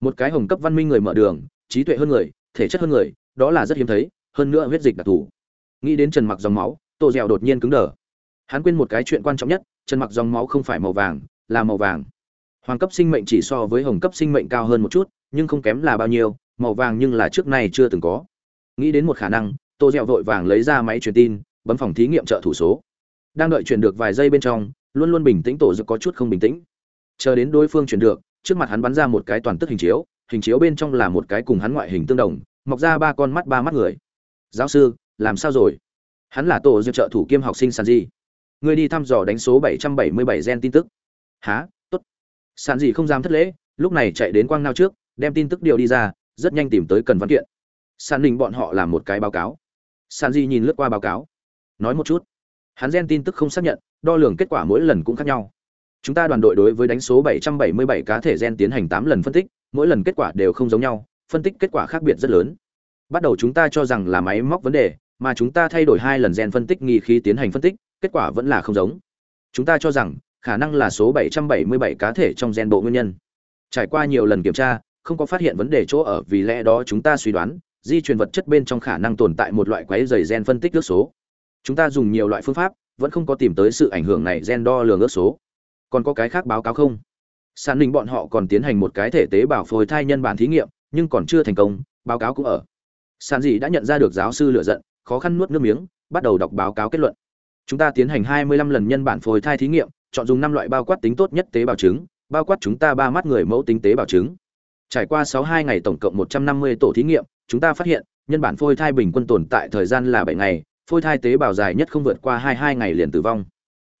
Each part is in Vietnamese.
một cái hồng cấp văn minh người mở đường, trí tuệ hơn người, thể chất hơn người, đó là rất hiếm thấy, hơn nữa huyết dịch đặc thù. Nghĩ đến trần mặc dòng máu, tô dẻo đột nhiên cứng đờ. Hắn quên một cái chuyện quan trọng nhất, trần mặc dòng máu không phải màu vàng, là màu vàng. Hoàng cấp sinh mệnh chỉ so với hồng cấp sinh mệnh cao hơn một chút, nhưng không kém là bao nhiêu, màu vàng nhưng là trước nay chưa từng có. Nghĩ đến một khả năng, tô dẻo vội vàng lấy ra máy truyền tin, bấm phòng thí nghiệm trợ thủ số. Đang đợi chuyển được vài giây bên trong, luôn luôn bình tĩnh tổ dự có chút không bình tĩnh. Chờ đến đối phương chuyển được trước mặt hắn bắn ra một cái toàn tức hình chiếu hình chiếu bên trong là một cái cùng hắn ngoại hình tương đồng, mọc ra ba con mắt ba mắt người. Giáo sư, làm sao rồi? Hắn là tổ dự trợ thủ kiêm học sinh sàn di người đi thăm dò đánh số 777 gen tin tức. Há tốt. Sàn di không dám thất lễ, lúc này chạy đến quang nao trước, đem tin tức điều đi ra, rất nhanh tìm tới cần văn kiện. Sàn đình bọn họ làm một cái báo cáo. Sàn di nhìn lướt qua báo cáo. Nói một chút. Hắn gen tin tức không xác nhận, đo lường kết quả mỗi lần cũng khác nhau chúng ta đoàn đội đối với đánh số 777 cá thể gen tiến hành 8 lần phân tích, mỗi lần kết quả đều không giống nhau, phân tích kết quả khác biệt rất lớn. Bắt đầu chúng ta cho rằng là máy móc vấn đề, mà chúng ta thay đổi hai lần gen phân tích nghi khi tiến hành phân tích, kết quả vẫn là không giống. Chúng ta cho rằng, khả năng là số 777 cá thể trong gen bộ nguyên nhân. Trải qua nhiều lần kiểm tra, không có phát hiện vấn đề chỗ ở, vì lẽ đó chúng ta suy đoán, di truyền vật chất bên trong khả năng tồn tại một loại quái dày gen phân tích ước số. Chúng ta dùng nhiều loại phương pháp, vẫn không có tìm tới sự ảnh hưởng này gen đo lường ước số còn có cái khác báo cáo không? Sản ninh bọn họ còn tiến hành một cái thể tế bào phôi thai nhân bản thí nghiệm, nhưng còn chưa thành công, báo cáo cũng ở. Sản dị đã nhận ra được giáo sư lựa giận, khó khăn nuốt nước miếng, bắt đầu đọc báo cáo kết luận. Chúng ta tiến hành 25 lần nhân bản phôi thai thí nghiệm, chọn dùng năm loại bao quát tính tốt nhất tế bào trứng bao quát chúng ta ba mắt người mẫu tính tế bào trứng trải qua 62 ngày tổng cộng 150 tổ thí nghiệm, chúng ta phát hiện, nhân bản phôi thai bình quân tồn tại thời gian là 7 ngày, phôi thai tế bào dài nhất không vượt qua 22 ngày liền tử vong.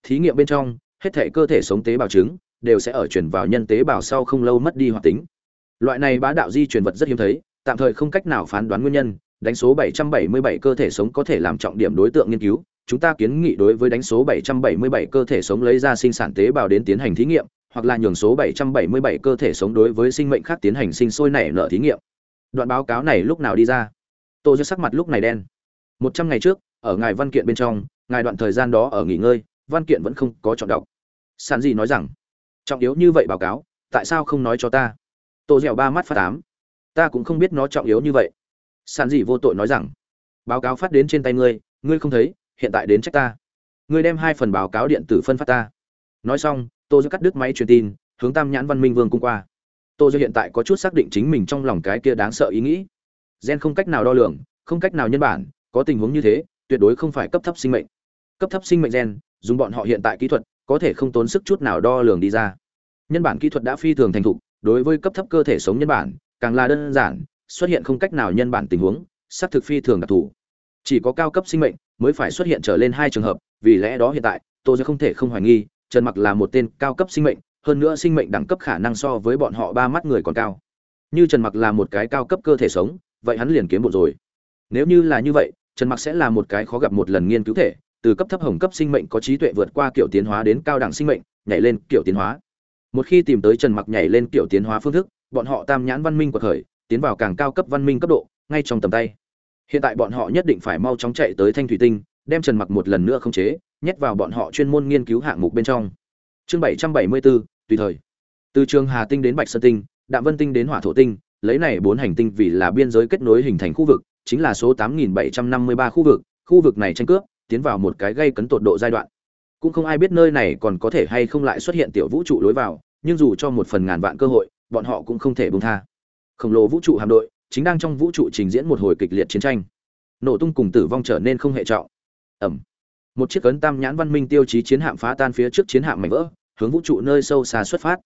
Thí nghiệm bên trong hết thể cơ thể sống tế bào trứng đều sẽ ở chuyển vào nhân tế bào sau không lâu mất đi hoạt tính. Loại này bá đạo di truyền vật rất hiếm thấy, tạm thời không cách nào phán đoán nguyên nhân, đánh số 777 cơ thể sống có thể làm trọng điểm đối tượng nghiên cứu. Chúng ta kiến nghị đối với đánh số 777 cơ thể sống lấy ra sinh sản tế bào đến tiến hành thí nghiệm, hoặc là nhường số 777 cơ thể sống đối với sinh mệnh khác tiến hành sinh sôi nảy nở thí nghiệm. Đoạn báo cáo này lúc nào đi ra? Tô giơ sắc mặt lúc này đen. Một trăm ngày trước, ở ngài văn kiện bên trong, ngài đoạn thời gian đó ở nghỉ ngơi văn kiện vẫn không có chọn đọc. Sàn gì nói rằng, trọng yếu như vậy báo cáo, tại sao không nói cho ta? Tô dẻo ba mắt phát tám ta cũng không biết nó trọng yếu như vậy. Sàn gì vô tội nói rằng, báo cáo phát đến trên tay ngươi ngươi không thấy, hiện tại đến trách ta. Ngươi đem hai phần báo cáo điện tử phân phát ta. Nói xong, tô dẻo cắt đứt máy truyền tin, hướng tam nhãn văn minh vương cung qua. Tô dẻo hiện tại có chút xác định chính mình trong lòng cái kia đáng sợ ý nghĩ. Gen không cách nào đo lường, không cách nào nhân bản, có tình huống như thế, tuyệt đối không phải cấp thấp sinh mệnh. Cấp thấp sinh mệnh gen dùng bọn họ hiện tại kỹ thuật, có thể không tốn sức chút nào đo lường đi ra. Nhân bản kỹ thuật đã phi thường thành thục, đối với cấp thấp cơ thể sống nhân bản, càng là đơn giản, xuất hiện không cách nào nhân bản tình huống, xác thực phi thường đặc thù. Chỉ có cao cấp sinh mệnh mới phải xuất hiện trở lên hai trường hợp, vì lẽ đó hiện tại, tôi sẽ không thể không hoài nghi, trần mặc là một tên cao cấp sinh mệnh, hơn nữa sinh mệnh đẳng cấp khả năng so với bọn họ ba mắt người còn cao. Như trần mặc là một cái cao cấp cơ thể sống, vậy hắn liền kiếm bộ rồi. Nếu như là như vậy, trần mặc sẽ là một cái khó gặp một lần nghiên cứu thể từ cấp thấp hồng cấp sinh mệnh có trí tuệ vượt qua kiểu tiến hóa đến cao đẳng sinh mệnh nhảy lên kiểu tiến hóa. Một khi tìm tới trần mặc nhảy lên kiểu tiến hóa phương thức bọn họ tam nhãn văn minh của khởi tiến vào càng cao cấp văn minh cấp độ ngay trong tầm tay. Hiện tại bọn họ nhất định phải mau chóng chạy tới thanh thủy tinh đem trần mặc một lần nữa không chế nhét vào bọn họ chuyên môn nghiên cứu hạng mục bên trong. Chương 774, tùy thời. Từ trường hà tinh đến bạch sơn tinh đạm vân tinh đến hỏa thổ tinh lấy này bốn hành tinh vì là biên giới kết nối hình thành khu vực chính là số 8753 khu vực khu vực này tranh cướp tiến vào một cái gây cấn tột độ giai đoạn. Cũng không ai biết nơi này còn có thể hay không lại xuất hiện tiểu vũ trụ lối vào, nhưng dù cho một phần ngàn vạn cơ hội, bọn họ cũng không thể buông tha. Khổng lồ vũ trụ hạm đội chính đang trong vũ trụ trình diễn một hồi kịch liệt chiến tranh. Nổ tung cùng tử vong trở nên không hệ trọng. Ẩm. Một chiếc cấn tam nhãn văn minh tiêu chí chiến hạm phá tan phía trước chiến hạm mảnh vỡ, hướng vũ trụ nơi sâu xa xuất phát.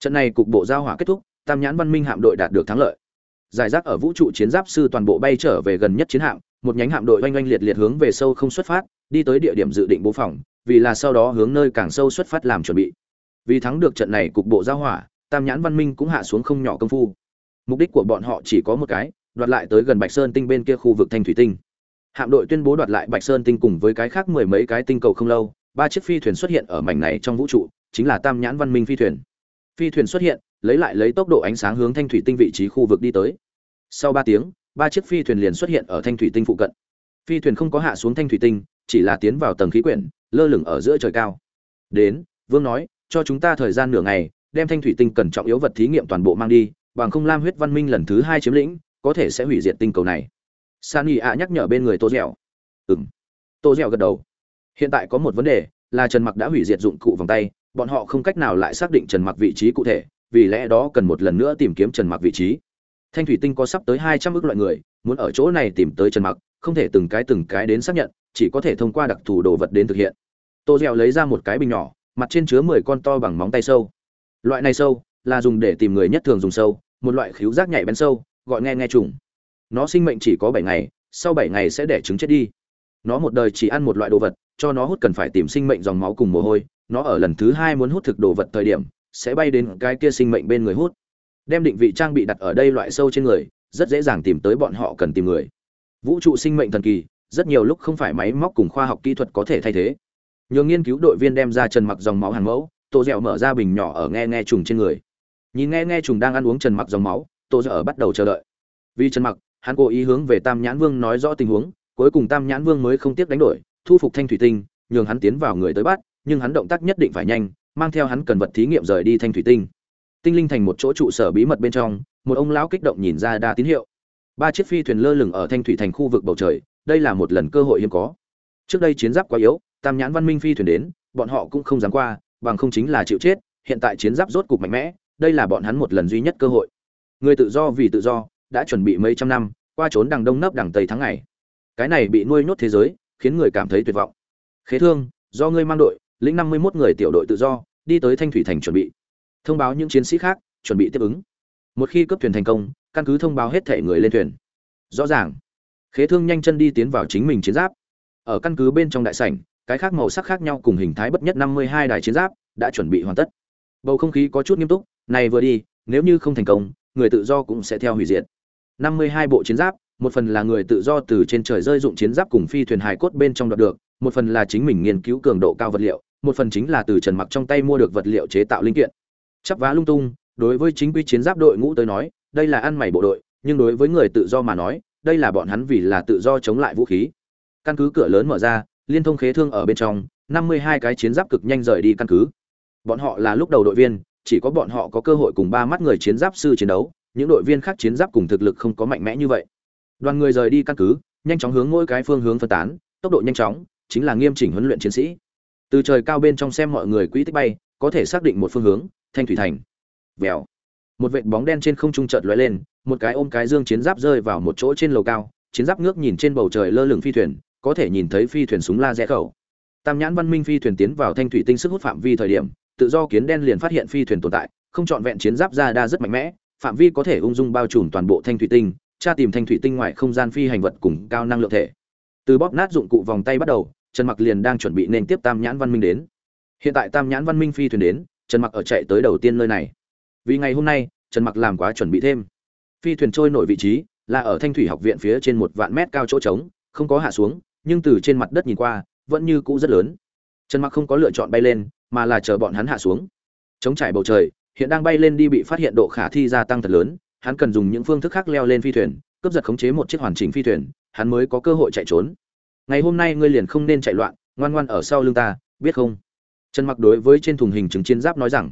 Trận này cục bộ giao hỏa kết thúc, tam nhãn văn minh hạm đội đạt được thắng lợi. Giải rác ở vũ trụ chiến giáp sư toàn bộ bay trở về gần nhất chiến hạm một nhánh hạm đội oanh oanh liệt liệt hướng về sâu không xuất phát, đi tới địa điểm dự định bố phòng, vì là sau đó hướng nơi càng sâu xuất phát làm chuẩn bị. Vì thắng được trận này cục bộ giao hỏa, tam nhãn văn minh cũng hạ xuống không nhỏ công phu. Mục đích của bọn họ chỉ có một cái, đoạt lại tới gần bạch sơn tinh bên kia khu vực thanh thủy tinh. Hạm đội tuyên bố đoạt lại bạch sơn tinh cùng với cái khác mười mấy cái tinh cầu không lâu, ba chiếc phi thuyền xuất hiện ở mảnh này trong vũ trụ, chính là tam nhãn văn minh phi thuyền. Phi thuyền xuất hiện, lấy lại lấy tốc độ ánh sáng hướng thanh thủy tinh vị trí khu vực đi tới. Sau ba tiếng ba chiếc phi thuyền liền xuất hiện ở thanh thủy tinh phụ cận. Phi thuyền không có hạ xuống thanh thủy tinh, chỉ là tiến vào tầng khí quyển, lơ lửng ở giữa trời cao. Đến, vương nói, cho chúng ta thời gian nửa ngày, đem thanh thủy tinh cần trọng yếu vật thí nghiệm toàn bộ mang đi, bằng không lam huyết văn minh lần thứ hai chiếm lĩnh, có thể sẽ hủy diệt tinh cầu này. San y ạ nhắc nhở bên người tô dẻo. Ừng tô dẻo gật đầu. Hiện tại có một vấn đề, là trần mặc đã hủy diệt dụng cụ vòng tay, bọn họ không cách nào lại xác định trần mặc vị trí cụ thể, vì lẽ đó cần một lần nữa tìm kiếm trần mặc vị trí thanh thủy tinh có sắp tới hai trăm ước loại người, muốn ở chỗ này tìm tới trần mặc, không thể từng cái từng cái đến xác nhận, chỉ có thể thông qua đặc thù đồ vật đến thực hiện. Tô dẻo lấy ra một cái bình nhỏ, mặt trên chứa mười con to bằng móng tay sâu. Loại này sâu, là dùng để tìm người nhất thường dùng sâu, một loại khíu giác nhạy bén sâu, gọi nghe nghe trùng. Nó sinh mệnh chỉ có bảy ngày, sau bảy ngày sẽ đẻ trứng chết đi. Nó một đời chỉ ăn một loại đồ vật, cho nó hút cần phải tìm sinh mệnh dòng máu cùng mồ hôi, nó ở lần thứ hai muốn hút thực đồ vật thời điểm, sẽ bay đến cái kia sinh mệnh bên người hút đem định vị trang bị đặt ở đây loại sâu trên người, rất dễ dàng tìm tới bọn họ cần tìm người. Vũ trụ sinh mệnh thần kỳ, rất nhiều lúc không phải máy móc cùng khoa học kỹ thuật có thể thay thế. Nhường nghiên cứu đội viên đem ra trần mặc dòng máu hàng mẫu, tô dẻo mở ra bình nhỏ ở nghe nghe trùng trên người. Nhìn nghe nghe trùng đang ăn uống trần mặc dòng máu, tô dẻo bắt đầu chờ đợi. Vì trần mặc, hắn cố ý hướng về tam nhãn vương nói rõ tình huống, cuối cùng tam nhãn vương mới không tiếc đánh đổi, thu phục thanh thủy tinh, nhường hắn tiến vào người tới bắt, nhưng hắn động tác nhất định phải nhanh, mang theo hắn cần vật thí nghiệm rời đi thanh thủy tinh tinh linh thành một chỗ trụ sở bí mật bên trong, một ông lão kích động nhìn ra đa tín hiệu. Ba chiếc phi thuyền lơ lửng ở thanh thủy thành khu vực bầu trời, đây là một lần cơ hội hiếm có. Trước đây chiến giáp quá yếu, tam nhãn văn minh phi thuyền đến, bọn họ cũng không dám qua, bằng không chính là chịu chết, hiện tại chiến giáp rốt cục mạnh mẽ, đây là bọn hắn một lần duy nhất cơ hội. Người tự do vì tự do, đã chuẩn bị mấy trăm năm, qua trốn đằng đông nấp đằng tây tháng ngày. Cái này bị nuôi nhốt thế giới, khiến người cảm thấy tuyệt vọng. Khế thương, do ngươi mang đội, lĩnh năm mươi 51 người tiểu đội tự do, đi tới thanh thủy thành chuẩn bị thông báo những chiến sĩ khác, chuẩn bị tiếp ứng. Một khi cấp thuyền thành công, căn cứ thông báo hết thể người lên thuyền. Rõ ràng. Khế thương nhanh chân đi tiến vào chính mình chiến giáp. Ở căn cứ bên trong đại sảnh, cái khác màu sắc khác nhau cùng hình thái bất nhất năm mươi hai đài chiến giáp đã chuẩn bị hoàn tất. Bầu không khí có chút nghiêm túc, này vừa đi, nếu như không thành công, người tự do cũng sẽ theo hủy diệt. năm mươi hai bộ chiến giáp, một phần là người tự do từ trên trời rơi dụng chiến giáp cùng phi thuyền hài cốt bên trong đoạt được, một phần là chính mình nghiên cứu cường độ cao vật liệu, một phần chính là từ trần mặc trong tay mua được vật liệu chế tạo linh kiện chắp vá lung tung, đối với chính quy chiến giáp đội ngũ tới nói, đây là ăn mày bộ đội, nhưng đối với người tự do mà nói, đây là bọn hắn vì là tự do chống lại vũ khí. Căn cứ cửa lớn mở ra, liên thông khế thương ở bên trong, năm mươi hai cái chiến giáp cực nhanh rời đi căn cứ. Bọn họ là lúc đầu đội viên, chỉ có bọn họ có cơ hội cùng ba mắt người chiến giáp sư chiến đấu, những đội viên khác chiến giáp cùng thực lực không có mạnh mẽ như vậy. Đoàn người rời đi căn cứ, nhanh chóng hướng mỗi cái phương hướng phân tán, tốc độ nhanh chóng, chính là nghiêm chỉnh huấn luyện chiến sĩ. Từ trời cao bên trong xem mọi người quỹ tích bay, có thể xác định một phương hướng thanh thủy thành. Vèo. Một vệt bóng đen trên không trung chợt lóe lên, một cái ôm cái dương chiến giáp rơi vào một chỗ trên lầu cao, chiến giáp ngước nhìn trên bầu trời lơ lửng phi thuyền, có thể nhìn thấy phi thuyền súng la rẽ khẩu. Tam nhãn văn minh phi thuyền tiến vào thanh thủy tinh sức hút phạm vi thời điểm, tự do kiến đen liền phát hiện phi thuyền tồn tại, không chọn vẹn chiến giáp ra đa rất mạnh mẽ, phạm vi có thể ung dung bao trùm toàn bộ thanh thủy tinh, tra tìm thanh thủy tinh ngoài không gian phi hành vật cùng cao năng lượng thể. Từ bóp nát dụng cụ vòng tay bắt đầu, trần mặc liền đang chuẩn bị nên tiếp tam nhãn văn minh đến. Hiện tại tam nhãn văn minh phi thuyền đến trần mặc ở chạy tới đầu tiên nơi này. Vì ngày hôm nay, trần mặc làm quá chuẩn bị thêm. Phi thuyền trôi nổi vị trí, là ở thanh thủy học viện phía trên một vạn mét cao chỗ trống, không có hạ xuống, nhưng từ trên mặt đất nhìn qua, vẫn như cũ rất lớn. Trần mặc không có lựa chọn bay lên, mà là chờ bọn hắn hạ xuống. Chống trải bầu trời, hiện đang bay lên đi bị phát hiện độ khả thi gia tăng thật lớn, hắn cần dùng những phương thức khác leo lên phi thuyền, cướp giật khống chế một chiếc hoàn chỉnh phi thuyền, hắn mới có cơ hội chạy trốn. Ngày hôm nay ngươi liền không nên chạy loạn, ngoan ngoan ở sau lưng ta, biết không? Trần mặc đối với trên thùng hình chứng chiến giáp nói rằng,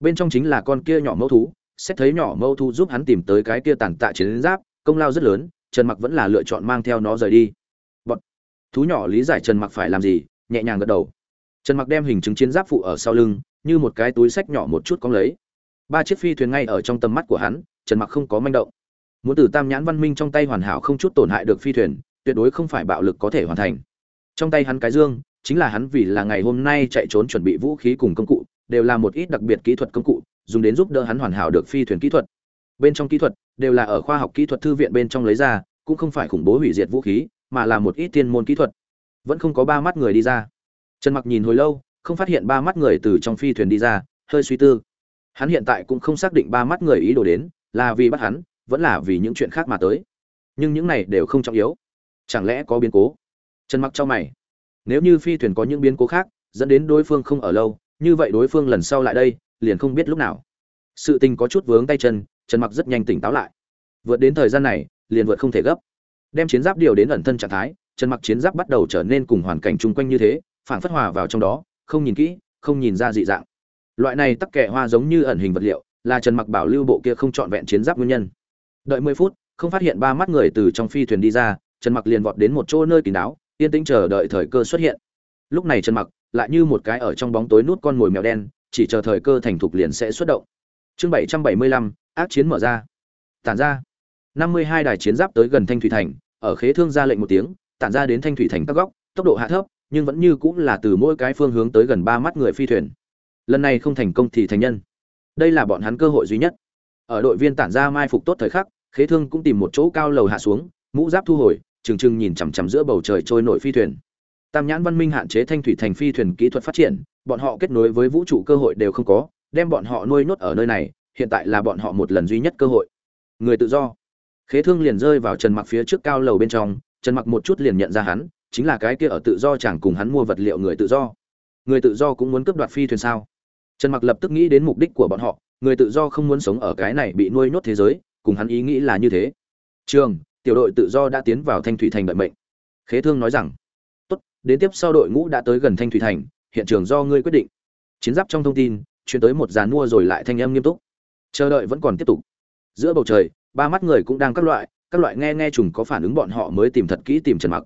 bên trong chính là con kia nhỏ mẫu thú, xét thấy nhỏ mẫu thú giúp hắn tìm tới cái kia tàn tạ chiến giáp, công lao rất lớn, trần mặc vẫn là lựa chọn mang theo nó rời đi. Bọn thú nhỏ lý giải trần mặc phải làm gì, nhẹ nhàng gật đầu. Trần mặc đem hình chứng chiến giáp phụ ở sau lưng, như một cái túi sách nhỏ một chút cong lấy. Ba chiếc phi thuyền ngay ở trong tầm mắt của hắn, trần mặc không có manh động. Muốn từ tam nhãn văn minh trong tay hoàn hảo không chút tổn hại được phi thuyền, tuyệt đối không phải bạo lực có thể hoàn thành. Trong tay hắn cái dương chính là hắn vì là ngày hôm nay chạy trốn chuẩn bị vũ khí cùng công cụ, đều là một ít đặc biệt kỹ thuật công cụ, dùng đến giúp đỡ hắn hoàn hảo được phi thuyền kỹ thuật. Bên trong kỹ thuật, đều là ở khoa học kỹ thuật thư viện bên trong lấy ra, cũng không phải khủng bố hủy diệt vũ khí, mà là một ít tiên môn kỹ thuật. Vẫn không có ba mắt người đi ra. Trần mặc nhìn hồi lâu, không phát hiện ba mắt người từ trong phi thuyền đi ra, hơi suy tư. Hắn hiện tại cũng không xác định ba mắt người ý đồ đến, là vì bắt hắn, vẫn là vì những chuyện khác mà tới. Nhưng những này đều không trọng yếu. Chẳng lẽ có biến cố? Trần mặc cho mày nếu như phi thuyền có những biến cố khác, dẫn đến đối phương không ở lâu, như vậy đối phương lần sau lại đây, liền không biết lúc nào. Sự tình có chút vướng tay chân, trần mặc rất nhanh tỉnh táo lại. Vượt đến thời gian này, liền vượt không thể gấp. Đem chiến giáp điều đến ẩn thân trạng thái, trần mặc chiến giáp bắt đầu trở nên cùng hoàn cảnh chung quanh như thế phản phất hòa vào trong đó, không nhìn kỹ, không nhìn ra dị dạng. Loại này tắc kẹ hoa giống như ẩn hình vật liệu, là trần mặc bảo lưu bộ kia không trọn vẹn chiến giáp nguyên nhân. Đợi 10 phút, không phát hiện ba mắt người từ trong phi thuyền đi ra, trần mặc liền vọt đến một chỗ nơi kín đáo yên tĩnh chờ đợi thời cơ xuất hiện. Lúc này trần mặc lại như một cái ở trong bóng tối nút con mồi mèo đen chỉ chờ thời cơ thành thục liền sẽ xuất động. Chương 775, ác chiến mở ra. Tản ra. 52 đài chiến giáp tới gần thanh thủy thành ở khế thương ra lệnh một tiếng tản ra đến thanh thủy thành các góc tốc độ hạ thấp nhưng vẫn như cũng là từ mỗi cái phương hướng tới gần ba mắt người phi thuyền. Lần này không thành công thì thành nhân. Đây là bọn hắn cơ hội duy nhất. Ở đội viên tản ra mai phục tốt thời khắc khế thương cũng tìm một chỗ cao lầu hạ xuống mũ giáp thu hồi trừng trừng nhìn chằm chằm giữa bầu trời trôi nổi phi thuyền. Tam nhãn văn minh hạn chế thanh thủy thành phi thuyền kỹ thuật phát triển, bọn họ kết nối với vũ trụ cơ hội đều không có, đem bọn họ nuôi nhốt ở nơi này, hiện tại là bọn họ một lần duy nhất cơ hội. Người tự do. Khế thương liền rơi vào trần mặc phía trước cao lầu bên trong, trần mặc một chút liền nhận ra hắn, chính là cái kia ở tự do chẳng cùng hắn mua vật liệu người tự do. Người tự do cũng muốn cướp đoạt phi thuyền sao? Trần mặc lập tức nghĩ đến mục đích của bọn họ, người tự do không muốn sống ở cái này bị nuôi nhốt thế giới, cùng hắn ý nghĩ là như thế. Trường tiểu đội tự do đã tiến vào thanh thủy thành đợi mệnh. Khế thương nói rằng, tốt, đến tiếp sau đội ngũ đã tới gần thanh thủy thành, hiện trường do ngươi quyết định. Chiến giáp trong thông tin, chuyển tới một dàn mua rồi lại thanh âm nghiêm túc. Chờ đợi vẫn còn tiếp tục. Giữa bầu trời, ba mắt người cũng đang các loại các loại nghe nghe trùng có phản ứng bọn họ mới tìm thật kỹ tìm trần mặc.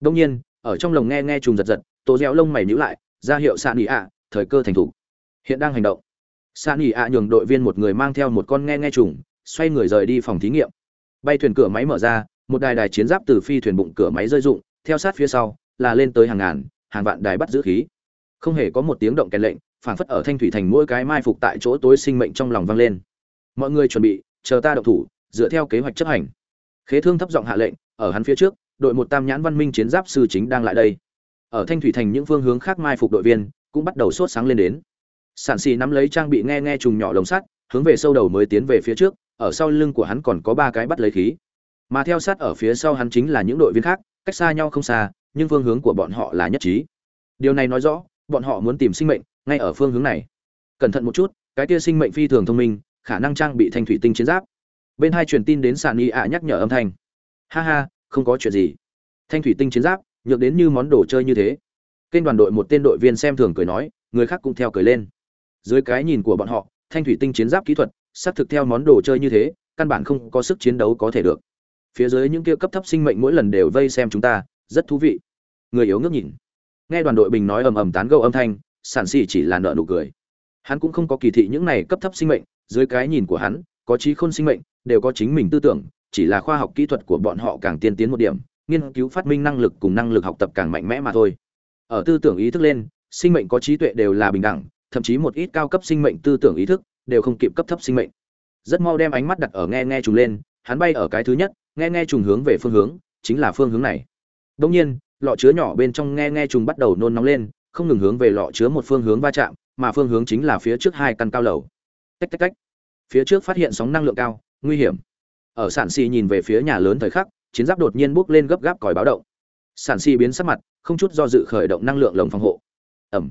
Đông nhiên, ở trong lồng nghe nghe trùng giật giật tổ dẻo lông mày nhíu lại, ra hiệu sạn ý ạ, thời cơ thành thủ. Hiện đang hành động. Sạn ý ạ nhường đội viên một người mang theo một con nghe nghe trùng, xoay người rời đi phòng thí nghiệm bay thuyền cửa máy mở ra, một đài đài chiến giáp từ phi thuyền bụng cửa máy rơi dụng theo sát phía sau, là lên tới hàng ngàn, hàng vạn đài bắt giữ khí. Không hề có một tiếng động kèn lệnh, phảng phất ở thanh thủy thành mỗi cái mai phục tại chỗ tối sinh mệnh trong lòng vang lên. Mọi người chuẩn bị, chờ ta động thủ, dựa theo kế hoạch chấp hành. Khế thương thấp giọng hạ lệnh, ở hắn phía trước, đội một tam nhãn văn minh chiến giáp sư chính đang lại đây. Ở thanh thủy thành những phương hướng khác mai phục đội viên, cũng bắt đầu sốt sáng lên đến. Sản xì nắm lấy trang bị nghe nghe trùng nhỏ lồng sắt, hướng về sâu đầu mới tiến về phía trước ở sau lưng của hắn còn có ba cái bắt lấy khí. Mà theo sát ở phía sau hắn chính là những đội viên khác, cách xa nhau không xa, nhưng phương hướng của bọn họ là nhất trí. Điều này nói rõ, bọn họ muốn tìm sinh mệnh ngay ở phương hướng này. Cẩn thận một chút, cái kia sinh mệnh phi thường thông minh, khả năng trang bị thanh thủy tinh chiến giáp. Bên hai truyền tin đến sàn y ạ nhắc nhở âm thanh. Ha ha, không có chuyện gì. Thanh thủy tinh chiến giáp, nhược đến như món đồ chơi như thế. Kênh đoàn đội một tên đội viên xem thường cười nói, người khác cũng theo cười lên. Dưới cái nhìn của bọn họ, thanh thủy tinh chiến giáp kỹ thuật xác thực theo món đồ chơi như thế, căn bản không có sức chiến đấu có thể được. Phía dưới những kia cấp thấp sinh mệnh mỗi lần đều vây xem chúng ta, rất thú vị. Người yếu ngước nhìn. Nghe đoàn đội bình nói ầm ầm tán gẫu âm thanh, sản xỉ chỉ là nợ nụ cười. Hắn cũng không có kỳ thị những này cấp thấp sinh mệnh, dưới cái nhìn của hắn, có trí khôn sinh mệnh, đều có chính mình tư tưởng, chỉ là khoa học kỹ thuật của bọn họ càng tiên tiến một điểm, nghiên cứu phát minh năng lực cùng năng lực học tập càng mạnh mẽ mà thôi. Ở tư tưởng ý thức lên, sinh mệnh có trí tuệ đều là bình đẳng, thậm chí một ít cao cấp sinh mệnh tư tưởng ý thức đều không kịp cấp thấp sinh mệnh. Rất mau đem ánh mắt đặt ở nghe nghe trùng lên, hắn bay ở cái thứ nhất, nghe nghe trùng hướng về phương hướng, chính là phương hướng này. Đông nhiên, lọ chứa nhỏ bên trong nghe nghe trùng bắt đầu nôn nóng lên, không ngừng hướng về lọ chứa một phương hướng va chạm, mà phương hướng chính là phía trước hai căn cao lầu. Tách tách tách. Phía trước phát hiện sóng năng lượng cao, nguy hiểm. Ở sản xì nhìn về phía nhà lớn thời khắc, chiến giáp đột nhiên bước lên gấp gáp còi báo động. Sản xì biến sắc mặt, không chút do dự khởi động năng lượng lồng phòng hộ. Ẩm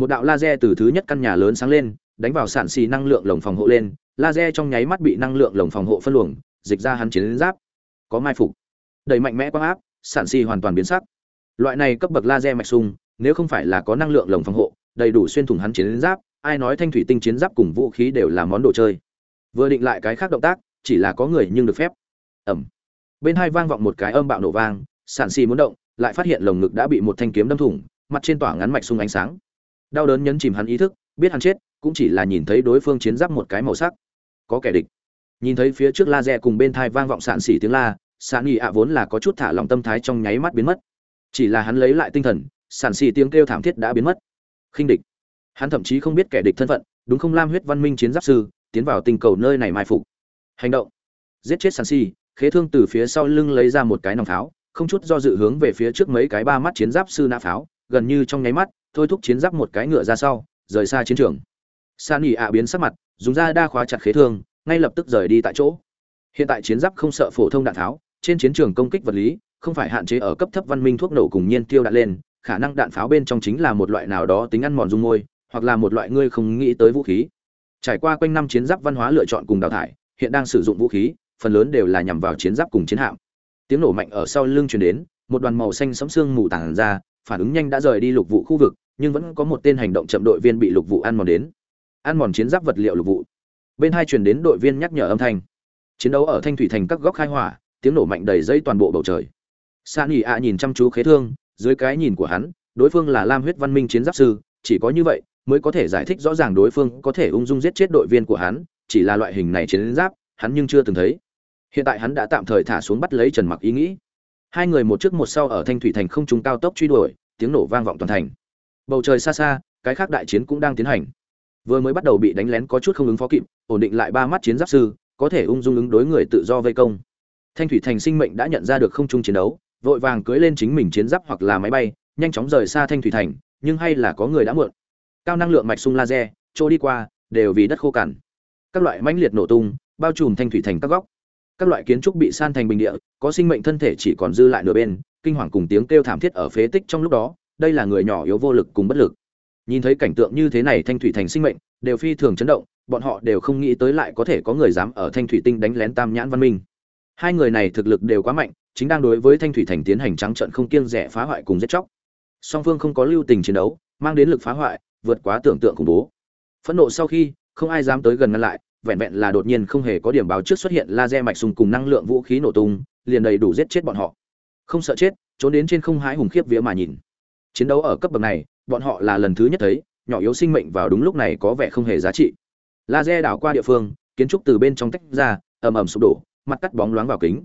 một đạo laser từ thứ nhất căn nhà lớn sáng lên đánh vào sản xì năng lượng lồng phòng hộ lên, laser trong nháy mắt bị năng lượng lồng phòng hộ phân luồng, dịch ra hắn chiến giáp. Có mai phục. Đẩy mạnh mẽ quang áp, sản xì hoàn toàn biến sắc. Loại này cấp bậc laser mạch sung, nếu không phải là có năng lượng lồng phòng hộ, đầy đủ xuyên thủng hắn chiến giáp, ai nói thanh thủy tinh chiến giáp cùng vũ khí đều là món đồ chơi. Vừa định lại cái khác động tác, chỉ là có người nhưng được phép. Ẩm. Bên hai vang vọng một cái âm bạo nổ vang, sản xì muốn động, lại phát hiện lồng ngực đã bị một thanh kiếm đâm thủng, mặt trên tỏa ngắn mạch sung ánh sáng. Đau đớn nhấn chìm hắn ý thức, biết hắn chết cũng chỉ là nhìn thấy đối phương chiến giáp một cái màu sắc. Có kẻ địch. Nhìn thấy phía trước laser cùng bên thai vang vọng sạn xỉ tiếng la, sạn nhị ạ vốn là có chút thả lòng tâm thái trong nháy mắt biến mất. Chỉ là hắn lấy lại tinh thần, sạn xỉ tiếng kêu thảm thiết đã biến mất. Khinh địch. Hắn thậm chí không biết kẻ địch thân phận, đúng không lam huyết văn minh chiến giáp sư, tiến vào tình cầu nơi này mai phục. Hành động. Giết chết sàn xỉ, khế thương từ phía sau lưng lấy ra một cái nòng pháo, không chút do dự hướng về phía trước mấy cái ba mắt chiến giáp sư nã pháo, gần như trong nháy mắt, thôi thúc chiến giáp một cái ngựa ra sau, rời xa chiến trường san ỉ ạ biến sắc mặt, dùng ra đa khóa chặt khế thương, ngay lập tức rời đi tại chỗ. Hiện tại chiến giáp không sợ phổ thông đạn tháo, trên chiến trường công kích vật lý, không phải hạn chế ở cấp thấp văn minh thuốc nổ cùng nhiên tiêu đạn lên, khả năng đạn pháo bên trong chính là một loại nào đó tính ăn mòn dung môi, hoặc là một loại ngươi không nghĩ tới vũ khí. Trải qua quanh năm chiến giáp văn hóa lựa chọn cùng đào thải, hiện đang sử dụng vũ khí, phần lớn đều là nhằm vào chiến giáp cùng chiến hạm. Tiếng nổ mạnh ở sau lưng truyền đến, một đoàn màu xanh sẫm sương mù tản ra, phản ứng nhanh đã rời đi lục vụ khu vực, nhưng vẫn có một tên hành động chậm đội viên bị lục vụ ăn mòn đến ăn mòn chiến giáp vật liệu lục vụ. Bên hai truyền đến đội viên nhắc nhở âm thanh. Chiến đấu ở thanh thủy thành các góc khai hỏa, tiếng nổ mạnh đầy dây toàn bộ bầu trời. Sa nghỉ ạ nhìn chăm chú khế thương, dưới cái nhìn của hắn, đối phương là lam huyết văn minh chiến giáp sư, chỉ có như vậy mới có thể giải thích rõ ràng đối phương có thể ung dung giết chết đội viên của hắn, chỉ là loại hình này chiến giáp, hắn nhưng chưa từng thấy. Hiện tại hắn đã tạm thời thả xuống bắt lấy trần mặc ý nghĩ. Hai người một trước một sau ở thanh thủy thành không trung cao tốc truy đuổi, tiếng nổ vang vọng toàn thành. Bầu trời xa xa, cái khác đại chiến cũng đang tiến hành vừa mới bắt đầu bị đánh lén có chút không ứng phó kịp, ổn định lại ba mắt chiến giáp sư, có thể ung dung ứng đối người tự do vây công. Thanh thủy thành sinh mệnh đã nhận ra được không trung chiến đấu, vội vàng cưỡi lên chính mình chiến giáp hoặc là máy bay, nhanh chóng rời xa thanh thủy thành, nhưng hay là có người đã muộn. Cao năng lượng mạch sung laser trôi đi qua, đều vì đất khô cằn. Các loại mãnh liệt nổ tung, bao trùm thanh thủy thành các góc. Các loại kiến trúc bị san thành bình địa, có sinh mệnh thân thể chỉ còn dư lại nửa bên, kinh hoàng cùng tiếng kêu thảm thiết ở phế tích trong lúc đó, đây là người nhỏ yếu vô lực cùng bất lực nhìn thấy cảnh tượng như thế này thanh thủy thành sinh mệnh đều phi thường chấn động, bọn họ đều không nghĩ tới lại có thể có người dám ở thanh thủy tinh đánh lén tam nhãn văn minh. Hai người này thực lực đều quá mạnh, chính đang đối với thanh thủy thành tiến hành trắng trận không kiêng rẻ phá hoại cùng giết chóc. Song phương không có lưu tình chiến đấu, mang đến lực phá hoại, vượt quá tưởng tượng khủng bố. Phẫn nộ sau khi, không ai dám tới gần ngăn lại, vẹn vẹn là đột nhiên không hề có điểm báo trước xuất hiện laser mạch sùng cùng năng lượng vũ khí nổ tung, liền đầy đủ giết chết bọn họ. Không sợ chết, trốn đến trên không hái hùng khiếp vía mà nhìn. Chiến đấu ở cấp bậc này bọn họ là lần thứ nhất thấy, nhỏ yếu sinh mệnh vào đúng lúc này có vẻ không hề giá trị. Laser đảo qua địa phương, kiến trúc từ bên trong tách ra, ầm ầm sụp đổ, mặt cắt bóng loáng vào kính.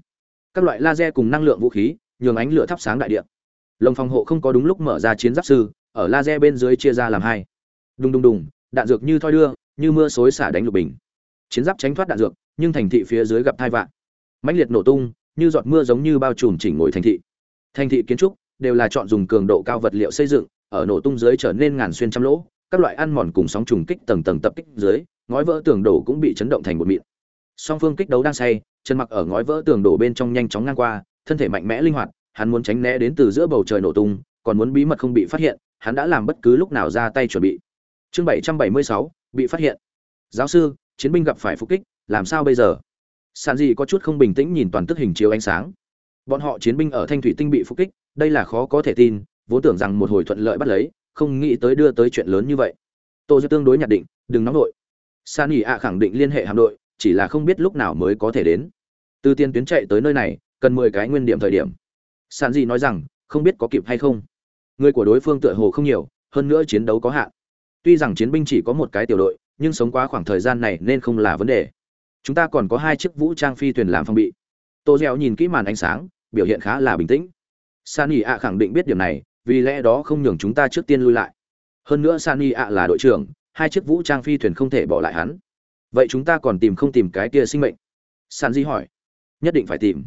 Các loại laser cùng năng lượng vũ khí, nhường ánh lửa thắp sáng đại địa. Lồng phòng hộ không có đúng lúc mở ra chiến giáp sư, ở laser bên dưới chia ra làm hai. Đùng đùng đùng, đạn dược như thoi đưa, như mưa xối xả đánh lục bình. Chiến giáp tránh thoát đạn dược, nhưng thành thị phía dưới gặp thai vạn mãnh liệt nổ tung, như giọt mưa giống như bao trùm chỉnh ngồi thành thị. Thành thị kiến trúc đều là chọn dùng cường độ cao vật liệu xây dựng ở nổ tung dưới trở nên ngàn xuyên trăm lỗ, các loại ăn mòn cùng sóng trùng kích tầng tầng tập kích dưới, ngói vỡ tường đổ cũng bị chấn động thành một mịn. Song phương kích đấu đang say chân mặc ở ngói vỡ tường đổ bên trong nhanh chóng ngang qua, thân thể mạnh mẽ linh hoạt, hắn muốn tránh né đến từ giữa bầu trời nổ tung, còn muốn bí mật không bị phát hiện, hắn đã làm bất cứ lúc nào ra tay chuẩn bị. Chương bảy trăm bảy mươi sáu, bị phát hiện. Giáo sư, chiến binh gặp phải phục kích, làm sao bây giờ? Sản gì có chút không bình tĩnh nhìn toàn tức hình chiếu ánh sáng. Bọn họ chiến binh ở thanh thủy tinh bị phục kích, đây là khó có thể tin vốn tưởng rằng một hồi thuận lợi bắt lấy, không nghĩ tới đưa tới chuyện lớn như vậy. Tôi sẽ tương đối nhận định, đừng nóng đội san ỉ ạ khẳng định liên hệ hạm đội, chỉ là không biết lúc nào mới có thể đến. Từ tiên tuyến chạy tới nơi này, cần mười cái nguyên điểm thời điểm. San di nói rằng, không biết có kịp hay không. Người của đối phương tựa hồ không nhiều, hơn nữa chiến đấu có hạn. Tuy rằng chiến binh chỉ có một cái tiểu đội, nhưng sống quá khoảng thời gian này nên không là vấn đề. Chúng ta còn có hai chiếc vũ trang phi thuyền làm phong bị. Tô gieo nhìn kỹ màn ánh sáng, biểu hiện khá là bình tĩnh. Sani ạ khẳng định biết điểm này vì lẽ đó không nhường chúng ta trước tiên lui lại. Hơn nữa sani ạ là đội trưởng, hai chiếc vũ trang phi thuyền không thể bỏ lại hắn. Vậy chúng ta còn tìm không tìm cái kia sinh mệnh? San di hỏi. Nhất định phải tìm.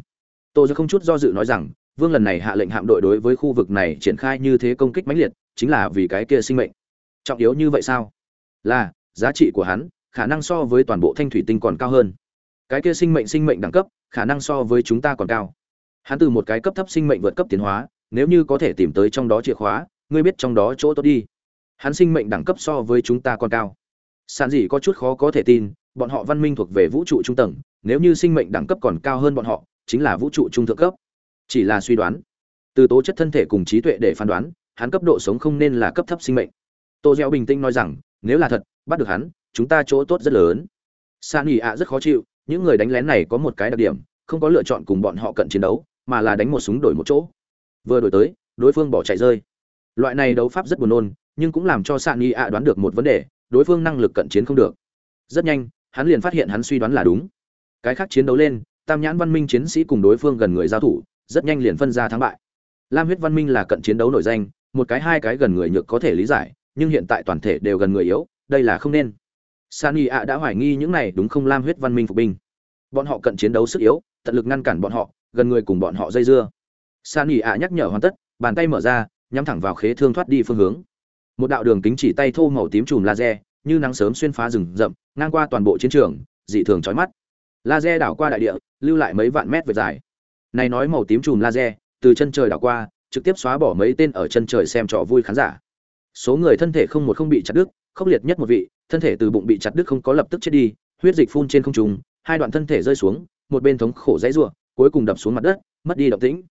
Tô gieo không chút do dự nói rằng, vương lần này hạ lệnh hạm đội đối với khu vực này triển khai như thế công kích mãnh liệt, chính là vì cái kia sinh mệnh. Trọng yếu như vậy sao? Là, giá trị của hắn, khả năng so với toàn bộ thanh thủy tinh còn cao hơn. Cái kia sinh mệnh sinh mệnh đẳng cấp, khả năng so với chúng ta còn cao. Hắn từ một cái cấp thấp sinh mệnh vượt cấp tiến hóa nếu như có thể tìm tới trong đó chìa khóa, ngươi biết trong đó chỗ tốt đi. Hắn sinh mệnh đẳng cấp so với chúng ta còn cao. Sàn dị có chút khó có thể tin, bọn họ văn minh thuộc về vũ trụ trung tầng, nếu như sinh mệnh đẳng cấp còn cao hơn bọn họ, chính là vũ trụ trung thượng cấp. Chỉ là suy đoán. Từ tố chất thân thể cùng trí tuệ để phán đoán, hắn cấp độ sống không nên là cấp thấp sinh mệnh. Tô gieo bình tĩnh nói rằng, nếu là thật, bắt được hắn, chúng ta chỗ tốt rất lớn. San ỉ ạ rất khó chịu, những người đánh lén này có một cái đặc điểm, không có lựa chọn cùng bọn họ cận chiến đấu, mà là đánh một súng đổi một chỗ vừa đổi tới, đối phương bỏ chạy rơi. Loại này đấu pháp rất buồn nôn, nhưng cũng làm cho sạn nghi ạ đoán được một vấn đề, đối phương năng lực cận chiến không được. Rất nhanh, hắn liền phát hiện hắn suy đoán là đúng. Cái khác chiến đấu lên, tam nhãn văn minh chiến sĩ cùng đối phương gần người giao thủ, rất nhanh liền phân ra thắng bại. Lam huyết văn minh là cận chiến đấu nổi danh, một cái hai cái gần người nhược có thể lý giải, nhưng hiện tại toàn thể đều gần người yếu, đây là không nên. Sani ạ đã hoài nghi những này đúng không lam huyết văn minh phục binh. Bọn họ cận chiến đấu sức yếu, tận lực ngăn cản bọn họ, gần người cùng bọn họ dây dưa sani ạ nhắc nhở hoàn tất, bàn tay mở ra, nhắm thẳng vào khế thương thoát đi phương hướng. Một đạo đường kính chỉ tay thô màu tím chùm laser, như nắng sớm xuyên phá rừng rậm, ngang qua toàn bộ chiến trường, dị thường chói mắt. Laser đảo qua đại địa, lưu lại mấy vạn mét về dài. Này nói màu tím chùm laser, từ chân trời đảo qua, trực tiếp xóa bỏ mấy tên ở chân trời xem trò vui khán giả. Số người thân thể không một không bị chặt đứt, khốc liệt nhất một vị, thân thể từ bụng bị chặt đứt không có lập tức chết đi, huyết dịch phun trên không trung, hai đoạn thân thể rơi xuống, một bên thống khổ dãy rủa, cuối cùng đập xuống mặt đất, mất đi động tĩnh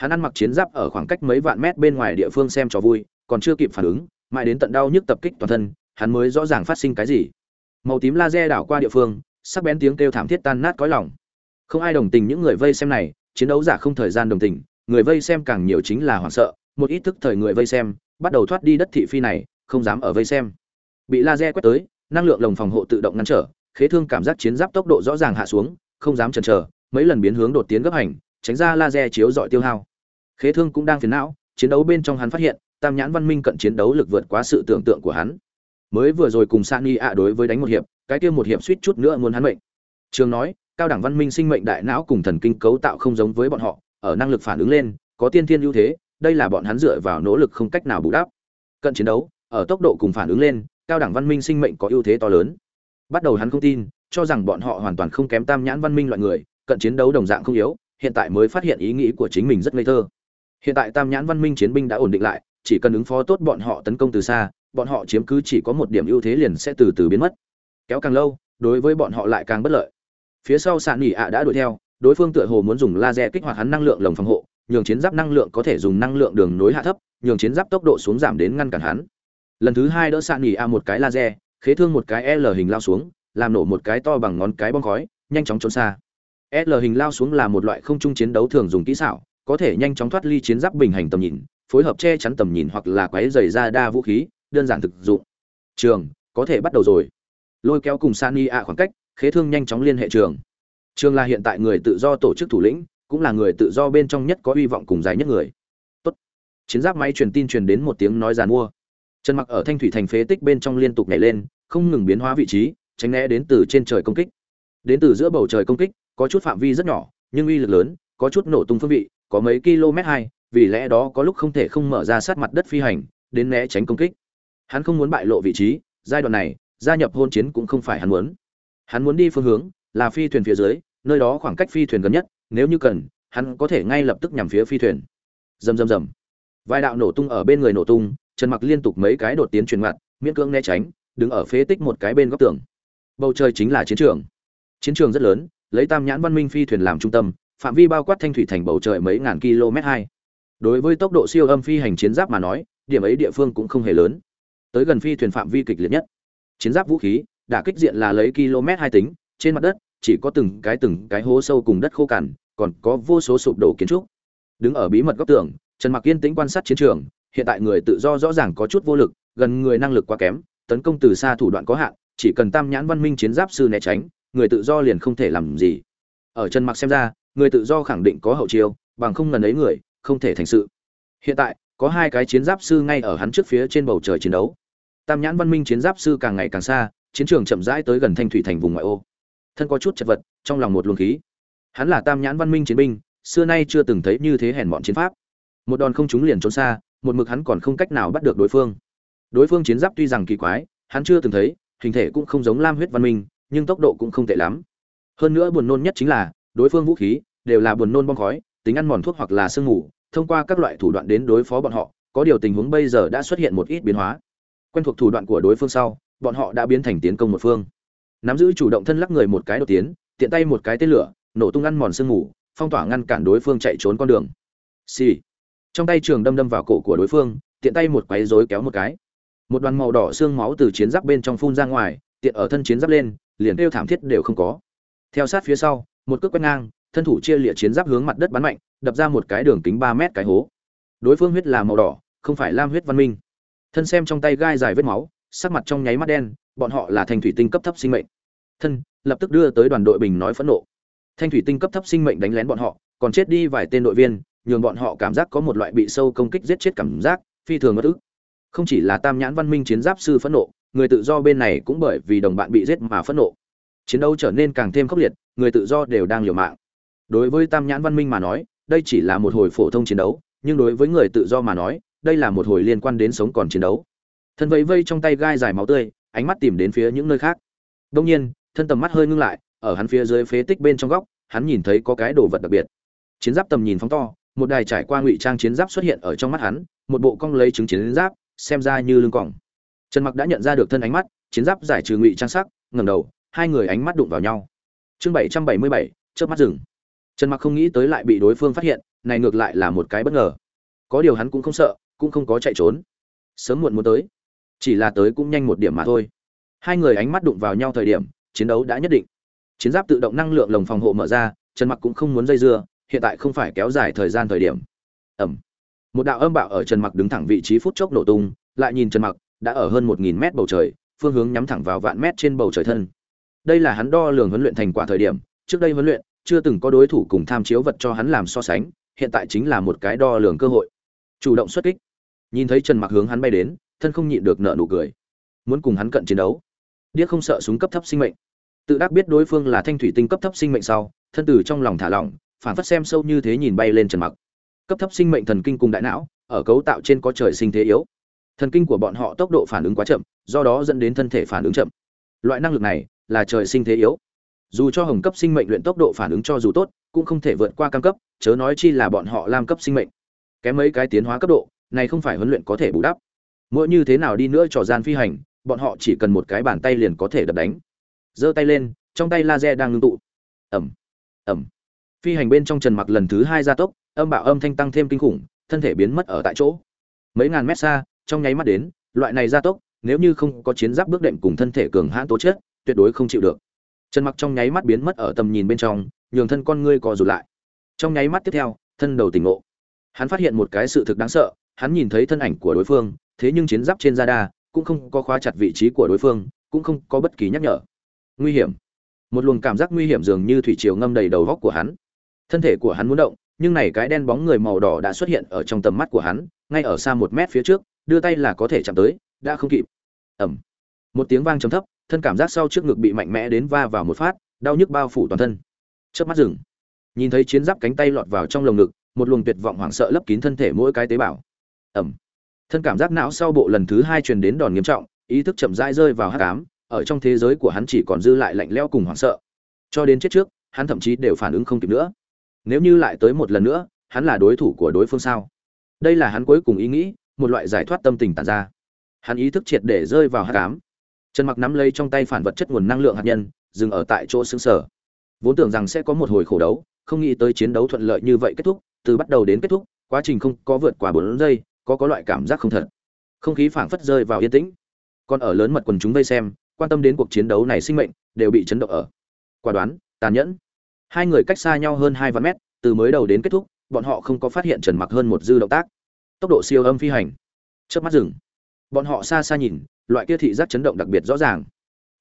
hắn ăn mặc chiến giáp ở khoảng cách mấy vạn mét bên ngoài địa phương xem trò vui, còn chưa kịp phản ứng, mãi đến tận đau nhức tập kích toàn thân, hắn mới rõ ràng phát sinh cái gì. Màu tím laser đảo qua địa phương, sắc bén tiếng kêu thảm thiết tan nát cõi lòng. Không ai đồng tình những người vây xem này, chiến đấu giả không thời gian đồng tình, người vây xem càng nhiều chính là hoảng sợ, một ít thức thời người vây xem, bắt đầu thoát đi đất thị phi này, không dám ở vây xem. Bị laser quét tới, năng lượng lồng phòng hộ tự động ngăn trở, khế thương cảm giác chiến giáp tốc độ rõ ràng hạ xuống, không dám chần chờ, mấy lần biến hướng đột tiến gấp hành tránh ra laser chiếu dọi tiêu hao. Khế thương cũng đang phiền não, chiến đấu bên trong hắn phát hiện, tam nhãn văn minh cận chiến đấu lực vượt quá sự tưởng tượng của hắn. Mới vừa rồi cùng Sani ạ đối với đánh một hiệp, cái kia một hiệp suýt chút nữa muốn hắn mệnh. Trường nói, cao đẳng văn minh sinh mệnh đại não cùng thần kinh cấu tạo không giống với bọn họ, ở năng lực phản ứng lên, có tiên thiên ưu thế, đây là bọn hắn dựa vào nỗ lực không cách nào bù đắp. Cận chiến đấu, ở tốc độ cùng phản ứng lên, cao đẳng văn minh sinh mệnh có ưu thế to lớn. Bắt đầu hắn không tin, cho rằng bọn họ hoàn toàn không kém tam nhãn văn minh loại người, cận chiến đấu đồng dạng không yếu hiện tại mới phát hiện ý nghĩ của chính mình rất ngây thơ. Hiện tại tam nhãn văn minh chiến binh đã ổn định lại, chỉ cần ứng phó tốt bọn họ tấn công từ xa, bọn họ chiếm cứ chỉ có một điểm ưu thế liền sẽ từ từ biến mất. Kéo càng lâu, đối với bọn họ lại càng bất lợi. Phía sau sạn nghỉ ạ đã đuổi theo, đối phương tựa hồ muốn dùng laser kích hoạt hắn năng lượng lồng phòng hộ, nhường chiến giáp năng lượng có thể dùng năng lượng đường nối hạ thấp, nhường chiến giáp tốc độ xuống giảm đến ngăn cản hắn. Lần thứ hai đỡ sạn nỉ ạ một cái laser, khế thương một cái l hình lao xuống, làm nổ một cái to bằng ngón cái bong khói, nhanh chóng trốn xa l hình lao xuống là một loại không trung chiến đấu thường dùng kỹ xảo, có thể nhanh chóng thoát ly chiến giáp bình hành tầm nhìn, phối hợp che chắn tầm nhìn hoặc là quấy rầy ra đa vũ khí, đơn giản thực dụng. Trường, có thể bắt đầu rồi. Lôi kéo cùng sani ạ khoảng cách, khế thương nhanh chóng liên hệ trường. Trường là hiện tại người tự do tổ chức thủ lĩnh, cũng là người tự do bên trong nhất có hy vọng cùng dài nhất người. Tốt. chiến giáp máy truyền tin truyền đến một tiếng nói giàn mua. Trần mặc ở thanh thủy thành phế tích bên trong liên tục nhảy lên, không ngừng biến hóa vị trí, tránh né đến từ trên trời công kích đến từ giữa bầu trời công kích, có chút phạm vi rất nhỏ, nhưng uy lực lớn, có chút nổ tung phương vị, có mấy km hai, vì lẽ đó có lúc không thể không mở ra sát mặt đất phi hành, đến né tránh công kích. Hắn không muốn bại lộ vị trí, giai đoạn này, gia nhập hôn chiến cũng không phải hắn muốn. Hắn muốn đi phương hướng, là phi thuyền phía dưới, nơi đó khoảng cách phi thuyền gần nhất, nếu như cần, hắn có thể ngay lập tức nhằm phía phi thuyền. Rầm rầm rầm. Vài đạo nổ tung ở bên người nổ tung, trần mặc liên tục mấy cái đột tiến truyền mặt, miễn cưỡng né tránh, đứng ở phế tích một cái bên góc tường. Bầu trời chính là chiến trường chiến trường rất lớn, lấy tam nhãn văn minh phi thuyền làm trung tâm, phạm vi bao quát thanh thủy thành bầu trời mấy ngàn km hai. Đối với tốc độ siêu âm phi hành chiến giáp mà nói, điểm ấy địa phương cũng không hề lớn. Tới gần phi thuyền phạm vi kịch liệt nhất. Chiến giáp vũ khí, đả kích diện là lấy km hai tính, trên mặt đất chỉ có từng cái từng cái hố sâu cùng đất khô cằn, còn có vô số sụp đổ kiến trúc. Đứng ở bí mật góc tường, trần mặc yên tĩnh quan sát chiến trường, hiện tại người tự do rõ ràng có chút vô lực, gần người năng lực quá kém, tấn công từ xa thủ đoạn có hạn, chỉ cần tam nhãn văn minh chiến giáp sư né tránh người tự do liền không thể làm gì. Ở trần mặc xem ra, người tự do khẳng định có hậu chiêu, bằng không ngần ấy người, không thể thành sự. Hiện tại, có hai cái chiến giáp sư ngay ở hắn trước phía trên bầu trời chiến đấu. Tam nhãn văn minh chiến giáp sư càng ngày càng xa, chiến trường chậm rãi tới gần thanh thủy thành vùng ngoại ô. Thân có chút chật vật, trong lòng một luồng khí. Hắn là tam nhãn văn minh chiến binh, xưa nay chưa từng thấy như thế hèn bọn chiến pháp. Một đòn không trúng liền trốn xa, một mực hắn còn không cách nào bắt được đối phương. Đối phương chiến giáp tuy rằng kỳ quái, hắn chưa từng thấy, hình thể cũng không giống lam huyết văn minh nhưng tốc độ cũng không tệ lắm. Hơn nữa buồn nôn nhất chính là, đối phương vũ khí đều là buồn nôn bom khói, tính ăn mòn thuốc hoặc là sương ngủ thông qua các loại thủ đoạn đến đối phó bọn họ, có điều tình huống bây giờ đã xuất hiện một ít biến hóa. Quen thuộc thủ đoạn của đối phương sau, bọn họ đã biến thành tiến công một phương. Nắm giữ chủ động thân lắc người một cái đột tiến, tiện tay một cái tên lửa, nổ tung ăn mòn sương ngủ phong tỏa ngăn cản đối phương chạy trốn con đường. Xì、sì. trong tay trường đâm đâm vào cổ của đối phương, tiện tay một quấy rối kéo một cái. Một đoàn màu đỏ xương máu từ chiến giáp bên trong phun ra ngoài, tiện ở thân chiến giáp lên liền kêu thảm thiết đều không có. Theo sát phía sau, một cước quét ngang, thân thủ chia lịa chiến giáp hướng mặt đất bắn mạnh, đập ra một cái đường kính ba mét cái hố. Đối phương huyết là màu đỏ, không phải lam huyết văn minh. Thân xem trong tay gai dài vết máu, sắc mặt trong nháy mắt đen, bọn họ là thanh thủy tinh cấp thấp sinh mệnh. Thân, lập tức đưa tới đoàn đội bình nói phẫn nộ. Thanh thủy tinh cấp thấp sinh mệnh đánh lén bọn họ, còn chết đi vài tên đội viên, nhường bọn họ cảm giác có một loại bị sâu công kích giết chết cảm giác, phi thường mất ức. Không chỉ là tam nhãn văn minh chiến giáp sư phẫn nộ người tự do bên này cũng bởi vì đồng bạn bị giết mà phẫn nộ. Chiến đấu trở nên càng thêm khốc liệt, người tự do đều đang liều mạng. Đối với tam nhãn văn minh mà nói, đây chỉ là một hồi phổ thông chiến đấu, nhưng đối với người tự do mà nói, đây là một hồi liên quan đến sống còn chiến đấu. Thân vẫy vây trong tay gai dài máu tươi, ánh mắt tìm đến phía những nơi khác. Đông nhiên, thân tầm mắt hơi ngưng lại, ở hắn phía dưới phế tích bên trong góc, hắn nhìn thấy có cái đồ vật đặc biệt. Chiến giáp tầm nhìn phóng to, một đài trải qua ngụy trang chiến giáp xuất hiện ở trong mắt hắn, một bộ cong lấy trứng chiến giáp, xem ra như lưng còng trần mặc đã nhận ra được thân ánh mắt, chiến giáp giải trừ ngụy trang sắc, ngẩng đầu, hai người ánh mắt đụng vào nhau. Chương bảy trăm bảy mươi bảy trước mắt rừng trần mặc không nghĩ tới lại bị đối phương phát hiện, này ngược lại là một cái bất ngờ. Có điều hắn cũng không sợ, cũng không có chạy trốn. Sớm muộn muốn tới. Chỉ là tới cũng nhanh một điểm mà thôi. Hai người ánh mắt đụng vào nhau thời điểm, chiến đấu đã nhất định. Chiến giáp tự động năng lượng lồng phòng hộ mở ra, trần mặc cũng không muốn dây dưa, hiện tại không phải kéo dài thời gian thời điểm. Ẩm. Một đạo âm bạo ở trần mặc đứng thẳng vị trí phút chốc nổ tung, lại nhìn trần mặc đã ở hơn một nghìn mét bầu trời, phương hướng nhắm thẳng vào vạn mét trên bầu trời thân. Đây là hắn đo lường huấn luyện thành quả thời điểm, trước đây huấn luyện, chưa từng có đối thủ cùng tham chiếu vật cho hắn làm so sánh, hiện tại chính là một cái đo lường cơ hội. Chủ động xuất kích. Nhìn thấy trần mặc hướng hắn bay đến, thân không nhịn được nợ nụ cười. Muốn cùng hắn cận chiến đấu. Điếc không sợ súng cấp thấp sinh mệnh. Tự đắc biết đối phương là thanh thủy tinh cấp thấp sinh mệnh sau, thân tử trong lòng thả lỏng, phản phất xem sâu như thế nhìn bay lên trần mặc. Cấp thấp sinh mệnh thần kinh cùng đại não, ở cấu tạo trên có trời sinh thế yếu thần kinh của bọn họ tốc độ phản ứng quá chậm, do đó dẫn đến thân thể phản ứng chậm. Loại năng lực này là trời sinh thế yếu. Dù cho hồng cấp sinh mệnh luyện tốc độ phản ứng cho dù tốt, cũng không thể vượt qua cam cấp, chớ nói chi là bọn họ lam cấp sinh mệnh. Kém mấy cái tiến hóa cấp độ, này không phải huấn luyện có thể bù đắp. Mỗi như thế nào đi nữa trò gian phi hành, bọn họ chỉ cần một cái bàn tay liền có thể đập đánh. Giơ tay lên, trong tay laser đang ngưng tụ. Ẩm ẩm phi hành bên trong trần mặc lần thứ hai gia tốc, âm bạo âm thanh tăng thêm kinh khủng, thân thể biến mất ở tại chỗ. Mấy ngàn mét xa trong nháy mắt đến, loại này gia tốc, nếu như không có chiến giáp bước đệm cùng thân thể cường hãn tố chất, tuyệt đối không chịu được. Trần mặc trong nháy mắt biến mất ở tầm nhìn bên trong, nhường thân con ngươi co rụt lại. Trong nháy mắt tiếp theo, thân đầu tỉnh ngộ. Hắn phát hiện một cái sự thực đáng sợ, hắn nhìn thấy thân ảnh của đối phương, thế nhưng chiến giáp trên da cũng không có khóa chặt vị trí của đối phương, cũng không có bất kỳ nhắc nhở. Nguy hiểm. Một luồng cảm giác nguy hiểm dường như thủy triều ngâm đầy đầu góc của hắn. Thân thể của hắn muốn động, nhưng này cái đen bóng người màu đỏ đã xuất hiện ở trong tầm mắt của hắn, ngay ở xa một mét phía trước đưa tay là có thể chạm tới, đã không kịp. Ẩm một tiếng vang trầm thấp, thân cảm giác sau trước ngực bị mạnh mẽ đến va vào một phát, đau nhức bao phủ toàn thân. Chớp mắt rừng nhìn thấy chiến giáp cánh tay lọt vào trong lồng ngực, một luồng tuyệt vọng hoảng sợ lấp kín thân thể mỗi cái tế bào. Ẩm thân cảm giác não sau bộ lần thứ hai truyền đến đòn nghiêm trọng, ý thức chậm rãi rơi vào hát cám ở trong thế giới của hắn chỉ còn dư lại lạnh lẽo cùng hoảng sợ. Cho đến chết trước, hắn thậm chí đều phản ứng không kịp nữa. Nếu như lại tới một lần nữa, hắn là đối thủ của đối phương sao? Đây là hắn cuối cùng ý nghĩ một loại giải thoát tâm tình tản ra. Hắn ý thức triệt để rơi vào hát cám trần mặc nắm lấy trong tay phản vật chất nguồn năng lượng hạt nhân, dừng ở tại chỗ xứng sở vốn tưởng rằng sẽ có một hồi khổ đấu, không nghĩ tới chiến đấu thuận lợi như vậy kết thúc, từ bắt đầu đến kết thúc, quá trình không có vượt qua bốn giây, có có loại cảm giác không thật. Không khí phảng phất rơi vào yên tĩnh. Còn ở lớn mật quần chúng vây xem, quan tâm đến cuộc chiến đấu này sinh mệnh, đều bị chấn động ở. Quả đoán, tàn nhẫn. Hai người cách xa nhau hơn hai vạn mét, từ mới đầu đến kết thúc, bọn họ không có phát hiện trần mặc hơn một dư động tác tốc độ siêu âm phi hành. Chớp mắt rừng bọn họ xa xa nhìn, loại kia thị giác chấn động đặc biệt rõ ràng.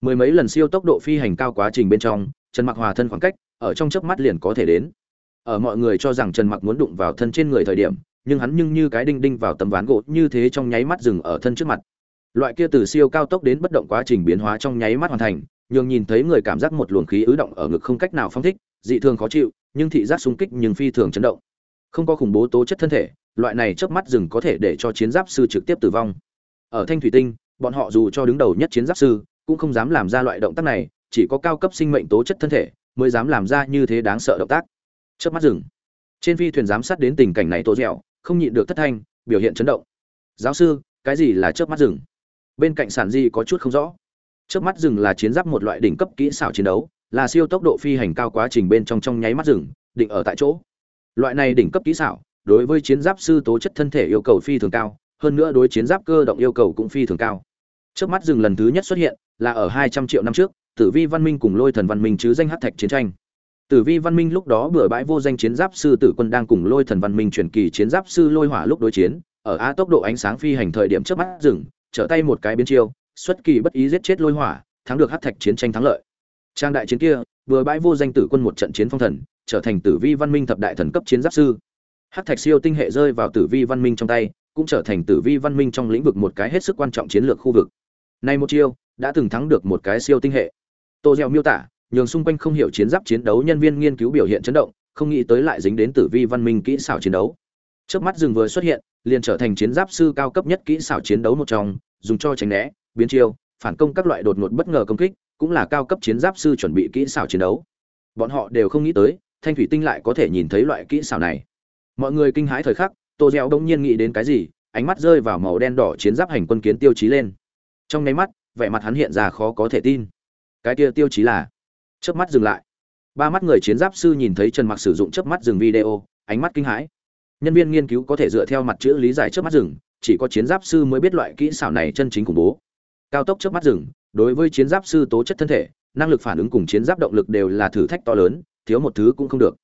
Mười mấy lần siêu tốc độ phi hành cao quá trình bên trong, trần mặc hòa thân khoảng cách, ở trong chớp mắt liền có thể đến. Ở mọi người cho rằng trần mặc muốn đụng vào thân trên người thời điểm, nhưng hắn nhưng như cái đinh đinh vào tấm ván gỗ như thế trong nháy mắt dừng ở thân trước mặt. Loại kia từ siêu cao tốc đến bất động quá trình biến hóa trong nháy mắt hoàn thành, nhường nhìn thấy người cảm giác một luồng khí ứ động ở ngực không cách nào phong thích, dị thường khó chịu, nhưng thị giác xung kích nhưng phi thường chấn động không có khủng bố tố chất thân thể, loại này chớp mắt dừng có thể để cho chiến giáp sư trực tiếp tử vong. Ở thanh thủy tinh, bọn họ dù cho đứng đầu nhất chiến giáp sư, cũng không dám làm ra loại động tác này, chỉ có cao cấp sinh mệnh tố chất thân thể mới dám làm ra như thế đáng sợ động tác. Chớp mắt dừng trên phi thuyền giám sát đến tình cảnh này tố dẻo, không nhịn được thất thanh, biểu hiện chấn động. Giáo sư, cái gì là chớp mắt rừng? Bên cạnh sản di có chút không rõ. Chớp mắt rừng là chiến giáp một loại đỉnh cấp kỹ xảo chiến đấu, là siêu tốc độ phi hành cao quá trình bên trong trong nháy mắt rừng, định ở tại chỗ loại này đỉnh cấp kỹ xảo đối với chiến giáp sư tố chất thân thể yêu cầu phi thường cao hơn nữa đối chiến giáp cơ động yêu cầu cũng phi thường cao trước mắt rừng lần thứ nhất xuất hiện là ở 200 triệu năm trước tử vi văn minh cùng lôi thần văn minh chứ danh hắc thạch chiến tranh Tử Vi Văn Minh lúc đó bừa bãi vô danh chiến giáp sư tử quân đang cùng Lôi Thần Văn Minh truyền kỳ chiến giáp sư Lôi Hỏa lúc đối chiến, ở a tốc độ ánh sáng phi hành thời điểm trước mắt dừng, trở tay một cái biến chiêu, xuất kỳ bất ý giết chết Lôi Hỏa, thắng được hắc thạch chiến tranh thắng lợi. Trang đại chiến kia, vừa bãi vô danh tử quân một trận chiến phong thần, trở thành Tử Vi Văn Minh thập đại thần cấp chiến giáp sư. Hắc thạch siêu tinh hệ rơi vào Tử Vi Văn Minh trong tay, cũng trở thành Tử Vi Văn Minh trong lĩnh vực một cái hết sức quan trọng chiến lược khu vực. Nay một chiêu, đã từng thắng được một cái siêu tinh hệ. Tô gieo miêu tả, nhường xung quanh không hiểu chiến giáp chiến đấu nhân viên nghiên cứu biểu hiện chấn động, không nghĩ tới lại dính đến tử vi văn minh kỹ xảo chiến đấu. Trước mắt rừng vừa xuất hiện, liền trở thành chiến giáp sư cao cấp nhất kỹ xảo chiến đấu một trong, dùng cho tránh né, biến chiêu, phản công các loại đột ngột bất ngờ công kích, cũng là cao cấp chiến giáp sư chuẩn bị kỹ xảo chiến đấu. Bọn họ đều không nghĩ tới, Thanh thủy tinh lại có thể nhìn thấy loại kỹ xảo này. Mọi người kinh hãi thời khắc, Tô reo bỗng nhiên nghĩ đến cái gì, ánh mắt rơi vào màu đen đỏ chiến giáp hành quân kiến tiêu chí lên. Trong nháy mắt, vẻ mặt hắn hiện ra khó có thể tin. Cái kia tiêu chí là chớp mắt dừng lại ba mắt người chiến giáp sư nhìn thấy trần mặc sử dụng chớp mắt dừng video ánh mắt kinh hãi nhân viên nghiên cứu có thể dựa theo mặt chữ lý giải chớp mắt dừng chỉ có chiến giáp sư mới biết loại kỹ xảo này chân chính khủng bố cao tốc chớp mắt dừng đối với chiến giáp sư tố chất thân thể năng lực phản ứng cùng chiến giáp động lực đều là thử thách to lớn thiếu một thứ cũng không được.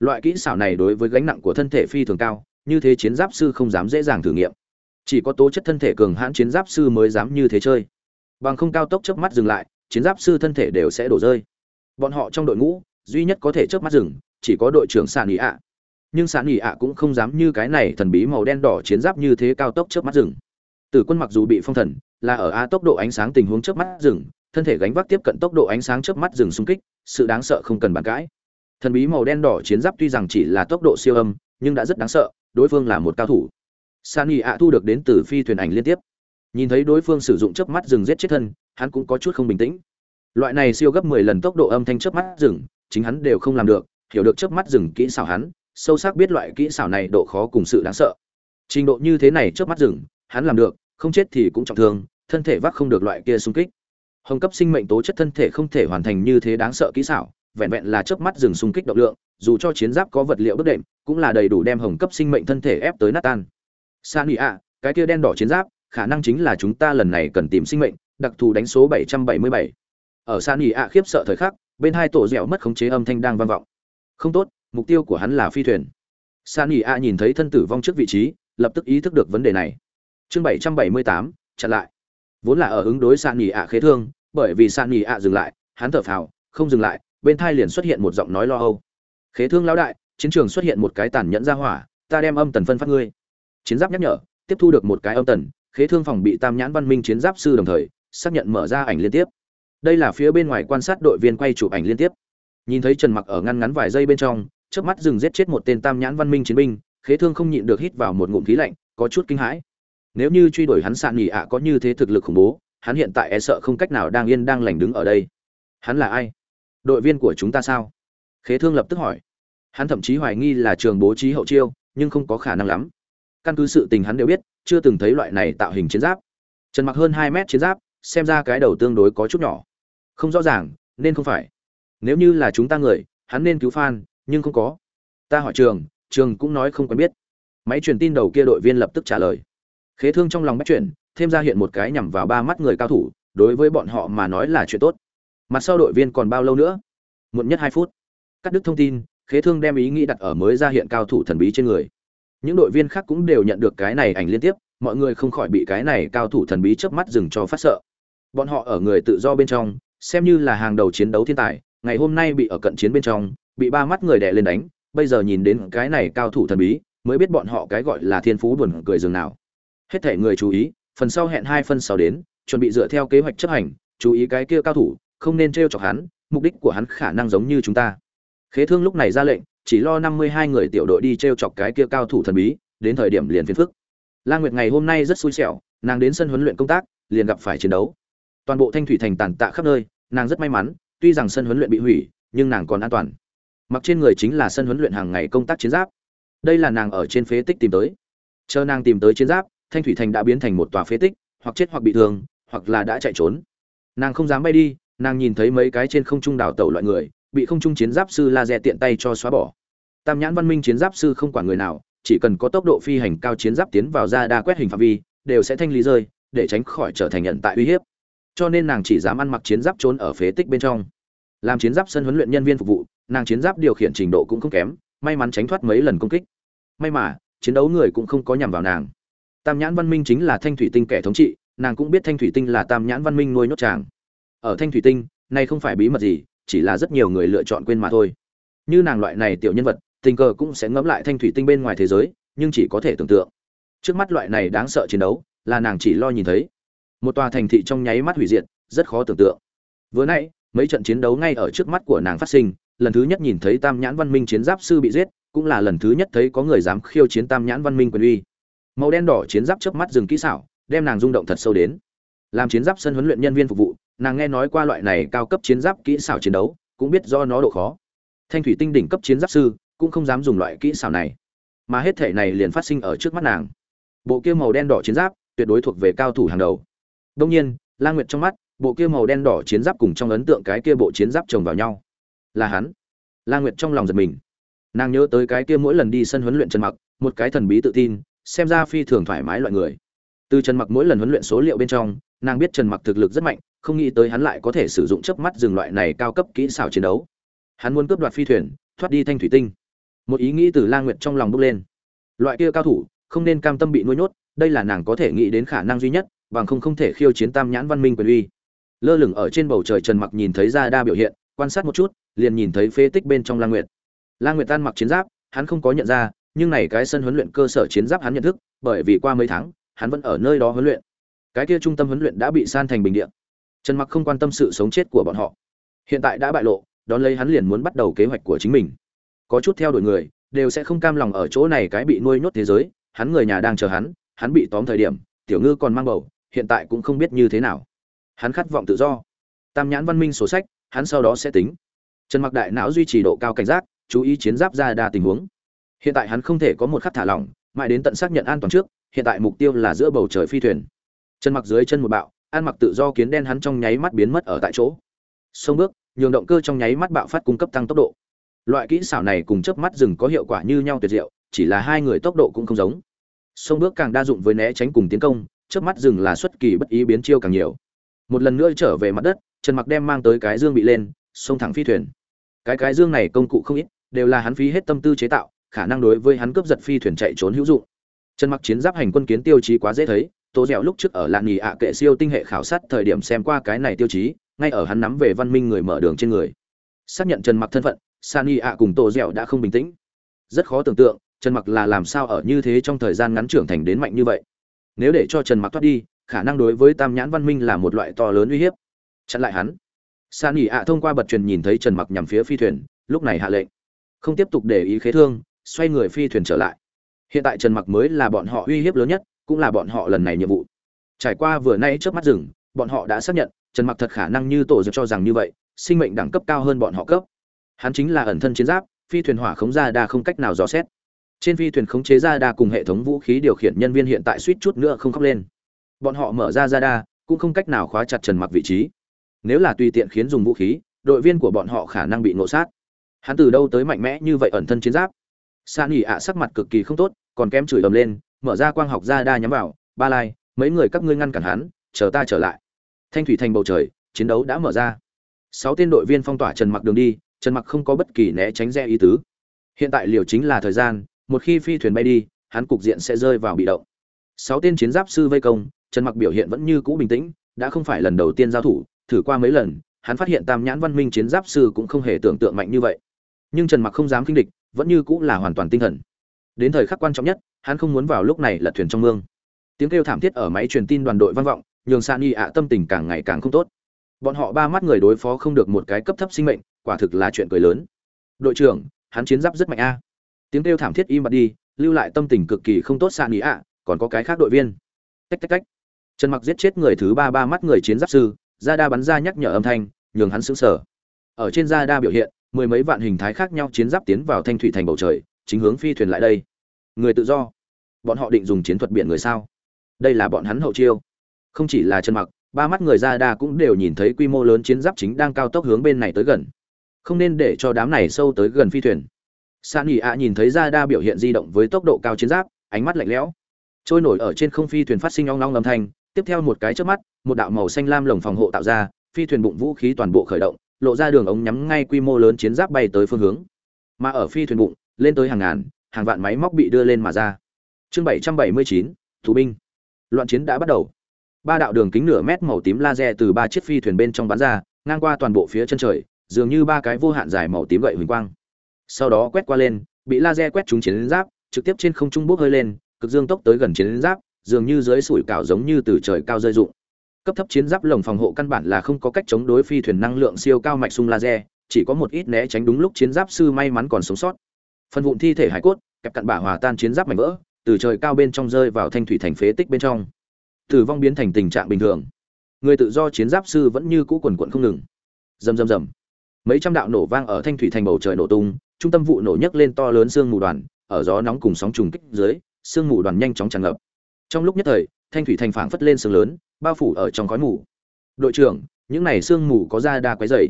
Loại kỹ xảo này đối với gánh nặng của thân thể phi thường cao, như thế chiến giáp sư không dám dễ dàng thử nghiệm. Chỉ có tố chất thân thể cường hãn chiến giáp sư mới dám như thế chơi. Bằng không cao tốc chớp mắt dừng lại, chiến giáp sư thân thể đều sẽ đổ rơi. Bọn họ trong đội ngũ, duy nhất có thể chớp mắt dừng, chỉ có đội trưởng sàn ý ạ. Nhưng sàn ý ạ cũng không dám như cái này thần bí màu đen đỏ chiến giáp như thế cao tốc chớp mắt dừng. Tử quân mặc dù bị phong thần, là ở a tốc độ ánh sáng tình huống chớp mắt dừng, thân thể gánh vác tiếp cận tốc độ ánh sáng chớp mắt dừng xung kích, sự đáng sợ không cần bàn cãi thần bí màu đen đỏ chiến giáp tuy rằng chỉ là tốc độ siêu âm, nhưng đã rất đáng sợ, đối phương là một cao thủ. San y ạ thu được đến từ phi thuyền ảnh liên tiếp. Nhìn thấy đối phương sử dụng chớp mắt rừng giết chết thân, hắn cũng có chút không bình tĩnh. Loại này siêu gấp mười lần tốc độ âm thanh chớp mắt rừng chính hắn đều không làm được, hiểu được chớp mắt rừng kỹ xảo hắn, sâu sắc biết loại kỹ xảo này độ khó cùng sự đáng sợ. Trình độ như thế này chớp mắt rừng hắn làm được, không chết thì cũng trọng thương, thân thể vác không được loại kia xung kích. Hồng cấp sinh mệnh tố chất thân thể không thể hoàn thành như thế đáng sợ kỹ xảo vẹn vẹn là chớp mắt dừng xung kích động lượng dù cho chiến giáp có vật liệu bất đệm cũng là đầy đủ đem hồng cấp sinh mệnh thân thể ép tới nát tan. Sania, cái kia đen đỏ chiến giáp khả năng chính là chúng ta lần này cần tìm sinh mệnh đặc thù đánh số 777. ở Sania khiếp sợ thời khắc bên hai tổ dẻo mất khống chế âm thanh đang vang vọng. Không tốt mục tiêu của hắn là phi thuyền. Sania nhìn thấy thân tử vong trước vị trí lập tức ý thức được vấn đề này. Chương 778, chặn lại. Vốn là ở ứng đối Sania khế thương bởi vì Sania dừng lại hắn thở phào không dừng lại bên thai liền xuất hiện một giọng nói lo âu. Khế thương lão đại, chiến trường xuất hiện một cái tàn nhẫn ra hỏa, ta đem âm tần phân phát ngươi. Chiến giáp nhắc nhở, tiếp thu được một cái âm tần, khế thương phòng bị tam nhãn văn minh chiến giáp sư đồng thời, xác nhận mở ra ảnh liên tiếp. Đây là phía bên ngoài quan sát đội viên quay chụp ảnh liên tiếp. Nhìn thấy trần mặc ở ngăn ngắn vài giây bên trong trước mắt dừng giết chết một tên tam nhãn văn minh chiến binh, khế thương không nhịn được hít vào một ngụm khí lạnh, có chút kinh hãi. Nếu như truy đuổi hắn sạn nghỉ ạ có như thế thực lực khủng bố, hắn hiện tại e sợ không cách nào đang yên đang lành đứng ở đây. Hắn là ai? Đội viên của chúng ta sao? Khế thương lập tức hỏi. Hắn thậm chí hoài nghi là trường bố trí hậu chiêu, nhưng không có khả năng lắm. Căn cứ sự tình hắn đều biết, chưa từng thấy loại này tạo hình chiến giáp. Trần mặc hơn hai mét chiến giáp, xem ra cái đầu tương đối có chút nhỏ. Không rõ ràng, nên không phải. Nếu như là chúng ta người, hắn nên cứu phan nhưng không có. Ta hỏi trường trường cũng nói không quen biết. Máy truyền tin đầu kia đội viên lập tức trả lời. Khế thương trong lòng bắt chuyển, thêm ra hiện một cái nhằm vào ba mắt người cao thủ, đối với bọn họ mà nói là chuyện tốt mặt sau đội viên còn bao lâu nữa? Muộn nhất hai phút. Cắt đứt thông tin, khế thương đem ý nghĩ đặt ở mới ra hiện cao thủ thần bí trên người. Những đội viên khác cũng đều nhận được cái này ảnh liên tiếp, mọi người không khỏi bị cái này cao thủ thần bí chớp mắt dừng cho phát sợ. Bọn họ ở người tự do bên trong, xem như là hàng đầu chiến đấu thiên tài, ngày hôm nay bị ở cận chiến bên trong, bị ba mắt người đè lên đánh, bây giờ nhìn đến cái này cao thủ thần bí, mới biết bọn họ cái gọi là thiên phú buồn cười dường nào. Hết thể người chú ý, phần sau hẹn hai phân sau đến, chuẩn bị dựa theo kế hoạch chấp hành, chú ý cái kia cao thủ không nên t chọc hắn, mục đích của hắn khả năng giống như chúng ta. Khế thương lúc này ra lệnh, chỉ lo năm mươi hai người tiểu đội đi t chọc cái kia cao thủ thần bí, đến thời điểm liền phiền phức. La nguyệt ngày hôm nay rất xui xẻo, nàng đến sân huấn luyện công tác, liền gặp phải chiến đấu. Toàn bộ thanh thủy thành tàn tạ khắp nơi, nàng rất may mắn, tuy rằng sân huấn luyện bị hủy, nhưng nàng còn an toàn. Mặc trên người chính là sân huấn luyện hàng ngày công tác chiến giáp. Đây là nàng ở trên phế tích tìm tới. Chờ nàng tìm tới chiến giáp, thanh thủy thành đã biến thành một tòa phế tích, hoặc chết hoặc bị thương, hoặc là đã chạy trốn. Nàng không dám bay đi nàng nhìn thấy mấy cái trên không trung đảo tẩu loại người, bị không trung chiến giáp sư laser tiện tay cho xóa bỏ. Tam nhãn văn minh chiến giáp sư không quản người nào, chỉ cần có tốc độ phi hành cao chiến giáp tiến vào ra đa quét hình phạm vi, đều sẽ thanh lý rơi, để tránh khỏi trở thành nhận tại uy hiếp. Cho nên nàng chỉ dám ăn mặc chiến giáp trốn ở phế tích bên trong. Làm chiến giáp sân huấn luyện nhân viên phục vụ, nàng chiến giáp điều khiển trình độ cũng không kém, may mắn tránh thoát mấy lần công kích. May mà, chiến đấu người cũng không có nhằm vào nàng. Tam nhãn văn minh chính là thanh thủy tinh kẻ thống trị, nàng cũng biết thanh thủy tinh là tam nhãn văn minh nuôi nhốt chàng ở thanh thủy tinh này không phải bí mật gì, chỉ là rất nhiều người lựa chọn quên mà thôi. Như nàng loại này tiểu nhân vật, tình cờ cũng sẽ ngẫm lại thanh thủy tinh bên ngoài thế giới, nhưng chỉ có thể tưởng tượng. Trước mắt loại này đáng sợ chiến đấu, là nàng chỉ lo nhìn thấy. Một tòa thành thị trong nháy mắt hủy diệt, rất khó tưởng tượng. Vừa nãy, mấy trận chiến đấu ngay ở trước mắt của nàng phát sinh, lần thứ nhất nhìn thấy tam nhãn văn minh chiến giáp sư bị giết, cũng là lần thứ nhất thấy có người dám khiêu chiến tam nhãn văn minh quyền uy. Màu đen đỏ chiến giáp trước mắt dừng kỹ xảo, đem nàng rung động thật sâu đến. Làm chiến giáp sân huấn luyện nhân viên phục vụ nàng nghe nói qua loại này cao cấp chiến giáp kỹ xảo chiến đấu, cũng biết do nó độ khó. Thanh thủy tinh đỉnh cấp chiến giáp sư cũng không dám dùng loại kỹ xảo này, mà hết thể này liền phát sinh ở trước mắt nàng. Bộ kia màu đen đỏ chiến giáp tuyệt đối thuộc về cao thủ hàng đầu. Đông nhiên la nguyệt trong mắt, bộ kia màu đen đỏ chiến giáp cùng trong ấn tượng cái kia bộ chiến giáp chồng vào nhau. Là hắn. La nguyệt trong lòng giật mình. Nàng nhớ tới cái kia mỗi lần đi sân huấn luyện trần mặc, một cái thần bí tự tin, xem ra phi thường thoải mái loại người. Từ trần mặc mỗi lần huấn luyện số liệu bên trong, nàng biết trần mặc thực lực rất mạnh không nghĩ tới hắn lại có thể sử dụng chớp mắt dừng loại này cao cấp kỹ xảo chiến đấu. Hắn muốn cướp đoạt phi thuyền, thoát đi thanh thủy tinh. Một ý nghĩ từ la nguyệt trong lòng bốc lên. Loại kia cao thủ, không nên cam tâm bị nuôi nhốt, đây là nàng có thể nghĩ đến khả năng duy nhất, bằng không không thể khiêu chiến tam nhãn văn minh quyền uy. Lơ lửng ở trên bầu trời trần mặc nhìn thấy ra đa biểu hiện, quan sát một chút, liền nhìn thấy phế tích bên trong la nguyệt. La nguyệt tan mặc chiến giáp, hắn không có nhận ra, nhưng này cái sân huấn luyện cơ sở chiến giáp hắn nhận thức, bởi vì qua mấy tháng, hắn vẫn ở nơi đó huấn luyện. Cái kia trung tâm huấn luyện đã bị san thành bình địa trần mặc không quan tâm sự sống chết của bọn họ. Hiện tại đã bại lộ, đón lấy hắn liền muốn bắt đầu kế hoạch của chính mình. Có chút theo đuổi người, đều sẽ không cam lòng ở chỗ này cái bị nuôi nhốt thế giới, hắn người nhà đang chờ hắn hắn bị tóm thời điểm, tiểu ngư còn mang bầu, hiện tại cũng không biết như thế nào. Hắn khát vọng tự do. Tam nhãn văn minh sổ sách, hắn sau đó sẽ tính. Trần mặc đại não duy trì độ cao cảnh giác, chú ý chiến giáp ra đa tình huống. Hiện tại hắn không thể có một khắc thả lỏng, mãi đến tận xác nhận an toàn trước, hiện tại mục tiêu là giữa bầu trời phi thuyền. Trần mặc dưới chân một bạo an mặc tự do kiến đen hắn trong nháy mắt biến mất ở tại chỗ. Sông bước, nhường động cơ trong nháy mắt bạo phát cung cấp tăng tốc độ. Loại kỹ xảo này cùng chớp mắt dừng có hiệu quả như nhau tuyệt diệu, chỉ là hai người tốc độ cũng không giống. Sông bước càng đa dụng với né tránh cùng tiến công, chớp mắt dừng là xuất kỳ bất ý biến chiêu càng nhiều. Một lần nữa trở về mặt đất, trần mặc đem mang tới cái dương bị lên, xông thẳng phi thuyền. Cái cái dương này công cụ không ít, đều là hắn phí hết tâm tư chế tạo, khả năng đối với hắn cướp giật phi thuyền chạy trốn hữu dụng. Trần mặc chiến giáp hành quân kiến tiêu chí quá dễ thấy tố dẻo lúc trước ở lạn nghỉ ạ kệ siêu tinh hệ khảo sát thời điểm xem qua cái này tiêu chí, ngay ở hắn nắm về văn minh người mở đường trên người. Xác nhận trần mặc thân phận, San sani ạ cùng Tô dẻo đã không bình tĩnh. Rất khó tưởng tượng, trần mặc là làm sao ở như thế trong thời gian ngắn trưởng thành đến mạnh như vậy. Nếu để cho trần mặc thoát đi, khả năng đối với tam nhãn văn minh là một loại to lớn uy hiếp. Chặn lại hắn. San sani ạ thông qua bật truyền nhìn thấy trần mặc nhằm phía phi thuyền, lúc này hạ lệnh. Không tiếp tục để ý khế thương, xoay người phi thuyền trở lại. Hiện tại trần mặc mới là bọn họ uy hiếp lớn nhất cũng là bọn họ lần này nhiệm vụ. Trải qua vừa nay trước mắt rừng, bọn họ đã xác nhận, trần mặc thật khả năng như tổ dược cho rằng như vậy, sinh mệnh đẳng cấp cao hơn bọn họ cấp. Hắn chính là ẩn thân chiến giáp, phi thuyền hỏa khống ra đa không cách nào dò xét. Trên phi thuyền khống chế ra đa cùng hệ thống vũ khí điều khiển nhân viên hiện tại suýt chút nữa không khóc lên. Bọn họ mở ra ra đa, cũng không cách nào khóa chặt trần mặc vị trí. Nếu là tùy tiện khiến dùng vũ khí, đội viên của bọn họ khả năng bị nổ sát. Hắn từ đâu tới mạnh mẽ như vậy ẩn thân chiến giáp? San ỉ ạ sắc mặt cực kỳ không tốt, còn kém chửi ầm lên mở ra quang học ra đa nhắm vào, ba lai, mấy người các ngươi ngăn cản hắn, chờ ta trở lại. Thanh thủy thành bầu trời, chiến đấu đã mở ra. Sáu tên đội viên phong tỏa trần mặc đường đi, trần mặc không có bất kỳ né tránh rẽ ý tứ. Hiện tại liều chính là thời gian, một khi phi thuyền bay đi, hắn cục diện sẽ rơi vào bị động. Sáu tên chiến giáp sư vây công, trần mặc biểu hiện vẫn như cũ bình tĩnh, đã không phải lần đầu tiên giao thủ, thử qua mấy lần, hắn phát hiện tam nhãn văn minh chiến giáp sư cũng không hề tưởng tượng mạnh như vậy. Nhưng trần mặc không dám kinh địch, vẫn như cũng là hoàn toàn tinh thần đến thời khắc quan trọng nhất, hắn không muốn vào lúc này lật thuyền trong mương. Tiếng kêu thảm thiết ở máy truyền tin đoàn đội vang vọng, nhường san y ạ tâm tình càng ngày càng không tốt. Bọn họ ba mắt người đối phó không được một cái cấp thấp sinh mệnh, quả thực là chuyện cười lớn. Đội trưởng, hắn chiến giáp rất mạnh a. Tiếng kêu thảm thiết im bặt đi, lưu lại tâm tình cực kỳ không tốt san y ạ, còn có cái khác đội viên. Tách tách tách. Trần mặc giết chết người thứ ba ba mắt người chiến giáp sư, ra đa bắn ra nhắc nhở âm thanh, nhường hắn sững sờ. Ở trên ra đa biểu hiện, mười mấy vạn hình thái khác nhau chiến giáp tiến vào thanh thủy thành bầu trời chính hướng phi thuyền lại đây. Người tự do. Bọn họ định dùng chiến thuật biển người sao? Đây là bọn hắn hậu chiêu. Không chỉ là chân mặc, ba mắt người ra đa cũng đều nhìn thấy quy mô lớn chiến giáp chính đang cao tốc hướng bên này tới gần. Không nên để cho đám này sâu tới gần phi thuyền. San nghỉ ạ nhìn thấy ra đa biểu hiện di động với tốc độ cao chiến giáp, ánh mắt lạnh lẽo. Trôi nổi ở trên không phi thuyền phát sinh ong long âm thanh, tiếp theo một cái trước mắt, một đạo màu xanh lam lồng phòng hộ tạo ra, phi thuyền bụng vũ khí toàn bộ khởi động, lộ ra đường ống nhắm ngay quy mô lớn chiến giáp bay tới phương hướng. Mà ở phi thuyền bụng lên tới hàng ngàn, hàng vạn máy móc bị đưa lên mà ra. Chương bảy trăm bảy mươi chín thủ binh. Loạn chiến đã bắt đầu. Ba đạo đường kính nửa mét màu tím laser từ ba chiếc phi thuyền bên trong bắn ra, ngang qua toàn bộ phía chân trời, dường như ba cái vô hạn dài màu tím gậy huỳnh quang. Sau đó quét qua lên, bị laser quét trúng chiến giáp, trực tiếp trên không trung bốc hơi lên, cực dương tốc tới gần chiến giáp, dường như dưới sủi cảo giống như từ trời cao rơi rụng. Cấp thấp chiến giáp lồng phòng hộ căn bản là không có cách chống đối phi thuyền năng lượng siêu cao mạch sung laser, chỉ có một ít né tránh đúng lúc chiến giáp sư may mắn còn sống sót phần vụn thi thể hải cốt, kẹp cặn bả hòa tan chiến giáp mảnh vỡ, từ trời cao bên trong rơi vào thanh thủy thành phế tích bên trong. Tử vong biến thành tình trạng bình thường. Người tự do chiến giáp sư vẫn như cũ quần quận không ngừng. Rầm rầm rầm. Mấy trăm đạo nổ vang ở thanh thủy thành bầu trời nổ tung, trung tâm vụ nổ nhấc lên to lớn sương mù đoàn, ở gió nóng cùng sóng trùng kích dưới, sương mù đoàn nhanh chóng tràn ngập. Trong lúc nhất thời, thanh thủy thành phảng phất lên sương lớn, bao phủ ở trong khói mù. Đội trưởng, những này sương mù có ra đa quấy dày.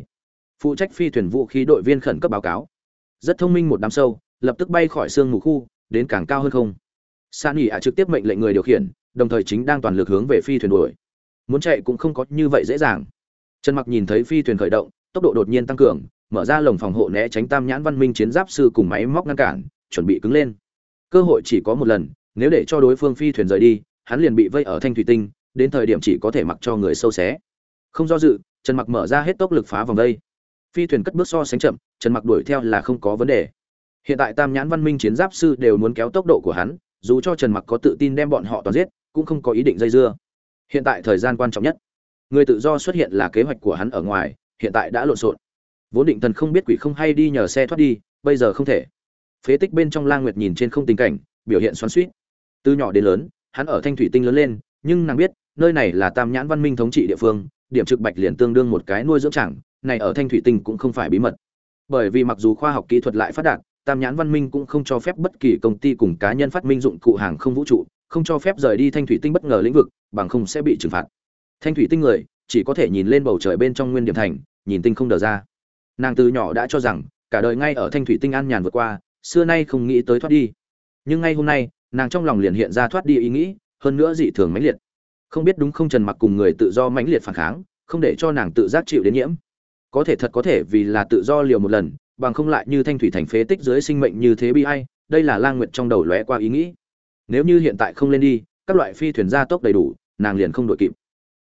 Phụ trách phi thuyền vũ khí đội viên khẩn cấp báo cáo. Rất thông minh một đám sâu lập tức bay khỏi sương mù khu, đến càng cao hơn không. San nghỉ ạ trực tiếp mệnh lệnh người điều khiển, đồng thời chính đang toàn lực hướng về phi thuyền đuổi. Muốn chạy cũng không có như vậy dễ dàng. Trần mặc nhìn thấy phi thuyền khởi động, tốc độ đột nhiên tăng cường, mở ra lồng phòng hộ né tránh tam nhãn văn minh chiến giáp sư cùng máy móc ngăn cản, chuẩn bị cứng lên. Cơ hội chỉ có một lần, nếu để cho đối phương phi thuyền rời đi, hắn liền bị vây ở thanh thủy tinh, đến thời điểm chỉ có thể mặc cho người sâu xé. Không do dự, trần mặc mở ra hết tốc lực phá vòng đây. Phi thuyền cất bước so sánh chậm, trần mặc đuổi theo là không có vấn đề hiện tại tam nhãn văn minh chiến giáp sư đều muốn kéo tốc độ của hắn, dù cho trần mặc có tự tin đem bọn họ toàn giết, cũng không có ý định dây dưa. Hiện tại thời gian quan trọng nhất. Người tự do xuất hiện là kế hoạch của hắn ở ngoài, hiện tại đã lộn xộn. Vốn định thần không biết quỷ không hay đi nhờ xe thoát đi, bây giờ không thể. Phế tích bên trong lang nguyệt nhìn trên không tình cảnh, biểu hiện xoắn suýt từ nhỏ đến lớn, hắn ở thanh thủy tinh lớn lên, nhưng nàng biết, nơi này là tam nhãn văn minh thống trị địa phương, điểm trực bạch liền tương đương một cái nuôi dưỡng chẳng, này ở thanh thủy tinh cũng không phải bí mật. Bởi vì mặc dù khoa học kỹ thuật lại phát đạt tam nhãn văn minh cũng không cho phép bất kỳ công ty cùng cá nhân phát minh dụng cụ hàng không vũ trụ, không cho phép rời đi thanh thủy tinh bất ngờ lĩnh vực, bằng không sẽ bị trừng phạt. Thanh thủy tinh người, chỉ có thể nhìn lên bầu trời bên trong nguyên điểm thành, nhìn tinh không đờ ra. Nàng từ nhỏ đã cho rằng, cả đời ngay ở thanh thủy tinh an nhàn vượt qua, xưa nay không nghĩ tới thoát đi. Nhưng ngay hôm nay, nàng trong lòng liền hiện ra thoát đi ý nghĩ, hơn nữa dị thường mãnh liệt. Không biết đúng không trần mặc cùng người tự do mãnh liệt phản kháng, không để cho nàng tự giác chịu đến nhiễm. Có thể thật có thể vì là tự do liều một lần bằng không lại như thanh thủy thành phế tích dưới sinh mệnh như thế bi ai, đây là lang nguyệt trong đầu lóe qua ý nghĩ. Nếu như hiện tại không lên đi, các loại phi thuyền gia tốc đầy đủ, nàng liền không đội kịp.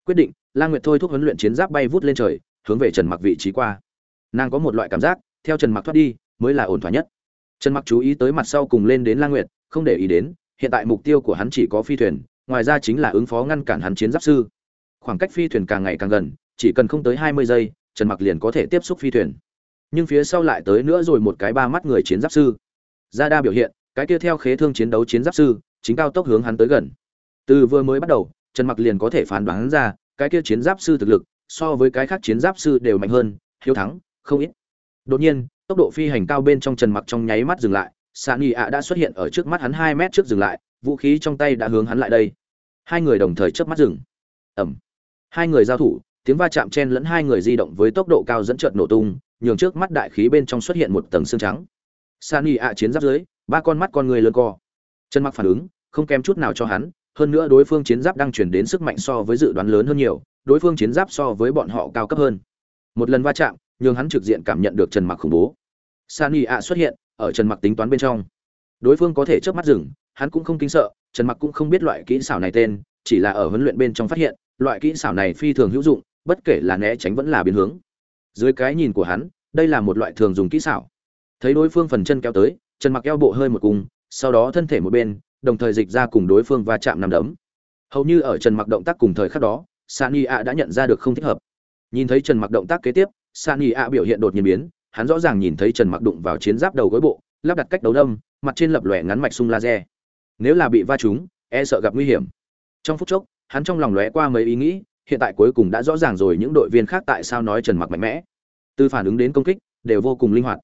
Quyết định, lang nguyệt thôi thúc huấn luyện chiến giáp bay vút lên trời, hướng về trần mặc vị trí qua. Nàng có một loại cảm giác, theo trần mặc thoát đi, mới là ổn thỏa nhất. Trần mặc chú ý tới mặt sau cùng lên đến lang nguyệt, không để ý đến, hiện tại mục tiêu của hắn chỉ có phi thuyền, ngoài ra chính là ứng phó ngăn cản hắn chiến giáp sư. Khoảng cách phi thuyền càng ngày càng gần, chỉ cần không tới 20 giây, trần mặc liền có thể tiếp xúc phi thuyền nhưng phía sau lại tới nữa rồi một cái ba mắt người chiến giáp sư. Ra đa biểu hiện, cái kia theo khế thương chiến đấu chiến giáp sư, chính cao tốc hướng hắn tới gần. Từ vừa mới bắt đầu, trần mặc liền có thể phán đoán ra, cái kia chiến giáp sư thực lực, so với cái khác chiến giáp sư đều mạnh hơn, hiếu thắng, không ít. Đột nhiên, tốc độ phi hành cao bên trong trần mặc trong nháy mắt dừng lại sàn y ạ đã xuất hiện ở trước mắt hắn hai mét trước dừng lại, vũ khí trong tay đã hướng hắn lại đây. Hai người đồng thời chớp mắt dừng. Ẩm. Hai người giao thủ tiếng va chạm chen lẫn hai người di động với tốc độ cao dẫn trợt nổ tung, nhường trước mắt đại khí bên trong xuất hiện một tầng xương trắng. Sani ạ chiến giáp dưới, ba con mắt con người lớn co. Chân mặc phản ứng, không kém chút nào cho hắn, hơn nữa đối phương chiến giáp đang chuyển đến sức mạnh so với dự đoán lớn hơn nhiều, đối phương chiến giáp so với bọn họ cao cấp hơn. Một lần va chạm, nhường hắn trực diện cảm nhận được trần mặc khủng bố. Sani ạ xuất hiện, ở trần mặc tính toán bên trong. Đối phương có thể chớp mắt dừng, hắn cũng không kinh sợ, trần mặc cũng không biết loại kỹ xảo này tên, chỉ là ở huấn luyện bên trong phát hiện, loại kỹ xảo này phi thường hữu dụng bất kể là né tránh vẫn là biến hướng. Dưới cái nhìn của hắn, đây là một loại thường dùng kỹ xảo. Thấy đối phương phần chân kéo tới, trần mặc eo bộ hơi một cung sau đó thân thể một bên, đồng thời dịch ra cùng đối phương va chạm nằm đấm. Hầu như ở trần mặc động tác cùng thời khắc đó, sani a đã nhận ra được không thích hợp. Nhìn thấy trần mặc động tác kế tiếp, sani a biểu hiện đột nhiên biến, hắn rõ ràng nhìn thấy trần mặc đụng vào chiến giáp đầu gối bộ, lắp đặt cách đấu đâm, mặt trên lập lòe ngắn mạch sung laser. Nếu là bị va trúng e sợ gặp nguy hiểm. Trong phút chốc, hắn trong lòng lóe qua mấy ý nghĩ hiện tại cuối cùng đã rõ ràng rồi những đội viên khác tại sao nói trần mặc mạnh mẽ. Từ phản ứng đến công kích, đều vô cùng linh hoạt.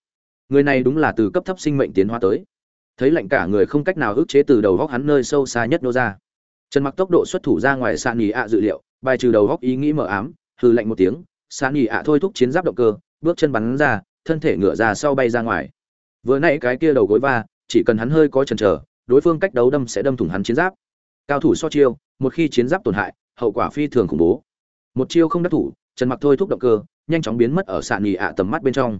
Người này đúng là từ cấp thấp sinh mệnh tiến hóa tới. Thấy lạnh cả người không cách nào ức chế từ đầu góc hắn nơi sâu xa nhất nô ra. Trần mặc tốc độ xuất thủ ra ngoài sàn nhì ạ dự liệu, bài trừ đầu góc ý nghĩ mờ ám hư lạnh một tiếng sàn nhì ạ thôi thúc chiến giáp động cơ, bước chân bắn ra, thân thể ngựa ra sau bay ra ngoài. Vừa nãy cái kia đầu gối va, chỉ cần hắn hơi có chần chờ, đối phương cách đấu đâm sẽ đâm thủng hắn chiến giáp. Cao thủ so chiêu, một khi chiến giáp tổn hại hậu quả phi thường khủng bố. Một chiêu không đắc thủ, trần mặc thôi thúc động cơ, nhanh chóng biến mất ở sạn nhì ạ tầm mắt bên trong.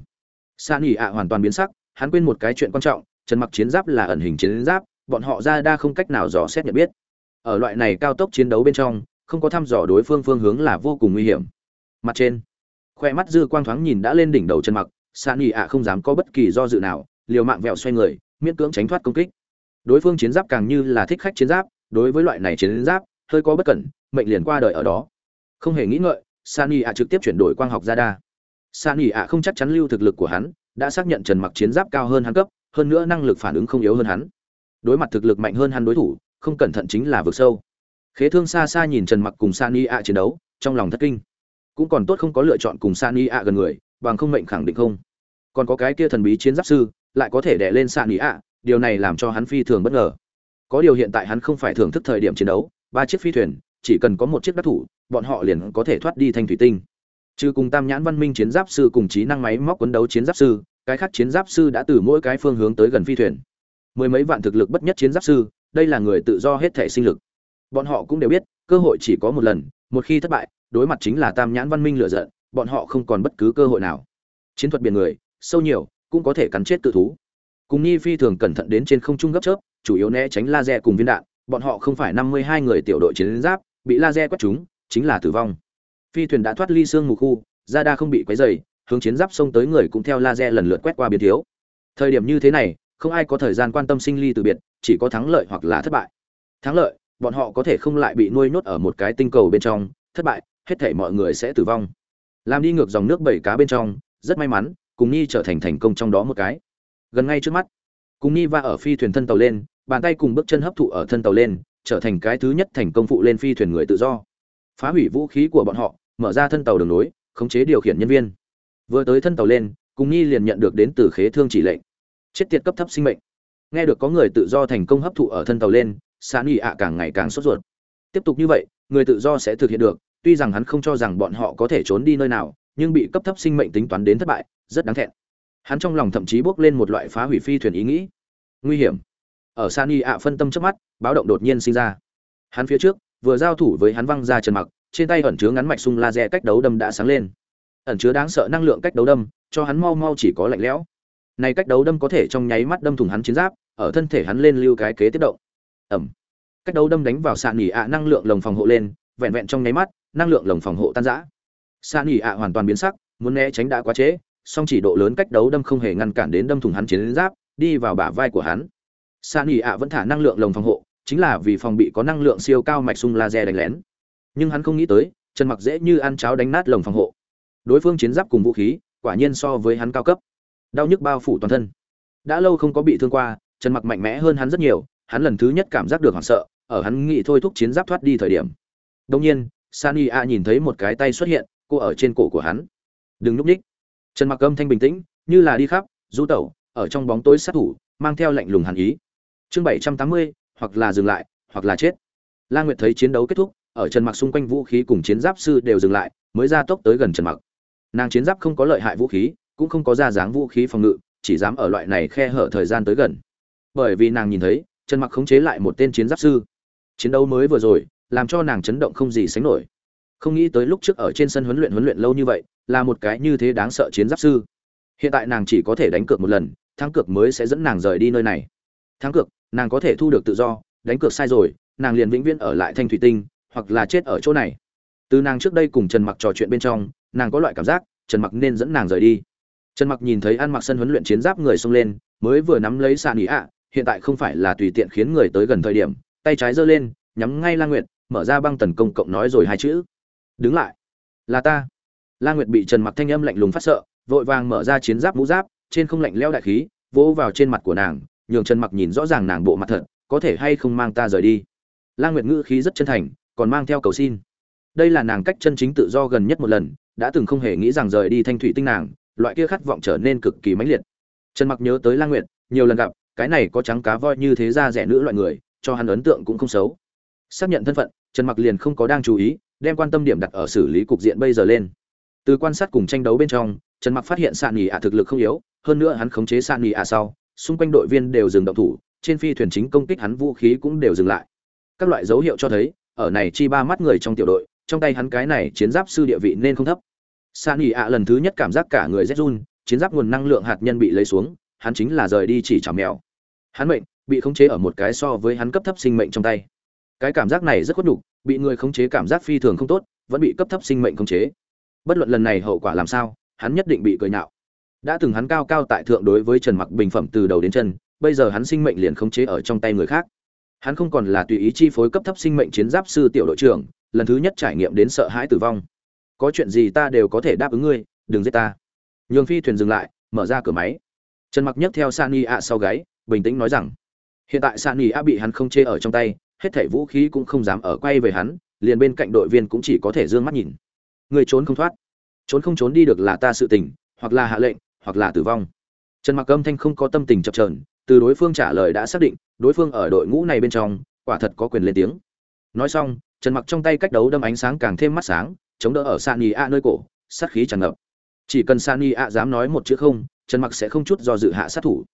Sạn nhì ạ hoàn toàn biến sắc, hắn quên một cái chuyện quan trọng, trần mặc chiến giáp là ẩn hình chiến giáp, bọn họ ra đa không cách nào dò xét nhận biết. Ở loại này cao tốc chiến đấu bên trong, không có thăm dò đối phương phương hướng là vô cùng nguy hiểm. Mặt trên, khoe mắt dư quang thoáng nhìn đã lên đỉnh đầu trần mặc, sạn nhì ạ không dám có bất kỳ do dự nào, liều mạng vẹo xoay người, miễn cưỡng tránh thoát công kích. Đối phương chiến giáp càng như là thích khách chiến giáp, đối với loại này chiến giáp, hơi có bất cẩn mệnh liền qua đời ở đó. Không hề nghĩ ngợi, sani ạ trực tiếp chuyển đổi quang học ra đa. Sani ạ không chắc chắn lưu thực lực của hắn, đã xác nhận trần mặc chiến giáp cao hơn hắn cấp, hơn nữa năng lực phản ứng không yếu hơn hắn. Đối mặt thực lực mạnh hơn hắn đối thủ, không cẩn thận chính là vực sâu. Khế thương xa xa nhìn trần mặc cùng sani ạ chiến đấu, trong lòng thất kinh. Cũng còn tốt không có lựa chọn cùng sani ạ gần người, bằng không mệnh khẳng định không. Còn có cái kia thần bí chiến giáp sư, lại có thể đè lên sani ạ, điều này làm cho hắn phi thường bất ngờ. Có điều hiện tại hắn không phải thưởng thức thời điểm chiến đấu, ba chiếc phi thuyền chỉ cần có một chiếc đắc thủ, bọn họ liền có thể thoát đi thanh thủy tinh. Trừ cùng tam nhãn văn minh chiến giáp sư cùng trí năng máy móc quấn đấu chiến giáp sư, cái khác chiến giáp sư đã từ mỗi cái phương hướng tới gần phi thuyền. Mười mấy vạn thực lực bất nhất chiến giáp sư, đây là người tự do hết thể sinh lực. Bọn họ cũng đều biết, cơ hội chỉ có một lần, một khi thất bại, đối mặt chính là tam nhãn văn minh lựa giận, bọn họ không còn bất cứ cơ hội nào. Chiến thuật biển người, sâu nhiều, cũng có thể cắn chết tự thú. Cùng nhi phi thường cẩn thận đến trên không trung gấp chớp, chủ yếu né tránh laser cùng viên đạn, bọn họ không phải năm mươi hai người tiểu đội chiến giáp bị laser quét chúng, chính là tử vong. Phi thuyền đã thoát ly xương mù khu ra đa không bị quấy dày hướng chiến giáp xông tới người cũng theo laser lần lượt quét qua biến thiếu. Thời điểm như thế này, không ai có thời gian quan tâm sinh ly từ biệt, chỉ có thắng lợi hoặc là thất bại. Thắng lợi, bọn họ có thể không lại bị nuôi nhốt ở một cái tinh cầu bên trong, thất bại, hết thảy mọi người sẽ tử vong. Làm đi ngược dòng nước bảy cá bên trong, rất may mắn, cùng nhi trở thành thành công trong đó một cái. Gần ngay trước mắt, cùng nhi va ở phi thuyền thân tàu lên, bàn tay cùng bước chân hấp thụ ở thân tàu lên trở thành cái thứ nhất thành công phụ lên phi thuyền người tự do. Phá hủy vũ khí của bọn họ, mở ra thân tàu đường nối, khống chế điều khiển nhân viên. Vừa tới thân tàu lên, cùng nhi liền nhận được đến từ khế thương chỉ lệnh. Chết tiệt cấp thấp sinh mệnh. Nghe được có người tự do thành công hấp thụ ở thân tàu lên sán ni ạ càng ngày càng sốt ruột. Tiếp tục như vậy, người tự do sẽ thực hiện được, tuy rằng hắn không cho rằng bọn họ có thể trốn đi nơi nào, nhưng bị cấp thấp sinh mệnh tính toán đến thất bại, rất đáng thẹn. Hắn trong lòng thậm chí bước lên một loại phá hủy phi thuyền ý nghĩ. Nguy hiểm ở san y ạ phân tâm trước mắt, báo động đột nhiên sinh ra. Hắn phía trước, vừa giao thủ với hắn văng ra trần mặc, trên tay ẩn chứa ngắn mạch sung laser cách đấu đâm đã sáng lên. Ẩn chứa đáng sợ năng lượng cách đấu đâm, cho hắn mau mau chỉ có lạnh lẽo. Này cách đấu đâm có thể trong nháy mắt đâm thủng hắn chiến giáp, ở thân thể hắn lên lưu cái kế tiết động. Ẩm. Cách đấu đâm đánh vào sạn nỉ ạ năng lượng lồng phòng hộ lên, vẹn vẹn trong nháy mắt, năng lượng lồng phòng hộ tan rã. Sạn nỉ ạ hoàn toàn biến sắc, muốn né tránh đã quá trễ, song chỉ độ lớn cách đấu đâm không hề ngăn cản đến đâm thủng hắn chiến giáp, đi vào bả vai của hắn sạn nỉ ạ vẫn thả năng lượng lồng phòng hộ, chính là vì phòng bị có năng lượng siêu cao mạch sung laser đánh lén. Nhưng hắn không nghĩ tới, trần mặc dễ như ăn cháo đánh nát lồng phòng hộ. Đối phương chiến giáp cùng vũ khí, quả nhiên so với hắn cao cấp. Đau nhức bao phủ toàn thân. Đã lâu không có bị thương qua, trần mặc mạnh mẽ hơn hắn rất nhiều, hắn lần thứ nhất cảm giác được hoảng sợ, ở hắn nghĩ thôi thúc chiến giáp thoát đi thời điểm. Đông nhiên sani a nhìn thấy một cái tay xuất hiện, cô ở trên cổ của hắn. Đừng núp ních trần mặc âm thanh bình tĩnh, như là đi khắp, du tẩu, ở trong bóng tối sát thủ, mang theo lạnh lùng hàn ý chương bảy trăm tám mươi, hoặc là dừng lại, hoặc là chết. La nguyệt thấy chiến đấu kết thúc, ở trần mặc xung quanh vũ khí cùng chiến giáp sư đều dừng lại, mới ra tốc tới gần trần mặc. Nàng chiến giáp không có lợi hại vũ khí, cũng không có ra dáng vũ khí phòng ngự, chỉ dám ở loại này khe hở thời gian tới gần. Bởi vì nàng nhìn thấy, trần mặc khống chế lại một tên chiến giáp sư. Chiến đấu mới vừa rồi, làm cho nàng chấn động không gì sánh nổi. Không nghĩ tới lúc trước ở trên sân huấn luyện huấn luyện lâu như vậy, là một cái như thế đáng sợ chiến giáp sư. Hiện tại nàng chỉ có thể đánh cược một lần, thắng cược mới sẽ dẫn nàng rời đi nơi này. Thắng cược nàng có thể thu được tự do, đánh cược sai rồi, nàng liền vĩnh viễn ở lại thanh thủy tinh, hoặc là chết ở chỗ này. Từ nàng trước đây cùng trần mặc trò chuyện bên trong, nàng có loại cảm giác, trần mặc nên dẫn nàng rời đi. Trần mặc nhìn thấy ăn mặc sân huấn luyện chiến giáp người xông lên, mới vừa nắm lấy sàn ý ạ, hiện tại không phải là tùy tiện khiến người tới gần thời điểm, tay trái giơ lên, nhắm ngay la nguyệt, mở ra băng tần công cộng nói rồi hai chữ. Đứng lại. Là ta. La nguyệt bị trần mặc thanh âm lạnh lùng phát sợ, vội vàng mở ra chiến giáp mũ giáp, trên không lạnh leo đại khí, vỗ vào trên mặt của nàng nhường trần mặc nhìn rõ ràng nàng bộ mặt thật, có thể hay không mang ta rời đi. Lang nguyệt ngữ khí rất chân thành, còn mang theo cầu xin. Đây là nàng cách chân chính tự do gần nhất một lần, đã từng không hề nghĩ rằng rời đi thanh thủy tinh nàng, loại kia khát vọng trở nên cực kỳ mãnh liệt. Trần mặc nhớ tới Lang nguyệt, nhiều lần gặp, cái này có trắng cá voi như thế ra rẻ nữ loại người, cho hắn ấn tượng cũng không xấu. Xác nhận thân phận, trần mặc liền không có đang chú ý, đem quan tâm điểm đặt ở xử lý cục diện bây giờ lên. Từ quan sát cùng tranh đấu bên trong, trần mặc phát hiện sạn Nghị ạ thực lực không yếu, hơn nữa hắn khống chế sạn Nghị ạ sau xung quanh đội viên đều dừng động thủ, trên phi thuyền chính công kích hắn vũ khí cũng đều dừng lại. Các loại dấu hiệu cho thấy, ở này chi ba mắt người trong tiểu đội, trong tay hắn cái này chiến giáp sư địa vị nên không thấp. San Nghị ạ lần thứ nhất cảm giác cả người rét run, chiến giáp nguồn năng lượng hạt nhân bị lấy xuống, hắn chính là rời đi chỉ chảo mèo. Hắn mệnh, bị khống chế ở một cái so với hắn cấp thấp sinh mệnh trong tay. Cái cảm giác này rất khó nhục, bị người khống chế cảm giác phi thường không tốt, vẫn bị cấp thấp sinh mệnh khống chế. Bất luận lần này hậu quả làm sao, hắn nhất định bị cười nhạo đã từng hắn cao cao tại thượng đối với trần mặc bình phẩm từ đầu đến chân, bây giờ hắn sinh mệnh liền khống chế ở trong tay người khác. Hắn không còn là tùy ý chi phối cấp thấp sinh mệnh chiến giáp sư tiểu đội trưởng, lần thứ nhất trải nghiệm đến sợ hãi tử vong. Có chuyện gì ta đều có thể đáp ứng ngươi, đừng giết ta. Nhường phi thuyền dừng lại, mở ra cửa máy. Trần mặc nhấc theo sani ạ sau gáy, bình tĩnh nói rằng, hiện tại sani ạ bị hắn không chê ở trong tay, hết thảy vũ khí cũng không dám ở quay về hắn, liền bên cạnh đội viên cũng chỉ có thể dương mắt nhìn. Người trốn không thoát. Trốn không trốn đi được là ta sự tình, hoặc là hạ lệnh hoặc là tử vong. Trần mặc âm thanh không có tâm tình chập trờn từ đối phương trả lời đã xác định, đối phương ở đội ngũ này bên trong, quả thật có quyền lên tiếng. Nói xong, trần mặc trong tay cách đấu đâm ánh sáng càng thêm mắt sáng, chống đỡ ở sani a nơi cổ, sát khí tràn ngập. Chỉ cần sani a dám nói một chữ không, trần mặc sẽ không chút do dự hạ sát thủ.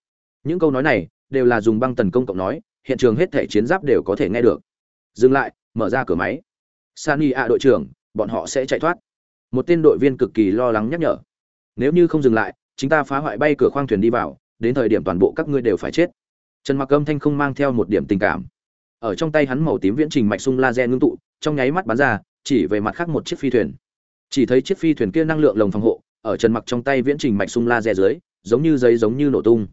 Những câu nói này đều là dùng băng tần công cộng nói, hiện trường hết thể chiến giáp đều có thể nghe được. Dừng lại, mở ra cửa máy. Sani a đội trưởng, bọn họ sẽ chạy thoát. Một tên đội viên cực kỳ lo lắng nhắc nhở. Nếu như không dừng lại chúng ta phá hoại bay cửa khoang thuyền đi vào, đến thời điểm toàn bộ các ngươi đều phải chết. Trần mặc âm thanh không mang theo một điểm tình cảm. Ở trong tay hắn màu tím viễn trình mạch sung laser ngưng tụ, trong nháy mắt bắn ra, chỉ về mặt khác một chiếc phi thuyền. Chỉ thấy chiếc phi thuyền kia năng lượng lồng phòng hộ, ở trần mặc trong tay viễn trình mạch sung laser dưới, giống như giấy giống như nổ tung.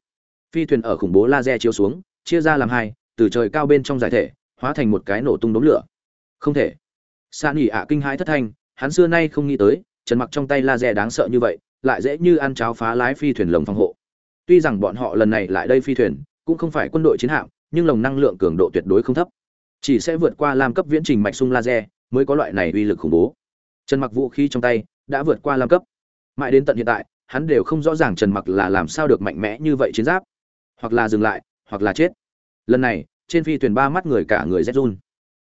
Phi thuyền ở khủng bố laser chiếu xuống, chia ra làm hai, từ trời cao bên trong giải thể, hóa thành một cái nổ tung đống lửa. Không thể. Sa nhĩ ạ kinh hãi thất thanh, hắn xưa nay không nghĩ tới, trần mặc trong tay laser đáng sợ như vậy lại dễ như ăn cháo phá lái phi thuyền lồng phòng hộ. Tuy rằng bọn họ lần này lại đây phi thuyền, cũng không phải quân đội chiến hạm, nhưng lồng năng lượng cường độ tuyệt đối không thấp. Chỉ sẽ vượt qua lam cấp viễn trình mạch sung laser mới có loại này uy lực khủng bố. Trần mặc vũ khí trong tay đã vượt qua lam cấp. Mãi đến tận hiện tại, hắn đều không rõ ràng trần mặc là làm sao được mạnh mẽ như vậy chiến giáp. Hoặc là dừng lại, hoặc là chết. Lần này, trên phi thuyền ba mắt người cả người rét run.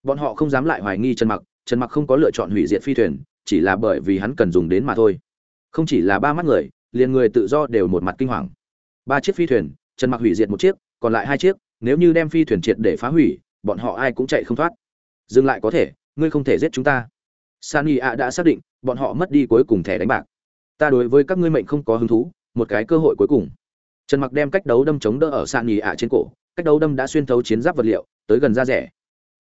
Bọn họ không dám lại hoài nghi trần mặc. Trần mặc không có lựa chọn hủy diệt phi thuyền, chỉ là bởi vì hắn cần dùng đến mà thôi không chỉ là ba mắt người, liền người tự do đều một mặt kinh hoàng. Ba chiếc phi thuyền, trần mặc hủy diệt một chiếc, còn lại hai chiếc, nếu như đem phi thuyền triệt để phá hủy, bọn họ ai cũng chạy không thoát. Dừng lại có thể, ngươi không thể giết chúng ta. Sani a đã xác định, bọn họ mất đi cuối cùng thẻ đánh bạc. Ta đối với các ngươi mệnh không có hứng thú, một cái cơ hội cuối cùng. Trần mặc đem cách đấu đâm chống đỡ ở sani a trên cổ, cách đấu đâm đã xuyên thấu chiến giáp vật liệu, tới gần da rẻ.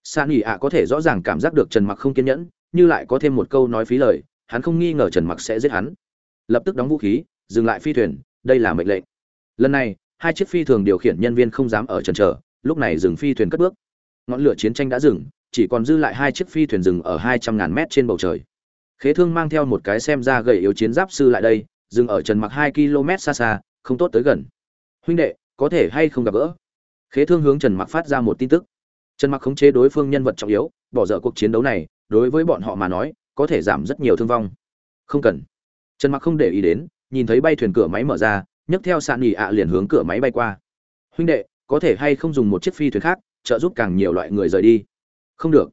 Sani a có thể rõ ràng cảm giác được trần mặc không kiên nhẫn, như lại có thêm một câu nói phí lời, hắn không nghi ngờ trần mặc sẽ giết hắn lập tức đóng vũ khí, dừng lại phi thuyền, đây là mệnh lệnh. Lần này, hai chiếc phi thường điều khiển nhân viên không dám ở trần trở lúc này dừng phi thuyền cất bước. Ngọn lửa chiến tranh đã dừng, chỉ còn dư lại hai chiếc phi thuyền dừng ở hai trăm ngàn mét trên bầu trời. Khế thương mang theo một cái xem ra gầy yếu chiến giáp sư lại đây, dừng ở trần mặc hai km xa xa, không tốt tới gần. Huynh đệ, có thể hay không gặp gỡ? Khế thương hướng trần mặc phát ra một tin tức. Trần mặc khống chế đối phương nhân vật trọng yếu, bỏ dở cuộc chiến đấu này, đối với bọn họ mà nói, có thể giảm rất nhiều thương vong. Không cần trần mặc không để ý đến, nhìn thấy bay thuyền cửa máy mở ra, nhấc theo sạn nhì ạ liền hướng cửa máy bay qua. Huynh đệ, có thể hay không dùng một chiếc phi thuyền khác, trợ giúp càng nhiều loại người rời đi? Không được.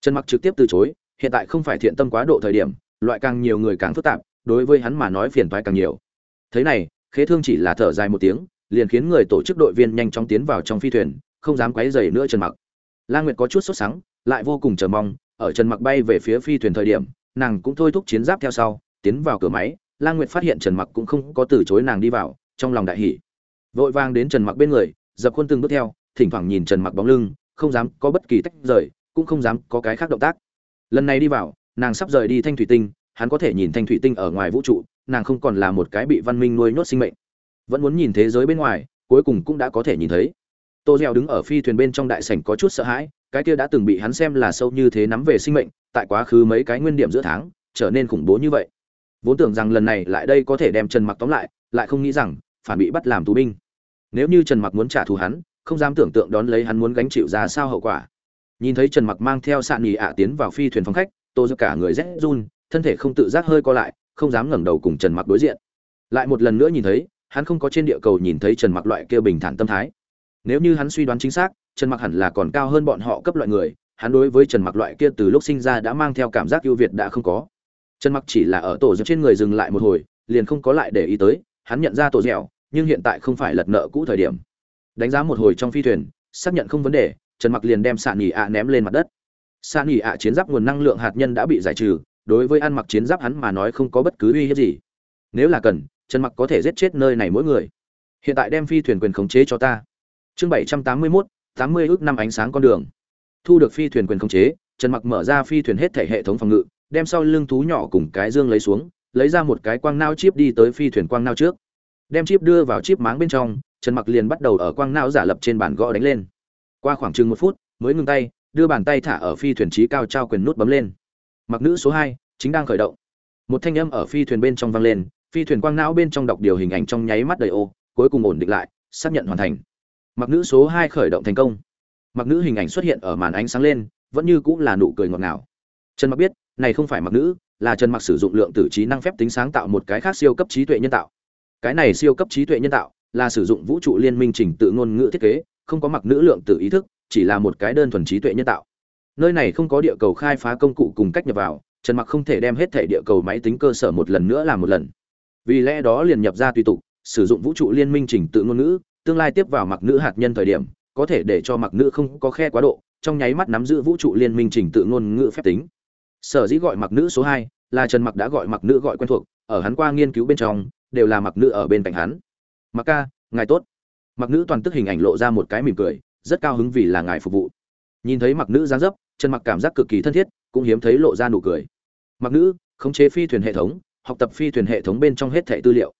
Trần mặc trực tiếp từ chối, hiện tại không phải thiện tâm quá độ thời điểm, loại càng nhiều người càng phức tạp, đối với hắn mà nói phiền toái càng nhiều. Thế này, khế thương chỉ là thở dài một tiếng, liền khiến người tổ chức đội viên nhanh chóng tiến vào trong phi thuyền, không dám quấy rầy nữa trần mặc. La nguyệt có chút sốt sắng, lại vô cùng chờ mong, ở trần mặc bay về phía phi thuyền thời điểm, nàng cũng thôi thúc chiến giáp theo sau tiến vào cửa máy lan nguyệt phát hiện trần mặc cũng không có từ chối nàng đi vào, trong lòng đại hỉ. Vội vàng đến trần mặc bên người, dập khuôn từng bước theo, thỉnh thoảng nhìn trần mặc bóng lưng, không dám có bất kỳ tách rời, cũng không dám có cái khác động tác. Lần này đi vào, nàng sắp rời đi thanh thủy tinh, hắn có thể nhìn thanh thủy tinh ở ngoài vũ trụ, nàng không còn là một cái bị văn minh nuôi nhốt sinh mệnh. Vẫn muốn nhìn thế giới bên ngoài, cuối cùng cũng đã có thể nhìn thấy. Tô gieo đứng ở phi thuyền bên trong đại sảnh có chút sợ hãi, cái kia đã từng bị hắn xem là sâu như thế nắm về sinh mệnh, tại quá khứ mấy cái nguyên điểm giữa tháng, trở nên khủng bố như vậy vốn tưởng rằng lần này lại đây có thể đem trần mặc tóm lại lại không nghĩ rằng phản bị bắt làm tù binh. Nếu như trần mặc muốn trả thù hắn, không dám tưởng tượng đón lấy hắn muốn gánh chịu ra sao hậu quả. Nhìn thấy trần mặc mang theo sạn nhì ạ tiến vào phi thuyền phòng khách, tô do cả người rét run, thân thể không tự giác hơi co lại, không dám ngẩng đầu cùng trần mặc đối diện. Lại một lần nữa nhìn thấy, hắn không có trên địa cầu nhìn thấy trần mặc loại kia bình thản tâm thái. Nếu như hắn suy đoán chính xác, trần mặc hẳn là còn cao hơn bọn họ cấp loại người, hắn đối với trần mặc loại kia từ lúc sinh ra đã mang theo cảm giác ưu việt đã không có trần mặc chỉ là ở tổ dẻo trên người dừng lại một hồi liền không có lại để ý tới hắn nhận ra tổ dẻo nhưng hiện tại không phải lật nợ cũ thời điểm. Đánh giá một hồi trong phi thuyền xác nhận không vấn đề trần mặc liền đem sạn nghỉ ạ ném lên mặt đất. Sạn nghỉ ạ chiến giáp nguồn năng lượng hạt nhân đã bị giải trừ đối với ăn mặc chiến giáp hắn mà nói không có bất cứ uy hiếp gì. Nếu là cần trần mặc có thể giết chết nơi này mỗi người. Hiện tại đem phi thuyền quyền khống chế cho ta. Chương 781, 80 ước năm ánh sáng con đường. Thu được phi thuyền quyền khống chế trần mặc mở ra phi thuyền hết thể hệ thống phòng ngự đem sau lưng thú nhỏ cùng cái dương lấy xuống, lấy ra một cái quang nao chip đi tới phi thuyền quang nao trước. Đem chip đưa vào chip máng bên trong, trần mặc liền bắt đầu ở quang nao giả lập trên bàn gõ đánh lên. Qua khoảng chừng một phút, mới ngừng tay, đưa bàn tay thả ở phi thuyền trí cao trao quyền nút bấm lên. Mặc nữ số hai, chính đang khởi động. Một thanh âm ở phi thuyền bên trong vang lên, phi thuyền quang não bên trong đọc điều hình ảnh trong nháy mắt đầy ô, cuối cùng ổn định lại, xác nhận hoàn thành. Mặc nữ số hai khởi động thành công. Mặc nữ hình ảnh xuất hiện ở màn ánh sáng lên, vẫn như cũng là nụ cười ngọt ngào. Trần mặc biết này không phải mặc nữ, là trần mặc sử dụng lượng tử trí năng phép tính sáng tạo một cái khác siêu cấp trí tuệ nhân tạo. Cái này siêu cấp trí tuệ nhân tạo là sử dụng vũ trụ liên minh trình tự ngôn ngữ thiết kế, không có mặc nữ lượng tử ý thức, chỉ là một cái đơn thuần trí tuệ nhân tạo. Nơi này không có địa cầu khai phá công cụ cùng cách nhập vào, trần mặc không thể đem hết thể địa cầu máy tính cơ sở một lần nữa làm một lần. Vì lẽ đó liền nhập ra tùy tục, sử dụng vũ trụ liên minh trình tự ngôn ngữ, tương lai tiếp vào mặc nữ hạt nhân thời điểm, có thể để cho mặc nữ không có khe quá độ, trong nháy mắt nắm giữ vũ trụ liên minh trình tự ngôn ngữ phép tính sở dĩ gọi mặc nữ số hai là trần mặc đã gọi mặc nữ gọi quen thuộc, ở hắn qua nghiên cứu bên trong, đều là mặc nữ ở bên cạnh hắn. Mặc ca, ngài tốt. Mặc nữ toàn tức hình ảnh lộ ra một cái mỉm cười, rất cao hứng vì là ngài phục vụ. Nhìn thấy mặc nữ dáng dấp, trần mặc cảm giác cực kỳ thân thiết, cũng hiếm thấy lộ ra nụ cười. Mặc nữ, khống chế phi thuyền hệ thống, học tập phi thuyền hệ thống bên trong hết thẻ tư liệu.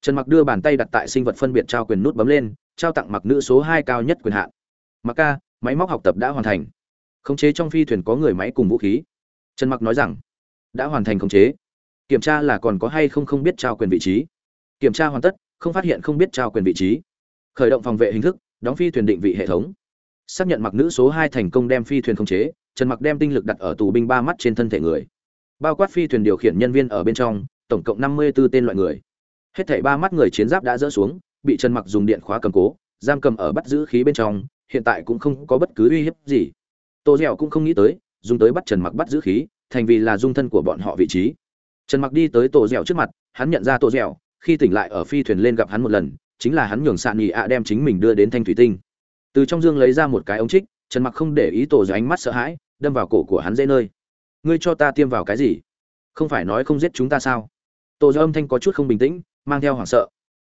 Trần mặc đưa bàn tay đặt tại sinh vật phân biệt trao quyền nút bấm lên, trao tặng mặc nữ số hai cao nhất quyền hạn. Mặc ca, máy móc học tập đã hoàn thành. Khống chế trong phi thuyền có người máy cùng vũ khí trần mặc nói rằng, đã hoàn thành khống chế. Kiểm tra là còn có hay không không biết trao quyền vị trí. Kiểm tra hoàn tất, không phát hiện không biết trao quyền vị trí. Khởi động phòng vệ hình thức, đóng phi thuyền định vị hệ thống. Xác nhận mặc nữ số hai thành công đem phi thuyền khống chế, trần mặc đem tinh lực đặt ở tù binh ba mắt trên thân thể người. Bao quát phi thuyền điều khiển nhân viên ở bên trong, tổng cộng năm mươi 54 tên loại người. Hết thảy ba mắt người chiến giáp đã dỡ xuống, bị trần mặc dùng điện khóa cầm cố, giam cầm ở bắt giữ khí bên trong, hiện tại cũng không có bất cứ uy hiếp gì. Tô dẻo cũng không nghĩ tới dùng tới bắt trần mặc bắt giữ khí, thành vì là dung thân của bọn họ vị trí. Trần mặc đi tới tổ dẻo trước mặt, hắn nhận ra tổ dẻo, khi tỉnh lại ở phi thuyền lên gặp hắn một lần, chính là hắn nhường sạn nhị ạ đem chính mình đưa đến thanh thủy tinh. Từ trong dương lấy ra một cái ống trích, trần mặc không để ý tổ dẻo ánh mắt sợ hãi, đâm vào cổ của hắn dễ nơi. Ngươi cho ta tiêm vào cái gì? Không phải nói không giết chúng ta sao? Tổ dẻo âm thanh có chút không bình tĩnh, mang theo hoảng sợ.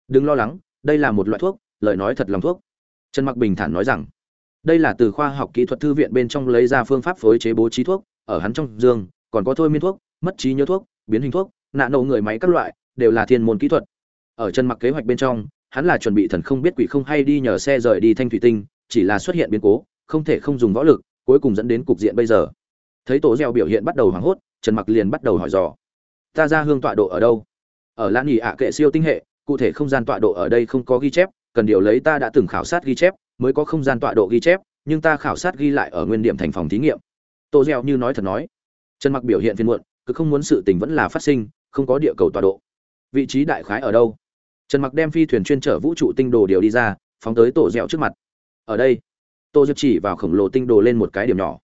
Đừng lo lắng, đây là một loại thuốc, lời nói thật lòng thuốc. Trần mặc bình thản nói rằng đây là từ khoa học kỹ thuật thư viện bên trong lấy ra phương pháp phối chế bố trí thuốc, ở hắn trong dương còn có thôi miên thuốc, mất trí nhớ thuốc, biến hình thuốc, nạ nổ người máy các loại, đều là thiên môn kỹ thuật. Ở chân mặc kế hoạch bên trong, hắn là chuẩn bị thần không biết quỷ không hay đi nhờ xe rời đi thanh thủy tinh, chỉ là xuất hiện biến cố, không thể không dùng võ lực, cuối cùng dẫn đến cục diện bây giờ. Thấy tổ gieo biểu hiện bắt đầu hoảng hốt, trần mặc liền bắt đầu hỏi dò. Ta ra hương tọa độ ở đâu? Ở lãn nghỉ ạ kệ siêu tinh hệ, cụ thể không gian tọa độ ở đây không có ghi chép, cần điều lấy ta đã từng khảo sát ghi chép mới có không gian tọa độ ghi chép, nhưng ta khảo sát ghi lại ở nguyên điểm thành phòng thí nghiệm. Tô gieo như nói thật nói, trần mặc biểu hiện phiền muộn, cứ không muốn sự tình vẫn là phát sinh, không có địa cầu tọa độ. Vị trí đại khái ở đâu? Trần mặc đem phi thuyền chuyên chở vũ trụ tinh đồ điều đi ra, phóng tới tổ dẻo trước mặt. Ở đây, tô diệp chỉ vào khổng lồ tinh đồ lên một cái điểm nhỏ.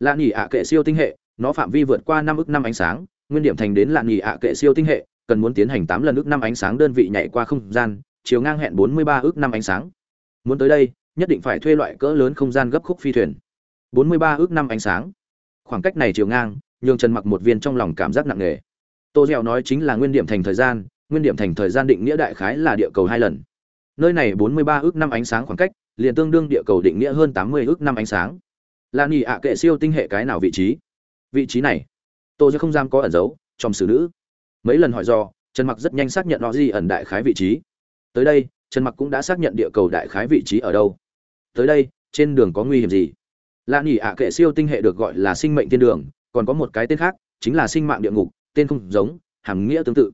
Lạ nghỉ ạ kệ siêu tinh hệ, nó phạm vi vượt qua năm ước năm ánh sáng, nguyên điểm thành đến lạ nghỉ ạ kệ siêu tinh hệ, cần muốn tiến hành tám lần ước năm ánh sáng đơn vị nhảy qua không gian, chiều ngang hẹn bốn mươi ba ước năm ánh sáng. Muốn tới đây nhất định phải thuê loại cỡ lớn không gian gấp khúc phi thuyền. Bốn mươi ba ước năm ánh sáng. Khoảng cách này chiều ngang, nhường trần mặc một viên trong lòng cảm giác nặng nề. Tô dẻo nói chính là nguyên điểm thành thời gian, nguyên điểm thành thời gian định nghĩa đại khái là địa cầu hai lần. Nơi này bốn mươi ba ước năm ánh sáng khoảng cách, liền tương đương địa cầu định nghĩa hơn tám mươi ước năm ánh sáng. Là nghỉ ạ kệ siêu tinh hệ cái nào vị trí? Vị trí này. Tô dẻo không dám có ẩn giấu trong xử nữ. Mấy lần hỏi do, trần mặc rất nhanh xác nhận nó gì ẩn đại khái vị trí. Tới đây, trần mặc cũng đã xác nhận địa cầu đại khái vị trí ở đâu tới đây, trên đường có nguy hiểm gì? Lạ nhỉ ạ à, kệ siêu tinh hệ được gọi là sinh mệnh thiên đường, còn có một cái tên khác, chính là sinh mạng địa ngục, tên không giống, hàm nghĩa tương tự.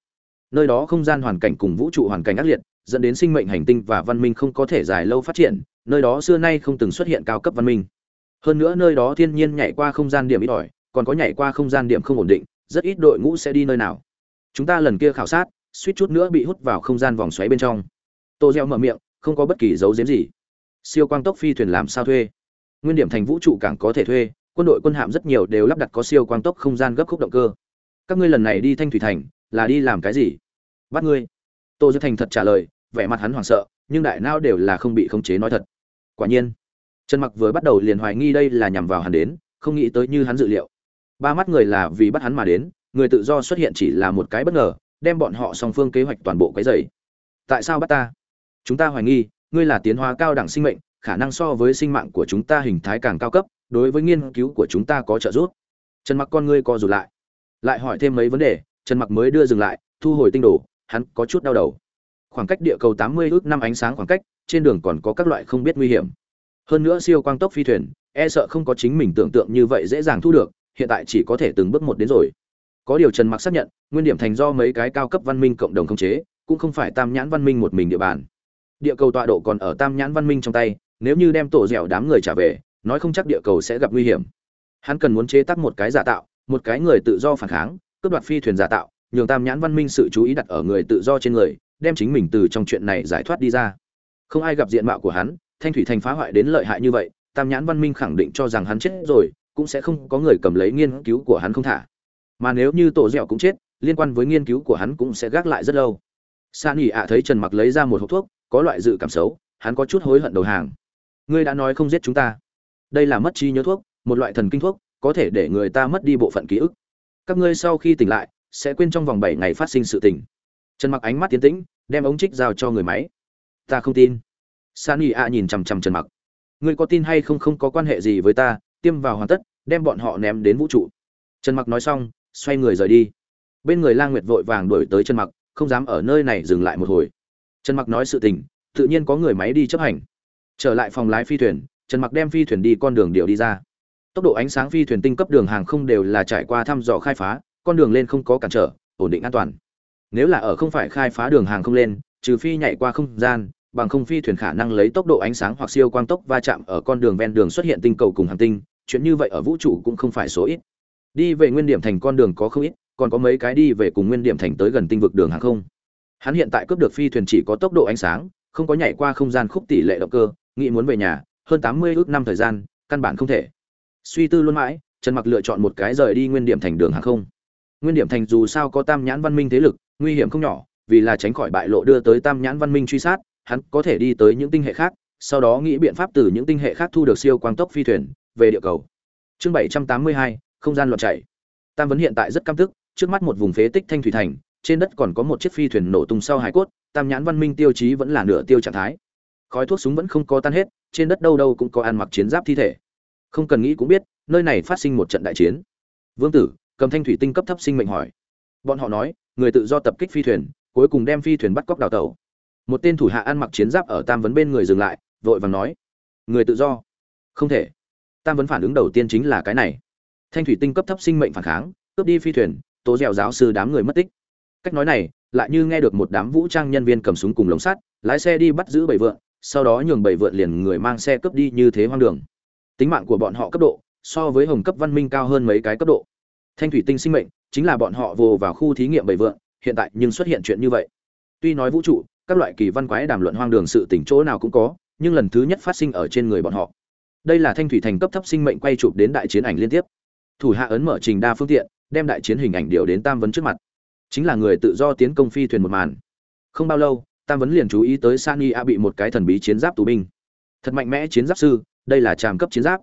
Nơi đó không gian hoàn cảnh cùng vũ trụ hoàn cảnh ác liệt, dẫn đến sinh mệnh hành tinh và văn minh không có thể dài lâu phát triển, nơi đó xưa nay không từng xuất hiện cao cấp văn minh. Hơn nữa nơi đó thiên nhiên nhảy qua không gian điểm ít ỏi, còn có nhảy qua không gian điểm không ổn định, rất ít đội ngũ sẽ đi nơi nào. Chúng ta lần kia khảo sát, suýt chút nữa bị hút vào không gian vòng xoáy bên trong. Tô gieo mở miệng, không có bất kỳ dấu diếm gì siêu quang tốc phi thuyền làm sao thuê? Nguyên điểm thành vũ trụ cảng có thể thuê, quân đội quân hạm rất nhiều đều lắp đặt có siêu quang tốc không gian gấp khúc động cơ. Các ngươi lần này đi thanh thủy thành, là đi làm cái gì? Bắt ngươi. Tô diêu thành thật trả lời, vẻ mặt hắn hoảng sợ, nhưng đại não đều là không bị khống chế nói thật. Quả nhiên, trần mặc vừa bắt đầu liền hoài nghi đây là nhằm vào hắn đến, không nghĩ tới như hắn dự liệu. Ba mắt người là vì bắt hắn mà đến, người tự do xuất hiện chỉ là một cái bất ngờ, đem bọn họ song phương kế hoạch toàn bộ cái dày tại sao bắt ta? Chúng ta hoài nghi ngươi là tiến hóa cao đẳng sinh mệnh, khả năng so với sinh mạng của chúng ta hình thái càng cao cấp, đối với nghiên cứu của chúng ta có trợ giúp. Trần mặc con ngươi co rụt lại lại hỏi thêm mấy vấn đề, trần mặc mới đưa dừng lại, thu hồi tinh đồ, hắn có chút đau đầu. Khoảng cách địa cầu 80 ước năm ánh sáng khoảng cách, trên đường còn có các loại không biết nguy hiểm. Hơn nữa siêu quang tốc phi thuyền e sợ không có chính mình tưởng tượng như vậy dễ dàng thu được, hiện tại chỉ có thể từng bước một đến rồi. Có điều trần mặc xác nhận, nguyên điểm thành do mấy cái cao cấp văn minh cộng đồng khống chế, cũng không phải tam nhãn văn minh một mình địa bàn địa cầu tọa độ còn ở tam nhãn văn minh trong tay, nếu như đem tổ dẻo đám người trả về, nói không chắc địa cầu sẽ gặp nguy hiểm. Hắn cần muốn chế tác một cái giả tạo, một cái người tự do phản kháng, cướp đoạt phi thuyền giả tạo, nhường tam nhãn văn minh sự chú ý đặt ở người tự do trên người, đem chính mình từ trong chuyện này giải thoát đi ra. Không ai gặp diện mạo của hắn, thanh thủy thành phá hoại đến lợi hại như vậy, tam nhãn văn minh khẳng định cho rằng hắn chết rồi, cũng sẽ không có người cầm lấy nghiên cứu của hắn không thả. Mà nếu như tổ dẻo cũng chết, liên quan với nghiên cứu của hắn cũng sẽ gác lại rất lâu. San ỉ ạ thấy trần mặc lấy ra một hộp thuốc có loại dự cảm xấu, hắn có chút hối hận đầu hàng. Ngươi đã nói không giết chúng ta. Đây là mất trí nhớ thuốc, một loại thần kinh thuốc, có thể để người ta mất đi bộ phận ký ức. Các ngươi sau khi tỉnh lại, sẽ quên trong vòng bảy ngày phát sinh sự tình. Trần mặc ánh mắt tiến tĩnh, đem ống trích giao cho người máy. Ta không tin. Sani a nhìn chằm chằm trần mặc. Ngươi có tin hay không không có quan hệ gì với ta, tiêm vào hoàn tất, đem bọn họ ném đến vũ trụ. Trần mặc nói xong, xoay người rời đi. Bên người lang nguyệt vội vàng đuổi tới trần mặc, không dám ở nơi này dừng lại một hồi trần mặc nói sự tình, tự nhiên có người máy đi chấp hành. Trở lại phòng lái phi thuyền, trần mặc đem phi thuyền đi con đường điều đi ra. Tốc độ ánh sáng phi thuyền tinh cấp đường hàng không đều là trải qua thăm dò khai phá, con đường lên không có cản trở, ổn định an toàn. Nếu là ở không phải khai phá đường hàng không lên, trừ phi nhảy qua không gian, bằng không phi thuyền khả năng lấy tốc độ ánh sáng hoặc siêu quang tốc va chạm ở con đường ven đường xuất hiện tinh cầu cùng hành tinh, chuyện như vậy ở vũ trụ cũng không phải số ít. Đi về nguyên điểm thành con đường có không ít, còn có mấy cái đi về cùng nguyên điểm thành tới gần tinh vực đường hàng không hắn hiện tại cướp được phi thuyền chỉ có tốc độ ánh sáng, không có nhảy qua không gian khúc tỷ lệ động cơ, nghĩ muốn về nhà, hơn tám mươi ước năm thời gian, căn bản không thể. Suy tư luôn mãi, trần mặc lựa chọn một cái rời đi nguyên điểm thành đường hàng không. Nguyên điểm thành dù sao có tam nhãn văn minh thế lực, nguy hiểm không nhỏ, vì là tránh khỏi bại lộ đưa tới tam nhãn văn minh truy sát, hắn có thể đi tới những tinh hệ khác, sau đó nghĩ biện pháp từ những tinh hệ khác thu được siêu quang tốc phi thuyền, về địa cầu. Chương bảy trăm tám mươi hai, không gian loạn chạy. Tam vấn hiện tại rất căm tức, trước mắt một vùng phế tích thanh thủy thành trên đất còn có một chiếc phi thuyền nổ tung sau hải cốt, tam nhãn văn minh tiêu chí vẫn là nửa tiêu trạng thái. Khói thuốc súng vẫn không có tan hết, trên đất đâu đâu cũng có ăn mặc chiến giáp thi thể. Không cần nghĩ cũng biết, nơi này phát sinh một trận đại chiến. Vương tử, cầm thanh thủy tinh cấp thấp sinh mệnh hỏi. Bọn họ nói, người tự do tập kích phi thuyền, cuối cùng đem phi thuyền bắt cóc đào tẩu. Một tên thủ hạ ăn mặc chiến giáp ở tam vấn bên người dừng lại, vội vàng nói. Người tự do. Không thể. Tam vấn phản ứng đầu tiên chính là cái này. Thanh thủy tinh cấp thấp sinh mệnh phản kháng, cướp đi phi thuyền, tố dẻo giáo sư đám người mất tích cách nói này, lại như nghe được một đám vũ trang nhân viên cầm súng cùng lồng sắt, lái xe đi bắt giữ bảy vượn, sau đó nhường bảy vượn liền người mang xe cướp đi như thế hoang đường. Tính mạng của bọn họ cấp độ, so với hồng cấp văn minh cao hơn mấy cái cấp độ. Thanh thủy tinh sinh mệnh, chính là bọn họ vồ vào khu thí nghiệm bảy vượn, hiện tại nhưng xuất hiện chuyện như vậy. Tuy nói vũ trụ, các loại kỳ văn quái đàm luận hoang đường sự tỉnh chỗ nào cũng có, nhưng lần thứ nhất phát sinh ở trên người bọn họ. Đây là thanh thủy thành cấp thấp sinh mệnh quay chụp đến đại chiến ảnh liên tiếp. Thủ hạ ấn mở trình đa phương tiện, đem đại chiến hình ảnh điều đến tam vấn trước mặt chính là người tự do tiến công phi thuyền một màn. Không bao lâu, tam vấn liền chú ý tới sani a bị một cái thần bí chiến giáp tù binh. Thật mạnh mẽ chiến giáp sư, đây là tràm cấp chiến giáp.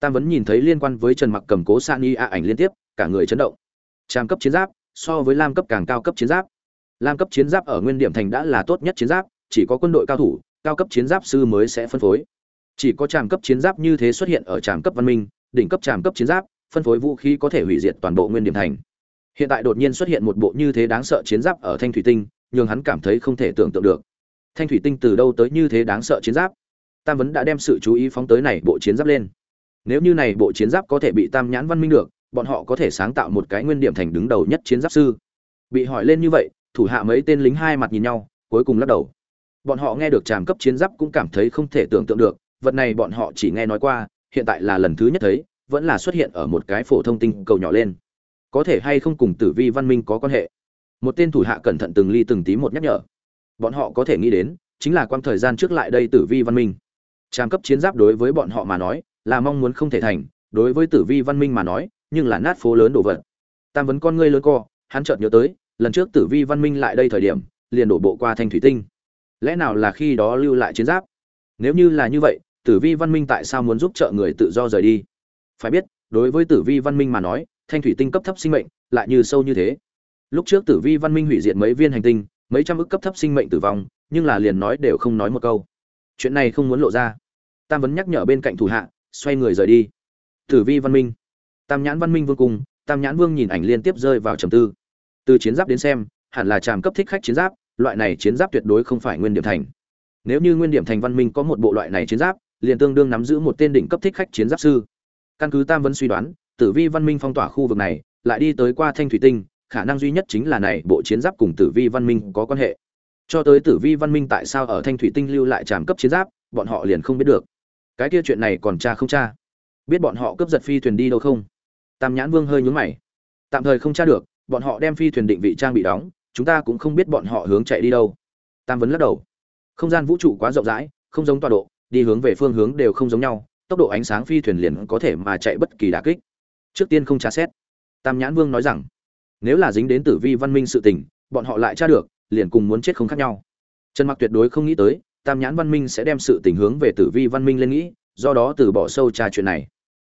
Tam vấn nhìn thấy liên quan với trần mặc cầm cố sani a ảnh liên tiếp, cả người chấn động. Tràm cấp chiến giáp, so với lam cấp càng cao cấp chiến giáp. Lam cấp chiến giáp ở nguyên điểm thành đã là tốt nhất chiến giáp, chỉ có quân đội cao thủ, cao cấp chiến giáp sư mới sẽ phân phối. Chỉ có tràm cấp chiến giáp như thế xuất hiện ở tràm cấp văn minh, đỉnh cấp tràm cấp chiến giáp, phân phối vũ khí có thể hủy diệt toàn bộ nguyên điểm thành hiện tại đột nhiên xuất hiện một bộ như thế đáng sợ chiến giáp ở thanh thủy tinh, nhường hắn cảm thấy không thể tưởng tượng được. Thanh thủy tinh từ đâu tới như thế đáng sợ chiến giáp? Tam vấn đã đem sự chú ý phóng tới này bộ chiến giáp lên. Nếu như này bộ chiến giáp có thể bị tam nhãn văn minh được, bọn họ có thể sáng tạo một cái nguyên điểm thành đứng đầu nhất chiến giáp sư. Bị hỏi lên như vậy, thủ hạ mấy tên lính hai mặt nhìn nhau, cuối cùng lắc đầu. Bọn họ nghe được tràm cấp chiến giáp cũng cảm thấy không thể tưởng tượng được, vật này bọn họ chỉ nghe nói qua, hiện tại là lần thứ nhất thấy, vẫn là xuất hiện ở một cái phổ thông tinh cầu nhỏ lên có thể hay không cùng tử vi văn minh có quan hệ. Một tên thủ hạ cẩn thận từng ly từng tí một nhắc nhở. Bọn họ có thể nghĩ đến, chính là quang thời gian trước lại đây tử vi văn minh. Trang cấp chiến giáp đối với bọn họ mà nói, là mong muốn không thể thành, đối với tử vi văn minh mà nói, nhưng là nát phố lớn đổ vật. Tam vấn con ngươi lớn co, hắn chợt nhớ tới, lần trước tử vi văn minh lại đây thời điểm, liền đổ bộ qua thanh thủy tinh. Lẽ nào là khi đó lưu lại chiến giáp? Nếu như là như vậy, tử vi văn minh tại sao muốn giúp trợ người tự do rời đi? Phải biết, đối với tử vi văn minh mà nói thanh thủy tinh cấp thấp sinh mệnh, lại như sâu như thế. Lúc trước tử vi văn minh hủy diệt mấy viên hành tinh, mấy trăm ức cấp thấp sinh mệnh tử vong, nhưng là liền nói đều không nói một câu. Chuyện này không muốn lộ ra. Tam vấn nhắc nhở bên cạnh thủ hạ, xoay người rời đi. Tử vi văn minh. Tam nhãn văn minh vương cung, tam nhãn vương nhìn ảnh liên tiếp rơi vào trầm tư. Từ chiến giáp đến xem, hẳn là tràm cấp thích khách chiến giáp, loại này chiến giáp tuyệt đối không phải nguyên điểm thành. Nếu như nguyên điểm thành văn minh có một bộ loại này chiến giáp, liền tương đương nắm giữ một tên đỉnh cấp thích khách chiến giáp sư. Căn cứ tam vấn suy đoán tử vi văn minh phong tỏa khu vực này, lại đi tới qua thanh thủy tinh, khả năng duy nhất chính là này bộ chiến giáp cùng tử vi văn minh có quan hệ. Cho tới tử vi văn minh tại sao ở thanh thủy tinh lưu lại tràm cấp chiến giáp, bọn họ liền không biết được. Cái kia chuyện này còn cha không cha biết bọn họ cướp giật phi thuyền đi đâu không? Tam nhãn vương hơi nhún mày. Tạm thời không tra được, bọn họ đem phi thuyền định vị trang bị đóng, chúng ta cũng không biết bọn họ hướng chạy đi đâu. Tam vấn lắc đầu. Không gian vũ trụ quá rộng rãi, không giống tọa độ, đi hướng về phương hướng đều không giống nhau, tốc độ ánh sáng phi thuyền liền có thể mà chạy bất kỳ đả kích trước tiên không tra xét. Tam nhãn vương nói rằng, nếu là dính đến tử vi văn minh sự tình, bọn họ lại tra được, liền cùng muốn chết không khác nhau. Trần mặc tuyệt đối không nghĩ tới, tam nhãn văn minh sẽ đem sự tình hướng về tử vi văn minh lên nghĩ, do đó từ bỏ sâu tra chuyện này.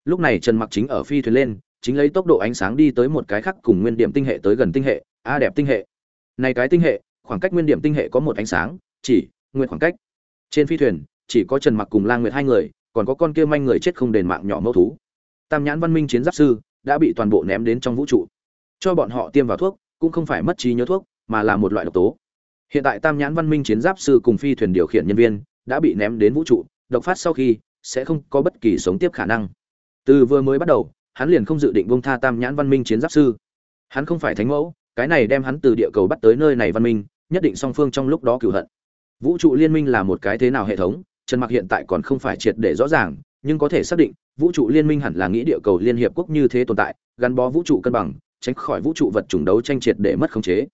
Lúc này trần mặc chính ở phi thuyền lên, chính lấy tốc độ ánh sáng đi tới một cái khác cùng nguyên điểm tinh hệ tới gần tinh hệ, a à, đẹp tinh hệ. Này cái tinh hệ, khoảng cách nguyên điểm tinh hệ có một ánh sáng, chỉ, nguyên khoảng cách. Trên phi thuyền, chỉ có trần mặc cùng lang nguyệt hai người, còn có con kia manh người chết không đền mạng nhỏ mẫu thú tam nhãn văn minh chiến giáp sư đã bị toàn bộ ném đến trong vũ trụ. Cho bọn họ tiêm vào thuốc cũng không phải mất trí nhớ thuốc, mà là một loại độc tố. Hiện tại tam nhãn văn minh chiến giáp sư cùng phi thuyền điều khiển nhân viên đã bị ném đến vũ trụ, độc phát sau khi sẽ không có bất kỳ sống tiếp khả năng. Từ vừa mới bắt đầu, hắn liền không dự định bông tha tam nhãn văn minh chiến giáp sư. Hắn không phải thánh mẫu, cái này đem hắn từ địa cầu bắt tới nơi này văn minh, nhất định song phương trong lúc đó cựu hận. Vũ trụ liên minh là một cái thế nào hệ thống, trần mặc hiện tại còn không phải triệt để rõ ràng nhưng có thể xác định, vũ trụ liên minh hẳn là nghĩ địa cầu liên hiệp quốc như thế tồn tại, gắn bó vũ trụ cân bằng, tránh khỏi vũ trụ vật chủng đấu tranh triệt để mất khống chế.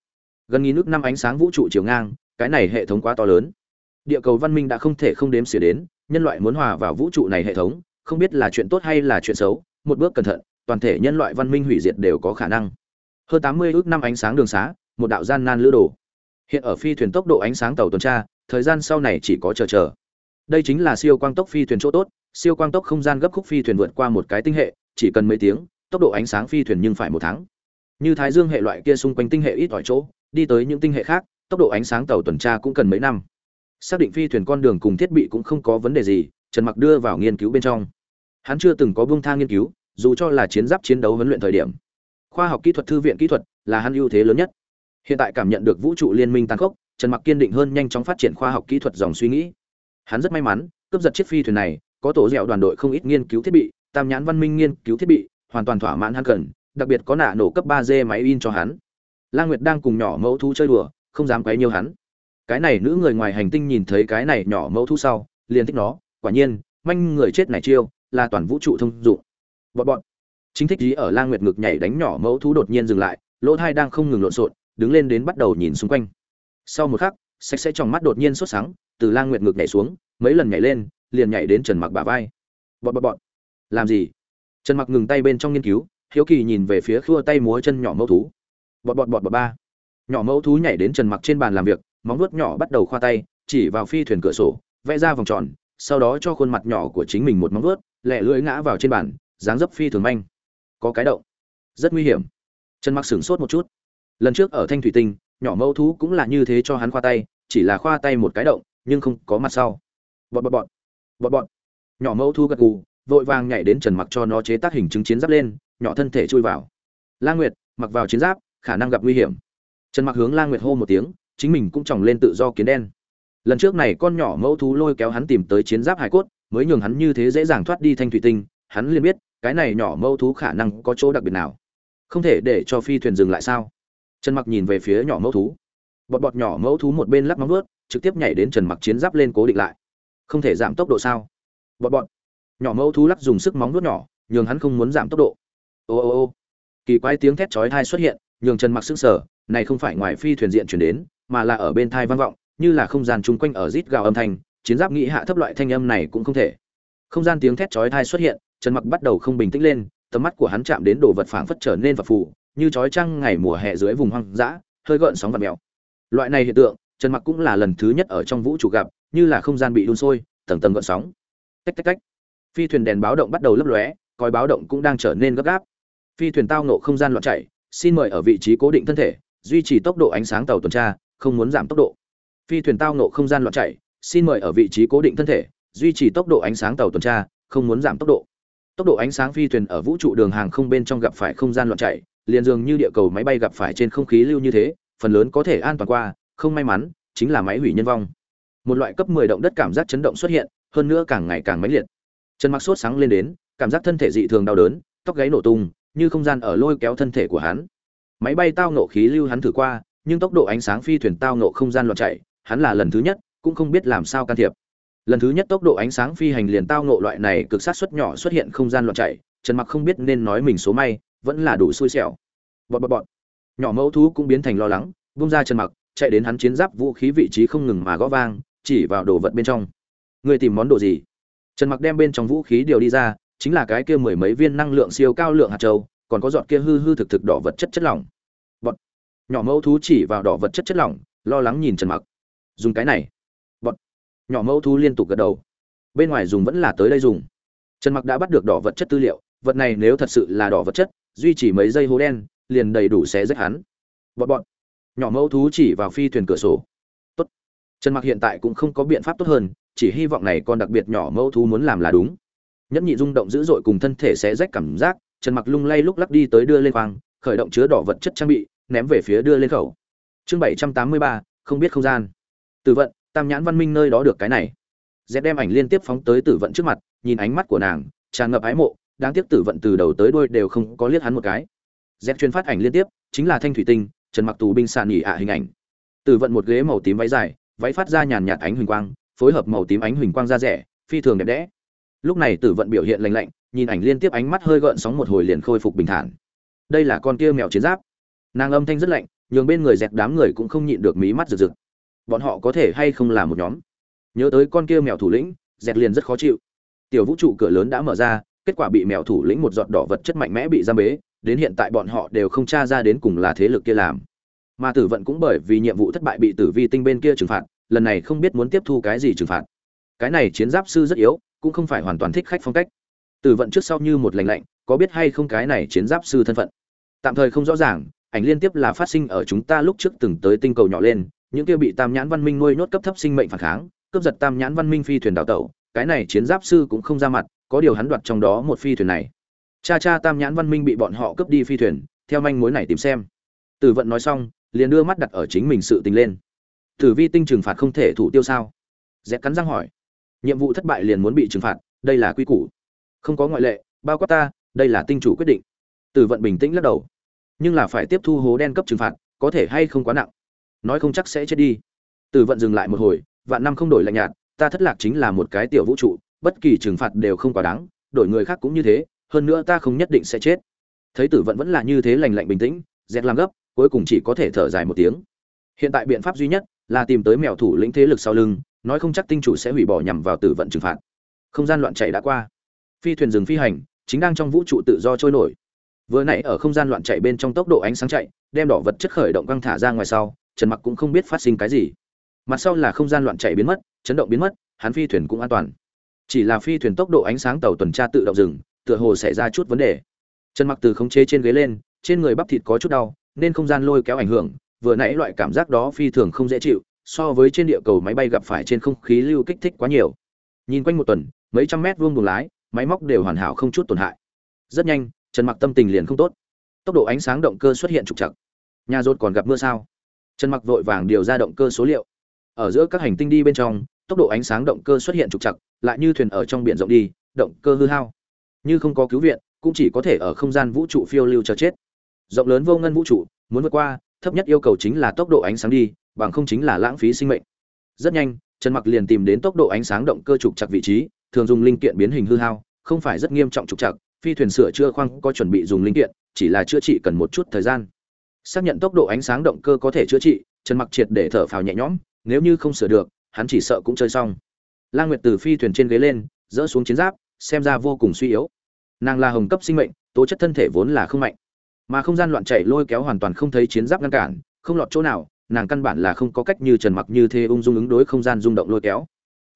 Gần nghìn nước năm ánh sáng vũ trụ chiều ngang, cái này hệ thống quá to lớn. Địa cầu văn minh đã không thể không đếm xỉa đến, nhân loại muốn hòa vào vũ trụ này hệ thống, không biết là chuyện tốt hay là chuyện xấu, một bước cẩn thận, toàn thể nhân loại văn minh hủy diệt đều có khả năng. Hơn tám mươi ước năm ánh sáng đường xá, một đạo gian nan lữ đồ. Hiện ở phi thuyền tốc độ ánh sáng tàu tuần tra, thời gian sau này chỉ có chờ chờ. Đây chính là siêu quang tốc phi thuyền chỗ tốt siêu quang tốc không gian gấp khúc phi thuyền vượt qua một cái tinh hệ, chỉ cần mấy tiếng, tốc độ ánh sáng phi thuyền nhưng phải một tháng. Như thái dương hệ loại kia xung quanh tinh hệ ít ỏi chỗ, đi tới những tinh hệ khác, tốc độ ánh sáng tàu tuần tra cũng cần mấy năm. Xác định phi thuyền con đường cùng thiết bị cũng không có vấn đề gì, trần mặc đưa vào nghiên cứu bên trong. Hắn chưa từng có buông tha nghiên cứu, dù cho là chiến giáp chiến đấu huấn luyện thời điểm. Khoa học kỹ thuật, thư viện kỹ thuật là hắn ưu thế lớn nhất. Hiện tại cảm nhận được vũ trụ liên minh tàn khốc, trần mặc kiên định hơn nhanh chóng phát triển khoa học kỹ thuật dòng suy nghĩ. Hắn rất may mắn, cướp giật chiếc phi thuyền này có tổ dẻo đoàn đội không ít nghiên cứu thiết bị, tam nhãn văn minh nghiên cứu thiết bị, hoàn toàn thỏa mãn hắn cần, đặc biệt có nạ nổ cấp ba d máy in cho hắn. La nguyệt đang cùng nhỏ mẫu thú chơi đùa, không dám quấy nhiều hắn. Cái này nữ người ngoài hành tinh nhìn thấy cái này nhỏ mẫu thú sau, liền thích nó, quả nhiên, manh người chết này chiêu, là toàn vũ trụ thông dụng. Bọn bọn chính thích gì ở la nguyệt ngực nhảy đánh nhỏ mẫu thú đột nhiên dừng lại, lỗ thai đang không ngừng lộn xộn, đứng lên đến bắt đầu nhìn xung quanh. Sau một khắc, sạch sẽ trong mắt đột nhiên sốt sáng, từ lang nguyệt ngực nhảy xuống, mấy lần nhảy lên liền nhảy đến trần mặc bả vai. Bọn bọn bọn. làm gì? Trần mặc ngừng tay bên trong nghiên cứu, hiếu kỳ nhìn về phía khua tay múa chân nhỏ mẫu thú. Bọn bọn bọn bọn ba. Nhỏ mẫu thú nhảy đến trần mặc trên bàn làm việc, móng vuốt nhỏ bắt đầu khoa tay, chỉ vào phi thuyền cửa sổ, vẽ ra vòng tròn, sau đó cho khuôn mặt nhỏ của chính mình một móng vuốt, lẹ lưỡi ngã vào trên bàn, dáng dấp phi thường manh. Có cái động. Rất nguy hiểm. Trần mặc sửng sốt một chút. Lần trước ở thanh thủy tinh, nhỏ mẫu thú cũng là như thế cho hắn khoa tay, chỉ là khoa tay một cái động, nhưng không có mặt sau. Bọn bọn bọn bọn bọn. Nhỏ mẫu thú gật gù, vội vàng nhảy đến trần mặc cho nó chế tác hình chứng chiến giáp lên, nhỏ thân thể chui vào. La nguyệt, mặc vào chiến giáp, khả năng gặp nguy hiểm. Trần mặc hướng la nguyệt hô một tiếng, chính mình cũng chỏng lên tự do kiến đen. Lần trước này con nhỏ mẫu thú lôi kéo hắn tìm tới chiến giáp hải cốt, mới nhường hắn như thế dễ dàng thoát đi thanh thủy tinh, hắn liền biết, cái này nhỏ mẫu thú khả năng có chỗ đặc biệt nào. Không thể để cho phi thuyền dừng lại sao? Trần mặc nhìn về phía nhỏ mẫu thú. Bọt bọt nhỏ mẫu thú một bên lắc móng vuốt, trực tiếp nhảy đến trần mặc chiến giáp lên cố định lại không thể giảm tốc độ sao? Bọn bọn. Nhỏ mẫu thú lắc dùng sức móng nuốt nhỏ, nhường hắn không muốn giảm tốc độ. Ô ô ô. Kỳ quái tiếng thét chói tai xuất hiện, nhường trần mặc sững sờ, này không phải ngoài phi thuyền diện chuyển đến, mà là ở bên thai vang vọng, như là không gian chung quanh ở rít gào âm thanh, chiến giáp nghĩ hạ thấp loại thanh âm này cũng không thể. Không gian tiếng thét chói tai xuất hiện, trần mặc bắt đầu không bình tĩnh lên, tầm mắt của hắn chạm đến đồ vật phảng phất trở nên vật phù, như chói trăng ngày mùa hè dưới vùng hoang dã, hơi gợn sóng vật mèo loại này hiện tượng, trần mặc cũng là lần thứ nhất ở trong vũ trụ gặp như là không gian bị đun sôi, tầng tầng gợn sóng. Tách tách tách. Phi thuyền đèn báo động bắt đầu lấp lóe coi báo động cũng đang trở nên gấp gáp. Phi thuyền tao nộ không gian loạn chạy, xin mời ở vị trí cố định thân thể, duy trì tốc độ ánh sáng tàu tuần tra, không muốn giảm tốc độ. Phi thuyền tao nộ không gian loạn chạy, xin mời ở vị trí cố định thân thể, duy trì tốc độ ánh sáng tàu tuần tra, không muốn giảm tốc độ. Tốc độ ánh sáng phi thuyền ở vũ trụ đường hàng không bên trong gặp phải không gian loạn chạy, liền dường như địa cầu máy bay gặp phải trên không khí lưu như thế, phần lớn có thể an toàn qua, không may mắn, chính là máy hủy nhân vong một loại cấp 10 động đất cảm giác chấn động xuất hiện, hơn nữa càng ngày càng mãnh liệt. Trần mặc sốt sáng lên đến, cảm giác thân thể dị thường đau đớn, tóc gáy nổ tung, như không gian ở lôi kéo thân thể của hắn. Máy bay tao nộ khí lưu hắn thử qua, nhưng tốc độ ánh sáng phi thuyền tao nộ không gian loạn chạy, hắn là lần thứ nhất, cũng không biết làm sao can thiệp. Lần thứ nhất tốc độ ánh sáng phi hành liền tao nộ loại này cực sát suất nhỏ xuất hiện không gian loạn chạy, trần mặc không biết nên nói mình số may, vẫn là đủ xui xẻo. Bọt bọt bọt. Nhỏ mẫu thú cũng biến thành lo lắng bung ra trần mặc, chạy đến hắn chiến giáp vũ khí vị trí không ngừng mà gõ vang chỉ vào đồ vật bên trong. Người tìm món đồ gì? Trần mặc đem bên trong vũ khí điều đi ra, chính là cái kia mười mấy viên năng lượng siêu cao lượng hạt châu, còn có giọt kia hư hư thực thực đỏ vật chất chất lỏng. Bọn nhỏ mẫu thú chỉ vào đỏ vật chất chất lỏng, lo lắng nhìn trần mặc. Dùng cái này. Bọn nhỏ mẫu thú liên tục gật đầu. Bên ngoài dùng vẫn là tới đây dùng. Trần mặc đã bắt được đỏ vật chất tư liệu, vật này nếu thật sự là đỏ vật chất, duy trì mấy giây hố đen, liền đầy đủ xé rách hắn. Bọn bọn nhỏ mẫu thú chỉ vào phi thuyền cửa sổ trần mặc hiện tại cũng không có biện pháp tốt hơn chỉ hy vọng này con đặc biệt nhỏ mẫu thú muốn làm là đúng. Nhẫn nhị rung động dữ dội cùng thân thể xé rách cảm giác trần mặc lung lay lúc lắc đi tới đưa lên khoang khởi động chứa đỏ vật chất trang bị ném về phía đưa lên khẩu. Chương 783, không biết không gian. Tử vận tam nhãn văn minh nơi đó được cái này. Dẹp đem ảnh liên tiếp phóng tới tử vận trước mặt nhìn ánh mắt của nàng tràn ngập ái mộ đáng tiếc tử vận từ đầu tới đuôi đều không có liếc hắn một cái. Dẹp chuyên phát ảnh liên tiếp chính là thanh thủy tinh trần mặc tù binh sàn nhỉ ạ hình ảnh. Tử vận một ghế màu tím váy dài váy phát ra nhàn nhạt ánh huỳnh quang, phối hợp màu tím ánh huỳnh quang da rẻ, phi thường đẹp đẽ. Lúc này tử vận biểu hiện lành lạnh, nhìn ảnh liên tiếp ánh mắt hơi gợn sóng một hồi liền khôi phục bình thản. Đây là con kia mèo chiến giáp. Nàng âm thanh rất lạnh, nhường bên người dẹt đám người cũng không nhịn được mí mắt rực rực. Bọn họ có thể hay không là một nhóm? Nhớ tới con kia mèo thủ lĩnh, dẹt liền rất khó chịu. Tiểu vũ trụ cửa lớn đã mở ra, kết quả bị mèo thủ lĩnh một giọt đỏ vật chất mạnh mẽ bị giam bế, đến hiện tại bọn họ đều không tra ra đến cùng là thế lực kia làm mà tử vận cũng bởi vì nhiệm vụ thất bại bị tử vi tinh bên kia trừng phạt, lần này không biết muốn tiếp thu cái gì trừng phạt. Cái này chiến giáp sư rất yếu, cũng không phải hoàn toàn thích khách phong cách. Tử vận trước sau như một lành lạnh, có biết hay không cái này chiến giáp sư thân phận? Tạm thời không rõ ràng, ảnh liên tiếp là phát sinh ở chúng ta lúc trước từng tới tinh cầu nhỏ lên, những kia bị tam nhãn văn minh nuôi nhốt cấp thấp sinh mệnh phản kháng, cướp giật tam nhãn văn minh phi thuyền đào tẩu, cái này chiến giáp sư cũng không ra mặt, có điều hắn đoạt trong đó một phi thuyền này. Cha cha tam nhãn văn minh bị bọn họ cướp đi phi thuyền, theo manh mối này tìm xem. Tử vận nói xong liền đưa mắt đặt ở chính mình sự tình lên. Tử vi tinh trừng phạt không thể thủ tiêu sao? Dẹp cắn răng hỏi. Nhiệm vụ thất bại liền muốn bị trừng phạt, đây là quy củ. Không có ngoại lệ, bao quát ta, đây là tinh chủ quyết định. Tử vận bình tĩnh lắc đầu. Nhưng là phải tiếp thu hố đen cấp trừng phạt, có thể hay không quá nặng? Nói không chắc sẽ chết đi. Tử vận dừng lại một hồi, vạn năm không đổi lạnh nhạt, ta thất lạc chính là một cái tiểu vũ trụ, bất kỳ trừng phạt đều không quá đáng, đổi người khác cũng như thế, hơn nữa ta không nhất định sẽ chết. Thấy tử vận vẫn là như thế lành lạnh bình tĩnh, dẹt làm gấp cuối cùng chỉ có thể thở dài một tiếng. Hiện tại biện pháp duy nhất là tìm tới mèo thủ lĩnh thế lực sau lưng, nói không chắc tinh chủ sẽ hủy bỏ nhằm vào tử vận trừng phạt. Không gian loạn chạy đã qua. Phi thuyền dừng phi hành, chính đang trong vũ trụ tự do trôi nổi. Vừa nãy ở không gian loạn chạy bên trong tốc độ ánh sáng chạy, đem đỏ vật chất khởi động căng thả ra ngoài sau, trần mặc cũng không biết phát sinh cái gì. Mặt sau là không gian loạn chạy biến mất, chấn động biến mất, hắn phi thuyền cũng an toàn. Chỉ là phi thuyền tốc độ ánh sáng tàu tuần tra tự động dừng, tựa hồ xảy ra chút vấn đề. Trần mặc từ khống chế trên ghế lên, trên người bắp thịt có chút đau nên không gian lôi kéo ảnh hưởng, vừa nãy loại cảm giác đó phi thường không dễ chịu, so với trên địa cầu máy bay gặp phải trên không khí lưu kích thích quá nhiều. Nhìn quanh một tuần, mấy trăm mét vuông buồng lái, máy móc đều hoàn hảo không chút tổn hại. Rất nhanh, trần mặc tâm tình liền không tốt. Tốc độ ánh sáng động cơ xuất hiện trục trặc. Nhà rốt còn gặp mưa sao? Trần mặc vội vàng điều ra động cơ số liệu. Ở giữa các hành tinh đi bên trong, tốc độ ánh sáng động cơ xuất hiện trục trặc, lại như thuyền ở trong biển rộng đi, động cơ hư hao. Như không có cứu viện, cũng chỉ có thể ở không gian vũ trụ phiêu lưu chờ chết rộng lớn vô ngân vũ trụ, muốn vượt qua, thấp nhất yêu cầu chính là tốc độ ánh sáng đi, bằng không chính là lãng phí sinh mệnh. Rất nhanh, trần mặc liền tìm đến tốc độ ánh sáng động cơ trục chặt vị trí, thường dùng linh kiện biến hình hư hao, không phải rất nghiêm trọng trục chặt phi thuyền sửa chữa khoang có chuẩn bị dùng linh kiện, chỉ là chữa trị cần một chút thời gian. Xác nhận tốc độ ánh sáng động cơ có thể chữa trị, trần mặc triệt để thở phào nhẹ nhõm, nếu như không sửa được, hắn chỉ sợ cũng chơi xong. La nguyệt từ phi thuyền trên ghế lên, dỡ xuống chiến giáp, xem ra vô cùng suy yếu. Nàng là hồng cấp sinh mệnh, tố chất thân thể vốn là không mạnh mà không gian loạn chạy lôi kéo hoàn toàn không thấy chiến giáp ngăn cản, không lọt chỗ nào, nàng căn bản là không có cách như trần mặc như thế ung dung ứng đối không gian rung động lôi kéo.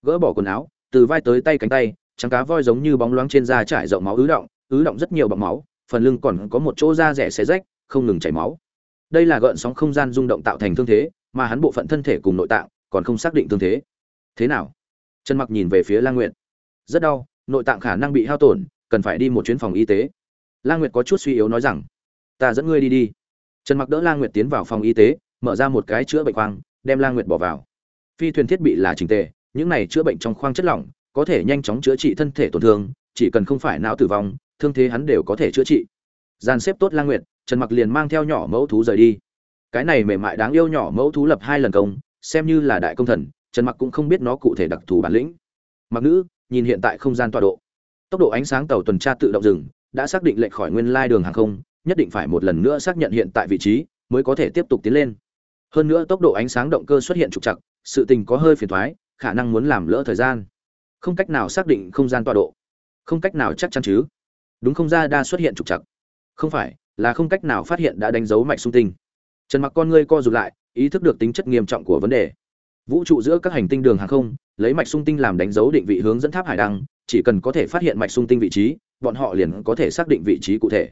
Gỡ bỏ quần áo, từ vai tới tay cánh tay, trắng cá voi giống như bóng loáng trên da trải rộng máu ứ động ứ động rất nhiều bằng máu, phần lưng còn có một chỗ da rẻ xé rách, không ngừng chảy máu. Đây là gợn sóng không gian rung động tạo thành thương thế, mà hắn bộ phận thân thể cùng nội tạng còn không xác định thương thế. Thế nào? Trần mặc nhìn về phía lang nguyệt. Rất đau, nội tạng khả năng bị hao tổn, cần phải đi một chuyến phòng y tế. Lang nguyệt có chút suy yếu nói rằng ta dẫn ngươi đi đi. Trần mặc đỡ lang nguyệt tiến vào phòng y tế, mở ra một cái chữa bệnh khoang, đem lang nguyệt bỏ vào. Phi thuyền thiết bị là trình tề, những này chữa bệnh trong khoang chất lỏng, có thể nhanh chóng chữa trị thân thể tổn thương, chỉ cần không phải não tử vong, thương thế hắn đều có thể chữa trị. Gian xếp tốt lang nguyệt, trần mặc liền mang theo nhỏ mẫu thú rời đi. Cái này mềm mại đáng yêu nhỏ mẫu thú lập hai lần công, xem như là đại công thần, trần mặc cũng không biết nó cụ thể đặc thù bản lĩnh. Mặc nữ, nhìn hiện tại không gian tọa độ. Tốc độ ánh sáng tàu tuần tra tự động dừng, đã xác định lệnh khỏi nguyên lai đường hàng không nhất định phải một lần nữa xác nhận hiện tại vị trí, mới có thể tiếp tục tiến lên. Hơn nữa tốc độ ánh sáng động cơ xuất hiện trục trặc, sự tình có hơi phiền thoái khả năng muốn làm lỡ thời gian. Không cách nào xác định không gian tọa độ. Không cách nào chắc chắn chứ. Đúng không ra đa xuất hiện trục trặc. Không phải, là không cách nào phát hiện đã đánh dấu mạch xung tinh. Trần mặc con ngươi co rụt lại, ý thức được tính chất nghiêm trọng của vấn đề. Vũ trụ giữa các hành tinh đường hàng không, lấy mạch xung tinh làm đánh dấu định vị hướng dẫn tháp hải đăng, chỉ cần có thể phát hiện mạch xung tinh vị trí, bọn họ liền có thể xác định vị trí cụ thể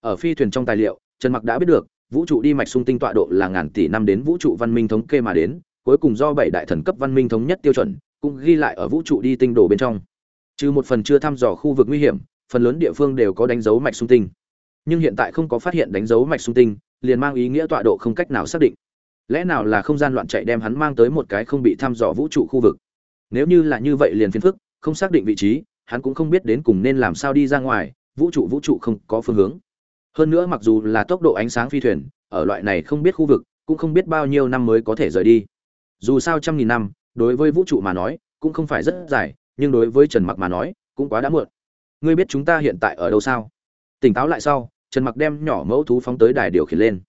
ở phi thuyền trong tài liệu, trần mặc đã biết được, vũ trụ đi mạch sung tinh tọa độ là ngàn tỷ năm đến vũ trụ văn minh thống kê mà đến, cuối cùng do bảy đại thần cấp văn minh thống nhất tiêu chuẩn, cũng ghi lại ở vũ trụ đi tinh đồ bên trong. Trừ một phần chưa thăm dò khu vực nguy hiểm, phần lớn địa phương đều có đánh dấu mạch sung tinh. Nhưng hiện tại không có phát hiện đánh dấu mạch sung tinh, liền mang ý nghĩa tọa độ không cách nào xác định. Lẽ nào là không gian loạn chạy đem hắn mang tới một cái không bị thăm dò vũ trụ khu vực? Nếu như là như vậy liền phiền phức, không xác định vị trí, hắn cũng không biết đến cùng nên làm sao đi ra ngoài, vũ trụ vũ trụ không có phương hướng hơn nữa mặc dù là tốc độ ánh sáng phi thuyền, ở loại này không biết khu vực, cũng không biết bao nhiêu năm mới có thể rời đi. Dù sao trăm nghìn năm, đối với vũ trụ mà nói, cũng không phải rất dài, nhưng đối với trần mặc mà nói, cũng quá đã muộn. Ngươi biết chúng ta hiện tại ở đâu sao? Tỉnh táo lại sau, trần mặc đem nhỏ mẫu thú phóng tới đài điều khiển lên.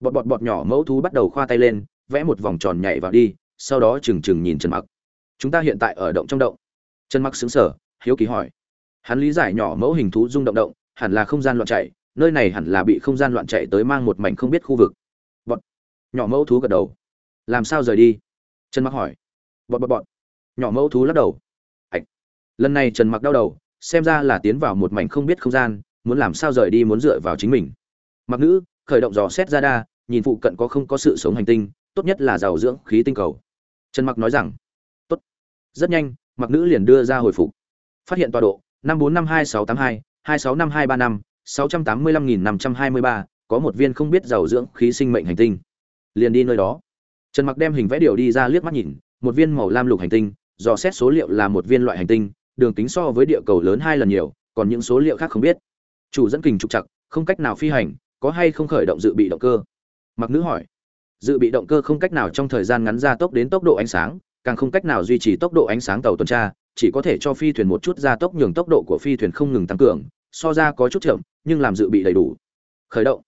Bọt bọt bọt nhỏ mẫu thú bắt đầu khoa tay lên, vẽ một vòng tròn nhảy vào đi, sau đó trừng trừng nhìn trần mặc. Chúng ta hiện tại ở động trong động. Trần mặc xứng sở hiếu kỳ hỏi. Hắn lý giải nhỏ mẫu hình thú rung động động, hẳn là không gian loạn chạy nơi này hẳn là bị không gian loạn chạy tới mang một mảnh không biết khu vực. Bọn nhỏ mẫu thú gật đầu. Làm sao rời đi? Trần mặc hỏi. Bọn bọn bọn. nhỏ mẫu thú lắc đầu. Ạch. Lần này trần mặc đau đầu, xem ra là tiến vào một mảnh không biết không gian, muốn làm sao rời đi muốn dựa vào chính mình. Mặc nữ, khởi động dò xét ra đa nhìn phụ cận có không có sự sống hành tinh, tốt nhất là giàu dưỡng khí tinh cầu. Trần mặc nói rằng. Tốt. Rất nhanh, mặc nữ liền đưa ra hồi phục. Phát hiện tọa độ, năm bốn năm hai sáu tám hai hai sáu năm hai ba năm sáu trăm tám mươi lăm nghìn năm trăm hai mươi ba, có một viên không biết giàu dưỡng khí sinh mệnh hành tinh. Liền đi nơi đó. Trần mặc đem hình vẽ điều đi ra liếc mắt nhìn, một viên màu lam lục hành tinh, dò xét số liệu là một viên loại hành tinh, đường kính so với địa cầu lớn hai lần nhiều, còn những số liệu khác không biết. Chủ dẫn kình trục chặt không cách nào phi hành, có hay không khởi động dự bị động cơ? Mặc nữ hỏi. Dự bị động cơ không cách nào trong thời gian ngắn gia tốc đến tốc độ ánh sáng, càng không cách nào duy trì tốc độ ánh sáng tàu tuần tra, chỉ có thể cho phi thuyền một chút gia tốc nhường tốc độ của phi thuyền không ngừng tăng cường so ra có chút chậm nhưng làm dự bị đầy đủ. Khởi động.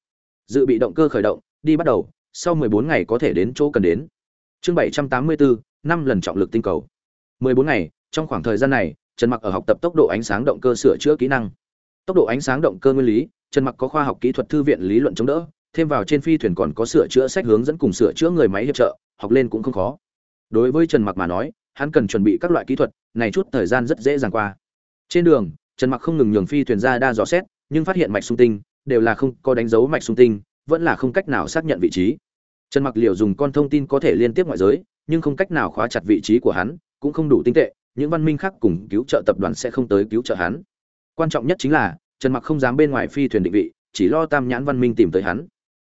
Dự bị động cơ khởi động đi bắt đầu sau 14 ngày có thể đến chỗ cần đến. Chương 784, năm lần trọng lực tinh cầu. 14 ngày trong khoảng thời gian này trần mặc ở học tập tốc độ ánh sáng động cơ sửa chữa kỹ năng. Tốc độ ánh sáng động cơ nguyên lý trần mặc có khoa học kỹ thuật thư viện lý luận chống đỡ thêm vào trên phi thuyền còn có sửa chữa sách hướng dẫn cùng sửa chữa người máy hiệp trợ học lên cũng không khó. Đối với trần mặc mà nói hắn cần chuẩn bị các loại kỹ thuật này chút thời gian rất dễ dàng qua. Trên đường trần mặc không ngừng nhường phi thuyền ra đa dò xét, nhưng phát hiện mạch sung tinh đều là không có đánh dấu mạch sung tinh, vẫn là không cách nào xác nhận vị trí. Trần mặc liều dùng con thông tin có thể liên tiếp ngoại giới, nhưng không cách nào khóa chặt vị trí của hắn, cũng không đủ tinh tệ, những văn minh khác cùng cứu trợ tập đoàn sẽ không tới cứu trợ hắn. Quan trọng nhất chính là, trần mặc không dám bên ngoài phi thuyền định vị, chỉ lo tam nhãn văn minh tìm tới hắn.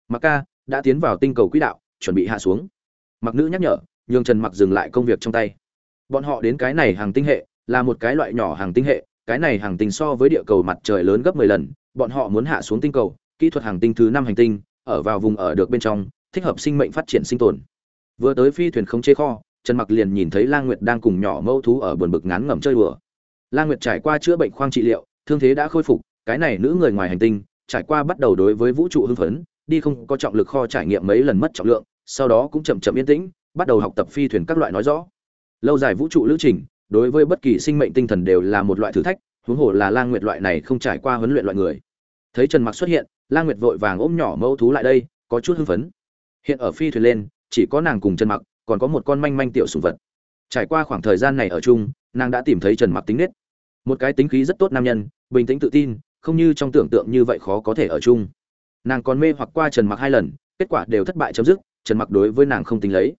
Mặc ca, đã tiến vào tinh cầu quỹ đạo, chuẩn bị hạ xuống. Mặc nữ nhắc nhở, nhường trần mặc dừng lại công việc trong tay. Bọn họ đến cái này hàng tinh hệ, là một cái loại nhỏ hàng tinh hệ cái này hàng tinh so với địa cầu mặt trời lớn gấp 10 lần, bọn họ muốn hạ xuống tinh cầu, kỹ thuật hàng tinh thứ năm hành tinh, ở vào vùng ở được bên trong, thích hợp sinh mệnh phát triển sinh tồn. Vừa tới phi thuyền không chế kho, trần mặc liền nhìn thấy lang nguyệt đang cùng nhỏ mâu thú ở buồn bực ngán ngẩm chơi đùa. Lang nguyệt trải qua chữa bệnh khoang trị liệu, thương thế đã khôi phục, cái này nữ người ngoài hành tinh, trải qua bắt đầu đối với vũ trụ hưng phấn, đi không có trọng lực kho trải nghiệm mấy lần mất trọng lượng, sau đó cũng chậm chậm yên tĩnh, bắt đầu học tập phi thuyền các loại nói rõ. Lâu dài vũ trụ lữ trình đối với bất kỳ sinh mệnh tinh thần đều là một loại thử thách, huống hồ là lang nguyệt loại này không trải qua huấn luyện loại người. Thấy trần mặc xuất hiện, lang nguyệt vội vàng ôm nhỏ mẫu thú lại đây, có chút hưng phấn. Hiện ở phi thuyền lên, chỉ có nàng cùng trần mặc, còn có một con manh manh tiểu sùng vật. Trải qua khoảng thời gian này ở chung, nàng đã tìm thấy trần mặc tính nết. Một cái tính khí rất tốt nam nhân, bình tĩnh tự tin, không như trong tưởng tượng như vậy khó có thể ở chung. Nàng còn mê hoặc qua trần mặc hai lần, kết quả đều thất bại chấm dứt, trần mặc đối với nàng không tính lấy.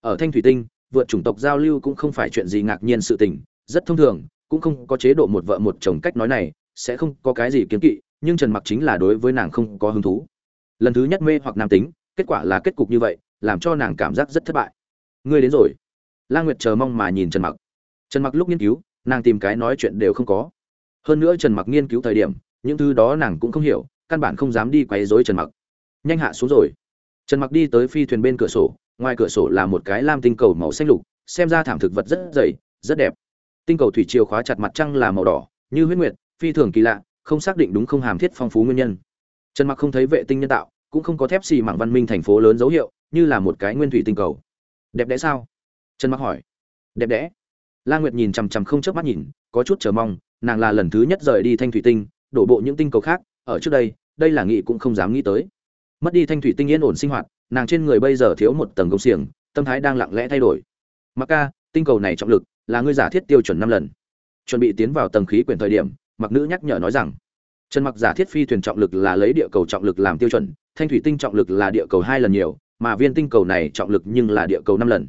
Ở thanh thủy tinh vượt chủng tộc giao lưu cũng không phải chuyện gì ngạc nhiên sự tình, rất thông thường, cũng không có chế độ một vợ một chồng cách nói này, sẽ không có cái gì kiêng kỵ, nhưng trần mặc chính là đối với nàng không có hứng thú. Lần thứ nhất mê hoặc nam tính, kết quả là kết cục như vậy, làm cho nàng cảm giác rất thất bại. Ngươi đến rồi. La nguyệt chờ mong mà nhìn trần mặc. Trần mặc lúc nghiên cứu, nàng tìm cái nói chuyện đều không có. Hơn nữa trần mặc nghiên cứu thời điểm, những thứ đó nàng cũng không hiểu, căn bản không dám đi quấy rối trần mặc. Nhanh hạ xuống rồi. Trần mặc đi tới phi thuyền bên cửa sổ ngoài cửa sổ là một cái lam tinh cầu màu xanh lục, xem ra thảm thực vật rất dày, rất đẹp. Tinh cầu thủy chiều khóa chặt mặt trăng là màu đỏ, như huyết nguyệt, phi thường kỳ lạ, không xác định đúng không hàm thiết phong phú nguyên nhân. Trần mặc không thấy vệ tinh nhân tạo, cũng không có thép xì mảng văn minh thành phố lớn dấu hiệu, như là một cái nguyên thủy tinh cầu. Đẹp đẽ sao? Trần mặc hỏi. Đẹp đẽ. La nguyệt nhìn chằm chằm không chớp mắt nhìn, có chút chờ mong, nàng là lần thứ nhất rời đi thanh thủy tinh, đổ bộ những tinh cầu khác, ở trước đây đây là nghị cũng không dám nghĩ tới. Mất đi thanh thủy tinh yên ổn sinh hoạt nàng trên người bây giờ thiếu một tầng công xiềng, tâm thái đang lặng lẽ thay đổi. Mặc ca, tinh cầu này trọng lực là ngươi giả thiết tiêu chuẩn năm lần. Chuẩn bị tiến vào tầng khí quyển thời điểm mặc nữ nhắc nhở nói rằng, trần mặc giả thiết phi thuyền trọng lực là lấy địa cầu trọng lực làm tiêu chuẩn, thanh thủy tinh trọng lực là địa cầu hai lần nhiều, mà viên tinh cầu này trọng lực nhưng là địa cầu năm lần.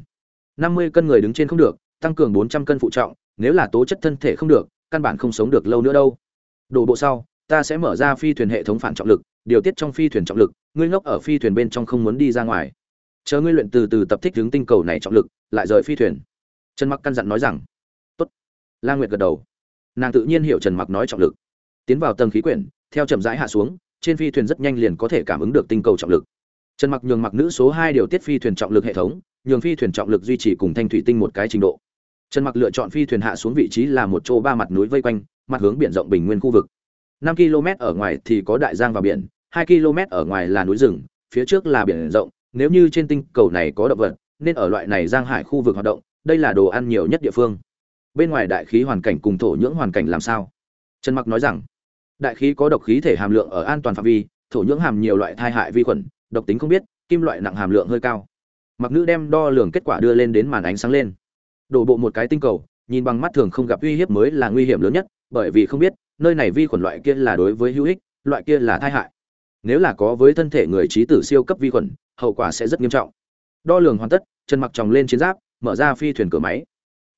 50 cân người đứng trên không được, tăng cường 400 cân phụ trọng, nếu là tố chất thân thể không được, căn bản không sống được lâu nữa đâu. Đổ bộ sau, ta sẽ mở ra phi thuyền hệ thống phản trọng lực điều tiết trong phi thuyền trọng lực, ngươi ngốc ở phi thuyền bên trong không muốn đi ra ngoài. Chờ ngươi luyện từ từ tập thích hướng tinh cầu này trọng lực, lại rời phi thuyền. Trần mặc căn dặn nói rằng. Tốt. La nguyệt gật đầu. Nàng tự nhiên hiểu trần mặc nói trọng lực. Tiến vào tầng khí quyển, theo chậm rãi hạ xuống, trên phi thuyền rất nhanh liền có thể cảm ứng được tinh cầu trọng lực. Trần mặc nhường mặc nữ số hai điều tiết phi thuyền trọng lực hệ thống, nhường phi thuyền trọng lực duy trì cùng thanh thủy tinh một cái trình độ. Trần mặc lựa chọn phi thuyền hạ xuống vị trí là một chỗ ba mặt núi vây quanh, mặt hướng biển rộng bình nguyên khu vực. 5 km ở ngoài thì có đại giang và biển 2 km ở ngoài là núi rừng, phía trước là biển rộng. Nếu như trên tinh cầu này có động vật, nên ở loại này giang hải khu vực hoạt động, đây là đồ ăn nhiều nhất địa phương. Bên ngoài đại khí hoàn cảnh cùng thổ nhưỡng hoàn cảnh làm sao? Trần mặc nói rằng, đại khí có độc khí thể hàm lượng ở an toàn phạm vi, thổ nhưỡng hàm nhiều loại thai hại vi khuẩn, độc tính không biết, kim loại nặng hàm lượng hơi cao. Mặc nữ đem đo lường kết quả đưa lên đến màn ánh sáng lên. Đổ bộ một cái tinh cầu, nhìn bằng mắt thường không gặp uy hiếp mới là nguy hiểm lớn nhất, bởi vì không biết nơi này vi khuẩn loại kia là đối với hữu ích, loại kia là tai hại. Nếu là có với thân thể người trí tử siêu cấp vi khuẩn, hậu quả sẽ rất nghiêm trọng. Đo lường hoàn tất trần mặc tròng lên chiến giáp, mở ra phi thuyền cửa máy.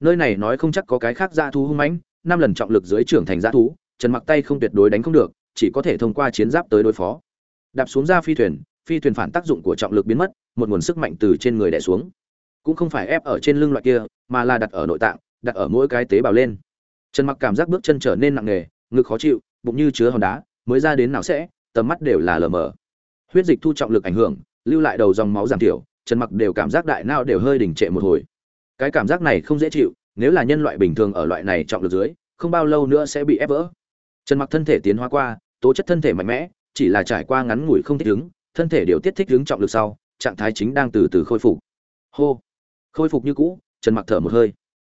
Nơi này nói không chắc có cái khác dã thú hung mãnh, năm lần trọng lực dưới trưởng thành dã thú trần mặc tay không tuyệt đối đánh không được, chỉ có thể thông qua chiến giáp tới đối phó. Đạp xuống ra phi thuyền phi thuyền phản tác dụng của trọng lực biến mất, một nguồn sức mạnh từ trên người đè xuống. Cũng không phải ép ở trên lưng loại kia, mà là đặt ở nội tạng, đặt ở mỗi cái tế bào lên. Trần mặc cảm giác bước chân trở nên nặng nề ngực khó chịu, bụng như chứa hòn đá, mới ra đến nào sẽ, tầm mắt đều là lờ mờ. Huyết dịch thu trọng lực ảnh hưởng, lưu lại đầu dòng máu giảm thiểu trần mặc đều cảm giác đại não đều hơi đình trệ một hồi. Cái cảm giác này không dễ chịu, nếu là nhân loại bình thường ở loại này trọng lực dưới, không bao lâu nữa sẽ bị ép vỡ. Trần mặc thân thể tiến hóa qua, tố chất thân thể mạnh mẽ, chỉ là trải qua ngắn ngủi không thích ứng, thân thể điều tiết thích ứng trọng lực sau, trạng thái chính đang từ từ khôi phục. Hô. Khôi phục như cũ trần mặc thở một hơi.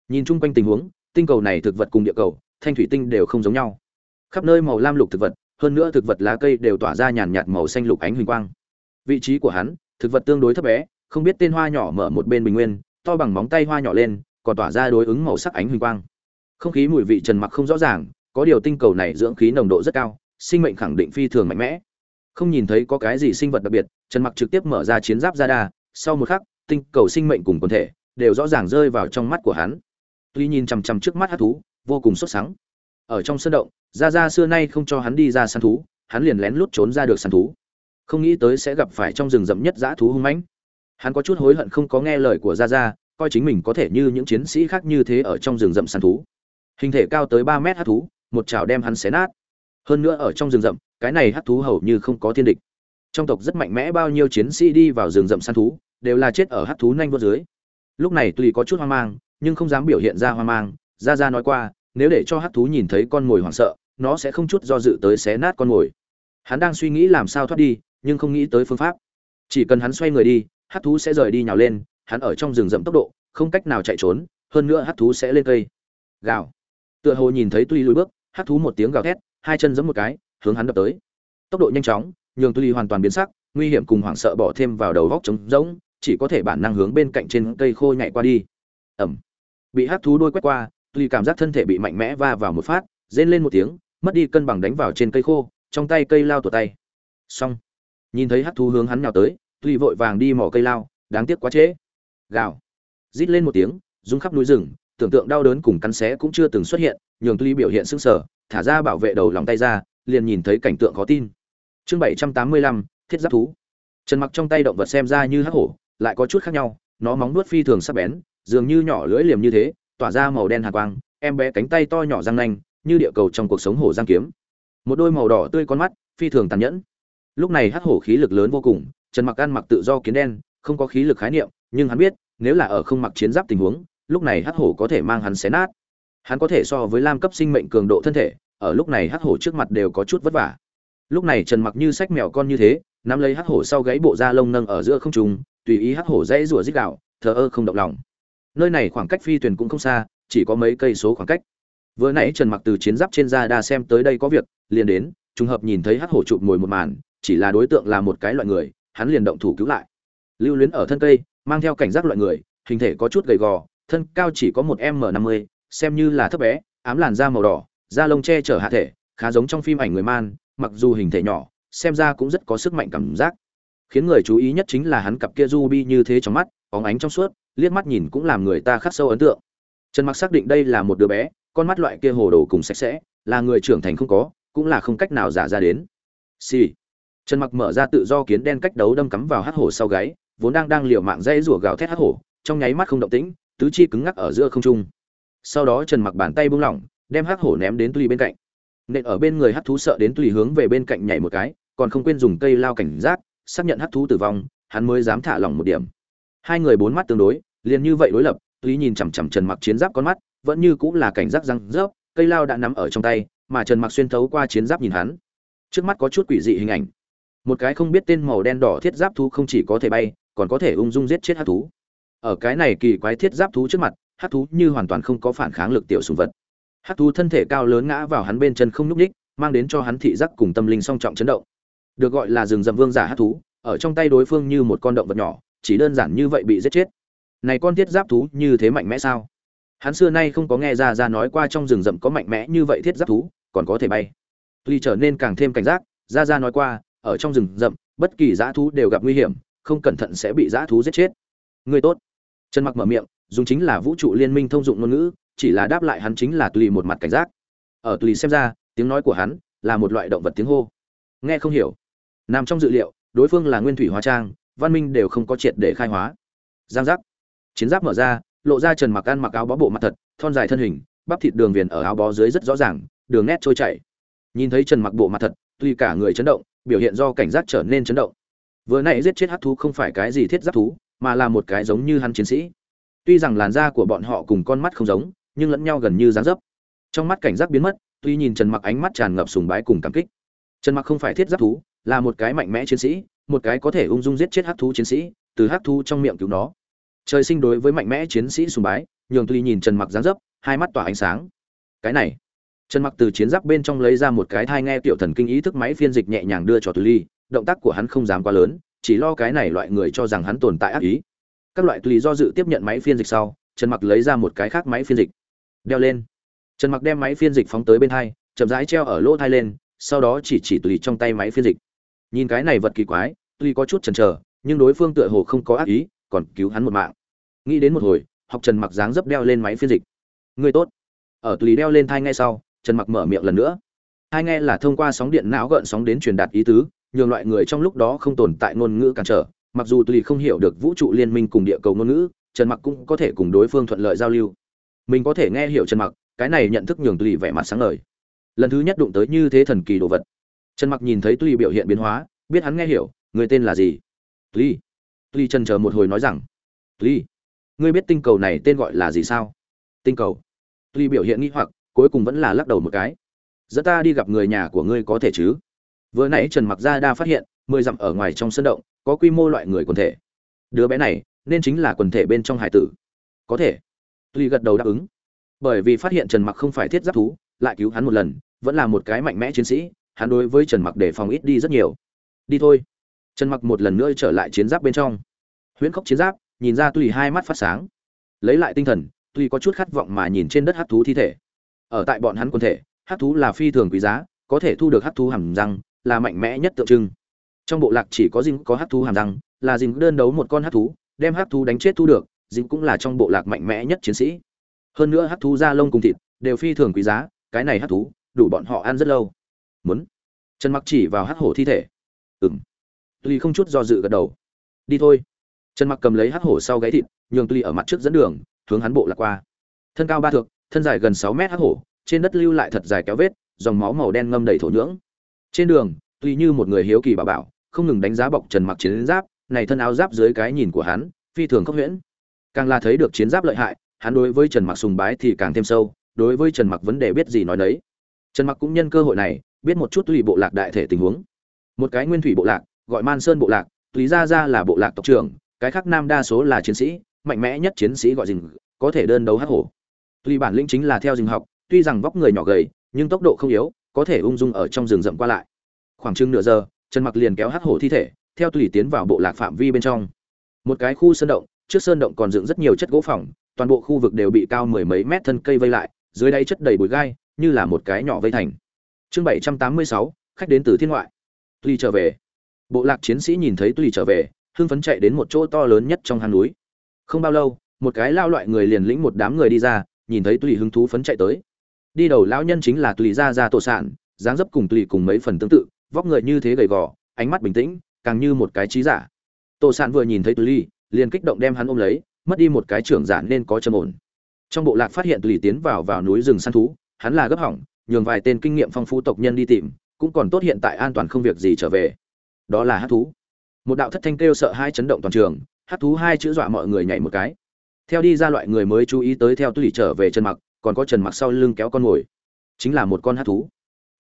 Nhìn chung quanh tình huống, tinh cầu này thực vật cùng địa cầu, thanh thủy tinh đều không giống nhau khắp nơi màu lam lục thực vật, hơn nữa thực vật lá cây đều tỏa ra nhàn nhạt màu xanh lục ánh huỳnh quang. Vị trí của hắn, thực vật tương đối thấp bé, không biết tên hoa nhỏ mở một bên bình nguyên, to bằng móng tay hoa nhỏ lên, còn tỏa ra đối ứng màu sắc ánh huỳnh quang. Không khí mùi vị trần mặc không rõ ràng, có điều tinh cầu này dưỡng khí nồng độ rất cao, sinh mệnh khẳng định phi thường mạnh mẽ. Không nhìn thấy có cái gì sinh vật đặc biệt, trần mặc trực tiếp mở ra chiến giáp ra đa sau một khắc, tinh cầu sinh mệnh cùng quần thể đều rõ ràng rơi vào trong mắt của hắn. Tuy nhìn chằm chằm trước mắt hát thú, vô cùng xuất sắng ở trong sân động ra ra xưa nay không cho hắn đi ra săn thú, hắn liền lén lút trốn ra được săn thú. Không nghĩ tới sẽ gặp phải trong rừng rậm nhất dã thú hung mãnh. Hắn có chút hối hận không có nghe lời của ra ra coi chính mình có thể như những chiến sĩ khác như thế ở trong rừng rậm săn thú. Hình thể cao tới ba mét hát thú, một chảo đem hắn xé nát. Hơn nữa ở trong rừng rậm, cái này hát thú hầu như không có thiên địch. Trong tộc rất mạnh mẽ bao nhiêu chiến sĩ đi vào rừng rậm săn thú, đều là chết ở hát thú nhanh vô dưới. Lúc này tuy có chút hoang mang, nhưng không dám biểu hiện ra hoang mang ra ra nói qua nếu để cho hát thú nhìn thấy con mồi hoảng sợ, nó sẽ không chút do dự tới xé nát con mồi. Hắn đang suy nghĩ làm sao thoát đi, nhưng không nghĩ tới phương pháp. Chỉ cần hắn xoay người đi hát thú sẽ rời đi nhào lên, hắn ở trong rừng rậm tốc độ, không cách nào chạy trốn, hơn nữa hát thú sẽ lên cây. Gào. Tựa hồ nhìn thấy tuy lùi bước hát thú một tiếng gào thét, hai chân giẫm một cái, hướng hắn đập tới. Tốc độ nhanh chóng, nhường tuy hoàn toàn biến sắc, nguy hiểm cùng hoảng sợ bỏ thêm vào đầu góc trống rỗng, chỉ có thể bản năng hướng bên cạnh trên cây khô nhảy qua đi. Ẩm bị hát thú đôi quét qua tuy cảm giác thân thể bị mạnh mẽ va vào một phát, rên lên một tiếng, mất đi cân bằng đánh vào trên cây khô, trong tay cây lao tuột tay. Xong. Nhìn thấy hát thú hướng hắn nhào tới tuy vội vàng đi mỏ cây lao, đáng tiếc quá trễ. Gào. Rít lên một tiếng, rung khắp núi rừng, tưởng tượng đau đớn cùng cắn xé cũng chưa từng xuất hiện, nhường tuy biểu hiện sưng sờ, thả ra bảo vệ đầu lòng tay ra, liền nhìn thấy cảnh tượng khó tin. Chương bảy trăm tám mươi lăm, thiết giáp thú. Trần mặc trong tay động vật xem ra như hắc hổ, lại có chút khác nhau, nó móng nuốt phi thường sắc bén, dường như nhỏ lưỡi liềm như thế tỏa ra màu đen hạt quang, em bé cánh tay to nhỏ răng nanh, như địa cầu trong cuộc sống hổ giang kiếm. Một đôi màu đỏ tươi con mắt, phi thường tàn nhẫn. Lúc này hắc hổ khí lực lớn vô cùng, trần mặc ăn mặc tự do kiến đen, không có khí lực khái niệm, nhưng hắn biết, nếu là ở không mặc chiến giáp tình huống, lúc này hắc hổ có thể mang hắn xé nát. Hắn có thể so với lam cấp sinh mệnh cường độ thân thể, ở lúc này hắc hổ trước mặt đều có chút vất vả. Lúc này trần mặc như sách mèo con như thế, nắm lấy hắc hổ sau gáy bộ da lông nâng ở giữa không trung, tùy ý hắc hổ dãy rủa rít gạo thờ ơ không động lòng nơi này khoảng cách phi thuyền cũng không xa, chỉ có mấy cây số khoảng cách. Vừa nãy trần mặc từ chiến giáp trên da đa xem tới đây có việc, liền đến, trùng hợp nhìn thấy hắc hổ chụp ngồi một màn, chỉ là đối tượng là một cái loại người, hắn liền động thủ cứu lại. Lưu luyến ở thân cây, mang theo cảnh giác loại người, hình thể có chút gầy gò, thân cao chỉ có một m năm mươi, xem như là thấp bé, ám làn da màu đỏ, da lông che chở hạ thể, khá giống trong phim ảnh người man, mặc dù hình thể nhỏ, xem ra cũng rất có sức mạnh cảm giác. Khiến người chú ý nhất chính là hắn cặp kia ruby như thế trong mắt, óng ánh trong suốt liếc mắt nhìn cũng làm người ta khắc sâu ấn tượng. Trần mặc xác định đây là một đứa bé, con mắt loại kia hồ đồ cùng sạch sẽ, là người trưởng thành không có, cũng là không cách nào giả ra đến. Xì、sì. trần mặc mở ra tự do kiến đen cách đấu đâm cắm vào hắc hổ sau gáy, vốn đang đang liều mạng dây rủa gào thét hắc hổ, trong nháy mắt không động tĩnh, tứ chi cứng ngắc ở giữa không trung. Sau đó trần mặc bàn tay buông lỏng, đem hắc hổ ném đến tùy bên cạnh. Nện ở bên người hắc thú sợ đến tùy hướng về bên cạnh nhảy một cái, còn không quên dùng cây lao cảnh giác, xác nhận hắc thú tử vong, hắn mới dám thả lỏng một điểm hai người bốn mắt tương đối, liền như vậy đối lập lý nhìn chằm chằm trần mặc chiến giáp con mắt, vẫn như cũng là cảnh giác răng rớp, cây lao đã nắm ở trong tay, mà trần mặc xuyên thấu qua chiến giáp nhìn hắn. Trước mắt có chút quỷ dị hình ảnh. Một cái không biết tên màu đen đỏ thiết giáp thú không chỉ có thể bay, còn có thể ung dung giết chết hát thú. Ở cái này kỳ quái thiết giáp thú trước mặt, hát thú như hoàn toàn không có phản kháng lực tiểu sùng vật. Hát thú thân thể cao lớn ngã vào hắn bên chân không nhúc ních mang đến cho hắn thị giác cùng tâm linh song trọng chấn động. Được gọi là rừng rậm vương giả hát thú, ở trong tay đối phương như một con động vật nhỏ chỉ đơn giản như vậy bị giết chết. Này con thiết giáp thú như thế mạnh mẽ sao? Hắn xưa nay không có nghe ra ra nói qua trong rừng rậm có mạnh mẽ như vậy thiết giáp thú, còn có thể bay. Tuy trở nên càng thêm cảnh giác, ra ra nói qua, ở trong rừng rậm, bất kỳ dã thú đều gặp nguy hiểm, không cẩn thận sẽ bị dã thú giết chết. Người tốt. Trần mặc mở miệng, dùng chính là vũ trụ liên minh thông dụng ngôn ngữ, chỉ là đáp lại hắn chính là tùy một mặt cảnh giác. Ở tùy xem ra, tiếng nói của hắn là một loại động vật tiếng hô. Nghe không hiểu. Nằm trong dự liệu, đối phương là nguyên thủy hóa trang văn minh đều không có triệt để khai hóa. Giang giác. Chiến giáp mở ra, lộ ra trần mặc ăn mặc áo bó bộ mặt thật, thon dài thân hình, bắp thịt đường viền ở áo bó dưới rất rõ ràng, đường nét trôi chảy. Nhìn thấy trần mặc bộ mặt thật, tuy cả người chấn động, biểu hiện do cảnh giác trở nên chấn động. Vừa nãy giết chết hắc thú không phải cái gì thiết giáp thú, mà là một cái giống như hắn chiến sĩ. Tuy rằng làn da của bọn họ cùng con mắt không giống, nhưng lẫn nhau gần như dáng dấp. Trong mắt cảnh giác biến mất, tuy nhìn trần mặc ánh mắt tràn ngập sùng bái cùng cảm kích. Trần mặc không phải thiết giáp thú, là một cái mạnh mẽ chiến sĩ một cái có thể ung dung giết chết hắc thú chiến sĩ, từ hắc thú trong miệng cứu nó. Trời sinh đối với mạnh mẽ chiến sĩ sùng bái, nhường tuy nhìn trần mặc dáng dấp, hai mắt tỏa ánh sáng. Cái này, trần mặc từ chiến giáp bên trong lấy ra một cái thai nghe tiểu thần kinh ý thức máy phiên dịch nhẹ nhàng đưa cho từ ly, động tác của hắn không dám quá lớn, chỉ lo cái này loại người cho rằng hắn tồn tại ác ý. Các loại tùy do dự tiếp nhận máy phiên dịch sau, trần mặc lấy ra một cái khác máy phiên dịch, đeo lên. Trần mặc đem máy phiên dịch phóng tới bên thai, chậm rãi treo ở lỗ thai lên, sau đó chỉ chỉ tùy trong tay máy phiên dịch nhìn cái này vật kỳ quái, tuy có chút chần chờ, nhưng đối phương tựa hồ không có ác ý, còn cứu hắn một mạng. Nghĩ đến một hồi, học trần mặc dáng dấp đeo lên máy phiên dịch. Người tốt. Ở tùy đeo lên thai ngay sau, trần mặc mở miệng lần nữa. Hai nghe là thông qua sóng điện não gợn sóng đến truyền đạt ý tứ, nhường loại người trong lúc đó không tồn tại ngôn ngữ cản trở. Mặc dù tùy không hiểu được vũ trụ liên minh cùng địa cầu ngôn ngữ, trần mặc cũng có thể cùng đối phương thuận lợi giao lưu. Mình có thể nghe hiểu trần mặc, cái này nhận thức nhường tùy vẻ mặt sáng ngời. Lần thứ nhất đụng tới như thế thần kỳ đồ vật trần mặc nhìn thấy Tuy biểu hiện biến hóa, biết hắn nghe hiểu, người tên là gì? Tuy. Tuy trần chờ một hồi nói rằng, Tuy, ngươi biết tinh cầu này tên gọi là gì sao? Tinh cầu. Tuy biểu hiện nghi hoặc, cuối cùng vẫn là lắc đầu một cái. Dẫn ta đi gặp người nhà của ngươi có thể chứ? Vừa nãy trần mặc ra đa phát hiện, mười dặm ở ngoài trong sân động, có quy mô loại người quần thể. Đứa bé này, nên chính là quần thể bên trong hải tử. Có thể. Tuy gật đầu đáp ứng. Bởi vì phát hiện trần mặc không phải thiết giáp thú, lại cứu hắn một lần, vẫn là một cái mạnh mẽ chiến sĩ hắn đối với trần mặc đề phòng ít đi rất nhiều. Đi thôi. Trần mặc một lần nữa trở lại chiến giáp bên trong. Huyễn khốc chiến giáp, nhìn ra tùy hai mắt phát sáng. Lấy lại tinh thần tuy có chút khát vọng mà nhìn trên đất hắc thú thi thể. Ở tại bọn hắn quần thể, hắc thú là phi thường quý giá, có thể thu được hắc thú hàm răng, là mạnh mẽ nhất tượng trưng. Trong bộ lạc chỉ có dinh có hắc thú hàm răng, là dinh đơn đấu một con hắc thú, đem hắc thú đánh chết thu được, dinh cũng là trong bộ lạc mạnh mẽ nhất chiến sĩ. Hơn nữa hắc thú da lông cùng thịt, đều phi thường quý giá, cái này hắc thú, đủ bọn họ ăn rất lâu muốn trần mặc chỉ vào hắc hổ thi thể ừng tuy không chút do dự gật đầu đi thôi trần mặc cầm lấy hắc hổ sau gáy thịt nhường tuy ở mặt trước dẫn đường hướng hắn bộ lạc qua thân cao ba thước thân dài gần 6 mét hắc hổ, trên đất lưu lại thật dài kéo vết, dòng máu màu đen ngâm đầy thổ nhưỡng. Trên đường, tuy như một người hiếu kỳ bảo bảo, không ngừng đánh giá bọc Trần Mặc chiến giáp, này thân áo giáp dưới cái nhìn của hắn, phi thường khốc huyễn. Càng là thấy được chiến giáp lợi hại, hắn đối với Trần Mặc sùng bái thì càng thêm sâu, đối với Trần Mặc vấn đề biết gì nói đấy. Trần Mặc cũng nhân cơ hội này, biết một chút tùy bộ lạc đại thể tình huống. Một cái nguyên thủy bộ lạc, gọi Man Sơn bộ lạc, tùy ra ra là bộ lạc tộc trưởng, cái khác nam đa số là chiến sĩ, mạnh mẽ nhất chiến sĩ gọi rình, có thể đơn đấu hắc hổ. Tuy bản lĩnh chính là theo rừng học, tuy rằng vóc người nhỏ gầy, nhưng tốc độ không yếu, có thể ung dung ở trong rừng rậm qua lại. Khoảng chừng nửa giờ, Trần Mặc liền kéo hắc hổ thi thể, theo tùy tiến vào bộ lạc phạm vi bên trong. Một cái khu sơn động, trước sơn động còn dựng rất nhiều chất gỗ phòng, toàn bộ khu vực đều bị cao mười mấy mét thân cây vây lại, dưới đáy chất đầy bụi gai, như là một cái nhỏ vây thành chương bảy trăm tám mươi sáu, khách đến từ thiên ngoại. Tuy trở về. Bộ lạc chiến sĩ nhìn thấy tuy trở về, hưng phấn chạy đến một chỗ to lớn nhất trong hang núi. Không bao lâu, một cái lao loại người liền lĩnh một đám người đi ra, nhìn thấy tùy hứng thú phấn chạy tới. Đi đầu lão nhân chính là tùy ra ra tổ sản, dáng dấp cùng tùy cùng mấy phần tương tự, vóc người như thế gầy gò, ánh mắt bình tĩnh, càng như một cái trí giả. Tổ sản vừa nhìn thấy tùy liền kích động đem hắn ôm lấy, mất đi một cái trưởng giả nên có trầm ổn. Trong bộ lạc phát hiện tùy tiến vào vào núi rừng săn thú, hắn là gấp hỏng nhường vài tên kinh nghiệm phong phú tộc nhân đi tìm, cũng còn tốt hiện tại an toàn không việc gì trở về. Đó là hát thú. Một đạo thất thanh kêu sợ hai chấn động toàn trường, hát thú hai chữ dọa mọi người nhảy một cái. Theo đi ra loại người mới chú ý tới theo tùy trở về chân mặc, còn có trần mặc sau lưng kéo con ngồi chính là một con hát thú.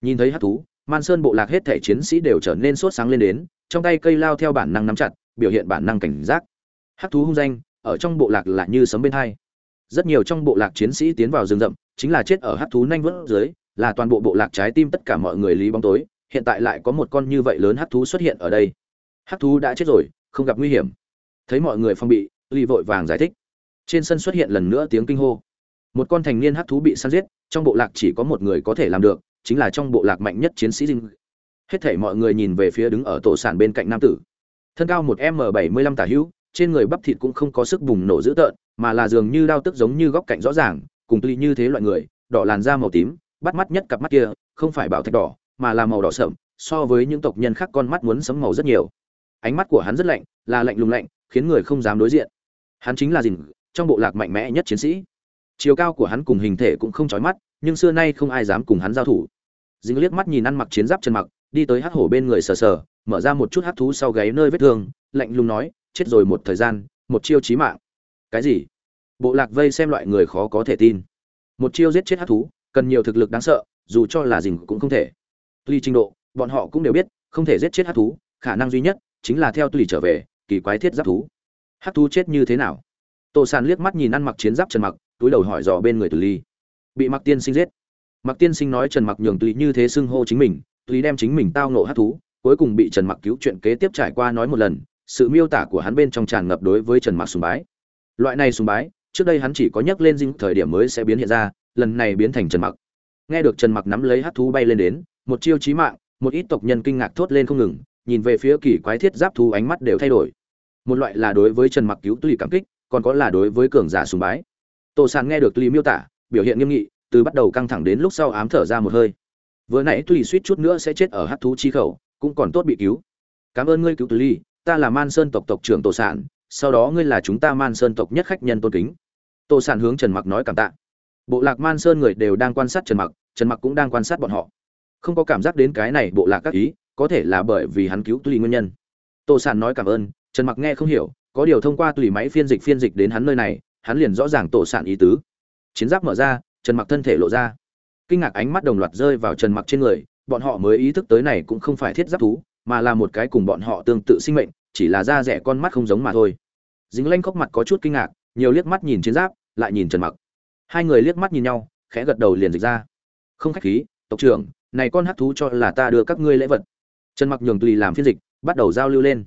Nhìn thấy hát thú, man sơn bộ lạc hết thể chiến sĩ đều trở nên sốt sáng lên đến, trong tay cây lao theo bản năng nắm chặt, biểu hiện bản năng cảnh giác. Hát thú hung danh, ở trong bộ lạc là như sấm bên hai. Rất nhiều trong bộ lạc chiến sĩ tiến vào rừng rậm, chính là chết ở hát thú nhanh vớt dưới là toàn bộ bộ lạc trái tim tất cả mọi người lý bóng tối, hiện tại lại có một con như vậy lớn hát thú xuất hiện ở đây. Hát thú đã chết rồi, không gặp nguy hiểm. Thấy mọi người phong bị, ly vội vàng giải thích. Trên sân xuất hiện lần nữa tiếng kinh hô. Một con thành niên hát thú bị săn giết, trong bộ lạc chỉ có một người có thể làm được, chính là trong bộ lạc mạnh nhất chiến sĩ dinh hết thể mọi người nhìn về phía đứng ở tổ sản bên cạnh nam tử. Thân cao một m bảy mươi lăm tả hữu, trên người bắp thịt cũng không có sức bùng nổ dữ tợn, mà là dường như đao tức giống như góc cạnh rõ ràng, cùng tuy như thế loại người, đỏ làn da màu tím bắt mắt nhất cặp mắt kia, không phải bảo thạch đỏ, mà là màu đỏ sậm, so với những tộc nhân khác con mắt muốn sấm màu rất nhiều. Ánh mắt của hắn rất lạnh, là lạnh lùng lạnh, khiến người không dám đối diện. Hắn chính là dình, trong bộ lạc mạnh mẽ nhất chiến sĩ. Chiều cao của hắn cùng hình thể cũng không chói mắt, nhưng xưa nay không ai dám cùng hắn giao thủ. Dính liếc mắt nhìn ăn mặc chiến giáp chân mặc, đi tới hắc hổ bên người sờ sờ, mở ra một chút hắc thú sau gáy nơi vết thương, lạnh lùng nói, chết rồi một thời gian, một chiêu chí mạng. Cái gì? Bộ lạc vây xem loại người khó có thể tin. Một chiêu giết chết hắc thú cần nhiều thực lực đáng sợ dù cho là dình cũng không thể tuy trình độ bọn họ cũng đều biết không thể giết chết hắc thú khả năng duy nhất chính là theo tùy trở về kỳ quái thiết giáp thú hắc thú chết như thế nào Tô Sàn liếc mắt nhìn ăn mặc chiến giáp Trần Mặc, túi đầu hỏi dò bên người Từ Ly. Bị Mặc Tiên Sinh giết. Mặc Tiên Sinh nói Trần Mặc nhường Tùy như thế xưng hô chính mình, Tùy đem chính mình tao nộ hắc thú, cuối cùng bị Trần Mặc cứu chuyện kế tiếp trải qua nói một lần, sự miêu tả của hắn bên trong tràn ngập đối với Trần Mặc sùng bái. Loại này sùng bái, trước đây hắn chỉ có nhắc lên dinh thời điểm mới sẽ biến hiện ra, lần này biến thành Trần Mặc. Nghe được Trần Mặc nắm lấy Hát thú bay lên đến, một chiêu chí mạng, một ít tộc nhân kinh ngạc thốt lên không ngừng, nhìn về phía kỳ quái thiết giáp thú ánh mắt đều thay đổi. Một loại là đối với Trần Mặc cứu tùy cảm kích, còn có là đối với cường giả sùng bái. Tô sàn nghe được tùy miêu tả biểu hiện nghiêm nghị từ bắt đầu căng thẳng đến lúc sau ám thở ra một hơi. Vừa nãy tùy suýt chút nữa sẽ chết ở hát thú chi khẩu cũng còn tốt bị cứu. Cảm ơn ngươi cứu tùy ta là man sơn tộc tộc trưởng tô sản sau đó ngươi là chúng ta man sơn tộc nhất khách nhân tôn kính. Tô sản hướng trần mặc nói cảm tạ bộ lạc man sơn người đều đang quan sát trần mặc trần mặc cũng đang quan sát bọn họ. Không có cảm giác đến cái này bộ lạc các ý, có thể là bởi vì hắn cứu tùy nguyên nhân. Tô sản nói cảm ơn, trần mặc nghe không hiểu, có điều thông qua tùy máy phiên dịch phiên dịch đến hắn nơi này, hắn liền rõ ràng tổ sản ý tứ. Chiến giáp mở ra, trần mặc thân thể lộ ra. Kinh ngạc ánh mắt đồng loạt rơi vào trần mặc trên người, bọn họ mới ý thức tới này cũng không phải thiết giáp thú, mà là một cái cùng bọn họ tương tự sinh mệnh, chỉ là da rẻ con mắt không giống mà thôi. Dính lanh khóc mặt có chút kinh ngạc, nhiều liếc mắt nhìn chiến giáp, lại nhìn trần mặc hai người liếc mắt nhìn nhau, khẽ gật đầu liền dịch ra. Không khách khí, tộc trưởng, này con hát thú cho là ta đưa các ngươi lễ vật. Trần mặc nhường tùy làm phiên dịch, bắt đầu giao lưu lên.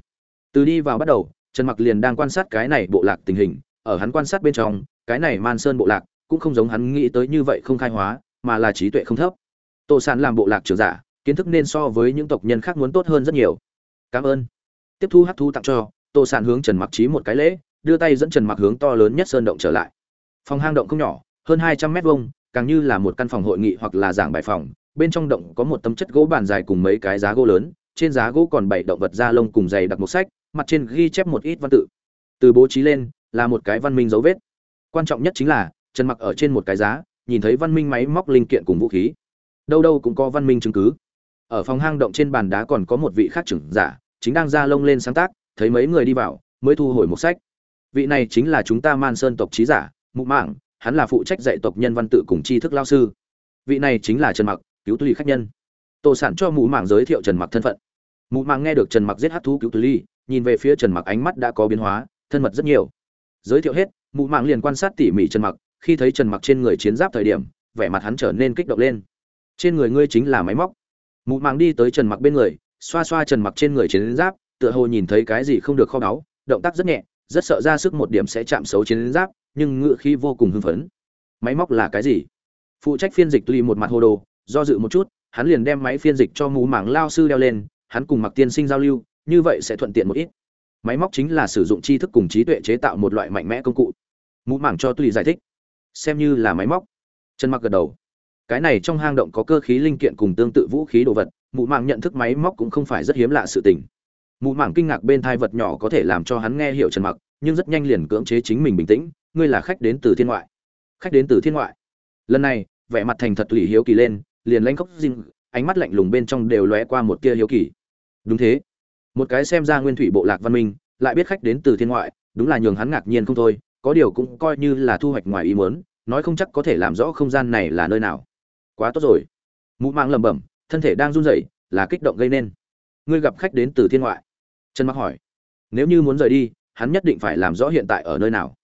Từ đi vào bắt đầu, trần mặc liền đang quan sát cái này bộ lạc tình hình, ở hắn quan sát bên trong, cái này man sơn bộ lạc cũng không giống hắn nghĩ tới như vậy không khai hóa, mà là trí tuệ không thấp. Tô sản làm bộ lạc trưởng giả, kiến thức nên so với những tộc nhân khác muốn tốt hơn rất nhiều. Cảm ơn. Tiếp thu hát thu tặng cho, tô sản hướng trần mặc trí một cái lễ, đưa tay dẫn trần mặc hướng to lớn nhất sơn động trở lại. Phòng hang động không nhỏ hơn hai trăm mét vuông, càng như là một căn phòng hội nghị hoặc là giảng bài phòng. Bên trong động có một tấm chất gỗ bàn dài cùng mấy cái giá gỗ lớn, trên giá gỗ còn bảy động vật da lông cùng dày đặc một sách, mặt trên ghi chép một ít văn tự. Từ bố trí lên, là một cái văn minh dấu vết. Quan trọng nhất chính là, trần mặc ở trên một cái giá, nhìn thấy văn minh máy móc linh kiện cùng vũ khí. Đâu đâu cũng có văn minh chứng cứ. Ở phòng hang động trên bàn đá còn có một vị khác trưởng giả, chính đang ra lông lên sáng tác, thấy mấy người đi vào, mới thu hồi một sách. Vị này chính là chúng ta man sơn tộc trí giả Mục mạng hắn là phụ trách dạy tộc nhân văn tự cùng tri thức lao sư. Vị này chính là trần mặc, cứu tùy khách nhân. Tổ sản cho mụ mạng giới thiệu trần mặc thân phận. Mụ mạng nghe được trần mặc giết hát thú cứu tùy nhìn về phía trần mặc ánh mắt đã có biến hóa, thân mật rất nhiều. Giới thiệu hết, mụ mạng liền quan sát tỉ mỉ trần mặc, khi thấy trần mặc trên người chiến giáp thời điểm, vẻ mặt hắn trở nên kích động lên. Trên người ngươi chính là máy móc. Mụ mạng đi tới trần mặc bên người, xoa xoa trần mặc trên người chiến giáp, tựa hồ nhìn thấy cái gì không được kho báu, động tác rất nhẹ, rất sợ ra sức một điểm sẽ chạm xấu chiến giáp nhưng ngựa khi vô cùng hưng phấn. Máy móc là cái gì? Phụ trách phiên dịch tùy một mặt hồ đồ, do dự một chút, hắn liền đem máy phiên dịch cho mù mảng lao sư đeo lên, hắn cùng mặc tiên sinh giao lưu, như vậy sẽ thuận tiện một ít. Máy móc chính là sử dụng tri thức cùng trí tuệ chế tạo một loại mạnh mẽ công cụ. Mũ mảng cho tùy giải thích. Xem như là máy móc. Trần mặc gật đầu. Cái này trong hang động có cơ khí linh kiện cùng tương tự vũ khí đồ vật mụ mảng nhận thức máy móc cũng không phải rất hiếm lạ sự tình. Mụ mảng kinh ngạc bên thai vật nhỏ có thể làm cho hắn nghe hiểu trần mặc, nhưng rất nhanh liền cưỡng chế chính mình bình tĩnh ngươi là khách đến từ thiên ngoại. Khách đến từ thiên ngoại. Lần này, vẻ mặt thành thật lì hiếu kỳ lên, liền lanh khóc dinh ánh mắt lạnh lùng bên trong đều lóe qua một tia hiếu kỳ. Đúng thế. Một cái xem ra nguyên thủy bộ lạc văn minh, lại biết khách đến từ thiên ngoại, đúng là nhường hắn ngạc nhiên không thôi, có điều cũng coi như là thu hoạch ngoài ý muốn, nói không chắc có thể làm rõ không gian này là nơi nào. Quá tốt rồi. Mụ mạng lẩm bẩm, thân thể đang run rẩy, là kích động gây nên. Ngươi gặp khách đến từ thiên ngoại? Trần mặc hỏi. Nếu như muốn rời đi, hắn nhất định phải làm rõ hiện tại ở nơi nào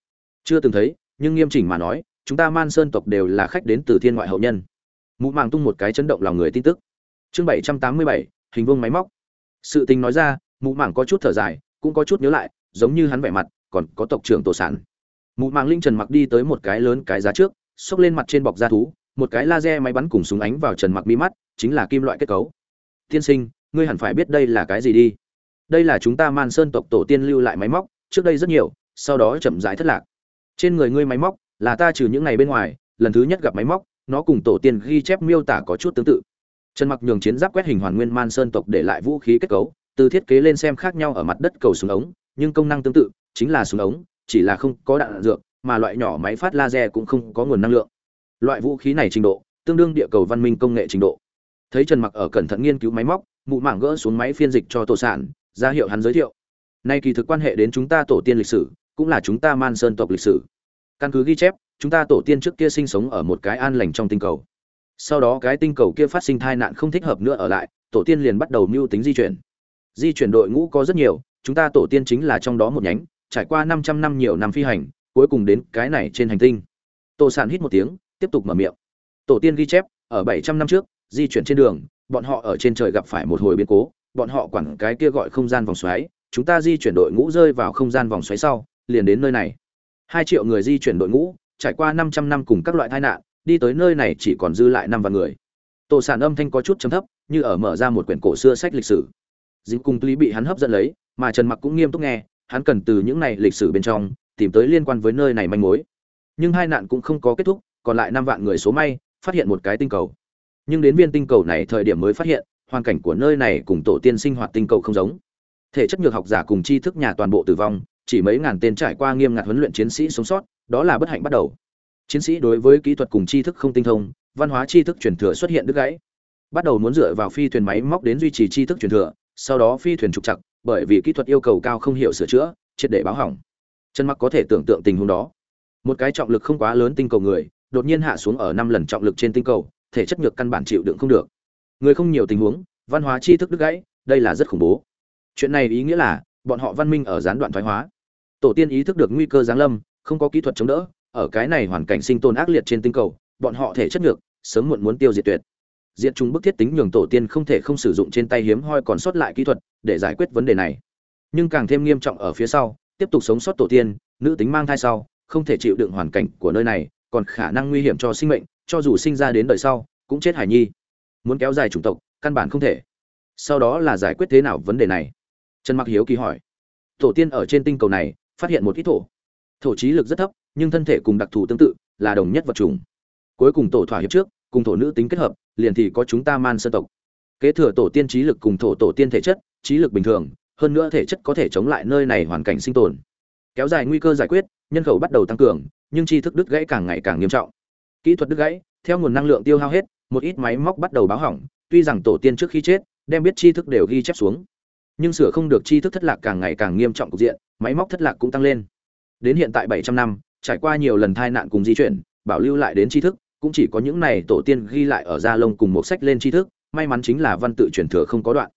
chưa từng thấy, nhưng nghiêm chỉnh mà nói, chúng ta man sơn tộc đều là khách đến từ thiên ngoại hậu nhân. Mụ màng tung một cái chấn động lòng người tin tức. Chương bảy trăm tám mươi bảy, hình vuông máy móc. Sự tình nói ra, mụ màng có chút thở dài, cũng có chút nhớ lại, giống như hắn vẻ mặt, còn có tộc trưởng tổ sản. Mụ màng linh trần mặc đi tới một cái lớn cái giá trước, xốc lên mặt trên bọc da thú, một cái laser máy bắn cùng súng ánh vào trần mặc mi mắt, chính là kim loại kết cấu. Tiên sinh, ngươi hẳn phải biết đây là cái gì đi. Đây là chúng ta man sơn tộc tổ tiên lưu lại máy móc, trước đây rất nhiều, sau đó chậm rãi thất lạc trên người ngươi máy móc, là ta trừ những ngày bên ngoài, lần thứ nhất gặp máy móc, nó cùng tổ tiên ghi chép miêu tả có chút tương tự. Trần mặc nhường chiến giáp quét hình hoàn nguyên man sơn tộc để lại vũ khí kết cấu, từ thiết kế lên xem khác nhau ở mặt đất cầu súng ống, nhưng công năng tương tự, chính là súng ống, chỉ là không có đạn dược, mà loại nhỏ máy phát laser cũng không có nguồn năng lượng. Loại vũ khí này trình độ, tương đương địa cầu văn minh công nghệ trình độ. Thấy trần mặc ở cẩn thận nghiên cứu máy móc, mụ mảng gỡ xuống máy phiên dịch cho tổ sản, ra hiệu hắn giới thiệu. Nay kỳ thực quan hệ đến chúng ta tổ tiên lịch sử cũng là chúng ta man sơn tộc lịch sử. Căn cứ ghi chép, chúng ta tổ tiên trước kia sinh sống ở một cái an lành trong tinh cầu. Sau đó cái tinh cầu kia phát sinh tai nạn không thích hợp nữa ở lại, tổ tiên liền bắt đầu mưu tính di chuyển. Di chuyển đội ngũ có rất nhiều, chúng ta tổ tiên chính là trong đó một nhánh, trải qua 500 năm nhiều năm phi hành, cuối cùng đến cái này trên hành tinh. Tổ sản hít một tiếng, tiếp tục mở miệng. Tổ tiên ghi chép, ở 700 năm trước, di chuyển trên đường, bọn họ ở trên trời gặp phải một hồi biến cố, bọn họ quản cái kia gọi không gian vòng xoáy, chúng ta di chuyển đội ngũ rơi vào không gian vòng xoáy sau liền đến nơi này. Hai triệu người di chuyển đội ngũ, trải qua 500 năm cùng các loại tai nạn, đi tới nơi này chỉ còn dư lại năm vạn người. Tổ sản âm thanh có chút trầm thấp, như ở mở ra một quyển cổ xưa sách lịch sử. Dính cung lý bị hắn hấp dẫn lấy, mà trần mặc cũng nghiêm túc nghe, hắn cần từ những này lịch sử bên trong, tìm tới liên quan với nơi này manh mối. Nhưng hai nạn cũng không có kết thúc, còn lại năm vạn người số may, phát hiện một cái tinh cầu. Nhưng đến viên tinh cầu này thời điểm mới phát hiện, hoàn cảnh của nơi này cùng tổ tiên sinh hoạt tinh cầu không giống. Thể chất nhược học giả cùng tri thức nhà toàn bộ tử vong chỉ mấy ngàn tên trải qua nghiêm ngặt huấn luyện chiến sĩ sống sót, đó là bất hạnh bắt đầu. Chiến sĩ đối với kỹ thuật cùng tri thức không tinh thông, văn hóa tri thức truyền thừa xuất hiện đứt gãy. Bắt đầu muốn dựa vào phi thuyền máy móc đến duy trì tri thức truyền thừa, sau đó phi thuyền trục chặt bởi vì kỹ thuật yêu cầu cao không hiểu sửa chữa, triệt để báo hỏng. Chân mặc có thể tưởng tượng tình huống đó. Một cái trọng lực không quá lớn tinh cầu người, đột nhiên hạ xuống ở năm lần trọng lực trên tinh cầu, thể chất nhược căn bản chịu đựng không được. Người không nhiều tình huống, văn hóa tri thức đứt gãy, đây là rất khủng bố. Chuyện này ý nghĩa là, bọn họ văn minh ở gián đoạn thoái hóa tổ tiên ý thức được nguy cơ giáng lâm không có kỹ thuật chống đỡ ở cái này hoàn cảnh sinh tồn ác liệt trên tinh cầu bọn họ thể chất ngược, sớm muộn muốn tiêu diệt tuyệt. Diện chúng bức thiết tính nhường tổ tiên không thể không sử dụng trên tay hiếm hoi còn sót lại kỹ thuật để giải quyết vấn đề này. Nhưng càng thêm nghiêm trọng ở phía sau tiếp tục sống sót tổ tiên nữ tính mang thai sau không thể chịu đựng hoàn cảnh của nơi này còn khả năng nguy hiểm cho sinh mệnh cho dù sinh ra đến đời sau cũng chết hải nhi. Muốn kéo dài chủng tộc căn bản không thể. Sau đó là giải quyết thế nào vấn đề này? Trần mặc hiếu kỳ hỏi. Tổ tiên ở trên tinh cầu này phát hiện một ít thổ. Thổ trí lực rất thấp, nhưng thân thể cùng đặc thù tương tự, là đồng nhất vật chủng. Cuối cùng tổ thỏa hiệp trước, cùng thổ nữ tính kết hợp, liền thì có chúng ta man sơn tộc. Kế thừa tổ tiên trí lực cùng thổ tổ tiên thể chất, trí lực bình thường, hơn nữa thể chất có thể chống lại nơi này hoàn cảnh sinh tồn. Kéo dài nguy cơ giải quyết, nhân khẩu bắt đầu tăng cường, nhưng tri thức đứt gãy càng ngày càng nghiêm trọng. Kỹ thuật đứt gãy, theo nguồn năng lượng tiêu hao hết, một ít máy móc bắt đầu báo hỏng, tuy rằng tổ tiên trước khi chết, đem biết tri thức đều ghi chép xuống. Nhưng sửa không được tri thức thất lạc càng ngày càng nghiêm trọng cục diện máy móc thất lạc cũng tăng lên. Đến hiện tại 700 năm, trải qua nhiều lần tai nạn cùng di chuyển, bảo lưu lại đến tri thức, cũng chỉ có những này tổ tiên ghi lại ở da lông cùng một sách lên tri thức, may mắn chính là văn tự truyền thừa không có đoạn.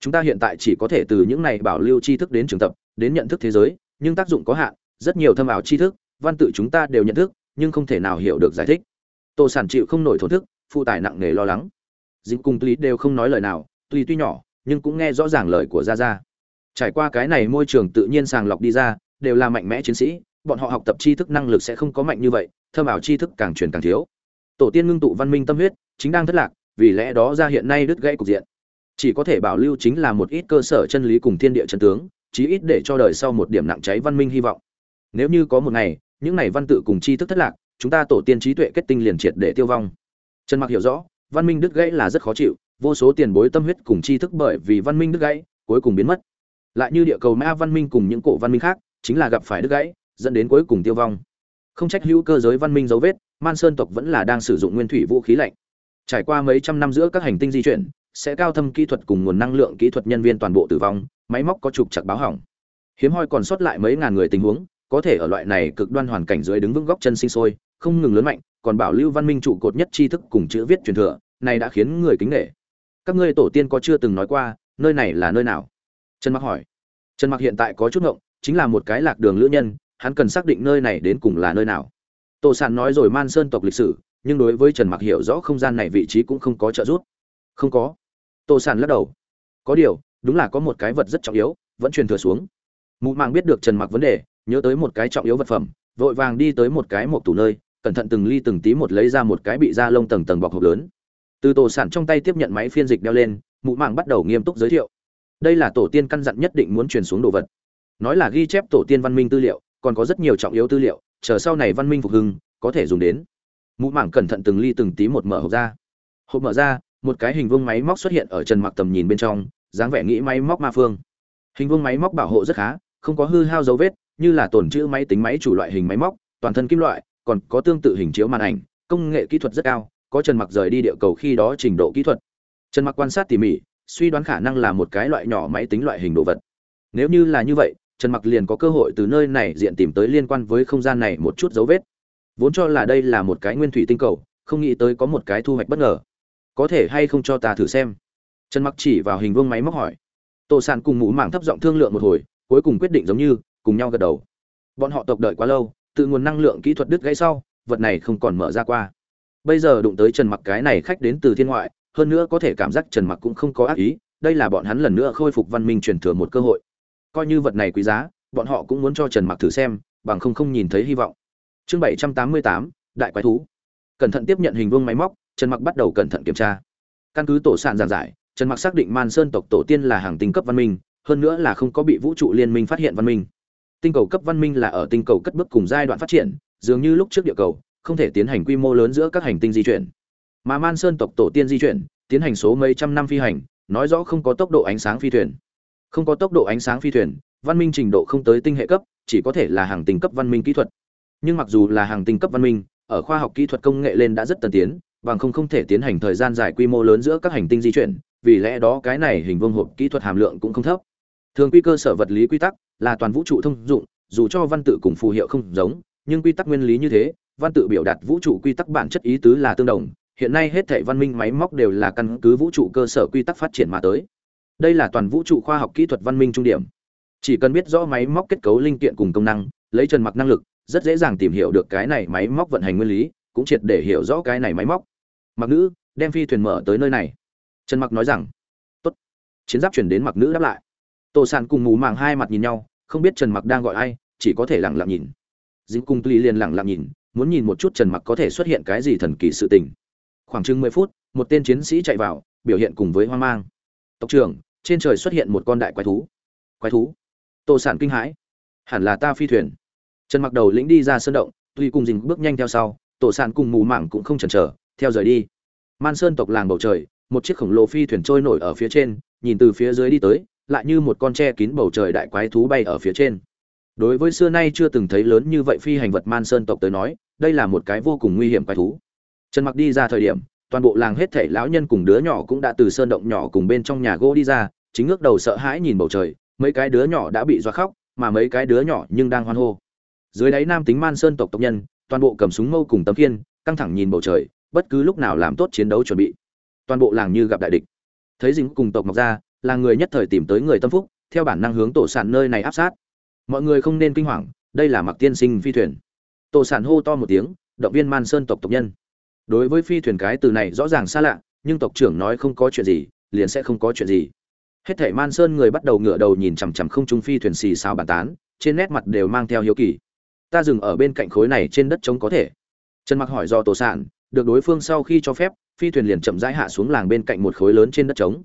Chúng ta hiện tại chỉ có thể từ những này bảo lưu tri thức đến trường tập, đến nhận thức thế giới, nhưng tác dụng có hạn, rất nhiều thâm ảo tri thức, văn tự chúng ta đều nhận thức, nhưng không thể nào hiểu được giải thích. Tổ sản chịu không nổi thổn thức, phụ tải nặng nề lo lắng. Dính cùng tuy đều không nói lời nào tuy tuy nhỏ, nhưng cũng nghe rõ ràng lời của gia gia trải qua cái này môi trường tự nhiên sàng lọc đi ra, đều là mạnh mẽ chiến sĩ, bọn họ học tập tri thức năng lực sẽ không có mạnh như vậy, thâm ảo tri thức càng truyền càng thiếu. Tổ tiên ngưng tụ văn minh tâm huyết, chính đang thất lạc, vì lẽ đó ra hiện nay đứt gãy cục diện. Chỉ có thể bảo lưu chính là một ít cơ sở chân lý cùng thiên địa chân tướng, chí ít để cho đời sau một điểm nặng cháy văn minh hy vọng. Nếu như có một ngày, những này văn tự cùng tri thức thất lạc, chúng ta tổ tiên trí tuệ kết tinh liền triệt để tiêu vong. Trần mặc hiểu rõ, văn minh đứt gãy là rất khó chịu, vô số tiền bối tâm huyết cùng tri thức bởi vì văn minh đứt gãy, cuối cùng biến mất lại như địa cầu mã văn minh cùng những cổ văn minh khác, chính là gặp phải đứt gãy, dẫn đến cuối cùng tiêu vong. Không trách hữu cơ giới văn minh dấu vết, man sơn tộc vẫn là đang sử dụng nguyên thủy vũ khí lạnh. Trải qua mấy trăm năm giữa các hành tinh di chuyển, sẽ cao thâm kỹ thuật cùng nguồn năng lượng kỹ thuật nhân viên toàn bộ tử vong, máy móc có trục chặt báo hỏng. Hiếm hoi còn sót lại mấy ngàn người tình huống, có thể ở loại này cực đoan hoàn cảnh dưới đứng vững góc chân sinh sôi, không ngừng lớn mạnh, còn bảo lưu văn minh trụ cột nhất tri thức cùng chữ viết truyền thừa, này đã khiến người kính nể. Các ngươi tổ tiên có chưa từng nói qua, nơi này là nơi nào? Trần mặc hỏi. Trần mặc hiện tại có chút ngộng, chính là một cái lạc đường lữ nhân, hắn cần xác định nơi này đến cùng là nơi nào. Tổ sản nói rồi man sơn tộc lịch sử, nhưng đối với trần mặc hiểu rõ không gian này vị trí cũng không có trợ giúp. Không có. Tổ sản lắc đầu. Có điều, đúng là có một cái vật rất trọng yếu, vẫn truyền thừa xuống. Mụ màng biết được trần mặc vấn đề, nhớ tới một cái trọng yếu vật phẩm, vội vàng đi tới một cái một tủ nơi, cẩn thận từng ly từng tí một lấy ra một cái bị da lông tầng tầng bọc hộp lớn. Từ tổ sản trong tay tiếp nhận máy phiên dịch đeo lên, mụ màng bắt đầu nghiêm túc giới thiệu đây là tổ tiên căn dặn nhất định muốn truyền xuống đồ vật. Nói là ghi chép tổ tiên văn minh tư liệu, còn có rất nhiều trọng yếu tư liệu, chờ sau này văn minh phục hưng, có thể dùng đến. Mụ mảng cẩn thận từng ly từng tí một mở hộp ra. Hộp mở ra, một cái hình vuông máy móc xuất hiện ở trần mặc tầm nhìn bên trong, dáng vẻ nghĩ máy móc ma phương. Hình vuông máy móc bảo hộ rất khá, không có hư hao dấu vết, như là tổn chữ máy tính máy chủ loại hình máy móc, toàn thân kim loại, còn có tương tự hình chiếu màn ảnh, công nghệ kỹ thuật rất cao, có trần mặc rời đi địa cầu khi đó trình độ kỹ thuật. Trần mặc quan sát tỉ mỉ suy đoán khả năng là một cái loại nhỏ máy tính loại hình đồ vật. Nếu như là như vậy, trần mặc liền có cơ hội từ nơi này diện tìm tới liên quan với không gian này một chút dấu vết. Vốn cho là đây là một cái nguyên thủy tinh cầu, không nghĩ tới có một cái thu hoạch bất ngờ. Có thể hay không cho ta thử xem? Trần mặc chỉ vào hình vuông máy móc hỏi. Tổ sản cùng mũ mảng thấp giọng thương lượng một hồi, cuối cùng quyết định giống như, cùng nhau gật đầu. Bọn họ tộc đợi quá lâu, tự nguồn năng lượng kỹ thuật đứt gãy sau, vật này không còn mở ra qua. Bây giờ đụng tới trần mặc cái này khách đến từ thiên ngoại hơn nữa có thể cảm giác trần mặc cũng không có ác ý đây là bọn hắn lần nữa khôi phục văn minh truyền thừa một cơ hội. Coi như vật này quý giá bọn họ cũng muốn cho trần mặc thử xem bằng không không nhìn thấy hy vọng. Chương 788, đại quái thú. Cẩn thận tiếp nhận hình vuông máy móc trần mặc bắt đầu cẩn thận kiểm tra. Căn cứ tổ sản giảng giải trần mặc xác định man sơn tộc tổ tiên là hàng tinh cấp văn minh hơn nữa là không có bị vũ trụ liên minh phát hiện văn minh. Tinh cầu cấp văn minh là ở tinh cầu cất bước cùng giai đoạn phát triển dường như lúc trước địa cầu không thể tiến hành quy mô lớn giữa các hành tinh di chuyển mà man sơn tộc tổ tiên di chuyển, tiến hành số mấy trăm năm phi hành, nói rõ không có tốc độ ánh sáng phi thuyền. Không có tốc độ ánh sáng phi thuyền, văn minh trình độ không tới tinh hệ cấp, chỉ có thể là hàng tinh cấp văn minh kỹ thuật. Nhưng mặc dù là hàng tinh cấp văn minh, ở khoa học kỹ thuật công nghệ lên đã rất tân tiến, bằng không không thể tiến hành thời gian dài quy mô lớn giữa các hành tinh di chuyển, vì lẽ đó cái này hình vương hộp kỹ thuật hàm lượng cũng không thấp. Thường quy cơ sở vật lý quy tắc là toàn vũ trụ thông dụng, dù cho văn tự cùng phù hiệu không giống, nhưng quy tắc nguyên lý như thế, văn tự biểu đạt vũ trụ quy tắc bản chất ý tứ là tương đồng hiện nay hết thảy văn minh máy móc đều là căn cứ vũ trụ cơ sở quy tắc phát triển mà tới. Đây là toàn vũ trụ khoa học kỹ thuật văn minh trung điểm. Chỉ cần biết rõ máy móc kết cấu linh kiện cùng công năng, lấy trần mặc năng lực, rất dễ dàng tìm hiểu được cái này máy móc vận hành nguyên lý, cũng triệt để hiểu rõ cái này máy móc. Mặc nữ, đem phi thuyền mở tới nơi này. Trần mặc nói rằng, tốt. Chiến giáp chuyển đến mặc nữ đáp lại. Tổ sản cùng mù màng hai mặt nhìn nhau, không biết trần mặc đang gọi ai, chỉ có thể lặng lặng nhìn. Dính cung ly liền lặng lặng nhìn, muốn nhìn một chút trần mặc có thể xuất hiện cái gì thần kỳ sự tình khoảng chừng mười phút, một tên chiến sĩ chạy vào, biểu hiện cùng với hoang mang. Tộc trưởng, trên trời xuất hiện một con đại quái thú. Quái thú? Tổ sản kinh hãi. Hẳn là ta phi thuyền. Trần mặc đầu lĩnh đi ra sơn động, tuy cùng dình bước nhanh theo sau tổ sản cùng mù mảng cũng không chần chờ, theo rời đi. Man sơn tộc làng bầu trời, một chiếc khổng lồ phi thuyền trôi nổi ở phía trên, nhìn từ phía dưới đi tới, lại như một con tre kín bầu trời đại quái thú bay ở phía trên. Đối với xưa nay chưa từng thấy lớn như vậy phi hành vật man sơn tộc tới nói, đây là một cái vô cùng nguy hiểm quái thú trần mặc đi ra thời điểm, toàn bộ làng hết thảy lão nhân cùng đứa nhỏ cũng đã từ sơn động nhỏ cùng bên trong nhà gỗ đi ra, chính ngước đầu sợ hãi nhìn bầu trời, mấy cái đứa nhỏ đã bị dọa khóc, mà mấy cái đứa nhỏ nhưng đang hoan hô. Dưới đáy nam tính man sơn tộc tộc nhân, toàn bộ cầm súng mâu cùng tấm kiên căng thẳng nhìn bầu trời, bất cứ lúc nào làm tốt chiến đấu chuẩn bị. Toàn bộ làng như gặp đại địch. Thấy dính cùng tộc mọc ra là người nhất thời tìm tới người tâm phúc, theo bản năng hướng tổ sản nơi này áp sát. Mọi người không nên kinh hoàng, đây là mặc tiên sinh phi thuyền. Tổ sản hô to một tiếng, động viên man sơn tộc tộc nhân đối với phi thuyền cái từ này rõ ràng xa lạ, nhưng tộc trưởng nói không có chuyện gì, liền sẽ không có chuyện gì. Hết thảy man sơn người bắt đầu ngửa đầu nhìn chằm chằm không trung phi thuyền xì xào bàn tán, trên nét mặt đều mang theo hiếu kỳ. Ta dừng ở bên cạnh khối này trên đất trống có thể. Trần mặc hỏi do tổ sản, được đối phương sau khi cho phép, phi thuyền liền chậm rãi hạ xuống làng bên cạnh một khối lớn trên đất trống.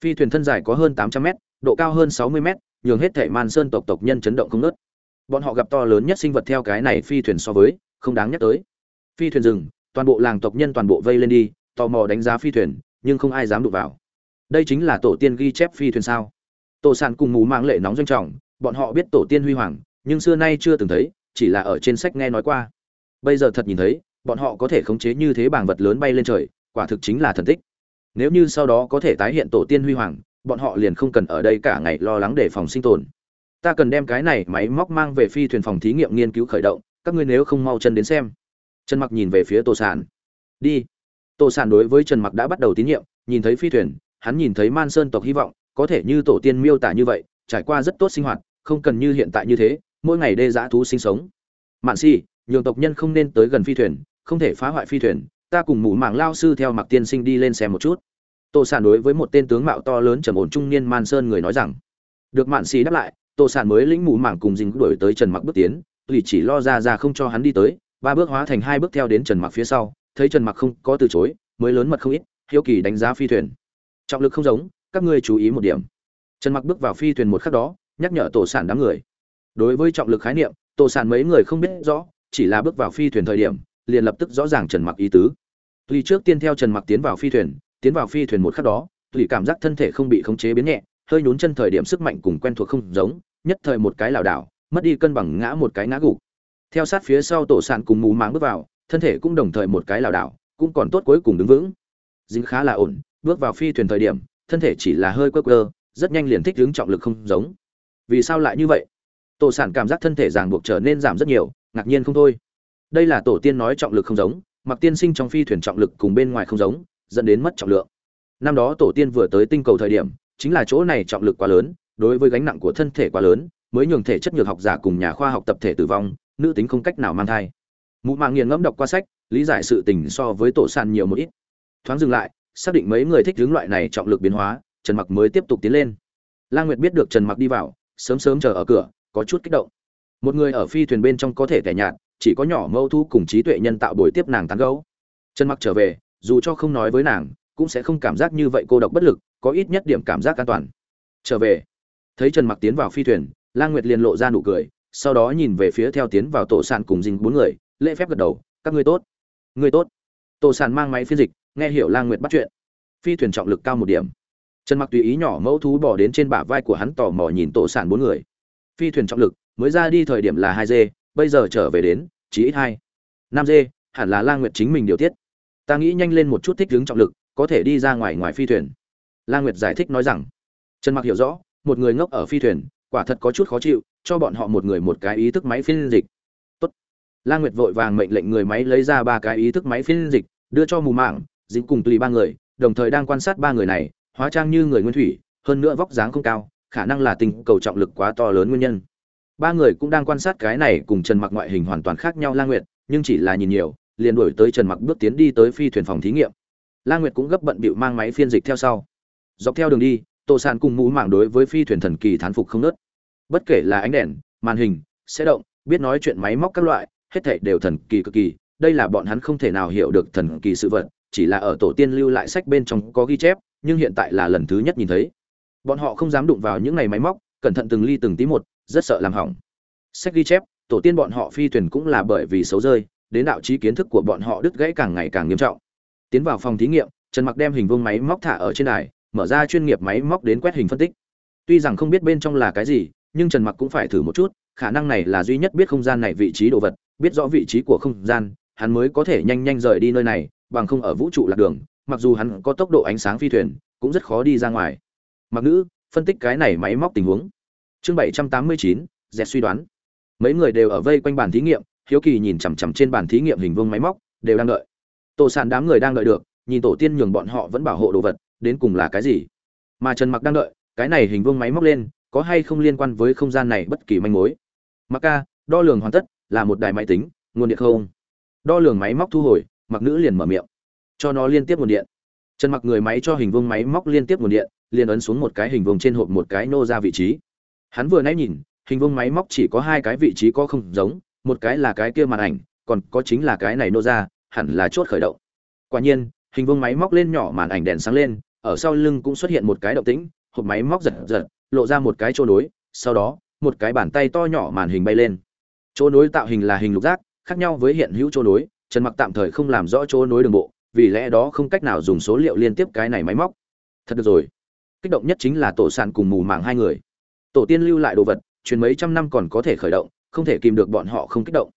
Phi thuyền thân dài có hơn tám trăm mét, độ cao hơn sáu mươi mét, nhường hết thảy man sơn tộc tộc nhân chấn động không ngớt. Bọn họ gặp to lớn nhất sinh vật theo cái này phi thuyền so với, không đáng nhắc tới. Phi thuyền dừng toàn bộ làng tộc nhân toàn bộ vây lên đi, tò mò đánh giá phi thuyền, nhưng không ai dám đụng vào. Đây chính là tổ tiên ghi chép phi thuyền sao? Tổ sản cùng mù mang lệ nóng doanh trọng, bọn họ biết tổ tiên huy hoàng, nhưng xưa nay chưa từng thấy, chỉ là ở trên sách nghe nói qua. Bây giờ thật nhìn thấy, bọn họ có thể khống chế như thế bảng vật lớn bay lên trời, quả thực chính là thần tích. Nếu như sau đó có thể tái hiện tổ tiên huy hoàng, bọn họ liền không cần ở đây cả ngày lo lắng để phòng sinh tồn. Ta cần đem cái này máy móc mang về phi thuyền phòng thí nghiệm nghiên cứu khởi động, các ngươi nếu không mau chân đến xem trần mặc nhìn về phía tổ sản đi. Tổ sản đối với trần mặc đã bắt đầu tín nhiệm, nhìn thấy phi thuyền, hắn nhìn thấy man sơn tộc hy vọng, có thể như tổ tiên miêu tả như vậy, trải qua rất tốt sinh hoạt, không cần như hiện tại như thế, mỗi ngày đê dã thú sinh sống. Mạn si, nhường tộc nhân không nên tới gần phi thuyền, không thể phá hoại phi thuyền, ta cùng mù màng lao sư theo mặc tiên sinh đi lên xem một chút. Tổ sản đối với một tên tướng mạo to lớn trầm ổn trung niên man sơn người nói rằng. Được mạn si đáp lại tổ sản mới lĩnh mù màng cùng dính đuổi tới trần mặc bước tiến, tùy chỉ lo ra ra không cho hắn đi tới ba bước hóa thành hai bước theo đến trần mặc phía sau, thấy trần mặc không có từ chối, mới lớn mật không ít, hiếu kỳ đánh giá phi thuyền. Trọng lực không giống, các ngươi chú ý một điểm. Trần mặc bước vào phi thuyền một khắc đó, nhắc nhở tổ sản đám người. Đối với trọng lực khái niệm, tổ sản mấy người không biết rõ, chỉ là bước vào phi thuyền thời điểm, liền lập tức rõ ràng trần mặc ý tứ. Tuy trước tiên theo trần mặc tiến vào phi thuyền, tiến vào phi thuyền một khắc đó tuy cảm giác thân thể không bị khống chế biến nhẹ, hơi nhún chân thời điểm sức mạnh cùng quen thuộc không giống, nhất thời một cái lảo đảo, mất đi cân bằng ngã một cái ngã gục theo sát phía sau tổ sản cùng mù máng bước vào, thân thể cũng đồng thời một cái lảo đảo, cũng còn tốt cuối cùng đứng vững. Dính khá là ổn, bước vào phi thuyền thời điểm, thân thể chỉ là hơi quơ quơ, rất nhanh liền thích ứng trọng lực không giống. Vì sao lại như vậy? Tổ sản cảm giác thân thể ràng buộc trở nên giảm rất nhiều, ngạc nhiên không thôi. Đây là tổ tiên nói trọng lực không giống, mặc tiên sinh trong phi thuyền trọng lực cùng bên ngoài không giống, dẫn đến mất trọng lượng. Năm đó tổ tiên vừa tới tinh cầu thời điểm, chính là chỗ này trọng lực quá lớn, đối với gánh nặng của thân thể quá lớn, mới nhường thể chất nhược học giả cùng nhà khoa học tập thể tử vong nữ tính không cách nào mang thai. Mụ mạng nghiền ngẫm đọc qua sách, lý giải sự tình so với tổ sản nhiều một ít. Thoáng dừng lại, xác định mấy người thích hướng loại này trọng lực biến hóa, trần mặc mới tiếp tục tiến lên. Lang nguyệt biết được trần mặc đi vào, sớm sớm chờ ở cửa, có chút kích động. Một người ở phi thuyền bên trong có thể tẻ nhạt, chỉ có nhỏ mâu thu cùng trí tuệ nhân tạo buổi tiếp nàng tán gấu trần mặc trở về, dù cho không nói với nàng, cũng sẽ không cảm giác như vậy cô độc bất lực, có ít nhất điểm cảm giác an toàn. Trở về, thấy trần mặc tiến vào phi thuyền, lang nguyệt liền lộ ra nụ cười sau đó nhìn về phía theo tiến vào tổ sản cùng dinh bốn người, lễ phép gật đầu, các ngươi tốt ngươi tốt. Tổ sản mang máy phiên dịch, nghe hiểu lang nguyệt bắt chuyện. Phi thuyền trọng lực cao một điểm. Trần mặc tùy ý nhỏ mẫu thú bỏ đến trên bả vai của hắn tò mò nhìn tổ sản bốn người. Phi thuyền trọng lực, mới ra đi thời điểm là hai g bây giờ trở về đến, chỉ ít hai. Năm g hẳn là lang nguyệt chính mình điều tiết. Ta nghĩ nhanh lên một chút thích ứng trọng lực, có thể đi ra ngoài ngoài phi thuyền. Lang nguyệt giải thích nói rằng. Trần mặc hiểu rõ, một người ngốc ở phi thuyền, quả thật có chút khó chịu cho bọn họ một người một cái ý thức máy phiên dịch. Tốt. Lang nguyệt vội vàng mệnh lệnh người máy lấy ra ba cái ý thức máy phiên dịch, đưa cho mù mạng dính cùng tùy ba người, đồng thời đang quan sát ba người này, hóa trang như người nguyên thủy, hơn nữa vóc dáng không cao, khả năng là tình cầu trọng lực quá to lớn nguyên nhân. Ba người cũng đang quan sát cái này cùng trần mặc ngoại hình hoàn toàn khác nhau lang nguyệt, nhưng chỉ là nhìn nhiều, liền đuổi tới trần mặc bước tiến đi tới phi thuyền phòng thí nghiệm. Lang nguyệt cũng gấp bận bịu mang máy phiên dịch theo sau. Dọc theo đường đi tổ sản cùng mũ mạng đối với phi thuyền thần kỳ thán phục không nớt bất kể là ánh đèn, màn hình sẽ động, biết nói chuyện máy móc các loại, hết thảy đều thần kỳ cực kỳ. Đây là bọn hắn không thể nào hiểu được thần kỳ sự vật, chỉ là ở tổ tiên lưu lại sách bên trong có ghi chép, nhưng hiện tại là lần thứ nhất nhìn thấy. Bọn họ không dám đụng vào những này máy móc, cẩn thận từng ly từng tí một, rất sợ làm hỏng. Sách ghi chép, tổ tiên bọn họ phi thuyền cũng là bởi vì xấu rơi, đến đạo trí kiến thức của bọn họ đứt gãy càng ngày càng nghiêm trọng. Tiến vào phòng thí nghiệm, trần mặc đem hình vuông máy móc thả ở trên đài, mở ra chuyên nghiệp máy móc đến quét hình phân tích. Tuy rằng không biết bên trong là cái gì nhưng trần mặc cũng phải thử một chút, khả năng này là duy nhất biết không gian này vị trí đồ vật, biết rõ vị trí của không gian, hắn mới có thể nhanh nhanh rời đi nơi này, bằng không ở vũ trụ lạc đường, mặc dù hắn có tốc độ ánh sáng phi thuyền, cũng rất khó đi ra ngoài. Mặc nữ, phân tích cái này máy móc tình huống. Chương bảy trăm tám mươi chín dẹt suy đoán. Mấy người đều ở vây quanh bàn thí nghiệm, hiếu kỳ nhìn chằm chằm trên bàn thí nghiệm hình vuông máy móc, đều đang đợi. Tổ sản đám người đang đợi được, nhìn tổ tiên nhường bọn họ vẫn bảo hộ đồ vật, đến cùng là cái gì? Mà trần mặc đang đợi, cái này hình vuông máy móc lên có hay không liên quan với không gian này bất kỳ manh mối? Mặc ca, đo lường hoàn tất là một đài máy tính, nguồn điện không? Đo lường máy móc thu hồi, mặc nữ liền mở miệng. Cho nó liên tiếp nguồn điện. Trần mặc người máy cho hình vuông máy móc liên tiếp nguồn điện, liền ấn xuống một cái hình vuông trên hộp một cái nô ra vị trí. Hắn vừa nãy nhìn, hình vuông máy móc chỉ có hai cái vị trí có không giống, một cái là cái kia màn ảnh, còn có chính là cái này nô ra, hẳn là chốt khởi động. Quả nhiên, hình vuông máy móc lên nhỏ màn ảnh đèn sáng lên, ở sau lưng cũng xuất hiện một cái động tĩnh, hộp máy móc giật giật lộ ra một cái chỗ nối, sau đó, một cái bàn tay to nhỏ màn hình bay lên. Chỗ nối tạo hình là hình lục giác, khác nhau với hiện hữu chỗ nối, trần mặc tạm thời không làm rõ chỗ nối đường bộ, vì lẽ đó không cách nào dùng số liệu liên tiếp cái này máy móc. Thật được rồi. Kích động nhất chính là tổ sản cùng mù màng hai người. Tổ tiên lưu lại đồ vật, truyền mấy trăm năm còn có thể khởi động, không thể kìm được bọn họ không kích động.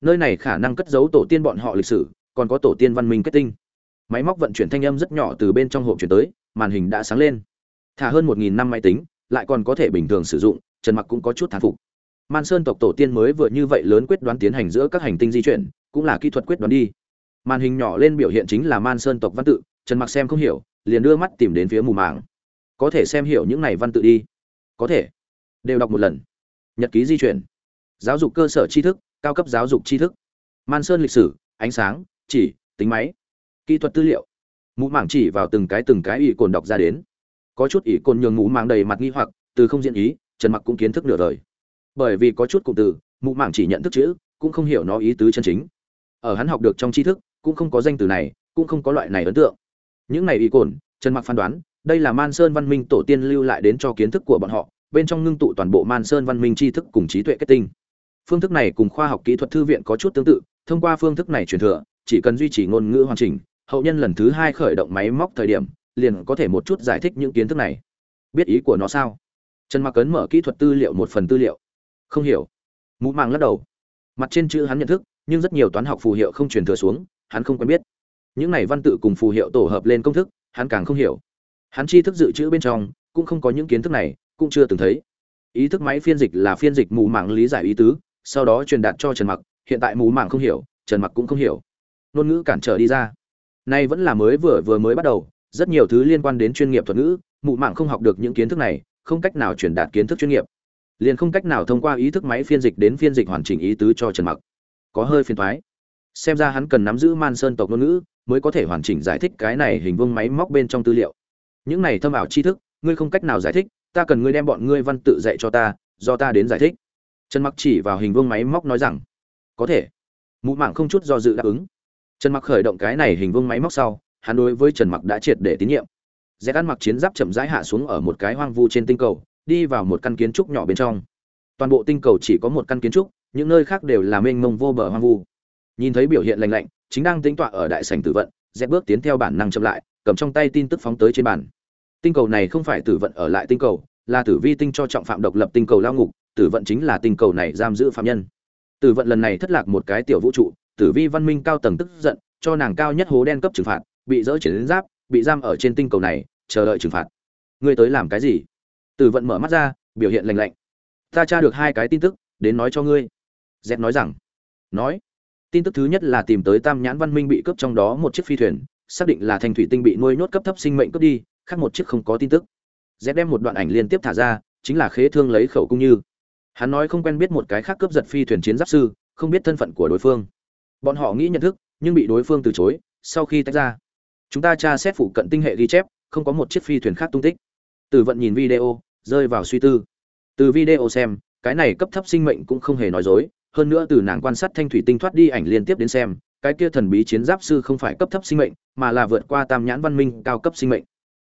Nơi này khả năng cất giấu tổ tiên bọn họ lịch sử, còn có tổ tiên văn minh kết tinh. Máy móc vận chuyển thanh âm rất nhỏ từ bên trong hộp chuyển tới, màn hình đã sáng lên. Thả hơn một nghìn năm máy tính lại còn có thể bình thường sử dụng, trần mặc cũng có chút thán phục. Man sơn tộc tổ tiên mới vừa như vậy lớn quyết đoán tiến hành giữa các hành tinh di chuyển, cũng là kỹ thuật quyết đoán đi. Màn hình nhỏ lên biểu hiện chính là man sơn tộc văn tự, trần mặc xem không hiểu, liền đưa mắt tìm đến phía mù màng. Có thể xem hiểu những này văn tự đi. Có thể. Đều đọc một lần. Nhật ký di chuyển. Giáo dục cơ sở tri thức, cao cấp giáo dục tri thức. Man sơn lịch sử, ánh sáng, chỉ, tính máy. Kỹ thuật tư liệu. Mũ mảng chỉ vào từng cái từng cái ỷ cồn đọc ra đến có chút ỷ cồn nhường mũ mảng đầy mặt nghi hoặc, từ không diễn ý, trần mặc cũng kiến thức nửa đời. Bởi vì có chút cụm từ mũ màng chỉ nhận thức chữ, cũng không hiểu nó ý tứ chân chính. Ở hắn học được trong tri thức, cũng không có danh từ này, cũng không có loại này ấn tượng. Những này ỷ cồn, trần mặc phán đoán, đây là man sơn văn minh tổ tiên lưu lại đến cho kiến thức của bọn họ, bên trong ngưng tụ toàn bộ man sơn văn minh tri thức cùng trí tuệ kết tinh. Phương thức này cùng khoa học kỹ thuật thư viện có chút tương tự, thông qua phương thức này truyền thừa, chỉ cần duy trì ngôn ngữ hoàn chỉnh, hậu nhân lần thứ hai khởi động máy móc thời điểm liền có thể một chút giải thích những kiến thức này. Biết ý của nó sao? Trần mặc cấn mở kỹ thuật tư liệu một phần tư liệu. Không hiểu. Mũ màng lắc đầu. Mặt trên chữ hắn nhận thức, nhưng rất nhiều toán học phù hiệu không truyền thừa xuống, hắn không quen biết. Những này văn tự cùng phù hiệu tổ hợp lên công thức, hắn càng không hiểu. Hắn tri thức dự trữ bên trong, cũng không có những kiến thức này, cũng chưa từng thấy. Ý thức máy phiên dịch là phiên dịch mù màng lý giải ý tứ, sau đó truyền đạt cho trần mặc, hiện tại mù màng không hiểu, trần mặc cũng không hiểu. Ngôn ngữ cản trở đi ra. Nay vẫn là mới vừa vừa mới bắt đầu rất nhiều thứ liên quan đến chuyên nghiệp thuật ngữ, mụ mạng không học được những kiến thức này, không cách nào truyền đạt kiến thức chuyên nghiệp. Liền không cách nào thông qua ý thức máy phiên dịch đến phiên dịch hoàn chỉnh ý tứ cho trần mặc. Có hơi phiền thoái xem ra hắn cần nắm giữ man sơn tộc ngôn ngữ, mới có thể hoàn chỉnh giải thích cái này hình vuông máy móc bên trong tư liệu. Những này thâm ảo tri thức, ngươi không cách nào giải thích, ta cần ngươi đem bọn ngươi văn tự dạy cho ta, do ta đến giải thích. Trần mặc chỉ vào hình vuông máy móc nói rằng, có thể. Mụ mạng không chút do dự đáp ứng. Trần mặc khởi động cái này hình vuông máy móc sau hắn đối với trần mặc đã triệt để tín nhiệm. Dễ ăn mặc chiến giáp chậm rãi hạ xuống ở một cái hoang vu trên tinh cầu, đi vào một căn kiến trúc nhỏ bên trong. Toàn bộ tinh cầu chỉ có một căn kiến trúc, những nơi khác đều là mênh mông vô bờ hoang vu. Nhìn thấy biểu hiện lành lạnh, chính đang tính tọa ở đại sảnh tử vận dễ bước tiến theo bản năng chậm lại, cầm trong tay tin tức phóng tới trên bàn. Tinh cầu này không phải tử vận ở lại tinh cầu, là tử vi tinh cho trọng phạm độc lập tinh cầu lao ngục, tử vận chính là tinh cầu này giam giữ phạm nhân. Tử vận lần này thất lạc một cái tiểu vũ trụ, tử vi văn minh cao tầng tức giận, cho nàng cao nhất hố đen cấp trừng phạt bị dỡ chuyển đến giáp, bị giam ở trên tinh cầu này, chờ đợi trừng phạt. Ngươi tới làm cái gì? Tử vận mở mắt ra, biểu hiện lành lạnh. Ta tra được hai cái tin tức, đến nói cho ngươi. Z nói rằng, nói, tin tức thứ nhất là tìm tới tam nhãn văn minh bị cướp trong đó một chiếc phi thuyền, xác định là thành thủy tinh bị nuôi nhốt cấp thấp sinh mệnh cướp đi, khác một chiếc không có tin tức. Z đem một đoạn ảnh liên tiếp thả ra, chính là khế thương lấy khẩu cung như. Hắn nói không quen biết một cái khác cướp giật phi thuyền chiến giáp sư, không biết thân phận của đối phương. Bọn họ nghĩ nhận thức, nhưng bị đối phương từ chối, sau khi tách ra chúng ta tra xét phụ cận tinh hệ ghi chép, không có một chiếc phi thuyền khác tung tích. Từ vận nhìn video, rơi vào suy tư. Từ video xem, cái này cấp thấp sinh mệnh cũng không hề nói dối, hơn nữa từ nàng quan sát thanh thủy tinh thoát đi ảnh liên tiếp đến xem, cái kia thần bí chiến giáp sư không phải cấp thấp sinh mệnh, mà là vượt qua tam nhãn văn minh cao cấp sinh mệnh.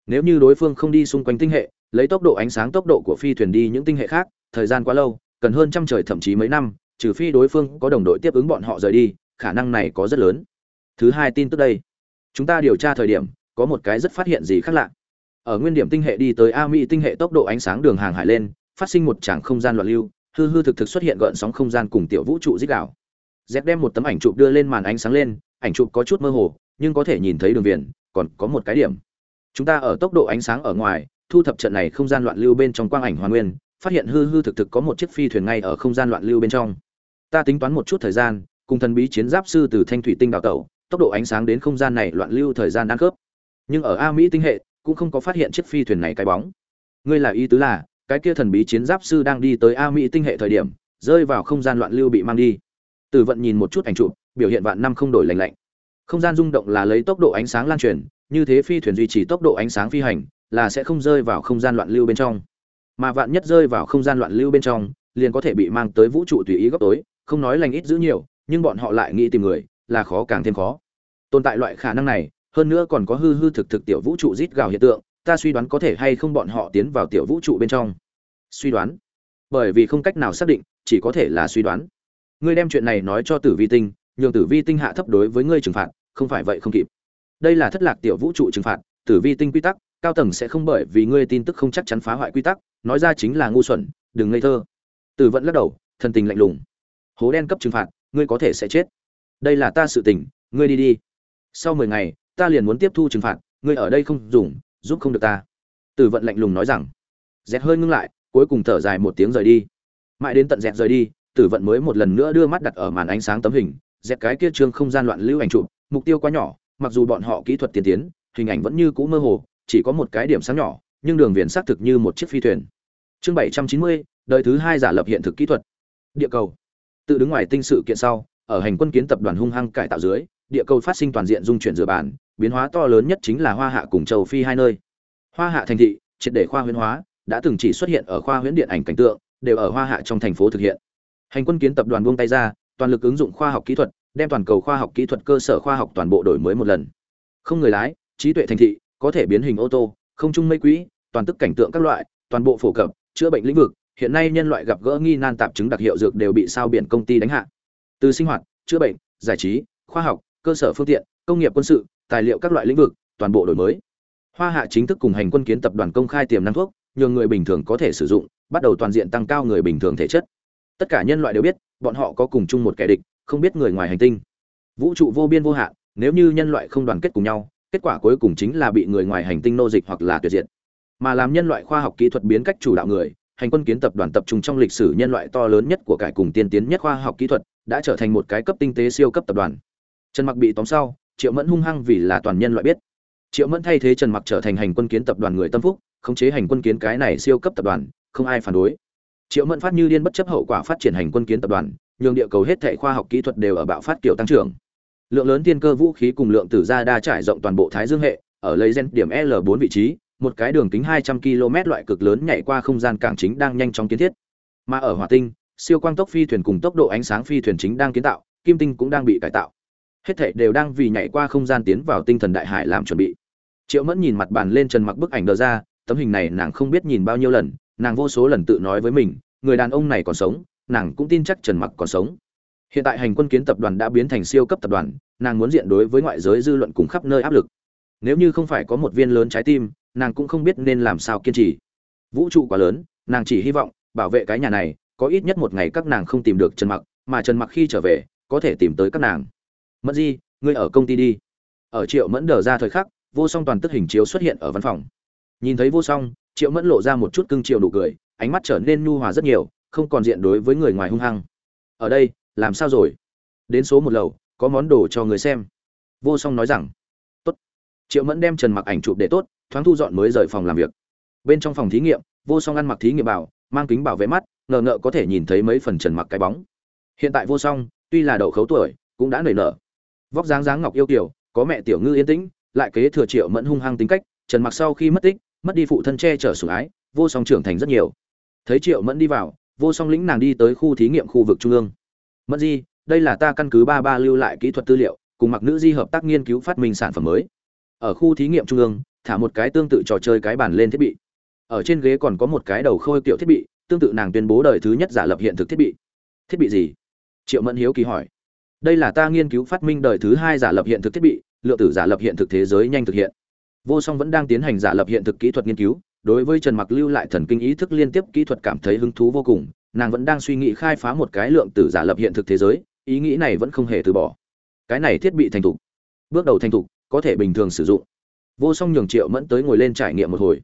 Nếu như đối phương không đi xung quanh tinh hệ, lấy tốc độ ánh sáng tốc độ của phi thuyền đi những tinh hệ khác, thời gian quá lâu, cần hơn trăm trời thậm chí mấy năm, trừ phi đối phương có đồng đội tiếp ứng bọn họ rời đi, khả năng này có rất lớn. Thứ hai tin tức đây chúng ta điều tra thời điểm, có một cái rất phát hiện gì khác lạ. Ở nguyên điểm tinh hệ đi tới a mỹ tinh hệ tốc độ ánh sáng đường hàng hải lên, phát sinh một tràng không gian loạn lưu, hư hư thực thực xuất hiện gợn sóng không gian cùng tiểu vũ trụ dích đảo dẹp đem một tấm ảnh chụp đưa lên màn ánh sáng lên, ảnh chụp có chút mơ hồ, nhưng có thể nhìn thấy đường viền, còn có một cái điểm. Chúng ta ở tốc độ ánh sáng ở ngoài, thu thập trận này không gian loạn lưu bên trong quang ảnh hoàn nguyên, phát hiện hư hư thực thực có một chiếc phi thuyền ngay ở không gian loạn lưu bên trong. Ta tính toán một chút thời gian, cùng thần bí chiến giáp sư từ thanh thủy tinh đào tẩu tốc độ ánh sáng đến không gian này loạn lưu thời gian ăn khớp. Nhưng ở a mỹ tinh hệ, cũng không có phát hiện chiếc phi thuyền này cái bóng. Ngươi là ý tứ là, cái kia thần bí chiến giáp sư đang đi tới a mỹ tinh hệ thời điểm, rơi vào không gian loạn lưu bị mang đi. Từ vận nhìn một chút ảnh chụp, biểu hiện vạn năm không đổi lành lạnh. Không gian rung động là lấy tốc độ ánh sáng lan truyền, như thế phi thuyền duy trì tốc độ ánh sáng phi hành, là sẽ không rơi vào không gian loạn lưu bên trong. Mà vạn nhất rơi vào không gian loạn lưu bên trong, liền có thể bị mang tới vũ trụ tùy ý góc tối, không nói lành ít giữ nhiều, nhưng bọn họ lại nghĩ tìm người là khó càng thêm khó. Tồn tại loại khả năng này, hơn nữa còn có hư hư thực thực tiểu vũ trụ rít gào hiện tượng, ta suy đoán có thể hay không bọn họ tiến vào tiểu vũ trụ bên trong. Suy đoán? Bởi vì không cách nào xác định, chỉ có thể là suy đoán. Ngươi đem chuyện này nói cho tử vi tinh, nhường tử vi tinh hạ thấp đối với ngươi trừng phạt, không phải vậy không kịp. Đây là thất lạc tiểu vũ trụ trừng phạt, tử vi tinh quy tắc, cao tầng sẽ không bởi vì ngươi tin tức không chắc chắn phá hoại quy tắc, nói ra chính là ngu xuẩn, đừng ngây thơ. Tử vận lắc đầu, thần tình lạnh lùng. Hố đen cấp trừng phạt, ngươi có thể sẽ chết đây là ta sự tình, ngươi đi đi. Sau mười ngày, ta liền muốn tiếp thu trừng phạt, ngươi ở đây không dùng, giúp không được ta. Tử vận lạnh lùng nói rằng. Dẹt hơi ngưng lại, cuối cùng thở dài một tiếng rời đi. Mãi đến tận dẹt rời đi, tử vận mới một lần nữa đưa mắt đặt ở màn ánh sáng tấm hình. Dẹt cái kia trương không gian loạn lưu ảnh chụp, mục tiêu quá nhỏ, mặc dù bọn họ kỹ thuật tiên tiến, hình ảnh vẫn như cũ mơ hồ, chỉ có một cái điểm sáng nhỏ, nhưng đường viền xác thực như một chiếc phi thuyền. Chương bảy trăm chín mươi, đời thứ hai giả lập hiện thực kỹ thuật. Địa cầu. Tự đứng ngoài tinh sự kiện sau ở hành quân kiến tập đoàn hung hăng cải tạo dưới, địa cầu phát sinh toàn diện dung chuyển dựa bàn biến hóa to lớn nhất chính là hoa hạ cùng châu phi hai nơi. Hoa hạ thành thị, triệt để khoa huyễn hóa, đã từng chỉ xuất hiện ở khoa huyễn điện ảnh cảnh tượng, đều ở hoa hạ trong thành phố thực hiện. Hành quân kiến tập đoàn buông tay ra, toàn lực ứng dụng khoa học kỹ thuật, đem toàn cầu khoa học kỹ thuật cơ sở khoa học toàn bộ đổi mới một lần. Không người lái, trí tuệ thành thị, có thể biến hình ô tô, không trung mây quỹ, toàn tức cảnh tượng các loại, toàn bộ phổ cập, chữa bệnh lĩnh vực, hiện nay nhân loại gặp gỡ nghi nan tạp chứng đặc hiệu dược đều bị sao biển công ty đánh hạ từ sinh hoạt, chữa bệnh, giải trí, khoa học, cơ sở phương tiện, công nghiệp quân sự, tài liệu các loại lĩnh vực, toàn bộ đổi mới. Hoa hạ chính thức cùng hành quân kiến tập đoàn công khai tiềm năng thuốc, nhường người bình thường có thể sử dụng, bắt đầu toàn diện tăng cao người bình thường thể chất. Tất cả nhân loại đều biết, bọn họ có cùng chung một kẻ địch, không biết người ngoài hành tinh. Vũ trụ vô biên vô hạn, nếu như nhân loại không đoàn kết cùng nhau, kết quả cuối cùng chính là bị người ngoài hành tinh nô dịch hoặc là tuyệt diệt. Mà làm nhân loại khoa học kỹ thuật biến cách chủ đạo người, hành quân kiến tập đoàn tập trung trong lịch sử nhân loại to lớn nhất của cải cùng tiên tiến nhất khoa học kỹ thuật đã trở thành một cái cấp tinh tế siêu cấp tập đoàn. Trần mặc bị tóm sau, triệu mẫn hung hăng vì là toàn nhân loại biết. Triệu mẫn thay thế trần mặc trở thành hành quân kiến tập đoàn người tâm phúc, khống chế hành quân kiến cái này siêu cấp tập đoàn, không ai phản đối. Triệu mẫn phát như điên bất chấp hậu quả phát triển hành quân kiến tập đoàn, nhường địa cầu hết thảy khoa học kỹ thuật đều ở bạo phát kiểu tăng trưởng. Lượng lớn tiên cơ vũ khí cùng lượng tử ra đa trải rộng toàn bộ thái dương hệ, ở lấy gen điểm l 4 vị trí, một cái đường kính 200 km loại cực lớn nhảy qua không gian cảng chính đang nhanh chóng kiến thiết. Mà ở hỏa tinh siêu quang tốc phi thuyền cùng tốc độ ánh sáng phi thuyền chính đang kiến tạo, kim tinh cũng đang bị cải tạo. Hết thảy đều đang vì nhảy qua không gian tiến vào tinh thần đại hải làm chuẩn bị. Triệu mẫn nhìn mặt bàn lên trần mặc bức ảnh đờ ra, tấm hình này nàng không biết nhìn bao nhiêu lần, nàng vô số lần tự nói với mình, người đàn ông này còn sống, nàng cũng tin chắc trần mặc còn sống. Hiện tại hành quân kiến tập đoàn đã biến thành siêu cấp tập đoàn, nàng muốn diện đối với ngoại giới dư luận cùng khắp nơi áp lực. Nếu như không phải có một viên lớn trái tim, nàng cũng không biết nên làm sao kiên trì. Vũ trụ quá lớn, nàng chỉ hy vọng bảo vệ cái nhà này có ít nhất một ngày các nàng không tìm được trần mặc mà trần mặc khi trở về có thể tìm tới các nàng. Mất Di, ngươi ở công ty đi. Ở triệu mẫn đờ ra thời khắc vô song toàn tức hình chiếu xuất hiện ở văn phòng. Nhìn thấy vô song triệu mẫn lộ ra một chút cưng chiều nụ cười ánh mắt trở nên nhu hòa rất nhiều không còn diện đối với người ngoài hung hăng. Ở đây làm sao rồi? Đến số một lầu có món đồ cho người xem. Vô song nói rằng tốt. Triệu mẫn đem trần mặc ảnh chụp để tốt thoáng thu dọn mới rời phòng làm việc. Bên trong phòng thí nghiệm vô song ăn mặc thí nghiệm bảo mang kính bảo vệ mắt ngờ ngợ có thể nhìn thấy mấy phần trần mặc cái bóng. Hiện tại vô song, tuy là đậu khấu tuổi, cũng đã nảy nở. Vóc dáng dáng ngọc yêu kiểu có mẹ tiểu ngư yên tĩnh, lại kế thừa triệu mẫn hung hăng tính cách, trần mặc sau khi mất tích, mất đi phụ thân che chở sủng ái, vô song trưởng thành rất nhiều. Thấy triệu mẫn đi vào, vô song lĩnh nàng đi tới khu thí nghiệm khu vực trung ương. Mẫn di, đây là ta căn cứ ba ba lưu lại kỹ thuật tư liệu, cùng mặc nữ di hợp tác nghiên cứu phát minh sản phẩm mới. Ở khu thí nghiệm trung ương, thả một cái tương tự trò chơi cái bàn lên thiết bị. Ở trên ghế còn có một cái đầu khôi kiểu thiết bị tương tự nàng tuyên bố đời thứ nhất giả lập hiện thực thiết bị. Thiết bị gì? Triệu mẫn hiếu kỳ hỏi. Đây là ta nghiên cứu phát minh đời thứ hai giả lập hiện thực thiết bị, lượng tử giả lập hiện thực thế giới nhanh thực hiện. Vô song vẫn đang tiến hành giả lập hiện thực kỹ thuật nghiên cứu, đối với trần mặc lưu lại thần kinh ý thức liên tiếp kỹ thuật cảm thấy hứng thú vô cùng, nàng vẫn đang suy nghĩ khai phá một cái lượng tử giả lập hiện thực thế giới, ý nghĩ này vẫn không hề từ bỏ. Cái này thiết bị thành thục. Bước đầu thành thục, có thể bình thường sử dụng. Vô song nhường triệu mẫn tới ngồi lên trải nghiệm một hồi.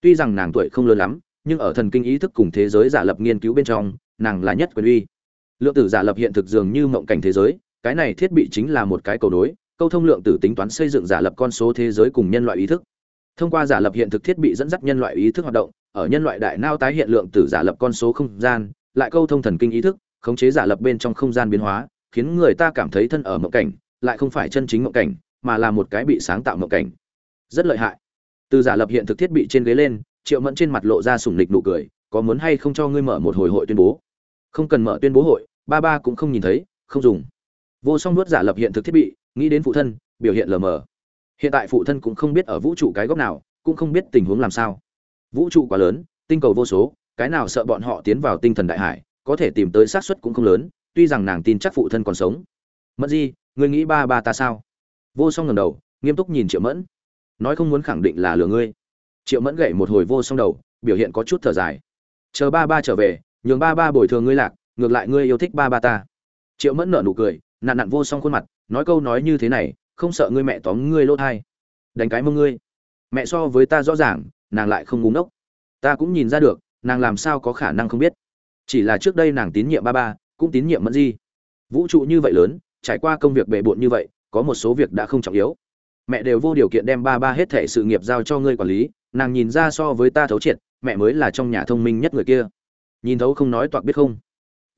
Tuy rằng nàng tuổi không lớn lắm nhưng ở thần kinh ý thức cùng thế giới giả lập nghiên cứu bên trong, nàng là nhất quyền uy. Lượng tử giả lập hiện thực dường như mộng cảnh thế giới, cái này thiết bị chính là một cái cầu nối, câu thông lượng tử tính toán xây dựng giả lập con số thế giới cùng nhân loại ý thức. Thông qua giả lập hiện thực thiết bị dẫn dắt nhân loại ý thức hoạt động, ở nhân loại đại nao tái hiện lượng tử giả lập con số không gian, lại câu thông thần kinh ý thức, khống chế giả lập bên trong không gian biến hóa, khiến người ta cảm thấy thân ở mộng cảnh, lại không phải chân chính mộng cảnh, mà là một cái bị sáng tạo mộng cảnh. Rất lợi hại. Từ giả lập hiện thực thiết bị trên ghế lên triệu mẫn trên mặt lộ ra sủng nịch nụ cười, có muốn hay không cho ngươi mở một hồi hội tuyên bố? Không cần mở tuyên bố hội, ba ba cũng không nhìn thấy, không dùng. Vô song nuốt giả lập hiện thực thiết bị, nghĩ đến phụ thân, biểu hiện lờ mờ. Hiện tại phụ thân cũng không biết ở vũ trụ cái góc nào, cũng không biết tình huống làm sao. Vũ trụ quá lớn, tinh cầu vô số, cái nào sợ bọn họ tiến vào tinh thần đại hải, có thể tìm tới xác suất cũng không lớn, tuy rằng nàng tin chắc phụ thân còn sống. Mất gì ngươi nghĩ ba ba ta sao? Vô song ngầm đầu, nghiêm túc nhìn triệu mẫn. Nói không muốn khẳng định là lừa ngươi triệu mẫn gậy một hồi vô song đầu, biểu hiện có chút thở dài. Chờ ba ba trở về, nhường ba ba bồi thường ngươi lạc, ngược lại ngươi yêu thích ba ba ta. Triệu mẫn nở nụ cười nạn nạn vô song khuôn mặt, nói câu nói như thế này, không sợ ngươi mẹ tóm ngươi lỗ thai. Đánh cái mông ngươi. Mẹ so với ta rõ ràng, nàng lại không ngúng ốc ta cũng nhìn ra được, nàng làm sao có khả năng không biết. Chỉ là trước đây nàng tín nhiệm ba ba, cũng tín nhiệm mẫn di. Vũ trụ như vậy lớn, trải qua công việc bề bộn như vậy, có một số việc đã không trọng yếu. Mẹ đều vô điều kiện đem ba ba hết thể sự nghiệp giao cho ngươi quản lý nàng nhìn ra so với ta thấu triệt, mẹ mới là trong nhà thông minh nhất người kia. Nhìn thấu không nói toạc biết không?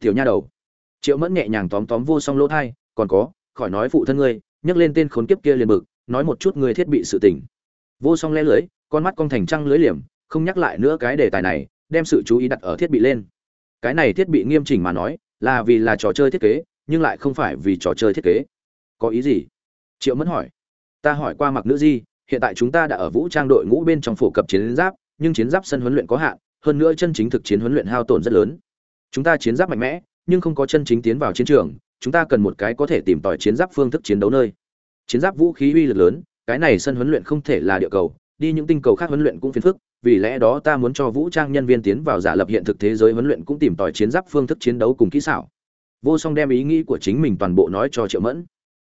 Tiểu nha đầu. Triệu mẫn nhẹ nhàng tóm tóm vô song lỗ thai, còn có, khỏi nói phụ thân ngươi, nhắc lên tên khốn kiếp kia liền bực, nói một chút ngươi thiết bị sự tình. Vô song lẽ lưới con mắt con thành trăng lưới liềm, không nhắc lại nữa cái đề tài này, đem sự chú ý đặt ở thiết bị lên. Cái này thiết bị nghiêm chỉnh mà nói, là vì là trò chơi thiết kế, nhưng lại không phải vì trò chơi thiết kế. Có ý gì? Triệu mẫn hỏi. Ta hỏi qua mặc nữ di hiện tại chúng ta đã ở vũ trang đội ngũ bên trong phổ cập chiến giáp, nhưng chiến giáp sân huấn luyện có hạn, hơn nữa chân chính thực chiến huấn luyện hao tổn rất lớn. Chúng ta chiến giáp mạnh mẽ, nhưng không có chân chính tiến vào chiến trường, chúng ta cần một cái có thể tìm tòi chiến giáp phương thức chiến đấu nơi. Chiến giáp vũ khí uy lực lớn, cái này sân huấn luyện không thể là địa cầu, đi những tinh cầu khác huấn luyện cũng phiền phức, vì lẽ đó ta muốn cho vũ trang nhân viên tiến vào giả lập hiện thực thế giới huấn luyện cũng tìm tòi chiến giáp phương thức chiến đấu cùng kỹ xảo. Vô song đem ý nghĩ của chính mình toàn bộ nói cho triệu mẫn.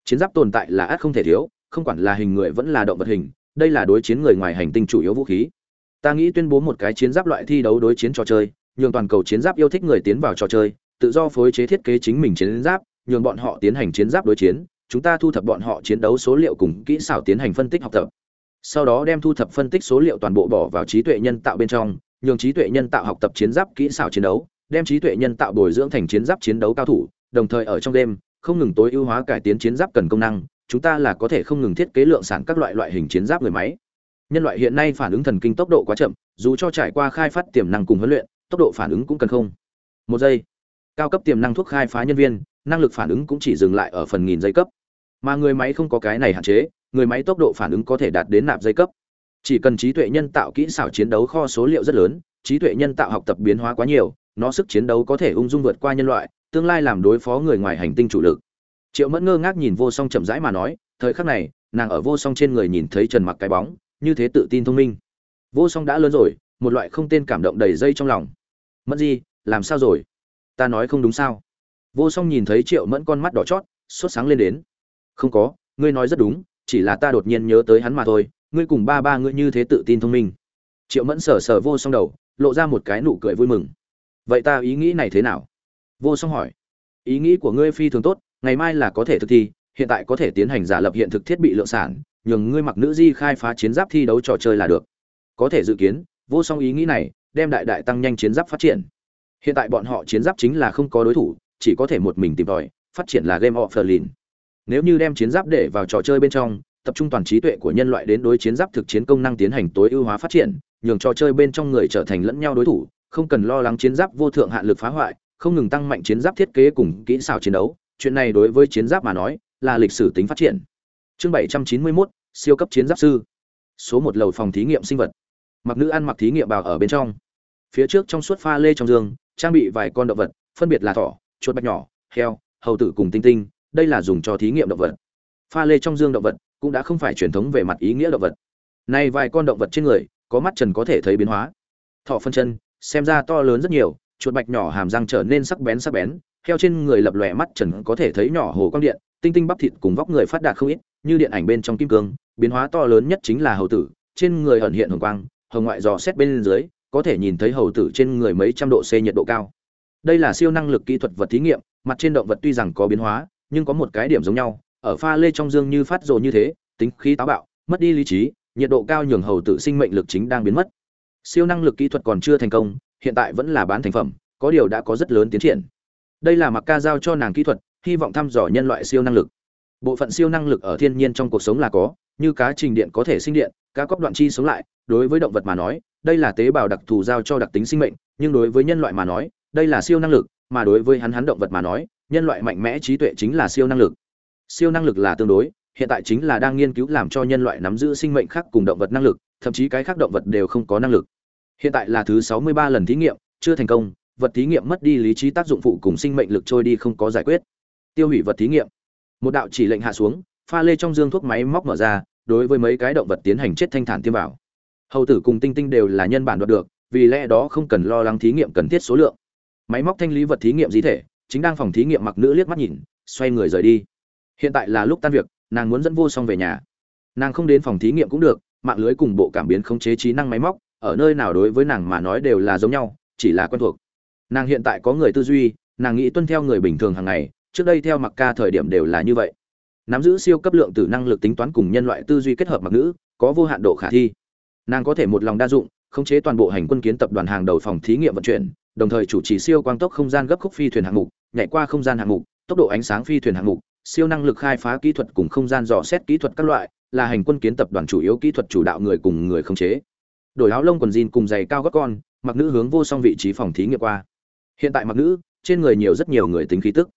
Chiến giáp tồn tại là ác không thể thiếu không quản là hình người vẫn là động vật hình, đây là đối chiến người ngoài hành tinh chủ yếu vũ khí. Ta nghĩ tuyên bố một cái chiến giáp loại thi đấu đối chiến trò chơi, nhường toàn cầu chiến giáp yêu thích người tiến vào trò chơi, tự do phối chế thiết kế chính mình chiến giáp, nhường bọn họ tiến hành chiến giáp đối chiến, chúng ta thu thập bọn họ chiến đấu số liệu cùng kỹ xảo tiến hành phân tích học tập. Sau đó đem thu thập phân tích số liệu toàn bộ bỏ vào trí tuệ nhân tạo bên trong, nhường trí tuệ nhân tạo học tập chiến giáp kỹ xảo chiến đấu, đem trí tuệ nhân tạo bồi dưỡng thành chiến giáp chiến đấu cao thủ, đồng thời ở trong đêm, không ngừng tối ưu hóa cải tiến chiến giáp cần công năng chúng ta là có thể không ngừng thiết kế lượng sản các loại loại hình chiến giáp người máy. Nhân loại hiện nay phản ứng thần kinh tốc độ quá chậm, dù cho trải qua khai phát tiềm năng cùng huấn luyện, tốc độ phản ứng cũng cần không. Một giây. Cao cấp tiềm năng thuốc khai phá nhân viên, năng lực phản ứng cũng chỉ dừng lại ở phần nghìn giây cấp. Mà người máy không có cái này hạn chế, người máy tốc độ phản ứng có thể đạt đến nạp giây cấp. Chỉ cần trí tuệ nhân tạo kỹ xảo chiến đấu kho số liệu rất lớn, trí tuệ nhân tạo học tập biến hóa quá nhiều, nó sức chiến đấu có thể ung dung vượt qua nhân loại, tương lai làm đối phó người ngoài hành tinh chủ lực triệu mẫn ngơ ngác nhìn vô song chậm rãi mà nói, thời khắc này, nàng ở vô song trên người nhìn thấy trần mặc cái bóng, như thế tự tin thông minh. Vô song đã lớn rồi, một loại không tên cảm động đầy dây trong lòng. Mẫn gì, làm sao rồi? Ta nói không đúng sao? Vô song nhìn thấy triệu mẫn con mắt đỏ chót, sốt sáng lên đến. Không có, ngươi nói rất đúng, chỉ là ta đột nhiên nhớ tới hắn mà thôi, ngươi cùng ba ba ngươi như thế tự tin thông minh. Triệu mẫn sờ sờ vô song đầu, lộ ra một cái nụ cười vui mừng. Vậy ta ý nghĩ này thế nào? Vô song hỏi. Ý nghĩ của ngươi phi thường tốt ngày mai là có thể thực thi, hiện tại có thể tiến hành giả lập hiện thực thiết bị lượng sản, nhường ngươi mặc nữ di khai phá chiến giáp thi đấu trò chơi là được. Có thể dự kiến, vô song ý nghĩ này, đem đại đại tăng nhanh chiến giáp phát triển. Hiện tại bọn họ chiến giáp chính là không có đối thủ, chỉ có thể một mình tìm tòi, phát triển là game of berlin nếu như đem chiến giáp để vào trò chơi bên trong, tập trung toàn trí tuệ của nhân loại đến đối chiến giáp thực chiến công năng tiến hành tối ưu hóa phát triển, nhường trò chơi bên trong người trở thành lẫn nhau đối thủ, không cần lo lắng chiến giáp vô thượng hạn lực phá hoại, không ngừng tăng mạnh chiến giáp thiết kế cùng kỹ xảo chiến đấu chuyện này đối với chiến giáp mà nói là lịch sử tính phát triển. Chương 791, siêu cấp chiến giáp sư. Số một lầu phòng thí nghiệm sinh vật. Mặc nữ ăn mặc thí nghiệm bào ở bên trong. Phía trước trong suốt pha lê trong giường trang bị vài con động vật phân biệt là thỏ chuột bạch nhỏ heo hầu tử cùng tinh tinh đây là dùng cho thí nghiệm động vật. Pha lê trong dương động vật cũng đã không phải truyền thống về mặt ý nghĩa động vật. Nay vài con động vật trên người có mắt trần có thể thấy biến hóa. Thỏ phân chân xem ra to lớn rất nhiều chuột bạch nhỏ hàm răng trở nên sắc bén sắc bén heo trên người lập lòe mắt trần có thể thấy nhỏ hồ quang điện, tinh tinh bắp thịt cùng vóc người phát đạt không ít, như điện ảnh bên trong kim cương, biến hóa to lớn nhất chính là hầu tử, trên người ẩn hiện hồng quang, hồng ngoại dò xét bên dưới, có thể nhìn thấy hầu tử trên người mấy trăm độ c nhiệt độ cao. Đây là siêu năng lực kỹ thuật vật thí nghiệm, mặt trên động vật tuy rằng có biến hóa, nhưng có một cái điểm giống nhau, ở pha lê trong dương như phát rồ như thế, tính khí táo bạo, mất đi lý trí, nhiệt độ cao nhường hầu tử sinh mệnh lực chính đang biến mất. Siêu năng lực kỹ thuật còn chưa thành công, hiện tại vẫn là bán thành phẩm, có điều đã có rất lớn tiến triển đây là mặc ca giao cho nàng kỹ thuật, hy vọng thăm dò nhân loại siêu năng lực. Bộ phận siêu năng lực ở thiên nhiên trong cuộc sống là có, như cá trình điện có thể sinh điện, cá cóc đoạn chi sống lại, đối với động vật mà nói, đây là tế bào đặc thù giao cho đặc tính sinh mệnh, nhưng đối với nhân loại mà nói, đây là siêu năng lực, mà đối với hắn hắn động vật mà nói, nhân loại mạnh mẽ trí tuệ chính là siêu năng lực. Siêu năng lực là tương đối, hiện tại chính là đang nghiên cứu làm cho nhân loại nắm giữ sinh mệnh khác cùng động vật năng lực, thậm chí cái khác động vật đều không có năng lực. Hiện tại là thứ sáu mươi ba lần thí nghiệm, chưa thành công vật thí nghiệm mất đi lý trí tác dụng phụ cùng sinh mệnh lực trôi đi không có giải quyết. Tiêu hủy vật thí nghiệm. Một đạo chỉ lệnh hạ xuống, pha lê trong dương thuốc máy móc mở ra, đối với mấy cái động vật tiến hành chết thanh thản tiêm vào. Hầu tử cùng tinh tinh đều là nhân bản đoạt được, vì lẽ đó không cần lo lắng thí nghiệm cần thiết số lượng. Máy móc thanh lý vật thí nghiệm di thể, chính đang phòng thí nghiệm mặc nữ liếc mắt nhìn, xoay người rời đi. Hiện tại là lúc tan việc, nàng muốn dẫn vô song về nhà. Nàng không đến phòng thí nghiệm cũng được, mạng lưới cùng bộ cảm biến khống chế trí năng máy móc, ở nơi nào đối với nàng mà nói đều là giống nhau, chỉ là quen thuộc nàng hiện tại có người tư duy, nàng nghĩ tuân theo người bình thường hàng ngày, trước đây theo mặc ca thời điểm đều là như vậy. Nắm giữ siêu cấp lượng từ năng lực tính toán cùng nhân loại tư duy kết hợp mặc nữ, có vô hạn độ khả thi. Nàng có thể một lòng đa dụng, khống chế toàn bộ hành quân kiến tập đoàn hàng đầu phòng thí nghiệm vận chuyển, đồng thời chủ trì siêu quang tốc không gian gấp khúc phi thuyền hạng mục, nhảy qua không gian hạng mục, tốc độ ánh sáng phi thuyền hạng mục, siêu năng lực khai phá kỹ thuật cùng không gian dò xét kỹ thuật các loại, là hành quân kiến tập đoàn chủ yếu kỹ thuật chủ đạo người cùng người khống chế. Đổi áo lông quần jean cùng giày cao gót con, mặc nữ hướng vô song vị trí phòng thí nghiệm qua hiện tại mặc nữ, trên người nhiều rất nhiều người tính khí tức.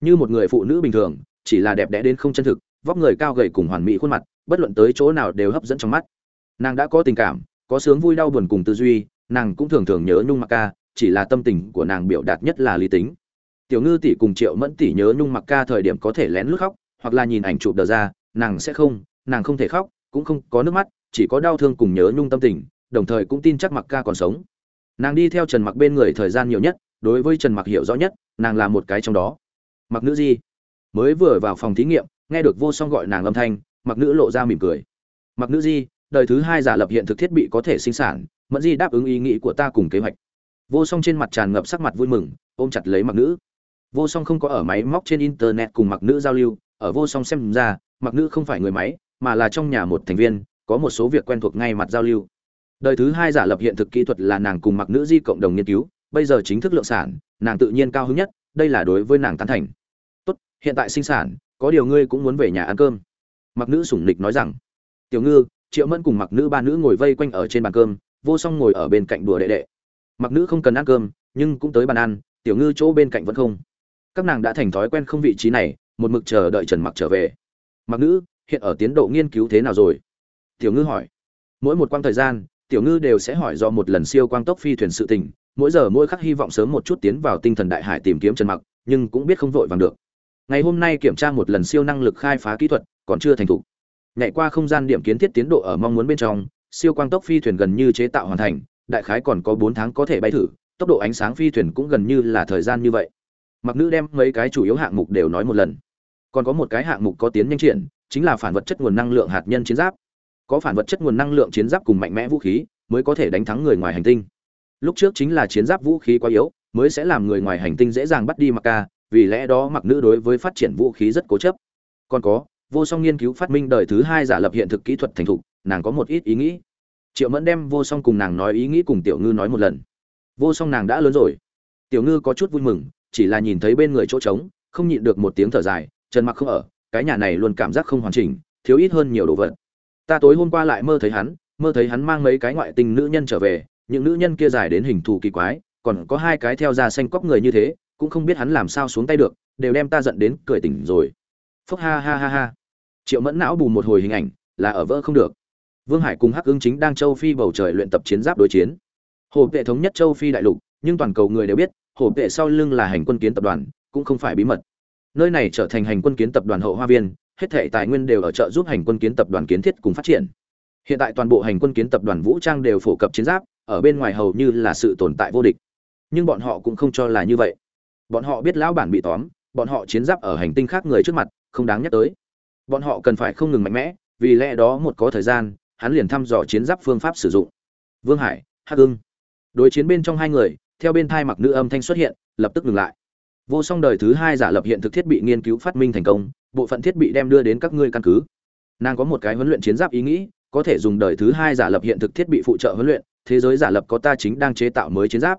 Như một người phụ nữ bình thường, chỉ là đẹp đẽ đến không chân thực, vóc người cao gầy cùng hoàn mỹ khuôn mặt, bất luận tới chỗ nào đều hấp dẫn trong mắt. Nàng đã có tình cảm, có sướng vui đau buồn cùng tư duy, nàng cũng thường thường nhớ nhung mặc ca, chỉ là tâm tình của nàng biểu đạt nhất là lý tính. Tiểu ngư tỷ cùng triệu mẫn tỷ nhớ nhung mặc ca thời điểm có thể lén lút khóc, hoặc là nhìn ảnh chụp đờ ra, nàng sẽ không, nàng không thể khóc, cũng không có nước mắt, chỉ có đau thương cùng nhớ nhung tâm tình, đồng thời cũng tin chắc mặc ca còn sống. Nàng đi theo trần mặc bên người thời gian nhiều nhất đối với trần mặc hiểu rõ nhất, nàng là một cái trong đó. Mặc nữ di, mới vừa vào phòng thí nghiệm, nghe được vô song gọi nàng lâm thanh, mặc nữ lộ ra mỉm cười. Mặc nữ di, đời thứ hai giả lập hiện thực thiết bị có thể sinh sản, mẫn di đáp ứng ý nghĩ của ta cùng kế hoạch. Vô song trên mặt tràn ngập sắc mặt vui mừng, ôm chặt lấy mặc nữ. Vô song không có ở máy móc trên internet cùng mặc nữ giao lưu, ở vô song xem ra, mặc nữ không phải người máy, mà là trong nhà một thành viên, có một số việc quen thuộc ngay mặt giao lưu. Đời thứ hai giả lập hiện thực kỹ thuật là nàng cùng mặc nữ di cộng đồng nghiên cứu bây giờ chính thức lượng sản, nàng tự nhiên cao hứng nhất, đây là đối với nàng tán thành. Tốt, hiện tại sinh sản, có điều ngươi cũng muốn về nhà ăn cơm. Mặc nữ sủng nịch nói rằng. Tiểu ngư, triệu mẫn cùng mặc nữ ba nữ ngồi vây quanh ở trên bàn cơm, vô song ngồi ở bên cạnh đùa đệ đệ. Mặc nữ không cần ăn cơm, nhưng cũng tới bàn ăn, tiểu ngư chỗ bên cạnh vẫn không. Các nàng đã thành thói quen không vị trí này, một mực chờ đợi trần mặc trở về. Mặc nữ, hiện ở tiến độ nghiên cứu thế nào rồi? Tiểu ngư hỏi. Mỗi một quãng thời gian, tiểu ngư đều sẽ hỏi do một lần siêu quang tốc phi thuyền sự tình mỗi giờ mỗi khắc hy vọng sớm một chút tiến vào tinh thần đại hải tìm kiếm trần mặc, nhưng cũng biết không vội vàng được. Ngày hôm nay kiểm tra một lần siêu năng lực khai phá kỹ thuật, còn chưa thành thục. Nhảy qua không gian điểm kiến thiết tiến độ ở mong muốn bên trong, siêu quang tốc phi thuyền gần như chế tạo hoàn thành, đại khái còn có bốn tháng có thể bay thử, tốc độ ánh sáng phi thuyền cũng gần như là thời gian như vậy. Mặc nữ đem mấy cái chủ yếu hạng mục đều nói một lần. Còn có một cái hạng mục có tiến nhanh triển chính là phản vật chất nguồn năng lượng hạt nhân chiến giáp. Có phản vật chất nguồn năng lượng chiến giáp cùng mạnh mẽ vũ khí, mới có thể đánh thắng người ngoài hành tinh lúc trước chính là chiến giáp vũ khí quá yếu, mới sẽ làm người ngoài hành tinh dễ dàng bắt đi mặc ca, vì lẽ đó mặc nữ đối với phát triển vũ khí rất cố chấp. Còn có, vô song nghiên cứu phát minh đời thứ hai giả lập hiện thực kỹ thuật thành thục, nàng có một ít ý nghĩ. Triệu mẫn đem vô song cùng nàng nói ý nghĩ cùng tiểu ngư nói một lần. Vô song nàng đã lớn rồi. Tiểu ngư có chút vui mừng, chỉ là nhìn thấy bên người chỗ trống, không nhịn được một tiếng thở dài, trần mặc không ở, cái nhà này luôn cảm giác không hoàn chỉnh, thiếu ít hơn nhiều đồ vật. Ta tối hôm qua lại mơ thấy hắn, mơ thấy hắn mang mấy cái ngoại tình nữ nhân trở về những nữ nhân kia dài đến hình thù kỳ quái, còn có hai cái theo da xanh cóc người như thế, cũng không biết hắn làm sao xuống tay được, đều đem ta giận đến cười tỉnh rồi. Phúc ha ha ha ha. Triệu mẫn não bù một hồi hình ảnh, là ở vỡ không được. Vương hải cùng hắc ưng chính đang châu phi bầu trời luyện tập chiến giáp đối chiến. Hồ vệ thống nhất châu phi đại lục, nhưng toàn cầu người đều biết, hồ vệ sau lưng là hành quân kiến tập đoàn, cũng không phải bí mật. Nơi này trở thành hành quân kiến tập đoàn hậu hoa viên, hết thảy tài nguyên đều ở trợ giúp hành quân kiến tập đoàn kiến thiết cùng phát triển. Hiện tại toàn bộ hành quân kiến tập đoàn vũ trang đều phổ cập chiến giáp ở bên ngoài hầu như là sự tồn tại vô địch. Nhưng bọn họ cũng không cho là như vậy. Bọn họ biết lão bản bị tóm, bọn họ chiến giáp ở hành tinh khác người trước mặt, không đáng nhắc tới. Bọn họ cần phải không ngừng mạnh mẽ, vì lẽ đó một có thời gian, hắn liền thăm dò chiến giáp phương pháp sử dụng. Vương hải, hắc ưng. Đối chiến bên trong hai người, theo bên thai mặc nữ âm thanh xuất hiện, lập tức ngừng lại. Vô song đời thứ hai giả lập hiện thực thiết bị nghiên cứu phát minh thành công, bộ phận thiết bị đem đưa đến các ngươi căn cứ. Nàng có một cái huấn luyện chiến giáp ý nghĩ, có thể dùng đời thứ hai giả lập hiện thực thiết bị phụ trợ huấn luyện thế giới giả lập có ta chính đang chế tạo mới chiến giáp.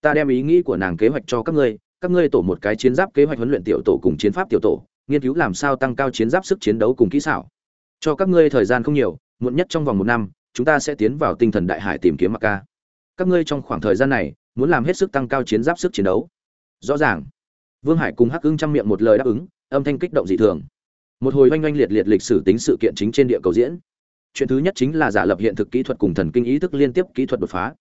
Ta đem ý nghĩ của nàng kế hoạch cho các ngươi các ngươi tổ một cái chiến giáp kế hoạch huấn luyện tiểu tổ cùng chiến pháp tiểu tổ, nghiên cứu làm sao tăng cao chiến giáp sức chiến đấu cùng kỹ xảo. Cho các ngươi thời gian không nhiều, muộn nhất trong vòng một năm, chúng ta sẽ tiến vào tinh thần đại hải tìm kiếm mặc ca. Các ngươi trong khoảng thời gian này, muốn làm hết sức tăng cao chiến giáp sức chiến đấu. Rõ ràng. Vương hải cùng hắc ưng trăm miệng một lời đáp ứng, âm thanh kích động dị thường. Một hồi oanh oanh liệt liệt lịch sử tính sự kiện chính trên địa cầu diễn chuyện thứ nhất chính là giả lập hiện thực kỹ thuật cùng thần kinh ý thức liên tiếp kỹ thuật đột phá.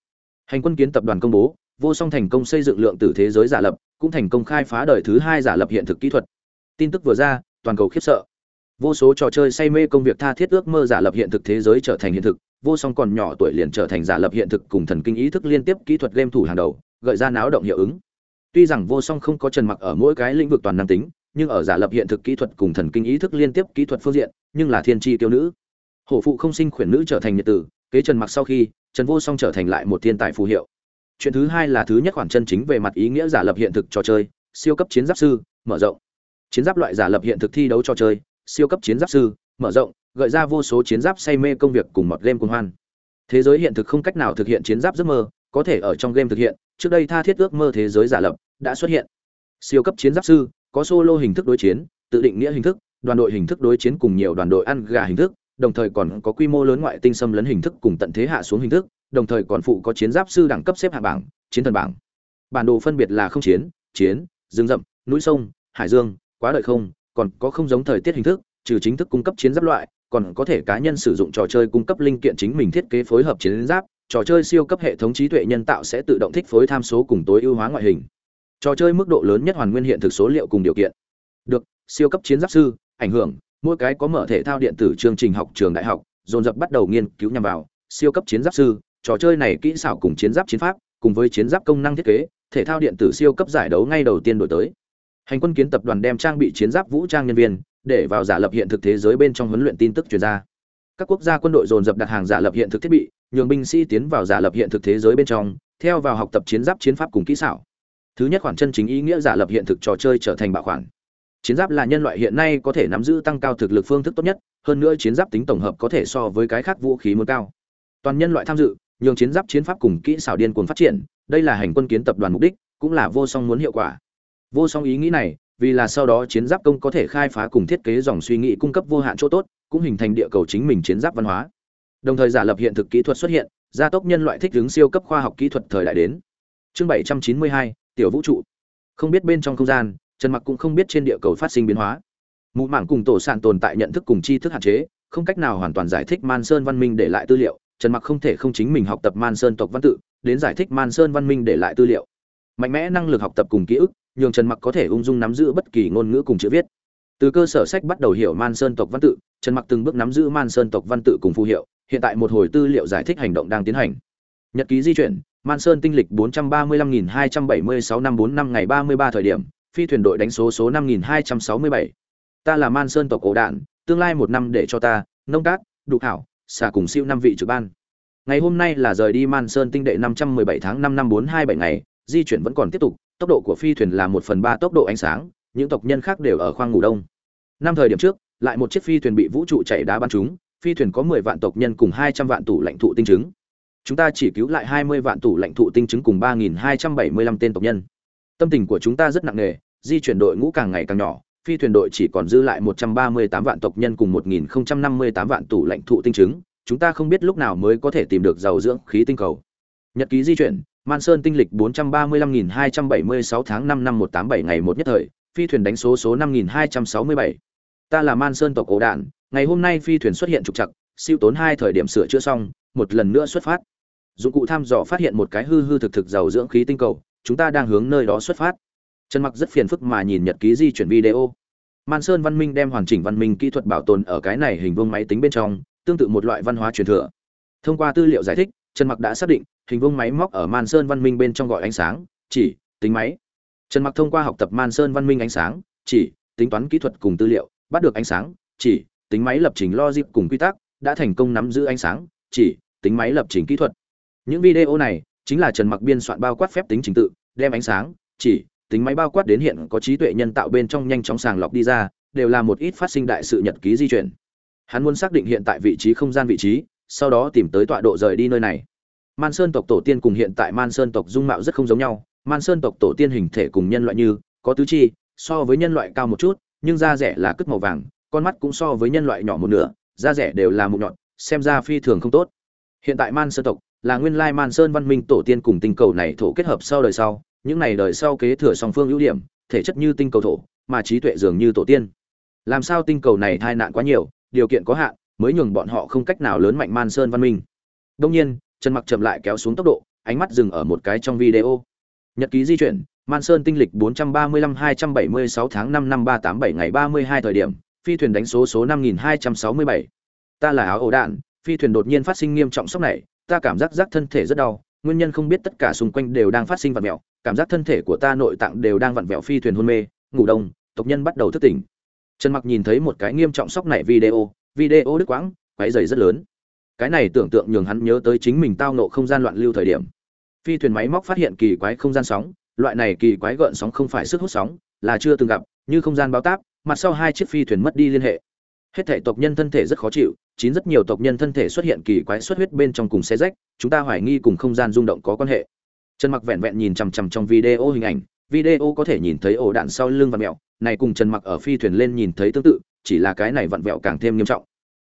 Hành quân kiến tập đoàn công bố, vô song thành công xây dựng lượng tử thế giới giả lập, cũng thành công khai phá đời thứ hai giả lập hiện thực kỹ thuật. Tin tức vừa ra, toàn cầu khiếp sợ. Vô số trò chơi say mê công việc tha thiết ước mơ giả lập hiện thực thế giới trở thành hiện thực, vô song còn nhỏ tuổi liền trở thành giả lập hiện thực cùng thần kinh ý thức liên tiếp kỹ thuật game thủ hàng đầu, gợi ra náo động hiệu ứng. Tuy rằng vô song không có trần mặc ở mỗi cái lĩnh vực toàn năng tính, nhưng ở giả lập hiện thực kỹ thuật cùng thần kinh ý thức liên tiếp kỹ thuật phương diện, nhưng là thiên tri tiêu nữ hổ phụ không sinh khuyển nữ trở thành nhiệt tử, kế trần mặc sau khi, trần vô song trở thành lại một thiên tài phù hiệu. Chuyện thứ hai là thứ nhất khoản chân chính về mặt ý nghĩa giả lập hiện thực trò chơi, siêu cấp chiến giáp sư, mở rộng. Chiến giáp loại giả lập hiện thực thi đấu trò chơi, siêu cấp chiến giáp sư, mở rộng, gợi ra vô số chiến giáp say mê công việc cùng một game cuồng hoan. Thế giới hiện thực không cách nào thực hiện chiến giáp giấc mơ, có thể ở trong game thực hiện, trước đây tha thiết ước mơ thế giới giả lập đã xuất hiện. Siêu cấp chiến giáp sư, có solo hình thức đối chiến, tự định nghĩa hình thức, đoàn đội hình thức đối chiến cùng nhiều đoàn đội ăn gà hình thức đồng thời còn có quy mô lớn ngoại tinh xâm lấn hình thức cùng tận thế hạ xuống hình thức, đồng thời còn phụ có chiến giáp sư đẳng cấp xếp hạ bảng, chiến thần bảng. Bản đồ phân biệt là không chiến chiến, rừng rậm, núi sông, hải dương, quá đợi không, còn có không giống thời tiết hình thức, trừ chính thức cung cấp chiến giáp loại, còn có thể cá nhân sử dụng trò chơi cung cấp linh kiện chính mình thiết kế phối hợp chiến giáp, trò chơi siêu cấp hệ thống trí tuệ nhân tạo sẽ tự động thích phối tham số cùng tối ưu hóa ngoại hình. Trò chơi mức độ lớn nhất hoàn nguyên hiện thực số liệu cùng điều kiện. Được, siêu cấp chiến giáp sư, ảnh hưởng mỗi cái có mở thể thao điện tử chương trình học trường đại học, dồn dập bắt đầu nghiên cứu nhằm vào siêu cấp chiến giáp sư, trò chơi này kỹ xảo cùng chiến giáp chiến pháp, cùng với chiến giáp công năng thiết kế, thể thao điện tử siêu cấp giải đấu ngay đầu tiên đổi tới. Hành quân kiến tập đoàn đem trang bị chiến giáp vũ trang nhân viên, để vào giả lập hiện thực thế giới bên trong huấn luyện tin tức truyền ra. Các quốc gia quân đội dồn dập đặt hàng giả lập hiện thực thiết bị, nhường binh sĩ tiến vào giả lập hiện thực thế giới bên trong, theo vào học tập chiến giáp chiến pháp cùng kỹ xảo. Thứ nhất khoản chân chính ý nghĩa giả lập hiện thực trò chơi trở thành bảo khoản chiến giáp là nhân loại hiện nay có thể nắm giữ tăng cao thực lực phương thức tốt nhất, hơn nữa chiến giáp tính tổng hợp có thể so với cái khác vũ khí muốn cao. Toàn nhân loại tham dự, nhường chiến giáp chiến pháp cùng kỹ xảo điên cuồng phát triển, đây là hành quân kiến tập đoàn mục đích, cũng là vô song muốn hiệu quả. Vô song ý nghĩ này, vì là sau đó chiến giáp công có thể khai phá cùng thiết kế dòng suy nghĩ cung cấp vô hạn chỗ tốt, cũng hình thành địa cầu chính mình chiến giáp văn hóa. Đồng thời giả lập hiện thực kỹ thuật xuất hiện, gia tốc nhân loại thích ứng siêu cấp khoa học kỹ thuật thời đại đến. Chương bảy trăm chín mươi hai, tiểu vũ trụ. Không biết bên trong không gian trần mặc cũng không biết trên địa cầu phát sinh biến hóa. Mụ mảng cùng tổ sản tồn tại nhận thức cùng tri thức hạn chế, không cách nào hoàn toàn giải thích man sơn văn minh để lại tư liệu. Trần mặc không thể không chính mình học tập man sơn tộc văn tự, đến giải thích man sơn văn minh để lại tư liệu. Mạnh mẽ năng lực học tập cùng ký ức, nhường trần mặc có thể ung dung nắm giữ bất kỳ ngôn ngữ cùng chữ viết. Từ cơ sở sách bắt đầu hiểu man sơn tộc văn tự, trần mặc từng bước nắm giữ man sơn tộc văn tự cùng phù hiệu, hiện tại một hồi tư liệu giải thích hành động đang tiến hành. Nhật ký di chuyển, man sơn tinh lịch 435.276 năm 4 năm ngày 33 thời điểm phi thuyền đội đánh số số 5267. ta là man sơn tộc cổ đạn, tương lai một năm để cho ta, nông cát đục thảo, xà cùng siêu năm vị trực ban. Ngày hôm nay là rời đi man sơn tinh đệ 517 tháng 5 năm 427 ngày, di chuyển vẫn còn tiếp tục, tốc độ của phi thuyền là một phần ba tốc độ ánh sáng, những tộc nhân khác đều ở khoang ngủ đông. Năm thời điểm trước, lại một chiếc phi thuyền bị vũ trụ chảy đá bắn trúng, phi thuyền có mười vạn tộc nhân cùng hai trăm vạn tủ lãnh thụ tinh chứng. Chúng ta chỉ cứu lại hai mươi vạn tủ lãnh thụ tinh chứng cùng ba nghìn hai trăm bảy mươi lăm tên tộc nhân tâm tình của chúng ta rất nặng nề di chuyển đội ngũ càng ngày càng nhỏ phi thuyền đội chỉ còn dư lại một trăm ba mươi tám vạn tộc nhân cùng một nghìn không trăm năm mươi tám vạn tủ lãnh thụ tinh chứng chúng ta không biết lúc nào mới có thể tìm được giàu dưỡng khí tinh cầu nhật ký di chuyển Man Sơn tinh lịch 435.276 tháng 5 năm 187 ngày một nhất thời, phi thuyền đánh số số 5267. Ta là Man Sơn tộc cổ đạn, ngày hôm nay phi thuyền xuất hiện trục trặc, siêu tốn hai thời điểm sửa chữa xong, một lần nữa xuất phát. Dụng cụ thăm dò phát hiện một cái hư hư thực thực giàu dưỡng khí tinh cầu, chúng ta đang hướng nơi đó xuất phát. Trần Mặc rất phiền phức mà nhìn nhật ký di chuyển video. Man Sơn văn minh đem hoàn chỉnh văn minh kỹ thuật bảo tồn ở cái này hình vuông máy tính bên trong, tương tự một loại văn hóa truyền thừa. Thông qua tư liệu giải thích, Trần Mặc đã xác định, hình vuông máy móc ở Man Sơn văn minh bên trong gọi ánh sáng, chỉ, tính máy. Trần Mặc thông qua học tập Man Sơn văn minh ánh sáng, chỉ, tính toán kỹ thuật cùng tư liệu, bắt được ánh sáng, chỉ, tính máy lập trình logic cùng quy tắc, đã thành công nắm giữ ánh sáng, chỉ, tính máy lập trình kỹ thuật. Những video này chính là Trần Mặc biên soạn bao quát phép tính trình tự, đem ánh sáng, chỉ, tính máy bao quát đến hiện có trí tuệ nhân tạo bên trong nhanh chóng sàng lọc đi ra, đều là một ít phát sinh đại sự nhật ký di chuyển. Hắn muốn xác định hiện tại vị trí không gian vị trí, sau đó tìm tới tọa độ rời đi nơi này. Man Sơn tộc tổ tiên cùng hiện tại Man Sơn tộc dung mạo rất không giống nhau, Man Sơn tộc tổ tiên hình thể cùng nhân loại như, có tứ chi, so với nhân loại cao một chút, nhưng da rẻ là cất màu vàng, con mắt cũng so với nhân loại nhỏ một nửa, da rẻ đều là mụn nhọn, xem ra phi thường không tốt. Hiện tại Man Sơn tộc là nguyên lai Man Sơn văn minh tổ tiên cùng tinh cầu này thổ kết hợp sau đời sau, những này đời sau kế thừa song phương ưu điểm, thể chất như tinh cầu thổ, mà trí tuệ dường như tổ tiên. làm sao tinh cầu này tai nạn quá nhiều điều kiện có hạn mới nhường bọn họ không cách nào lớn mạnh man sơn văn minh đông nhiên trần mặc chậm lại kéo xuống tốc độ ánh mắt dừng ở một cái trong video nhật ký di chuyển man sơn tinh lịch 435-276 tháng 5 năm 387 ngày 32 thời điểm phi thuyền đánh số số 5267. ta là áo ổ đạn phi thuyền đột nhiên phát sinh nghiêm trọng sốc này ta cảm giác giác thân thể rất đau, nguyên nhân không biết tất cả xung quanh đều đang phát sinh vặn vẹo cảm giác thân thể của ta nội tạng đều đang vặn vẹo phi thuyền hôn mê, ngủ đông, tộc nhân bắt đầu thức tỉnh. Trần mặc nhìn thấy một cái nghiêm trọng sốc này video video đứt quãng quáy dày rất lớn. Cái này tưởng tượng nhường hắn nhớ tới chính mình tao nộ không gian loạn lưu thời điểm. Phi thuyền máy móc phát hiện kỳ quái không gian sóng, loại này kỳ quái gợn sóng không phải sức hút sóng, là chưa từng gặp, như không gian báo táp, mặt sau hai chiếc phi thuyền mất đi liên hệ hết thể tộc nhân thân thể rất khó chịu, chín rất nhiều tộc nhân thân thể xuất hiện kỳ quái xuất huyết bên trong cùng xe rách, chúng ta hoài nghi cùng không gian rung động có quan hệ. Trần mặc vẹn vẹn nhìn chằm chằm trong video hình ảnh, video có thể nhìn thấy ổ đạn sau lưng và mẹo, này cùng trần mặc ở phi thuyền lên nhìn thấy tương tự, chỉ là cái này vặn vẹo càng thêm nghiêm trọng.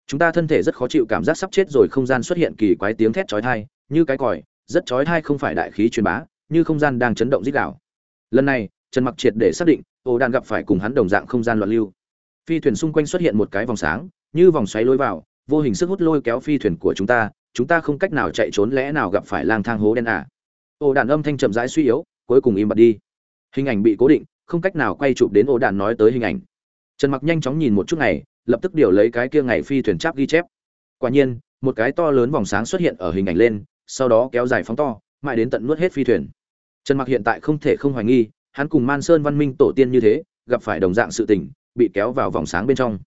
Chúng ta thân thể rất khó chịu cảm giác sắp chết rồi không gian xuất hiện kỳ quái tiếng thét chói tai, như cái còi, rất chói tai không phải đại khí truyền bá, như không gian đang chấn động rít đảo lần này, trần mặc triệt để xác định, ổ đạn gặp phải cùng hắn đồng dạng không gian loạn lưu phi thuyền xung quanh xuất hiện một cái vòng sáng, như vòng xoáy lôi vào, vô hình sức hút lôi kéo phi thuyền của chúng ta chúng ta không cách nào chạy trốn lẽ nào gặp phải lang thang hố đen à. Ô đạn âm thanh chậm rãi suy yếu, cuối cùng im bặt đi. Hình ảnh bị cố định, không cách nào quay chụp đến ô đạn nói tới hình ảnh. Trần mặc nhanh chóng nhìn một chút này, lập tức điều lấy cái kia ngày phi thuyền cháp ghi chép. Quả nhiên, một cái to lớn vòng sáng xuất hiện ở hình ảnh lên, sau đó kéo dài phóng to, mãi đến tận nuốt hết phi thuyền. Trần mặc hiện tại không thể không hoài nghi, hắn cùng man sơn văn minh tổ tiên như thế, gặp phải đồng dạng sự tình bị kéo vào vòng sáng bên trong.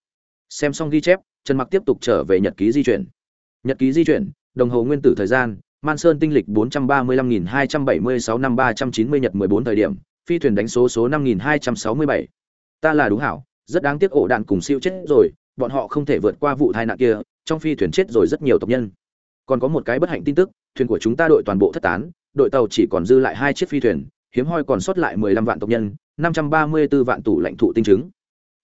Xem xong ghi chép, trần mặc tiếp tục trở về nhật ký di chuyển. Nhật ký di chuyển, đồng hồ nguyên tử thời gian, man sơn tinh lịch 435.276 năm 390 nhật 14 thời điểm, phi thuyền đánh số số 5267. ta là đúng hảo, rất đáng tiếc ổ đạn cùng siêu chết rồi, bọn họ không thể vượt qua vụ tai nạn kia, trong phi thuyền chết rồi rất nhiều tộc nhân. Còn có một cái bất hạnh tin tức, thuyền của chúng ta đội toàn bộ thất tán, đội tàu chỉ còn dư lại hai chiếc phi thuyền, hiếm hoi còn sót lại 15 vạn tộc nhân 534 vạn tủ lãnh thụ tinh chứng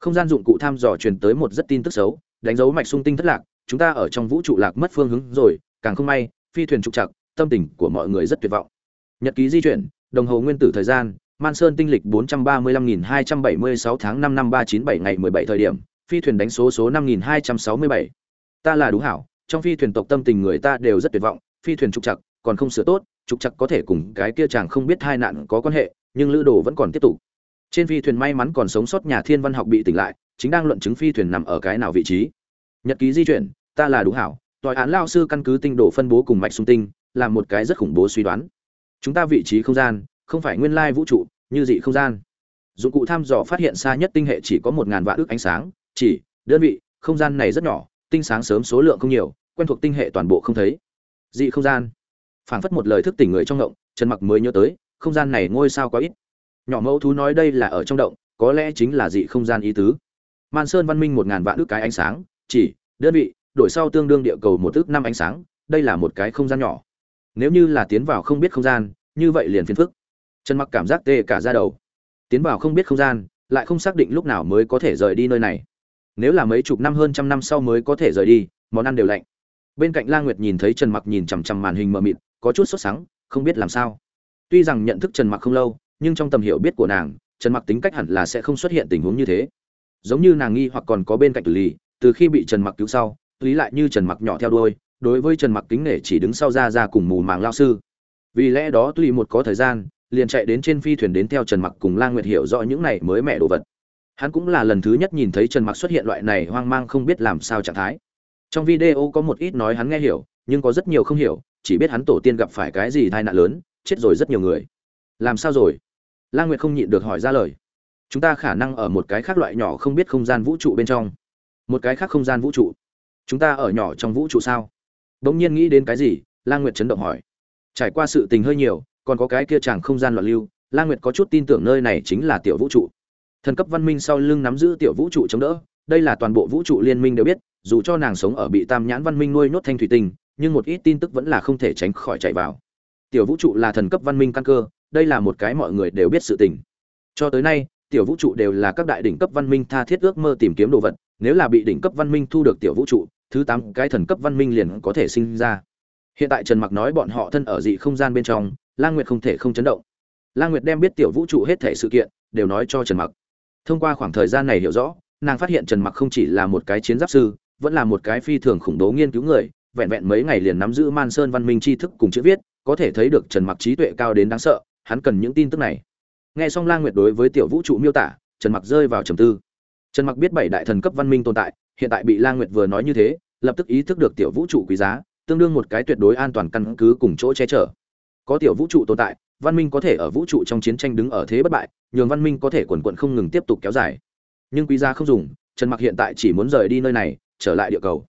không gian dụng cụ tham dò truyền tới một rất tin tức xấu, đánh dấu mạch sung tinh thất lạc, chúng ta ở trong vũ trụ lạc mất phương hướng rồi, càng không may, phi thuyền trục chặt tâm tình của mọi người rất tuyệt vọng nhật ký di chuyển, đồng hồ nguyên tử thời gian, man sơn tinh lịch 435.276 tháng 5 năm 397 ngày 17 thời điểm, phi thuyền đánh số số 5267. ta là đúng hảo, trong phi thuyền tộc tâm tình người ta đều rất tuyệt vọng, phi thuyền trục chặt còn không sửa tốt, trục chặt có thể cùng cái kia chàng không biết hai nạn có quan hệ, nhưng lữ đồ vẫn còn tiếp tục trên phi thuyền may mắn còn sống sót nhà thiên văn học bị tỉnh lại, chính đang luận chứng phi thuyền nằm ở cái nào vị trí. Nhật ký di chuyển, ta là đúng hảo, tòa án lao sư căn cứ tinh đồ phân bố cùng mạch sung tinh, là một cái rất khủng bố suy đoán. Chúng ta vị trí không gian, không phải nguyên lai vũ trụ, như dị không gian. Dụng cụ thăm dò phát hiện xa nhất tinh hệ chỉ có một ngàn vạn ước ánh sáng, chỉ, đơn vị, không gian này rất nhỏ, tinh sáng sớm số lượng không nhiều, quen thuộc tinh hệ toàn bộ không thấy. Dị không gian. Phảng phất một lời thức tỉnh người trong ngộng, trần mặc mới nhớ tới, không gian này ngôi sao quá ít nhỏ mẫu thú nói đây là ở trong động, có lẽ chính là dị không gian ý tứ. Man sơn văn minh một ngàn vạn ước cái ánh sáng, chỉ, đơn vị, đổi sau tương đương địa cầu một ước năm ánh sáng, đây là một cái không gian nhỏ. Nếu như là tiến vào không biết không gian, như vậy liền phiền phức. Trần mặc cảm giác tê cả ra đầu. Tiến vào không biết không gian, lại không xác định lúc nào mới có thể rời đi nơi này. Nếu là mấy chục năm hơn trăm năm sau mới có thể rời đi, món ăn đều lạnh. Bên cạnh la nguyệt nhìn thấy trần mặc nhìn chằm chằm màn hình mờ mịt, có chút sốt sắng, không biết làm sao. Tuy rằng nhận thức trần mặc không lâu nhưng trong tầm hiểu biết của nàng, trần mặc tính cách hẳn là sẽ không xuất hiện tình huống như thế. Giống như nàng nghi hoặc còn có bên cạnh tử lý từ khi bị trần mặc cứu sau lý lại như trần mặc nhỏ theo đuôi, đối với trần mặc kính nể chỉ đứng sau ra ra cùng mù màng lao sư. Vì lẽ đó tuy một có thời gian, liền chạy đến trên phi thuyền đến theo trần mặc cùng lang nguyệt hiểu rõ những này mới mẹ đồ vật. Hắn cũng là lần thứ nhất nhìn thấy trần mặc xuất hiện loại này hoang mang không biết làm sao trạng thái. Trong video có một ít nói hắn nghe hiểu, nhưng có rất nhiều không hiểu, chỉ biết hắn tổ tiên gặp phải cái gì tai nạn lớn, chết rồi rất nhiều người. Làm sao rồi? Lang nguyệt không nhịn được hỏi ra lời. Chúng ta khả năng ở một cái khác loại nhỏ không biết không gian vũ trụ bên trong. Một cái khác không gian vũ trụ. Chúng ta ở nhỏ trong vũ trụ sao? Bỗng nhiên nghĩ đến cái gì, lang nguyệt chấn động hỏi. Trải qua sự tình hơi nhiều, còn có cái kia chẳng không gian loạn lưu, lang nguyệt có chút tin tưởng nơi này chính là tiểu vũ trụ. Thần cấp văn minh sau lưng nắm giữ tiểu vũ trụ chống đỡ, đây là toàn bộ vũ trụ liên minh đều biết, dù cho nàng sống ở bị tam nhãn văn minh nuôi nhốt thanh thủy tinh, nhưng một ít tin tức vẫn là không thể tránh khỏi chạy vào tiểu vũ trụ là thần cấp văn minh căn cơ, đây là một cái mọi người đều biết sự tình. Cho tới nay, tiểu vũ trụ đều là các đại đỉnh cấp văn minh tha thiết ước mơ tìm kiếm đồ vật, nếu là bị đỉnh cấp văn minh thu được tiểu vũ trụ, thứ tám cái thần cấp văn minh liền có thể sinh ra. Hiện tại trần mặc nói bọn họ thân ở dị không gian bên trong, lang nguyệt không thể không chấn động. Lang nguyệt đem biết tiểu vũ trụ hết thể sự kiện, đều nói cho trần mặc. Thông qua khoảng thời gian này hiểu rõ, nàng phát hiện trần mặc không chỉ là một cái chiến giáp sư, vẫn là một cái phi thường khủng bố nghiên cứu người, vẹn vẹn mấy ngày liền nắm giữ man sơn văn minh tri thức cùng chữ viết có thể thấy được trần mặc trí tuệ cao đến đáng sợ, hắn cần những tin tức này. Nghe xong lang nguyệt đối với tiểu vũ trụ miêu tả, trần mặc rơi vào trầm tư. Trần mặc biết bảy đại thần cấp văn minh tồn tại, hiện tại bị lang nguyệt vừa nói như thế, lập tức ý thức được tiểu vũ trụ quý giá, tương đương một cái tuyệt đối an toàn căn cứ cùng chỗ che chở. Có tiểu vũ trụ tồn tại, văn minh có thể ở vũ trụ trong chiến tranh đứng ở thế bất bại, nhường văn minh có thể quần quận không ngừng tiếp tục kéo dài. Nhưng quý giá không dùng, trần mặc hiện tại chỉ muốn rời đi nơi này, trở lại địa cầu.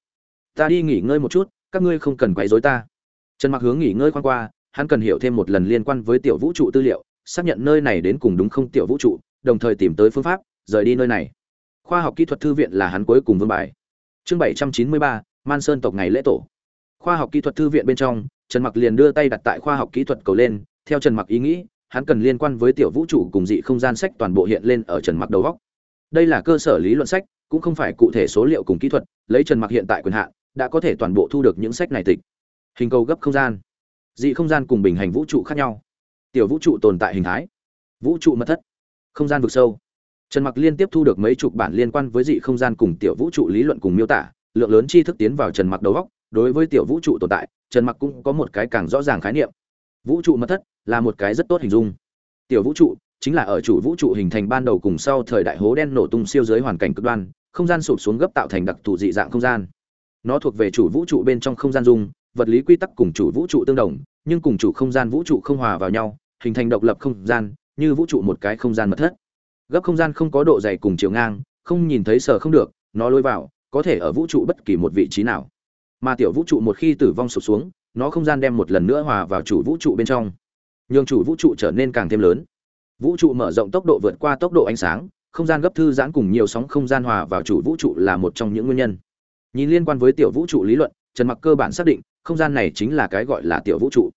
Ta đi nghỉ ngơi một chút, các ngươi không cần quấy rối ta trần mặc hướng nghỉ ngơi khoan qua hắn cần hiểu thêm một lần liên quan với tiểu vũ trụ tư liệu xác nhận nơi này đến cùng đúng không tiểu vũ trụ đồng thời tìm tới phương pháp rời đi nơi này. Khoa học kỹ thuật thư viện là hắn cuối cùng vương bài. Chương 793, man sơn tộc ngày lễ tổ. Khoa học kỹ thuật thư viện bên trong trần mặc liền đưa tay đặt tại khoa học kỹ thuật cầu lên theo trần mặc ý nghĩ hắn cần liên quan với tiểu vũ trụ cùng dị không gian sách toàn bộ hiện lên ở trần mặc đầu góc. Đây là cơ sở lý luận sách cũng không phải cụ thể số liệu cùng kỹ thuật lấy trần mặc hiện tại quyền hạn đã có thể toàn bộ thu được những sách này tịch hình cầu gấp không gian. Dị không gian cùng bình hành vũ trụ khác nhau. Tiểu vũ trụ tồn tại hình thái. Vũ trụ mật thất. Không gian vực sâu. Trần mặc liên tiếp thu được mấy chục bản liên quan với dị không gian cùng tiểu vũ trụ lý luận cùng miêu tả, lượng lớn tri thức tiến vào trần mặc đầu góc đối với tiểu vũ trụ tồn tại, trần mặc cũng có một cái càng rõ ràng khái niệm. Vũ trụ mật thất là một cái rất tốt hình dung. Tiểu vũ trụ chính là ở chủ vũ trụ hình thành ban đầu cùng sau thời đại hố đen nổ tung siêu giới hoàn cảnh cực đoan, không gian sụp xuống gấp tạo thành đặc thù dị dạng không gian. Nó thuộc về chủ vũ trụ bên trong không gian dung vật lý quy tắc cùng chủ vũ trụ tương đồng, nhưng cùng chủ không gian vũ trụ không hòa vào nhau, hình thành độc lập không gian, như vũ trụ một cái không gian mật thất. Gấp không gian không có độ dày cùng chiều ngang, không nhìn thấy sờ không được, nó lôi vào, có thể ở vũ trụ bất kỳ một vị trí nào. Mà tiểu vũ trụ một khi tử vong sụp xuống, nó không gian đem một lần nữa hòa vào chủ vũ trụ bên trong. Nhường chủ vũ trụ trở nên càng thêm lớn. Vũ trụ mở rộng tốc độ vượt qua tốc độ ánh sáng, không gian gấp thư giãn cùng nhiều sóng không gian hòa vào chủ vũ trụ là một trong những nguyên nhân. Nhìn liên quan với tiểu vũ trụ lý luận, trần mặc cơ bản xác định không gian này chính là cái gọi là tiểu vũ trụ.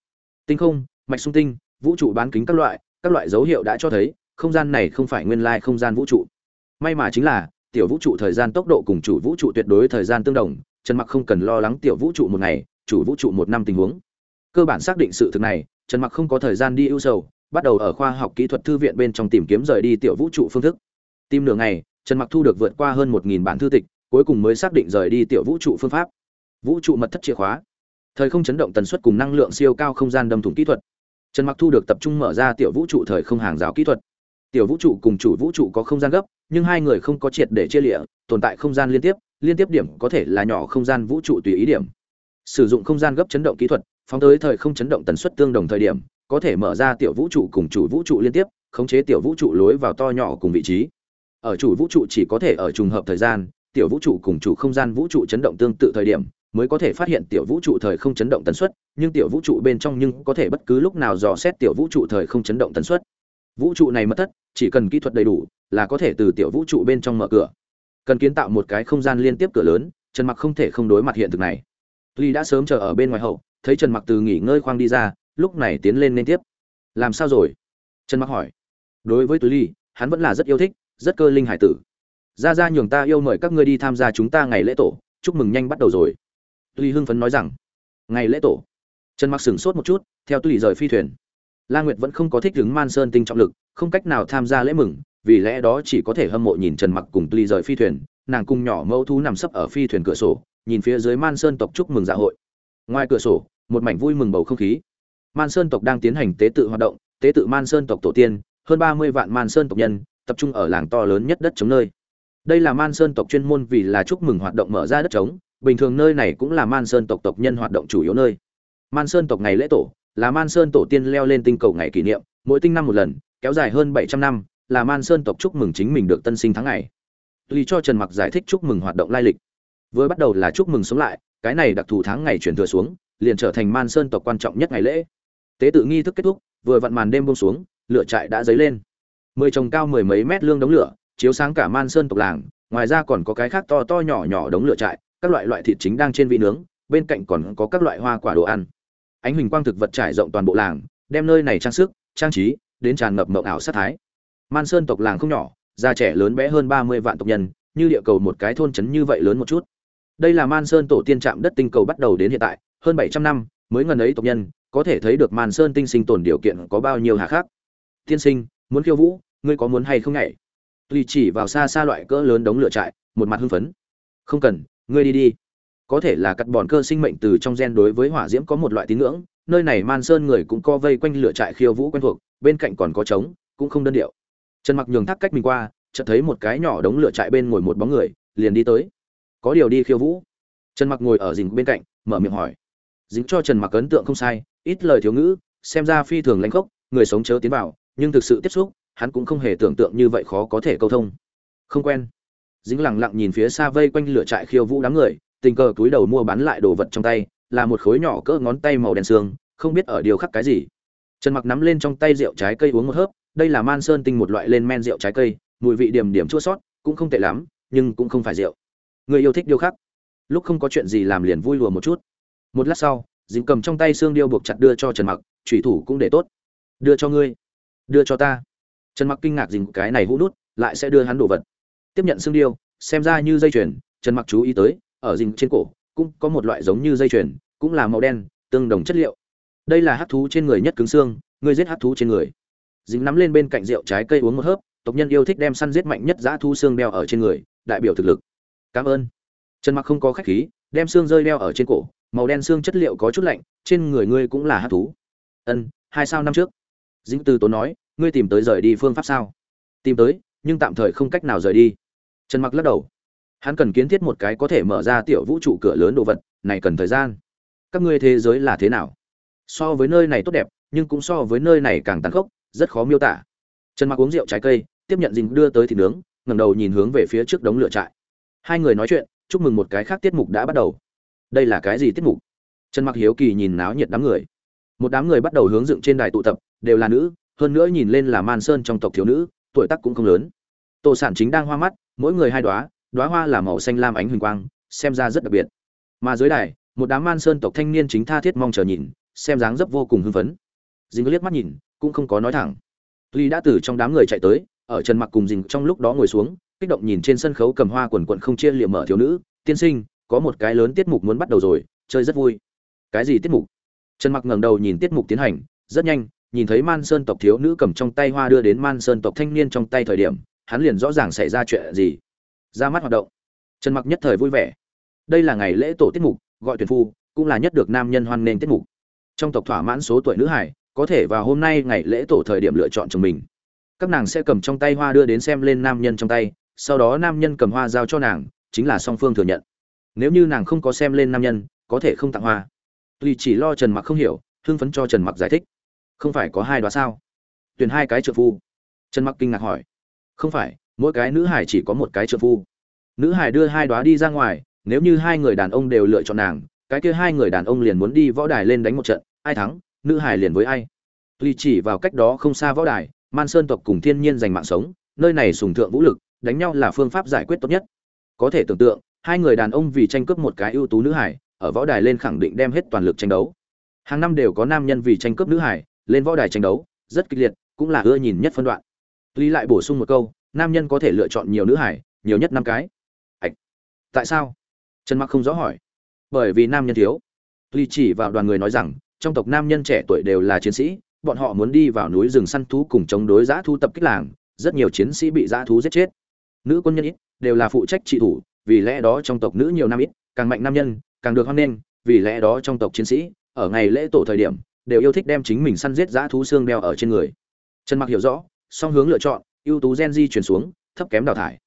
Tinh không, mạch sung tinh, vũ trụ bán kính các loại các loại dấu hiệu đã cho thấy, không gian này không phải nguyên lai không gian vũ trụ. May mà chính là, tiểu vũ trụ thời gian tốc độ cùng chủ vũ trụ tuyệt đối thời gian tương đồng, trần mặc không cần lo lắng tiểu vũ trụ một ngày, chủ vũ trụ một năm tình huống. Cơ bản xác định sự thực này, trần mặc không có thời gian đi ưu sầu, bắt đầu ở khoa học kỹ thuật thư viện bên trong tìm kiếm rời đi tiểu vũ trụ phương thức. Tìm nửa ngày, trần mặc thu được vượt qua hơn một nghìn bản thư tịch, cuối cùng mới xác định rời đi tiểu vũ trụ phương pháp. Vũ trụ mật thất chìa khóa thời không chấn động tần suất cùng năng lượng siêu cao không gian đâm thủng kỹ thuật trần mặc thu được tập trung mở ra tiểu vũ trụ thời không hàng rào kỹ thuật tiểu vũ trụ cùng chủ vũ trụ có không gian gấp nhưng hai người không có triệt để chia lịa tồn tại không gian liên tiếp liên tiếp điểm có thể là nhỏ không gian vũ trụ tùy ý điểm sử dụng không gian gấp chấn động kỹ thuật phóng tới thời không chấn động tần suất tương đồng thời điểm có thể mở ra tiểu vũ trụ cùng chủ vũ trụ liên tiếp khống chế tiểu vũ trụ lối vào to nhỏ cùng vị trí ở chủ vũ trụ chỉ có thể ở trùng hợp thời gian tiểu vũ trụ cùng chủ không gian vũ trụ chấn động tương tự thời điểm mới có thể phát hiện tiểu vũ trụ thời không chấn động tần suất, nhưng tiểu vũ trụ bên trong nhưng có thể bất cứ lúc nào dò xét tiểu vũ trụ thời không chấn động tần suất. Vũ trụ này mất thất, chỉ cần kỹ thuật đầy đủ, là có thể từ tiểu vũ trụ bên trong mở cửa. Cần kiến tạo một cái không gian liên tiếp cửa lớn, trần mặc không thể không đối mặt hiện thực này. Tuy đã sớm chờ ở bên ngoài hậu, thấy trần mặc từ nghỉ ngơi khoang đi ra, lúc này tiến lên liên tiếp. Làm sao rồi? Trần mặc hỏi. Đối với túy ly, hắn vẫn là rất yêu thích, rất cơ linh hải tử. Ra ra nhường ta yêu mời các ngươi đi tham gia chúng ta ngày lễ tổ, chúc mừng nhanh bắt đầu rồi. Tuy hưng phấn nói rằng, ngày lễ tổ. Trần Mặc sửng sốt một chút, theo Tuy rời phi thuyền. La Nguyệt vẫn không có thích đứng Man Sơn tinh trọng lực, không cách nào tham gia lễ mừng, vì lẽ đó chỉ có thể hâm mộ nhìn Trần Mặc cùng Tuy rời phi thuyền, nàng cùng nhỏ mẫu thú nằm sấp ở phi thuyền cửa sổ, nhìn phía dưới Man Sơn tộc chúc mừng dạ hội. Ngoài cửa sổ, một mảnh vui mừng bầu không khí. Man Sơn tộc đang tiến hành tế tự hoạt động, tế tự Man Sơn tộc tổ tiên, hơn 30 vạn Man Sơn tộc nhân, tập trung ở làng to lớn nhất đất chống nơi. Đây là Man Sơn tộc chuyên môn vì là chúc mừng hoạt động mở ra đất trống, bình thường nơi này cũng là man sơn tộc tộc nhân hoạt động chủ yếu nơi. Man sơn tộc ngày lễ tổ, là man sơn tổ tiên leo lên tinh cầu ngày kỷ niệm, mỗi tinh năm một lần, kéo dài hơn bảy trăm năm, là man sơn tộc chúc mừng chính mình được tân sinh tháng ngày. Tùy cho trần mặc giải thích chúc mừng hoạt động lai lịch. Vừa bắt đầu là chúc mừng sống lại, cái này đặc thù tháng ngày chuyển thừa xuống, liền trở thành man sơn tộc quan trọng nhất ngày lễ. Tế tự nghi thức kết thúc, vừa vặn màn đêm buông xuống, lửa trại đã dấy lên. Mười trồng cao mười mấy mét lương đống lửa, chiếu sáng cả man sơn tộc làng, ngoài ra còn có cái khác to to nhỏ nhỏ đống lửa trại các loại loại thịt chính đang trên vị nướng, bên cạnh còn có các loại hoa quả đồ ăn. Ánh huỳnh quang thực vật trải rộng toàn bộ làng, đem nơi này trang sức, trang trí, đến tràn ngập mộng ảo sát thái. Man sơn tộc làng không nhỏ, già trẻ lớn bé hơn ba mươi vạn tộc nhân, như địa cầu một cái thôn trấn như vậy lớn một chút. Đây là man sơn tổ tiên trạm đất tinh cầu bắt đầu đến hiện tại, hơn bảy trăm năm mới ngần ấy tộc nhân, có thể thấy được man sơn tinh sinh tồn điều kiện có bao nhiêu hà khác tiên sinh, muốn khiêu vũ, ngươi có muốn hay không nhảy? Tùy chỉ vào xa xa loại cỡ lớn đống lửa trại, một mặt hưng phấn. Không cần ngươi đi đi. Có thể là cắt bọn cơ sinh mệnh từ trong gen đối với hỏa diễm có một loại tín ngưỡng, nơi này man sơn người cũng co vây quanh lửa trại khiêu vũ quen thuộc, bên cạnh còn có trống, cũng không đơn điệu. Trần mặc nhường thác cách mình qua, chợt thấy một cái nhỏ đống lửa trại bên ngồi một bóng người, liền đi tới. Có điều đi khiêu vũ. Trần mặc ngồi ở dình bên cạnh, mở miệng hỏi. Dính cho trần mặc ấn tượng không sai, ít lời thiếu ngữ, xem ra phi thường lãnh khốc, người sống chớ tiến vào, nhưng thực sự tiếp xúc, hắn cũng không hề tưởng tượng như vậy khó có thể câu thông. Không quen dính lẳng lặng nhìn phía xa vây quanh lửa trại khiêu vũ đám người, tình cờ túi đầu mua bán lại đồ vật trong tay, là một khối nhỏ cỡ ngón tay màu đen xương, không biết ở điều khắc cái gì. Trần mặc nắm lên trong tay rượu trái cây uống một hớp, đây là man sơn tinh một loại lên men rượu trái cây, mùi vị điểm điểm chua sót, cũng không tệ lắm, nhưng cũng không phải rượu. Người yêu thích điêu khắc. Lúc không có chuyện gì làm liền vui lùa một chút. Một lát sau, dính cầm trong tay xương điêu buộc chặt đưa cho trần mặc thủy thủ cũng để tốt. Đưa cho ngươi. Đưa cho ta. Trần mặc kinh ngạc dính cái này hũ nút, lại sẽ đưa hắn đồ vật tiếp nhận xương điêu, xem ra như dây chuyền, trần mặc chú ý tới, ở dinh trên cổ, cũng có một loại giống như dây chuyền, cũng là màu đen, tương đồng chất liệu. Đây là hắc thú trên người nhất cứng xương ngươi giết hắc thú trên người. Dính nắm lên bên cạnh rượu trái cây uống một hớp, tộc nhân yêu thích đem săn giết mạnh nhất giã thu xương đeo ở trên người, đại biểu thực lực. Cảm ơn. Trần mặc không có khách khí, đem xương rơi đeo ở trên cổ, màu đen xương chất liệu có chút lạnh, trên người ngươi cũng là hắc thú. Ân, hai sao năm trước? Dính từ tốn nói, ngươi tìm tới rời đi phương pháp sao? Tìm tới, nhưng tạm thời không cách nào rời đi trần mặc lắc đầu. Hắn cần kiến thiết một cái có thể mở ra tiểu vũ trụ cửa lớn đồ vật, này cần thời gian. Các ngươi thế giới là thế nào? So với nơi này tốt đẹp, nhưng cũng so với nơi này càng tàn khốc, rất khó miêu tả. Trần mặc uống rượu trái cây, tiếp nhận dình đưa tới thịt nướng, ngẩng đầu nhìn hướng về phía trước đống lửa trại. Hai người nói chuyện, chúc mừng một cái khác tiết mục đã bắt đầu. Đây là cái gì tiết mục? Trần mặc hiếu kỳ nhìn náo nhiệt đám người. Một đám người bắt đầu hướng dựng trên đài tụ tập, đều là nữ, hơn nữa nhìn lên là man sơn trong tộc thiếu nữ, tuổi tác cũng không lớn. Tổ sản chính đang hoa mắt mỗi người hai đóa đóa hoa là màu xanh lam ánh huỳnh quang, xem ra rất đặc biệt. Mà dưới đài, một đám man sơn tộc thanh niên chính tha thiết mong chờ nhìn, xem dáng dấp vô cùng hưng phấn. Dính liếc mắt nhìn, cũng không có nói thẳng. Ly đã từ trong đám người chạy tới, ở trần mặc cùng dình trong lúc đó ngồi xuống, kích động nhìn trên sân khấu cầm hoa quần quận không chia liệm mở thiếu nữ, tiên sinh, có một cái lớn tiết mục muốn bắt đầu rồi, chơi rất vui. Cái gì tiết mục? Trần mặc ngẩng đầu nhìn tiết mục tiến hành, rất nhanh, nhìn thấy man sơn tộc thiếu nữ cầm trong tay hoa đưa đến man sơn tộc thanh niên trong tay thời điểm hắn liền rõ ràng xảy ra chuyện gì. Ra mắt hoạt động. Trần mặc nhất thời vui vẻ. Đây là ngày lễ tổ tiết mục, gọi tuyển phu, cũng là nhất được nam nhân hoan nghênh tiết mục. Trong tộc thỏa mãn số tuổi nữ hải, có thể vào hôm nay ngày lễ tổ thời điểm lựa chọn chồng mình. Các nàng sẽ cầm trong tay hoa đưa đến xem lên nam nhân trong tay, sau đó nam nhân cầm hoa giao cho nàng, chính là song phương thừa nhận. Nếu như nàng không có xem lên nam nhân, có thể không tặng hoa. Tuy chỉ lo trần mặc không hiểu, hưng phấn cho trần mặc giải thích. Không phải có hai đoá sao? Tuyển hai cái trợ phu. Trần mặc kinh ngạc hỏi không phải, mỗi cái nữ hải chỉ có một cái trợ phu. Nữ hải đưa hai đoá đi ra ngoài, nếu như hai người đàn ông đều lựa chọn nàng, cái kia hai người đàn ông liền muốn đi võ đài lên đánh một trận, ai thắng, nữ hải liền với ai. Tuy chỉ vào cách đó không xa võ đài, man sơn tộc cùng thiên nhiên giành mạng sống, nơi này sùng thượng vũ lực, đánh nhau là phương pháp giải quyết tốt nhất. Có thể tưởng tượng, hai người đàn ông vì tranh cướp một cái ưu tú nữ hải ở võ đài lên khẳng định đem hết toàn lực tranh đấu. Hàng năm đều có nam nhân vì tranh cướp nữ hải lên võ đài tranh đấu, rất kịch liệt, cũng là ưa nhìn nhất phân đoạn lý lại bổ sung một câu, nam nhân có thể lựa chọn nhiều nữ hải, nhiều nhất năm cái. Ảch. tại sao? Trần mặc không rõ hỏi. Bởi vì nam nhân thiếu. Lý chỉ vào đoàn người nói rằng, trong tộc nam nhân trẻ tuổi đều là chiến sĩ, bọn họ muốn đi vào núi rừng săn thú cùng chống đối giã thu tập kích làng, rất nhiều chiến sĩ bị giã thú giết chết. Nữ quân nhân ít, đều là phụ trách trị thủ, vì lẽ đó trong tộc nữ nhiều nam ít, càng mạnh nam nhân, càng được hoan nghênh, vì lẽ đó trong tộc chiến sĩ, ở ngày lễ tổ thời điểm, đều yêu thích đem chính mình săn giết giã thú xương đeo ở trên người. Trần mặc hiểu rõ song hướng lựa chọn, ưu tú gen di chuyển xuống, thấp kém đào thải.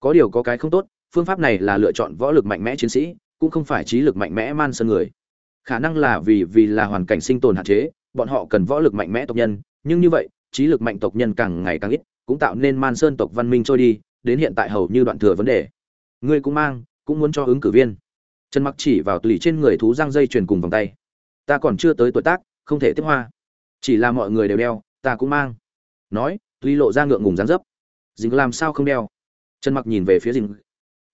Có điều có cái không tốt, phương pháp này là lựa chọn võ lực mạnh mẽ chiến sĩ, cũng không phải trí lực mạnh mẽ man sơn người. Khả năng là vì vì là hoàn cảnh sinh tồn hạn chế, bọn họ cần võ lực mạnh mẽ tộc nhân, nhưng như vậy, trí lực mạnh tộc nhân càng ngày càng ít, cũng tạo nên man sơn tộc văn minh trôi đi, đến hiện tại hầu như đoạn thừa vấn đề. Ngươi cũng mang, cũng muốn cho ứng cử viên. Trần mặc chỉ vào tùy trên người thú răng dây truyền cùng vòng tay. Ta còn chưa tới tuổi tác, không thể tiếp hoa. Chỉ là mọi người đều đeo, ta cũng mang. Nói tuy lộ ra ngượng ngùng dán dấp. Dính làm sao không đeo? Trần mặc nhìn về phía dính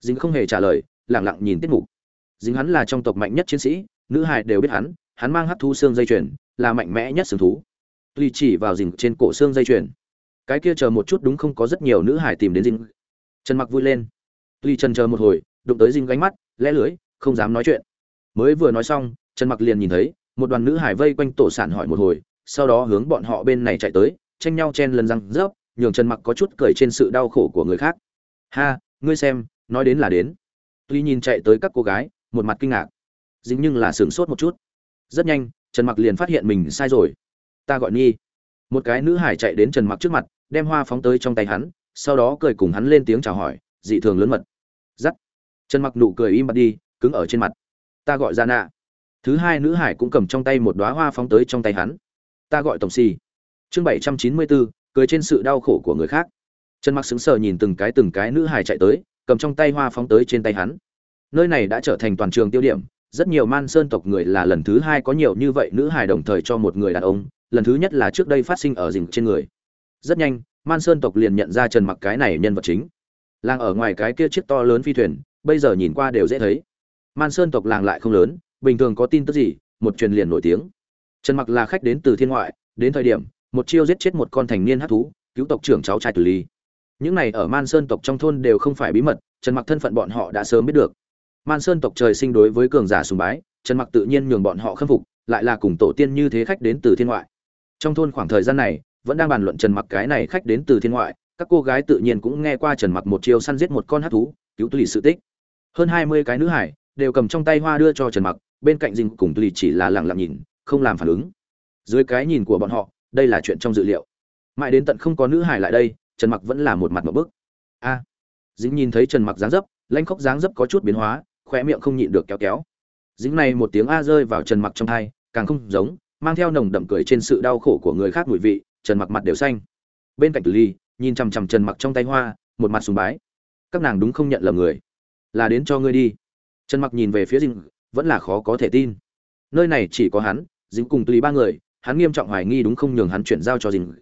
dính không hề trả lời, lẳng lặng nhìn tiết mục. Dính hắn là trong tộc mạnh nhất chiến sĩ, nữ hài đều biết hắn hắn mang hấp thu xương dây chuyền, là mạnh mẽ nhất sừng thú. Tuy chỉ vào dính trên cổ xương dây chuyền, cái kia chờ một chút đúng không có rất nhiều nữ hải tìm đến dính trần mặc vui lên. Tuy trần chờ một hồi, đụng tới dính gánh mắt, lẽ lưới, không dám nói chuyện. Mới vừa nói xong, trần mặc liền nhìn thấy, một đoàn nữ hải vây quanh tổ sản hỏi một hồi, sau đó hướng bọn họ bên này chạy tới tranh nhau chen lần răng rớp, nhường trần mặc có chút cười trên sự đau khổ của người khác. Ha, ngươi xem, nói đến là đến. Tuy nhìn chạy tới các cô gái, một mặt kinh ngạc, dính nhưng là sửng sốt một chút. Rất nhanh, trần mặc liền phát hiện mình sai rồi. Ta gọi nhi. Một cái nữ hải chạy đến trần mặc trước mặt, đem hoa phóng tới trong tay hắn, sau đó cười cùng hắn lên tiếng chào hỏi, dị thường lớn mật. Giắt. Trần mặc nụ cười im bặt đi, cứng ở trên mặt. Ta gọi ra nạ thứ hai nữ hải cũng cầm trong tay một đóa hoa phóng tới trong tay hắn. Ta gọi tổng xì chương bảy trăm chín mươi bốn cười trên sự đau khổ của người khác. Trần mặc sững sờ nhìn từng cái từng cái nữ hài chạy tới, cầm trong tay hoa phóng tới trên tay hắn. Nơi này đã trở thành toàn trường tiêu điểm, rất nhiều man sơn tộc người là lần thứ hai có nhiều như vậy nữ hài đồng thời cho một người đàn ông, lần thứ nhất là trước đây phát sinh ở rừng trên người. Rất nhanh, man sơn tộc liền nhận ra trần mặc cái này nhân vật chính. Làng ở ngoài cái kia chiếc to lớn phi thuyền, bây giờ nhìn qua đều dễ thấy. Man sơn tộc làng lại không lớn, bình thường có tin tức gì, một truyền liền nổi tiếng. Trần mặc là khách đến từ thiên ngoại, đến thời điểm một chiêu giết chết một con thành niên hát thú, cứu tộc trưởng cháu trai tử ly những này ở man sơn tộc trong thôn đều không phải bí mật, trần mặc thân phận bọn họ đã sớm biết được. Man sơn tộc trời sinh đối với cường giả sùng bái, trần mặc tự nhiên nhường bọn họ khâm phục, lại là cùng tổ tiên như thế khách đến từ thiên ngoại. Trong thôn khoảng thời gian này, vẫn đang bàn luận trần mặc cái này khách đến từ thiên ngoại, các cô gái tự nhiên cũng nghe qua trần mặc một chiêu săn giết một con hát thú, cứu tùy sự tích. Hơn hai mươi cái nữ hải đều cầm trong tay hoa đưa cho trần mặc, bên cạnh dinh cùng tùy chỉ là lặng lặng nhìn, không làm phản ứng. Dưới cái nhìn của bọn họ đây là chuyện trong dự liệu. Mãi đến tận không có nữ hải lại đây trần mặc vẫn là một mặt một bức. A. À, dính nhìn thấy trần mặc dáng dấp lanh khóc dáng dấp có chút biến hóa khỏe miệng không nhịn được kéo kéo. Dính này một tiếng a rơi vào trần mặc trong thai càng không giống mang theo nồng đậm cười trên sự đau khổ của người khác mùi vị trần mặc mặt đều xanh. Bên cạnh tử ly nhìn chằm chằm trần mặc trong tay hoa một mặt sùng bái. Các nàng đúng không nhận lầm người? Là đến cho ngươi đi. Trần mặc nhìn về phía dính vẫn là khó có thể tin. Nơi này chỉ có hắn dính cùng tùy ba người hắn nghiêm trọng hoài nghi đúng không nhường hắn chuyển giao cho dinh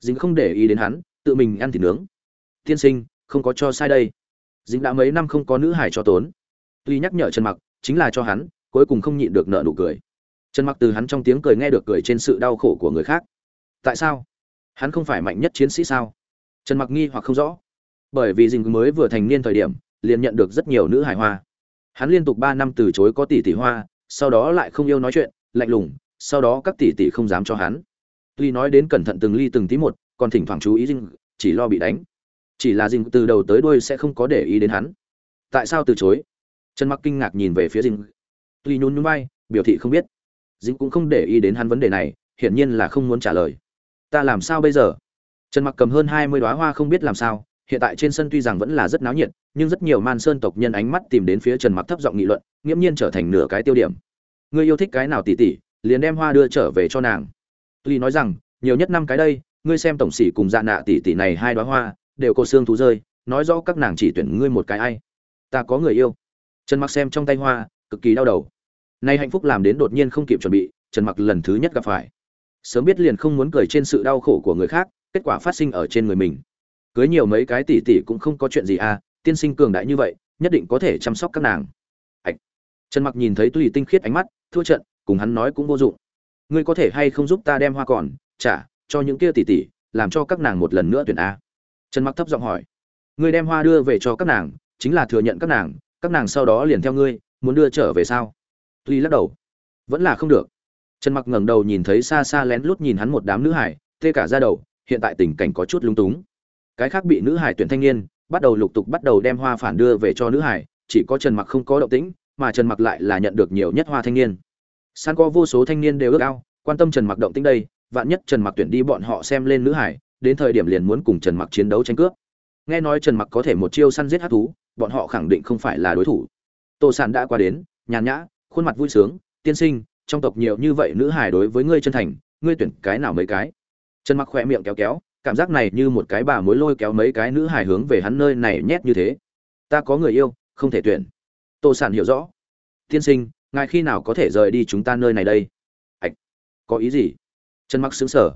dính không để ý đến hắn, tự mình ăn thịt nướng. Tiên sinh, không có cho sai đây. Dính đã mấy năm không có nữ hải cho tốn. Tuy nhắc nhở trần mặc, chính là cho hắn, cuối cùng không nhịn được nợ nụ cười. Trần mặc từ hắn trong tiếng cười nghe được cười trên sự đau khổ của người khác. Tại sao? Hắn không phải mạnh nhất chiến sĩ sao? Trần mặc nghi hoặc không rõ. Bởi vì dình mới vừa thành niên thời điểm, liền nhận được rất nhiều nữ hải hoa. Hắn liên tục ba năm từ chối có tỷ tỷ hoa, sau đó lại không yêu nói chuyện, lạnh lùng sau đó các tỷ tỷ không dám cho hắn. Tuy nói đến cẩn thận từng ly từng tí một, còn thỉnh thoảng chú ý dinh chỉ lo bị đánh. Chỉ là dinh từ đầu tới đuôi sẽ không có để ý đến hắn. Tại sao từ chối? Trần mặc kinh ngạc nhìn về phía dinh tuy nhún nhún vai, biểu thị không biết. Dinh cũng không để ý đến hắn vấn đề này, hiển nhiên là không muốn trả lời. Ta làm sao bây giờ? Trần mặc cầm hơn hai mươi hoa không biết làm sao, hiện tại trên sân tuy rằng vẫn là rất náo nhiệt, nhưng rất nhiều man sơn tộc nhân ánh mắt tìm đến phía trần mặc thấp giọng nghị luận nghiêm nhiên trở thành nửa cái tiêu điểm. Ngươi yêu thích cái nào tỷ tỷ? Liền đem hoa đưa trở về cho nàng. Tuy nói rằng, nhiều nhất năm cái đây, ngươi xem tổng sĩ cùng dạ nạ tỷ tỷ này hai đóa hoa, đều cô xương thú rơi, nói rõ các nàng chỉ tuyển ngươi một cái ai. Ta có người yêu. Trần mặc xem trong tay hoa, cực kỳ đau đầu. Nay hạnh phúc làm đến đột nhiên không kịp chuẩn bị, trần mặc lần thứ nhất gặp phải. Sớm biết liền không muốn cười trên sự đau khổ của người khác, kết quả phát sinh ở trên người mình. Cưới nhiều mấy cái tỷ tỷ cũng không có chuyện gì à tiên sinh cường đại như vậy, nhất định có thể chăm sóc các nàng. Ạch. Trần mặc nhìn thấy tùy tinh khiết ánh mắt, thua trận cùng hắn nói cũng vô dụng. Ngươi có thể hay không giúp ta đem hoa còn, trả, cho những kia tỷ tỷ, làm cho các nàng một lần nữa tuyển a. Trần mặc thấp giọng hỏi. Ngươi đem hoa đưa về cho các nàng, chính là thừa nhận các nàng các nàng sau đó liền theo ngươi, muốn đưa trở về sao? Tuy lắc đầu. Vẫn là không được. Trần mặc ngẩng đầu nhìn thấy xa xa lén lút nhìn hắn một đám nữ hải, tê cả ra đầu, hiện tại tình cảnh có chút lung túng. Cái khác bị nữ hải tuyển thanh niên, bắt đầu lục tục bắt đầu đem hoa phản đưa về cho nữ hải, chỉ có trần mặc không có động tĩnh, mà trần mặc lại là nhận được nhiều nhất hoa thanh niên san có vô số thanh niên đều ước ao, quan tâm trần mặc động tĩnh đây, vạn nhất trần mặc tuyển đi bọn họ xem lên nữ hải, đến thời điểm liền muốn cùng trần mặc chiến đấu tranh cướp. Nghe nói trần mặc có thể một chiêu săn giết hát thú, bọn họ khẳng định không phải là đối thủ. Tô sản đã qua đến, nhàn nhã, khuôn mặt vui sướng, tiên sinh, trong tộc nhiều như vậy nữ hải đối với ngươi chân thành, ngươi tuyển cái nào mấy cái? Trần mặc khỏe miệng kéo kéo, cảm giác này như một cái bà mối lôi kéo mấy cái nữ hải hướng về hắn nơi này nhét như thế. Ta có người yêu, không thể tuyển. Tô sản hiểu rõ. Tiên sinh ngài khi nào có thể rời đi chúng ta nơi này đây? Ạch, có ý gì? Trần mặc xứng sở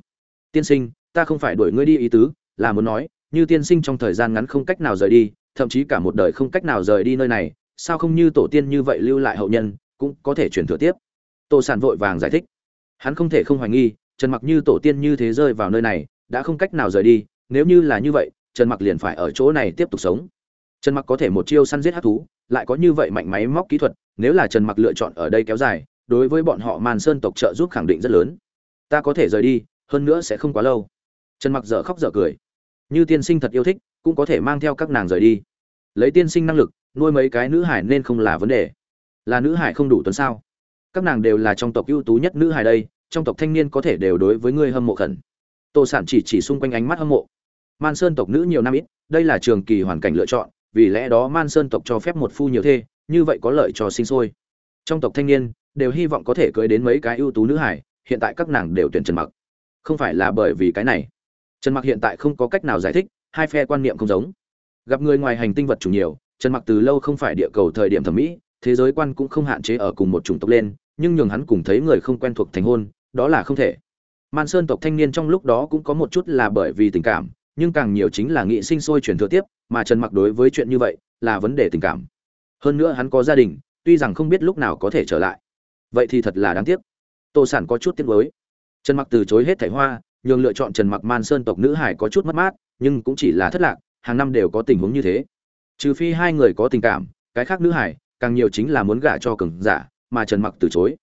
tiên sinh, ta không phải đuổi ngươi đi ý tứ, là muốn nói, như tiên sinh trong thời gian ngắn không cách nào rời đi, thậm chí cả một đời không cách nào rời đi nơi này, sao không như tổ tiên như vậy lưu lại hậu nhân, cũng có thể chuyển thừa tiếp? Tô sản vội vàng giải thích. Hắn không thể không hoài nghi, trần mặc như tổ tiên như thế rơi vào nơi này, đã không cách nào rời đi, nếu như là như vậy, trần mặc liền phải ở chỗ này tiếp tục sống. Trần mặc có thể một chiêu săn giết hát thú, lại có như vậy mạnh máy móc kỹ thuật nếu là trần mặc lựa chọn ở đây kéo dài, đối với bọn họ màn sơn tộc trợ giúp khẳng định rất lớn. Ta có thể rời đi, hơn nữa sẽ không quá lâu. Trần mặc dở khóc dở cười. Như tiên sinh thật yêu thích, cũng có thể mang theo các nàng rời đi. Lấy tiên sinh năng lực, nuôi mấy cái nữ hải nên không là vấn đề. Là nữ hải không đủ tuấn sao? Các nàng đều là trong tộc ưu tú nhất nữ hải đây, trong tộc thanh niên có thể đều đối với ngươi hâm mộ khẩn. Tô sản chỉ chỉ xung quanh ánh mắt hâm mộ. Man sơn tộc nữ nhiều năm ít, đây là trường kỳ hoàn cảnh lựa chọn, vì lẽ đó man sơn tộc cho phép một phu nhiều thê như vậy có lợi cho sinh sôi. Trong tộc thanh niên, đều hy vọng có thể cưới đến mấy cái ưu tú nữ hải, hiện tại các nàng đều tuyển trần mặc. Không phải là bởi vì cái này. Trần mặc hiện tại không có cách nào giải thích, hai phe quan niệm không giống. Gặp người ngoài hành tinh vật chủ nhiều, trần mặc từ lâu không phải địa cầu thời điểm thẩm mỹ, thế giới quan cũng không hạn chế ở cùng một chủng tộc lên, nhưng nhường hắn cùng thấy người không quen thuộc thành hôn, đó là không thể. Man sơn tộc thanh niên trong lúc đó cũng có một chút là bởi vì tình cảm, nhưng càng nhiều chính là nghị sinh sôi chuyển thừa tiếp, mà trần mặc đối với chuyện như vậy là vấn đề tình cảm hơn nữa hắn có gia đình, tuy rằng không biết lúc nào có thể trở lại. Vậy thì thật là đáng tiếc. Tô sản có chút tiếc nuối. Trần mặc từ chối hết thảy hoa, nhường lựa chọn trần mặc man sơn tộc nữ hải có chút mất mát, nhưng cũng chỉ là thất lạc, hàng năm đều có tình huống như thế. Trừ phi hai người có tình cảm, cái khác nữ hải, càng nhiều chính là muốn gả cho cường giả, mà trần mặc từ chối.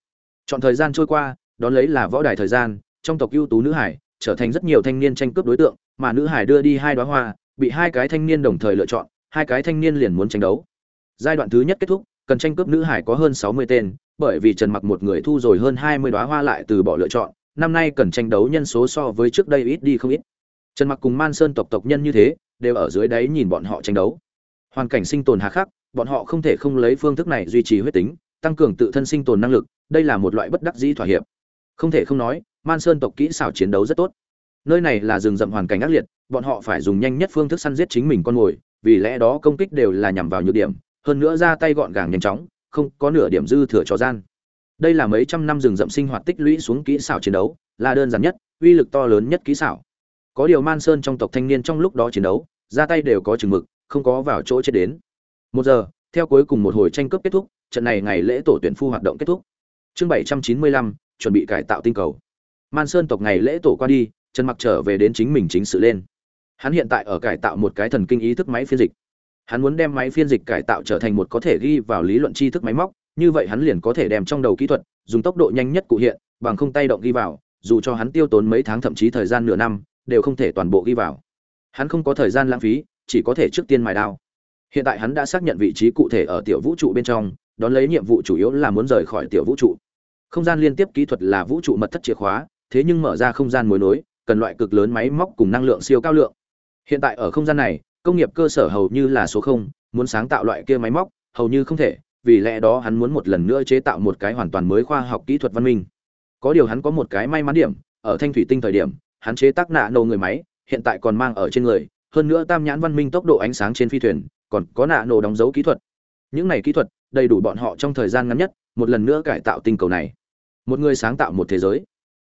Chọn thời gian trôi qua, đón lấy là võ đài thời gian, trong tộc ưu tú nữ hải, trở thành rất nhiều thanh niên tranh cướp đối tượng, mà nữ hải đưa đi hai đóa hoa, bị hai cái thanh niên đồng thời lựa chọn, hai cái thanh niên liền muốn tranh đấu giai đoạn thứ nhất kết thúc, cần tranh cướp nữ hải có hơn 60 tên, bởi vì trần mặc một người thu rồi hơn hai mươi đoá hoa lại từ bỏ lựa chọn, năm nay cần tranh đấu nhân số so với trước đây ít đi không ít. Trần mặc cùng man sơn tộc tộc nhân như thế, đều ở dưới đáy nhìn bọn họ tranh đấu. Hoàn cảnh sinh tồn hà khắc, bọn họ không thể không lấy phương thức này duy trì huyết tính, tăng cường tự thân sinh tồn năng lực, đây là một loại bất đắc dĩ thỏa hiệp. Không thể không nói, man sơn tộc kỹ xảo chiến đấu rất tốt. Nơi này là rừng rậm hoàn cảnh ác liệt, bọn họ phải dùng nhanh nhất phương thức săn giết chính mình con mồi, vì lẽ đó công kích đều là nhằm vào nhược điểm hơn nữa ra tay gọn gàng nhanh chóng, không có nửa điểm dư thừa cho gian. Đây là mấy trăm năm rừng rậm sinh hoạt tích lũy xuống kỹ xảo chiến đấu, là đơn giản nhất, uy lực to lớn nhất kỹ xảo. Có điều man sơn trong tộc thanh niên trong lúc đó chiến đấu, ra tay đều có chừng mực, không có vào chỗ chết đến. Một giờ, theo cuối cùng một hồi tranh cướp kết thúc, trận này ngày lễ tổ tuyển phu hoạt động kết thúc. Chương bảy trăm chín mươi lăm, chuẩn bị cải tạo tinh cầu. Man sơn tộc ngày lễ tổ qua đi, trần mặc trở về đến chính mình chính sự lên. Hắn hiện tại ở cải tạo một cái thần kinh ý thức máy phiên dịch hắn muốn đem máy phiên dịch cải tạo trở thành một có thể ghi vào lý luận tri thức máy móc, như vậy hắn liền có thể đem trong đầu kỹ thuật, dùng tốc độ nhanh nhất cụ hiện, bằng không tay động ghi vào, dù cho hắn tiêu tốn mấy tháng thậm chí thời gian nửa năm, đều không thể toàn bộ ghi vào. Hắn không có thời gian lãng phí, chỉ có thể trước tiên mài đao. Hiện tại hắn đã xác nhận vị trí cụ thể ở tiểu vũ trụ bên trong, đón lấy nhiệm vụ chủ yếu là muốn rời khỏi tiểu vũ trụ. Không gian liên tiếp kỹ thuật là vũ trụ mật thất chìa khóa, thế nhưng mở ra không gian mối nối, cần loại cực lớn máy móc cùng năng lượng siêu cao lượng. Hiện tại ở không gian này công nghiệp cơ sở hầu như là số không, muốn sáng tạo loại kia máy móc, hầu như không thể, vì lẽ đó hắn muốn một lần nữa chế tạo một cái hoàn toàn mới khoa học kỹ thuật văn minh. Có điều hắn có một cái may mắn điểm, ở thanh thủy tinh thời điểm, hắn chế tác nạ nổ người máy, hiện tại còn mang ở trên người, hơn nữa tam nhãn văn minh tốc độ ánh sáng trên phi thuyền, còn có nạ nổ đóng dấu kỹ thuật. Những này kỹ thuật, đầy đủ bọn họ trong thời gian ngắn nhất, một lần nữa cải tạo tinh cầu này. Một người sáng tạo một thế giới.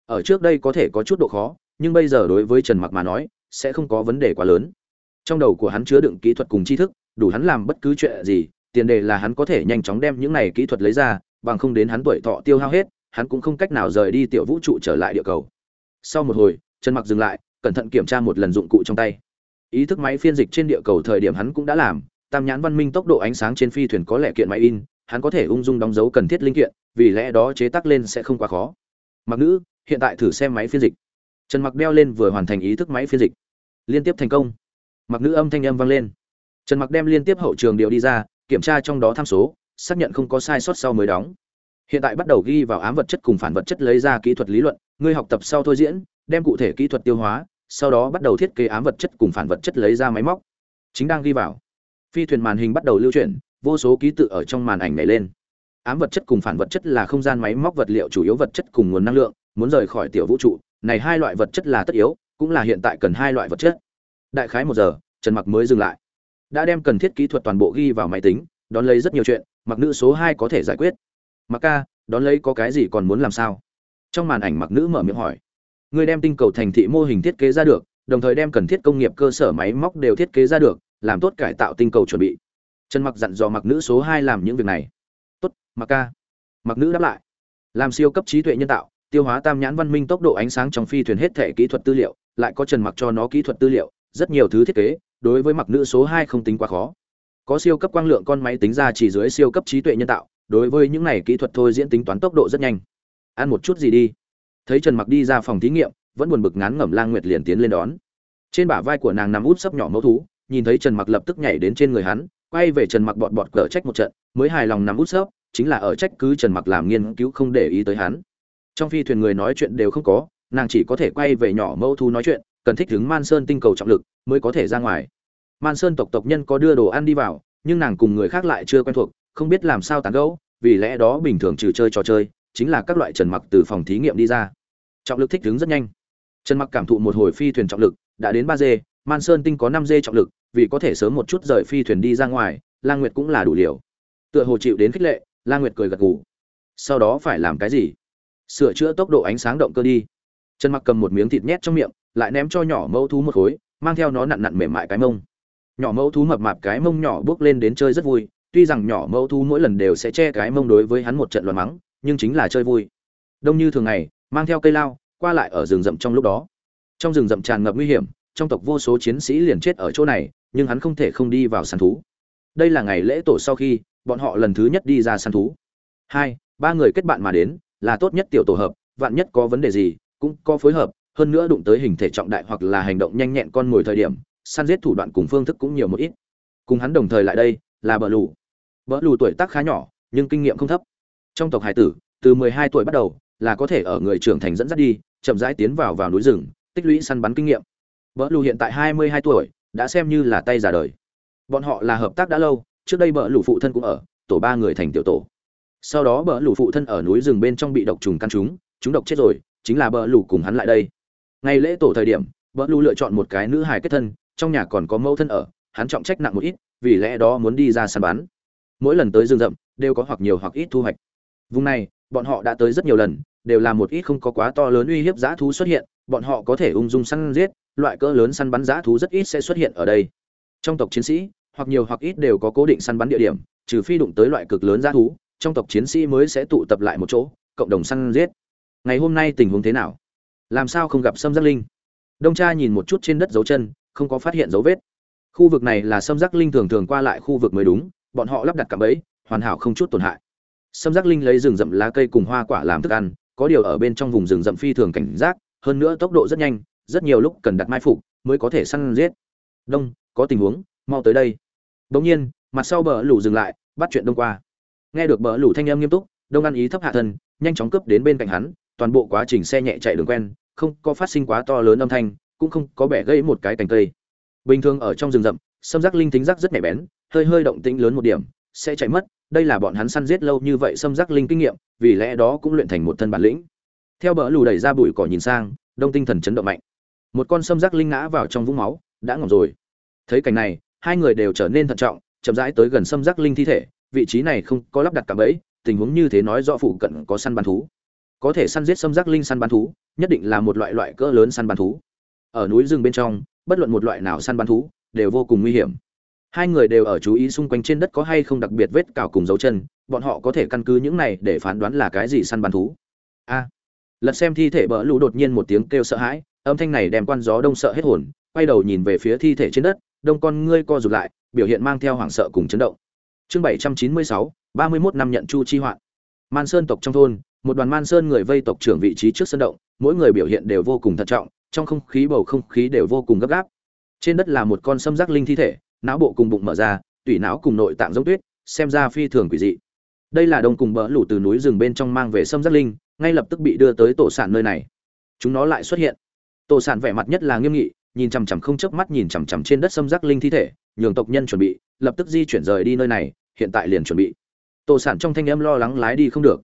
Ở trước đây có thể có chút độ khó, nhưng bây giờ đối với trần mặc mà nói, sẽ không có vấn đề quá lớn trong đầu của hắn chứa đựng kỹ thuật cùng tri thức, đủ hắn làm bất cứ chuyện gì, tiền đề là hắn có thể nhanh chóng đem những này kỹ thuật lấy ra, bằng không đến hắn tuổi thọ tiêu hao hết, hắn cũng không cách nào rời đi tiểu vũ trụ trở lại địa cầu. Sau một hồi, trần mặc dừng lại, cẩn thận kiểm tra một lần dụng cụ trong tay. Ý thức máy phiên dịch trên địa cầu thời điểm hắn cũng đã làm, tam nhãn văn minh tốc độ ánh sáng trên phi thuyền có lẽ kiện máy in, hắn có thể ung dung đóng dấu cần thiết linh kiện, vì lẽ đó chế tác lên sẽ không quá khó. Mặc nữ, hiện tại thử xem máy phiên dịch. Trần mặc đeo lên vừa hoàn thành ý thức máy phiên dịch. Liên tiếp thành công mặc nữ âm thanh âm vang lên. Trần mặc đem liên tiếp hậu trường điều đi ra, kiểm tra trong đó tham số, xác nhận không có sai sót sau mới đóng. Hiện tại bắt đầu ghi vào ám vật chất cùng phản vật chất lấy ra kỹ thuật lý luận, ngươi học tập sau thôi diễn, đem cụ thể kỹ thuật tiêu hóa, sau đó bắt đầu thiết kế ám vật chất cùng phản vật chất lấy ra máy móc. Chính đang ghi vào, phi thuyền màn hình bắt đầu lưu chuyển, vô số ký tự ở trong màn ảnh này lên. Ám vật chất cùng phản vật chất là không gian máy móc vật liệu chủ yếu vật chất cùng nguồn năng lượng, muốn rời khỏi tiểu vũ trụ, này hai loại vật chất là tất yếu, cũng là hiện tại cần hai loại vật chất đại khái một giờ, trần mặc mới dừng lại. Đã đem cần thiết kỹ thuật toàn bộ ghi vào máy tính, đón lấy rất nhiều chuyện, mặc nữ số hai có thể giải quyết. Mặc ca, đón lấy có cái gì còn muốn làm sao? Trong màn ảnh mặc nữ mở miệng hỏi. Người đem tinh cầu thành thị mô hình thiết kế ra được, đồng thời đem cần thiết công nghiệp cơ sở máy móc đều thiết kế ra được, làm tốt cải tạo tinh cầu chuẩn bị. Trần mặc dặn dò mặc nữ số hai làm những việc này. Tốt, mặc ca. Mặc nữ đáp lại. Làm siêu cấp trí tuệ nhân tạo, tiêu hóa tam nhãn văn minh tốc độ ánh sáng trong phi thuyền hết thể kỹ thuật tư liệu, lại có trần mặc cho nó kỹ thuật tư liệu rất nhiều thứ thiết kế, đối với mặc nữ số hai không tính quá khó. Có siêu cấp quang lượng con máy tính ra chỉ dưới siêu cấp trí tuệ nhân tạo, đối với những này kỹ thuật thôi diễn tính toán tốc độ rất nhanh. Ăn một chút gì đi. Thấy trần mặc đi ra phòng thí nghiệm, vẫn buồn bực ngán ngẩm lang nguyệt liền tiến lên đón. Trên bả vai của nàng nằm út sấp nhỏ mẫu thú, nhìn thấy trần mặc lập tức nhảy đến trên người hắn, quay về trần mặc bọt bọt cờ trách một trận, mới hài lòng nằm út sấp, chính là ở trách cứ trần mặc làm nghiên cứu không để ý tới hắn. Trong phi thuyền người nói chuyện đều không có, nàng chỉ có thể quay về nhỏ mẫu thú nói chuyện cần thích ứng man sơn tinh cầu trọng lực mới có thể ra ngoài. Man sơn tộc tộc nhân có đưa đồ ăn đi vào, nhưng nàng cùng người khác lại chưa quen thuộc, không biết làm sao tán gẫu, vì lẽ đó bình thường trừ chơi trò chơi, chính là các loại trần mặc từ phòng thí nghiệm đi ra. Trọng lực thích ứng rất nhanh. Trần mặc cảm thụ một hồi phi thuyền trọng lực, đã đến ba d man sơn tinh có năm d trọng lực, vì có thể sớm một chút rời phi thuyền đi ra ngoài, lang nguyệt cũng là đủ liều. Tựa hồ chịu đến khích lệ, lang nguyệt cười gật gù. Sau đó phải làm cái gì? Sửa chữa tốc độ ánh sáng động cơ đi. Trần mặc cầm một miếng thịt nhét trong miệng lại ném cho nhỏ mẫu thú một khối, mang theo nó nặn nặn mềm mại cái mông. Nhỏ mẫu thú mập mạp cái mông nhỏ bước lên đến chơi rất vui, tuy rằng nhỏ mẫu thú mỗi lần đều sẽ che cái mông đối với hắn một trận loạn mắng, nhưng chính là chơi vui. Đông như thường ngày, mang theo cây lao, qua lại ở rừng rậm trong lúc đó. Trong rừng rậm tràn ngập nguy hiểm, trong tộc vô số chiến sĩ liền chết ở chỗ này, nhưng hắn không thể không đi vào săn thú. Đây là ngày lễ tổ sau khi, bọn họ lần thứ nhất đi ra săn thú. Hai, ba người kết bạn mà đến, là tốt nhất tiểu tổ hợp, vạn nhất có vấn đề gì, cũng có phối hợp hơn nữa đụng tới hình thể trọng đại hoặc là hành động nhanh nhẹn con mồi thời điểm, săn giết thủ đoạn cùng phương thức cũng nhiều một ít. Cùng hắn đồng thời lại đây, là bờ lù. Bờ lù tuổi tác khá nhỏ, nhưng kinh nghiệm không thấp. Trong tộc hải tử, từ 12 tuổi bắt đầu, là có thể ở người trưởng thành dẫn dắt đi, chậm rãi tiến vào vào núi rừng, tích lũy săn bắn kinh nghiệm. Bờ lù hiện tại 22 tuổi, đã xem như là tay già đời. Bọn họ là hợp tác đã lâu, trước đây bờ lù phụ thân cũng ở, tổ ba người thành tiểu tổ. Sau đó bờ lù phụ thân ở núi rừng bên trong bị độc trùng căn trúng chúng độc chết rồi, chính là bờ lù cùng hắn lại đây ngày lễ tổ thời điểm vợ lù lựa chọn một cái nữ hài kết thân, trong nhà còn có mẫu thân ở, hắn trọng trách nặng một ít, vì lẽ đó muốn đi ra săn bắn. Mỗi lần tới rừng rậm, đều có hoặc nhiều hoặc ít thu hoạch. Vùng này, bọn họ đã tới rất nhiều lần, đều là một ít không có quá to lớn uy hiếp dã thú xuất hiện, bọn họ có thể ung dung săn giết, loại cỡ lớn săn bắn dã thú rất ít sẽ xuất hiện ở đây. Trong tộc chiến sĩ, hoặc nhiều hoặc ít đều có cố định săn bắn địa điểm, trừ phi đụng tới loại cực lớn dã thú, trong tộc chiến sĩ mới sẽ tụ tập lại một chỗ, cộng đồng săn giết. Ngày hôm nay tình huống thế nào? Làm sao không gặp sâm giác linh? Đông cha nhìn một chút trên đất dấu chân, không có phát hiện dấu vết. Khu vực này là sâm giác linh thường thường qua lại khu vực mới đúng, bọn họ lắp đặt cạm bẫy, hoàn hảo không chút tổn hại. Sâm giác linh lấy rừng rậm lá cây cùng hoa quả làm thức ăn, có điều ở bên trong vùng rừng rậm phi thường cảnh giác, hơn nữa tốc độ rất nhanh, rất nhiều lúc cần đặt mai phục mới có thể săn giết. Đông, có tình huống, mau tới đây. Bỗng nhiên, mặt sau bờ lũ dừng lại, bắt chuyện đông qua. Nghe được bờ lũ thanh âm nghiêm túc, đông ăn ý thấp hạ thân, nhanh chóng cướp đến bên cạnh hắn toàn bộ quá trình xe nhẹ chạy đường quen, không có phát sinh quá to lớn âm thanh, cũng không có bẻ gãy một cái cành cây. Bình thường ở trong rừng rậm sâm giác linh tính giác rất nhạy bén, hơi hơi động tĩnh lớn một điểm, sẽ chạy mất, đây là bọn hắn săn giết lâu như vậy sâm giác linh kinh nghiệm, vì lẽ đó cũng luyện thành một thân bản lĩnh. Theo bờ lù đẩy ra bụi cỏ nhìn sang, đông tinh thần chấn động mạnh. Một con sâm giác linh ngã vào trong vũng máu, đã ngỏm rồi. Thấy cảnh này, hai người đều trở nên thận trọng, chậm rãi tới gần sâm giác linh thi thể, vị trí này không có lắp đặt cả bẫy, tình huống như thế nói rõ phụ cận có săn bắn thú có thể săn giết xâm giác linh săn bắn thú, nhất định là một loại loại cỡ lớn săn bắn thú. Ở núi rừng bên trong, bất luận một loại nào săn bắn thú đều vô cùng nguy hiểm. Hai người đều ở chú ý xung quanh trên đất có hay không đặc biệt vết cào cùng dấu chân, bọn họ có thể căn cứ những này để phán đoán là cái gì săn bắn thú. A. Lật xem thi thể bỡ lũ đột nhiên một tiếng kêu sợ hãi, âm thanh này đem quan gió đông sợ hết hồn, quay đầu nhìn về phía thi thể trên đất, đông con ngươi co rụt lại, biểu hiện mang theo hoảng sợ cùng chấn động. Chương bảy trăm chín mươi sáu, ba mươi mốt năm nhận chu chi hoạn. Man sơn tộc trong thôn một đoàn man sơn người vây tộc trưởng vị trí trước sân động, mỗi người biểu hiện đều vô cùng thận trọng, trong không khí bầu không khí đều vô cùng gấp gáp. Trên đất là một con sâm giác linh thi thể, não bộ cùng bụng mở ra, tủy não cùng nội tạng giống tuyết, xem ra phi thường quỷ dị. Đây là đông cùng bỡ lủ từ núi rừng bên trong mang về sâm giác linh, ngay lập tức bị đưa tới tổ sản nơi này. Chúng nó lại xuất hiện. Tổ sản vẻ mặt nhất là nghiêm nghị, nhìn chằm chằm không chớp mắt nhìn chằm chằm trên đất sâm giác linh thi thể, nhường tộc nhân chuẩn bị, lập tức di chuyển rời đi nơi này, hiện tại liền chuẩn bị. Tổ sản trong thanh âm lo lắng lái đi không được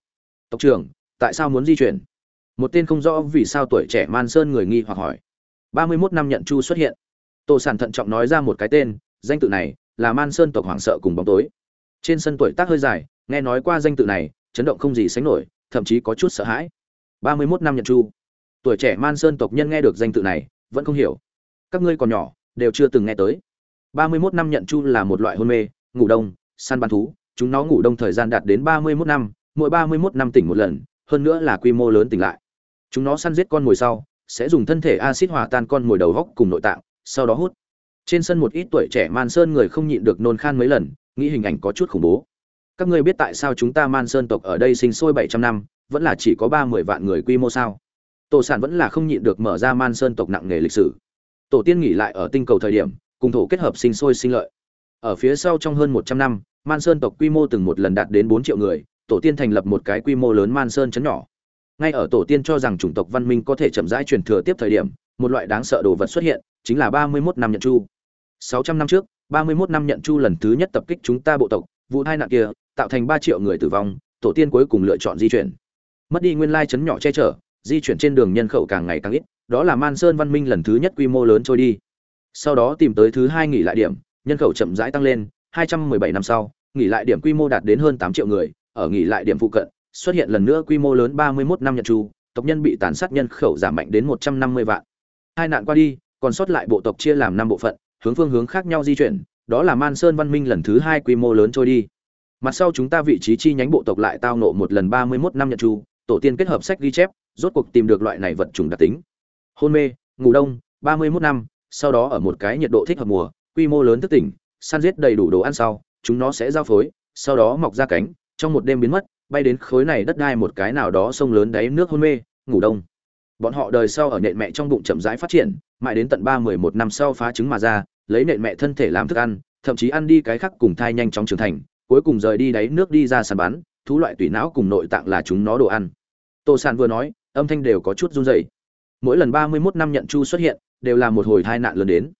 tộc trưởng, tại sao muốn di chuyển? Một tên không rõ vì sao tuổi trẻ man sơn người nghi hoặc hỏi. Ba mươi mốt năm nhận chu xuất hiện. Tô sản thận trọng nói ra một cái tên, danh tự này là man sơn tộc hoảng sợ cùng bóng tối. Trên sân tuổi tác hơi dài, nghe nói qua danh tự này, chấn động không gì sánh nổi, thậm chí có chút sợ hãi. Ba mươi mốt năm nhận chu. Tuổi trẻ man sơn tộc nhân nghe được danh tự này, vẫn không hiểu. Các ngươi còn nhỏ, đều chưa từng nghe tới. Ba mươi mốt năm nhận chu là một loại hôn mê, ngủ đông, săn bắn thú, chúng nó ngủ đông thời gian đạt đến ba mươi mốt năm mỗi ba mươi mốt năm tỉnh một lần, hơn nữa là quy mô lớn tỉnh lại. Chúng nó săn giết con mồi sau, sẽ dùng thân thể axit hòa tan con mồi đầu góc cùng nội tạng, sau đó hút. Trên sân một ít tuổi trẻ man sơn người không nhịn được nôn khan mấy lần, nghĩ hình ảnh có chút khủng bố. Các ngươi biết tại sao chúng ta man sơn tộc ở đây sinh sôi bảy trăm năm, vẫn là chỉ có ba mươi vạn người quy mô sao? Tổ sản vẫn là không nhịn được mở ra man sơn tộc nặng nghề lịch sử. Tổ tiên nghỉ lại ở tinh cầu thời điểm, cùng thổ kết hợp sinh sôi sinh lợi. Ở phía sau trong hơn một trăm năm, man sơn tộc quy mô từng một lần đạt đến bốn triệu người tổ tiên thành lập một cái quy mô lớn man sơn chấn nhỏ. Ngay ở tổ tiên cho rằng chủng tộc văn minh có thể chậm rãi truyền thừa tiếp thời điểm, một loại đáng sợ đồ vật xuất hiện, chính là ba mươi 31 năm nhận chu. sáu trăm năm trước, ba mươi 31 năm nhận chu lần thứ nhất tập kích chúng ta bộ tộc, vụ hai nạn kia, tạo thành ba triệu người tử vong, tổ tiên cuối cùng lựa chọn di chuyển. Mất đi nguyên lai chấn nhỏ che chở, di chuyển trên đường nhân khẩu càng ngày càng ít, đó là man sơn văn minh lần thứ nhất quy mô lớn trôi đi. Sau đó tìm tới thứ hai nghỉ lại điểm, nhân khẩu chậm rãi tăng lên 217 năm sau, nghỉ lại điểm quy mô đạt đến hơn 8 triệu người ở nghỉ lại điểm phụ cận, xuất hiện lần nữa quy mô lớn 31 năm nhật chu tộc nhân bị tàn sát nhân khẩu giảm mạnh đến 150 vạn. Hai nạn qua đi, còn sót lại bộ tộc chia làm năm bộ phận, hướng phương hướng khác nhau di chuyển, đó là man sơn văn minh lần thứ hai quy mô lớn trôi đi. Mặt sau chúng ta vị trí chi nhánh bộ tộc lại tao nộ một lần 31 năm nhật chu tổ tiên kết hợp sách ghi chép, rốt cuộc tìm được loại này vật chủng đặc tính. Hôn mê, ngủ đông 31 năm, sau đó ở một cái nhiệt độ thích hợp mùa, quy mô lớn thức tỉnh, săn giết đầy đủ đồ ăn sau, chúng nó sẽ giao phối, sau đó mọc ra cánh trong một đêm biến mất, bay đến khối này đất đai một cái nào đó sông lớn đáy nước hôn mê, ngủ đông. Bọn họ đời sau ở nện mẹ trong bụng chậm rãi phát triển, mãi đến tận ba mười một năm sau phá trứng mà ra, lấy nện mẹ thân thể làm thức ăn, thậm chí ăn đi cái khác cùng thai nhanh chóng trưởng thành, cuối cùng rời đi đáy nước đi ra sàn bắn thú loại tủy não cùng nội tạng là chúng nó đồ ăn. Tô sàn vừa nói, âm thanh đều có chút run rẩy. Mỗi lần ba mươi 31 năm nhận chu xuất hiện, đều là một hồi tai nạn lớn đến.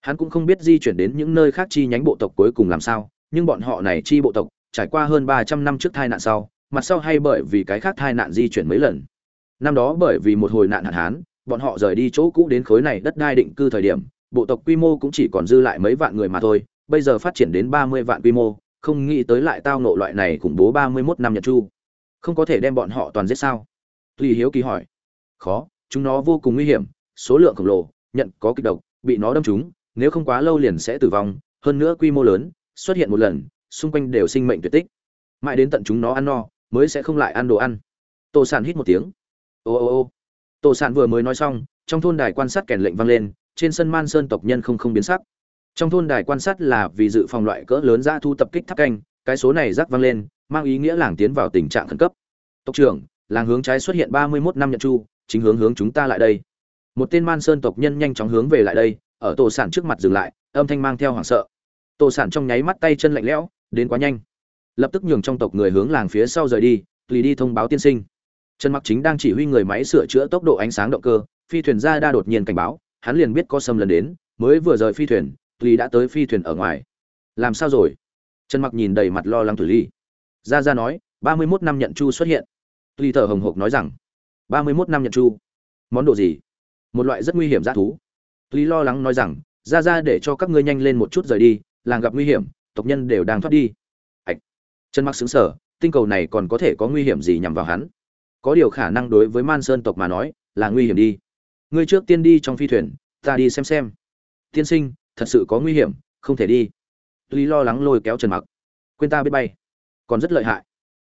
Hắn cũng không biết di chuyển đến những nơi khác chi nhánh bộ tộc cuối cùng làm sao, nhưng bọn họ này chi bộ tộc trải qua hơn ba trăm năm trước tai nạn sau, mặt sau hay bởi vì cái khác tai nạn di chuyển mấy lần. Năm đó bởi vì một hồi nạn hạn hán, bọn họ rời đi chỗ cũ đến khối này đất đai định cư thời điểm, bộ tộc quy mô cũng chỉ còn dư lại mấy vạn người mà thôi, bây giờ phát triển đến ba mươi vạn quy mô, không nghĩ tới lại tao ngộ loại này khủng bố ba mươi 31 năm nhật chu. Không có thể đem bọn họ toàn giết sao? Tùy hiếu kỳ hỏi. Khó, chúng nó vô cùng nguy hiểm, số lượng khổng lồ, nhận có kịch độc, bị nó đâm trúng, nếu không quá lâu liền sẽ tử vong, hơn nữa quy mô lớn, xuất hiện một lần xung quanh đều sinh mệnh tuyệt tích. Mãi đến tận chúng nó ăn no, mới sẽ không lại ăn đồ ăn. Tô sản hít một tiếng. Ô ô ô. Tô sản vừa mới nói xong, trong thôn đài quan sát kèn lệnh vang lên, trên sân man sơn tộc nhân không không biến sắc. Trong thôn đài quan sát là vì dự phòng loại cỡ lớn ra thu tập kích tháp canh, cái số này rắc vang lên, mang ý nghĩa làng tiến vào tình trạng khẩn cấp. Tộc trưởng, làng hướng trái xuất hiện ba mươi 31 năm nhận chu, chính hướng hướng chúng ta lại đây. Một tên man sơn tộc nhân nhanh chóng hướng về lại đây, ở tổ sản trước mặt dừng lại, âm thanh mang theo hoảng sợ. Tổ sản trong nháy mắt tay chân lạnh lẽo đến quá nhanh. Lập tức nhường trong tộc người hướng làng phía sau rời đi lì đi thông báo tiên sinh. Trần mặc chính đang chỉ huy người máy sửa chữa tốc độ ánh sáng động cơ, phi thuyền ra đa đột nhiên cảnh báo, hắn liền biết có xâm lần đến, mới vừa rời phi thuyền lì đã tới phi thuyền ở ngoài. Làm sao rồi? Trần mặc nhìn đầy mặt lo lắng tử ly. Ra ra nói, ba mươi 31 năm nhận chu xuất hiện. Lì thở hồng hộc nói rằng, ba mươi 31 năm nhận chu. Món đồ gì? Một loại rất nguy hiểm g thú. Ly lo lắng nói rằng, ra ra để cho các ngươi nhanh lên một chút rời đi, làng gặp nguy hiểm tộc nhân đều đang thoát đi. Ạch. Trần mặc xứng sở tinh cầu này còn có thể có nguy hiểm gì nhằm vào hắn? Có điều khả năng đối với man sơn tộc mà nói, là nguy hiểm đi. Ngươi trước tiên đi trong phi thuyền, ta đi xem xem. Tiên sinh, thật sự có nguy hiểm, không thể đi. Lý lo lắng lôi kéo trần mặc. Quên ta biết bay. Còn rất lợi hại.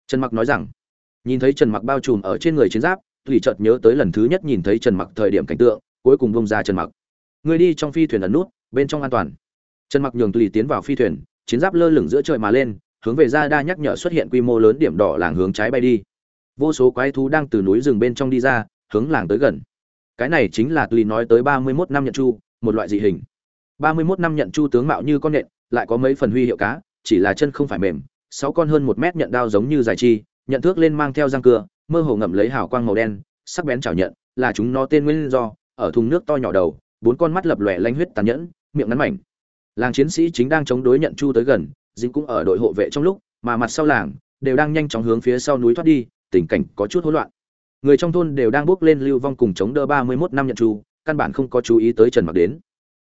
Trần mặc nói rằng. Nhìn thấy trần mặc bao trùm ở trên người chiến giáp, lý chợt nhớ tới lần thứ nhất nhìn thấy trần mặc thời điểm cảnh tượng, cuối cùng bông ra trần mặc. Người đi trong phi thuyền ẩn nút, bên trong an toàn. Trần mặc nhường tùy tiến vào phi thuyền chiến giáp lơ lửng giữa trời mà lên, hướng về ra đa nhắc nhở xuất hiện quy mô lớn điểm đỏ làng hướng trái bay đi. Vô số quái thú đang từ núi rừng bên trong đi ra, hướng làng tới gần. Cái này chính là tùy nói tới ba mươi 31 năm nhận chu, một loại dị hình. ba mươi 31 năm nhận chu tướng mạo như con nện lại có mấy phần huy hiệu cá, chỉ là chân không phải mềm, sáu con hơn một mét nhận đao giống như dài chi, nhận thước lên mang theo răng cưa, mơ hồ ngậm lấy hào quang màu đen, sắc bén chảo nhận, là chúng nó tên nguyên do, ở thùng nước to nhỏ đầu, bốn con mắt lập lòe lanh huyết tàn nhẫn, miệng ngắn mảnh làng chiến sĩ chính đang chống đối nhận chu tới gần dính cũng ở đội hộ vệ trong lúc, mà mặt sau làng, đều đang nhanh chóng hướng phía sau núi thoát đi, tình cảnh có chút hỗn loạn. Người trong thôn đều đang bước lên lưu vong cùng chống đỡ ba mươi 31 năm nhận chu, căn bản không có chú ý tới trần mặc đến.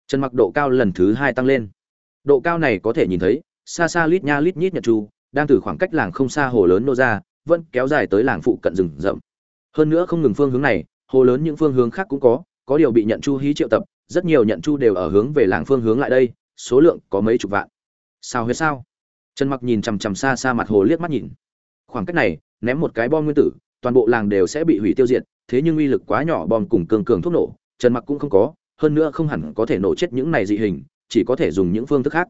Trần mặc độ cao lần thứ hai tăng lên. Độ cao này có thể nhìn thấy, xa xa lít nha lít nhít nhận chu, đang từ khoảng cách làng không xa hồ lớn nô ra, vẫn kéo dài tới làng phụ cận rừng rậm. Hơn nữa không ngừng phương hướng này, hồ lớn những phương hướng khác cũng có có điều bị nhận chu hí triệu tập, rất nhiều nhận chu đều ở hướng về làng phương hướng lại đây số lượng có mấy chục vạn. Sao huyết sao? Trần mặc nhìn chằm chằm xa xa mặt hồ liếc mắt nhìn. Khoảng cách này, ném một cái bom nguyên tử, toàn bộ làng đều sẽ bị hủy tiêu diệt, thế nhưng uy lực quá nhỏ bom cùng cường cường thuốc nổ, trần mặc cũng không có, hơn nữa không hẳn có thể nổ chết những này dị hình, chỉ có thể dùng những phương thức khác.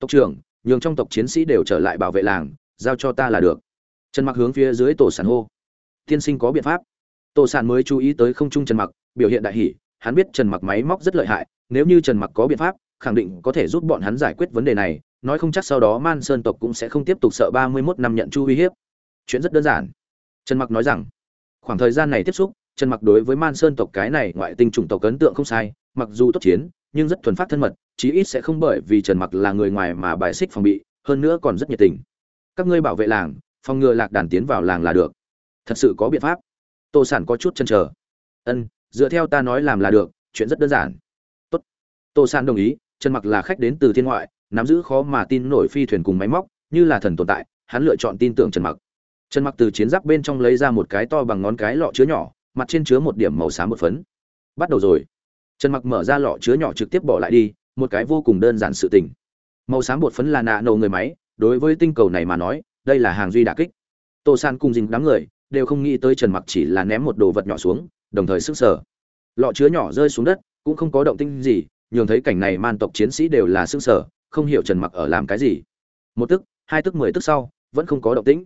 Tộc trưởng, nhường trong tộc chiến sĩ đều trở lại bảo vệ làng, giao cho ta là được. Trần mặc hướng phía dưới tổ sản hô. Tiên sinh có biện pháp. Tổ sản mới chú ý tới không trung trần mặc, biểu hiện đại hỷ hắn biết trần mặc máy móc rất lợi hại, nếu như trần mặc có biện pháp khẳng định có thể giúp bọn hắn giải quyết vấn đề này, nói không chắc sau đó man sơn tộc cũng sẽ không tiếp tục sợ 31 năm nhận chu uy hiếp. Chuyện rất đơn giản. Trần mặc nói rằng, khoảng thời gian này tiếp xúc, trần mặc đối với man sơn tộc cái này ngoại tinh chủng tộc ấn tượng không sai, mặc dù tốt chiến, nhưng rất thuần phát thân mật, chí ít sẽ không bởi vì trần mặc là người ngoài mà bài xích phòng bị, hơn nữa còn rất nhiệt tình. Các ngươi bảo vệ làng, phòng ngừa lạc đàn tiến vào làng là được. Thật sự có biện pháp. Tô sản có chút chần chờ. Ân, dựa theo ta nói làm là được, chuyện rất đơn giản. Tốt. Tô sản đồng ý trần mặc là khách đến từ thiên ngoại, nắm giữ khó mà tin nổi phi thuyền cùng máy móc, như là thần tồn tại, hắn lựa chọn tin tưởng trần mặc. Trần mặc từ chiến giáp bên trong lấy ra một cái to bằng ngón cái lọ chứa nhỏ, mặt trên chứa một điểm màu xám một phấn. Bắt đầu rồi. Trần mặc mở ra lọ chứa nhỏ trực tiếp bỏ lại đi, một cái vô cùng đơn giản sự tình. Màu xám bột phấn là nạ nổ người máy, đối với tinh cầu này mà nói, đây là hàng duy đặc kích. Tô san cùng dình đám người đều không nghĩ tới trần mặc chỉ là ném một đồ vật nhỏ xuống, đồng thời sức sở lọ chứa nhỏ rơi xuống đất, cũng không có động tinh gì nhường thấy cảnh này man tộc chiến sĩ đều là sững sờ, không hiểu trần mặc ở làm cái gì. Một tức hai tức mười tức sau vẫn không có động tĩnh.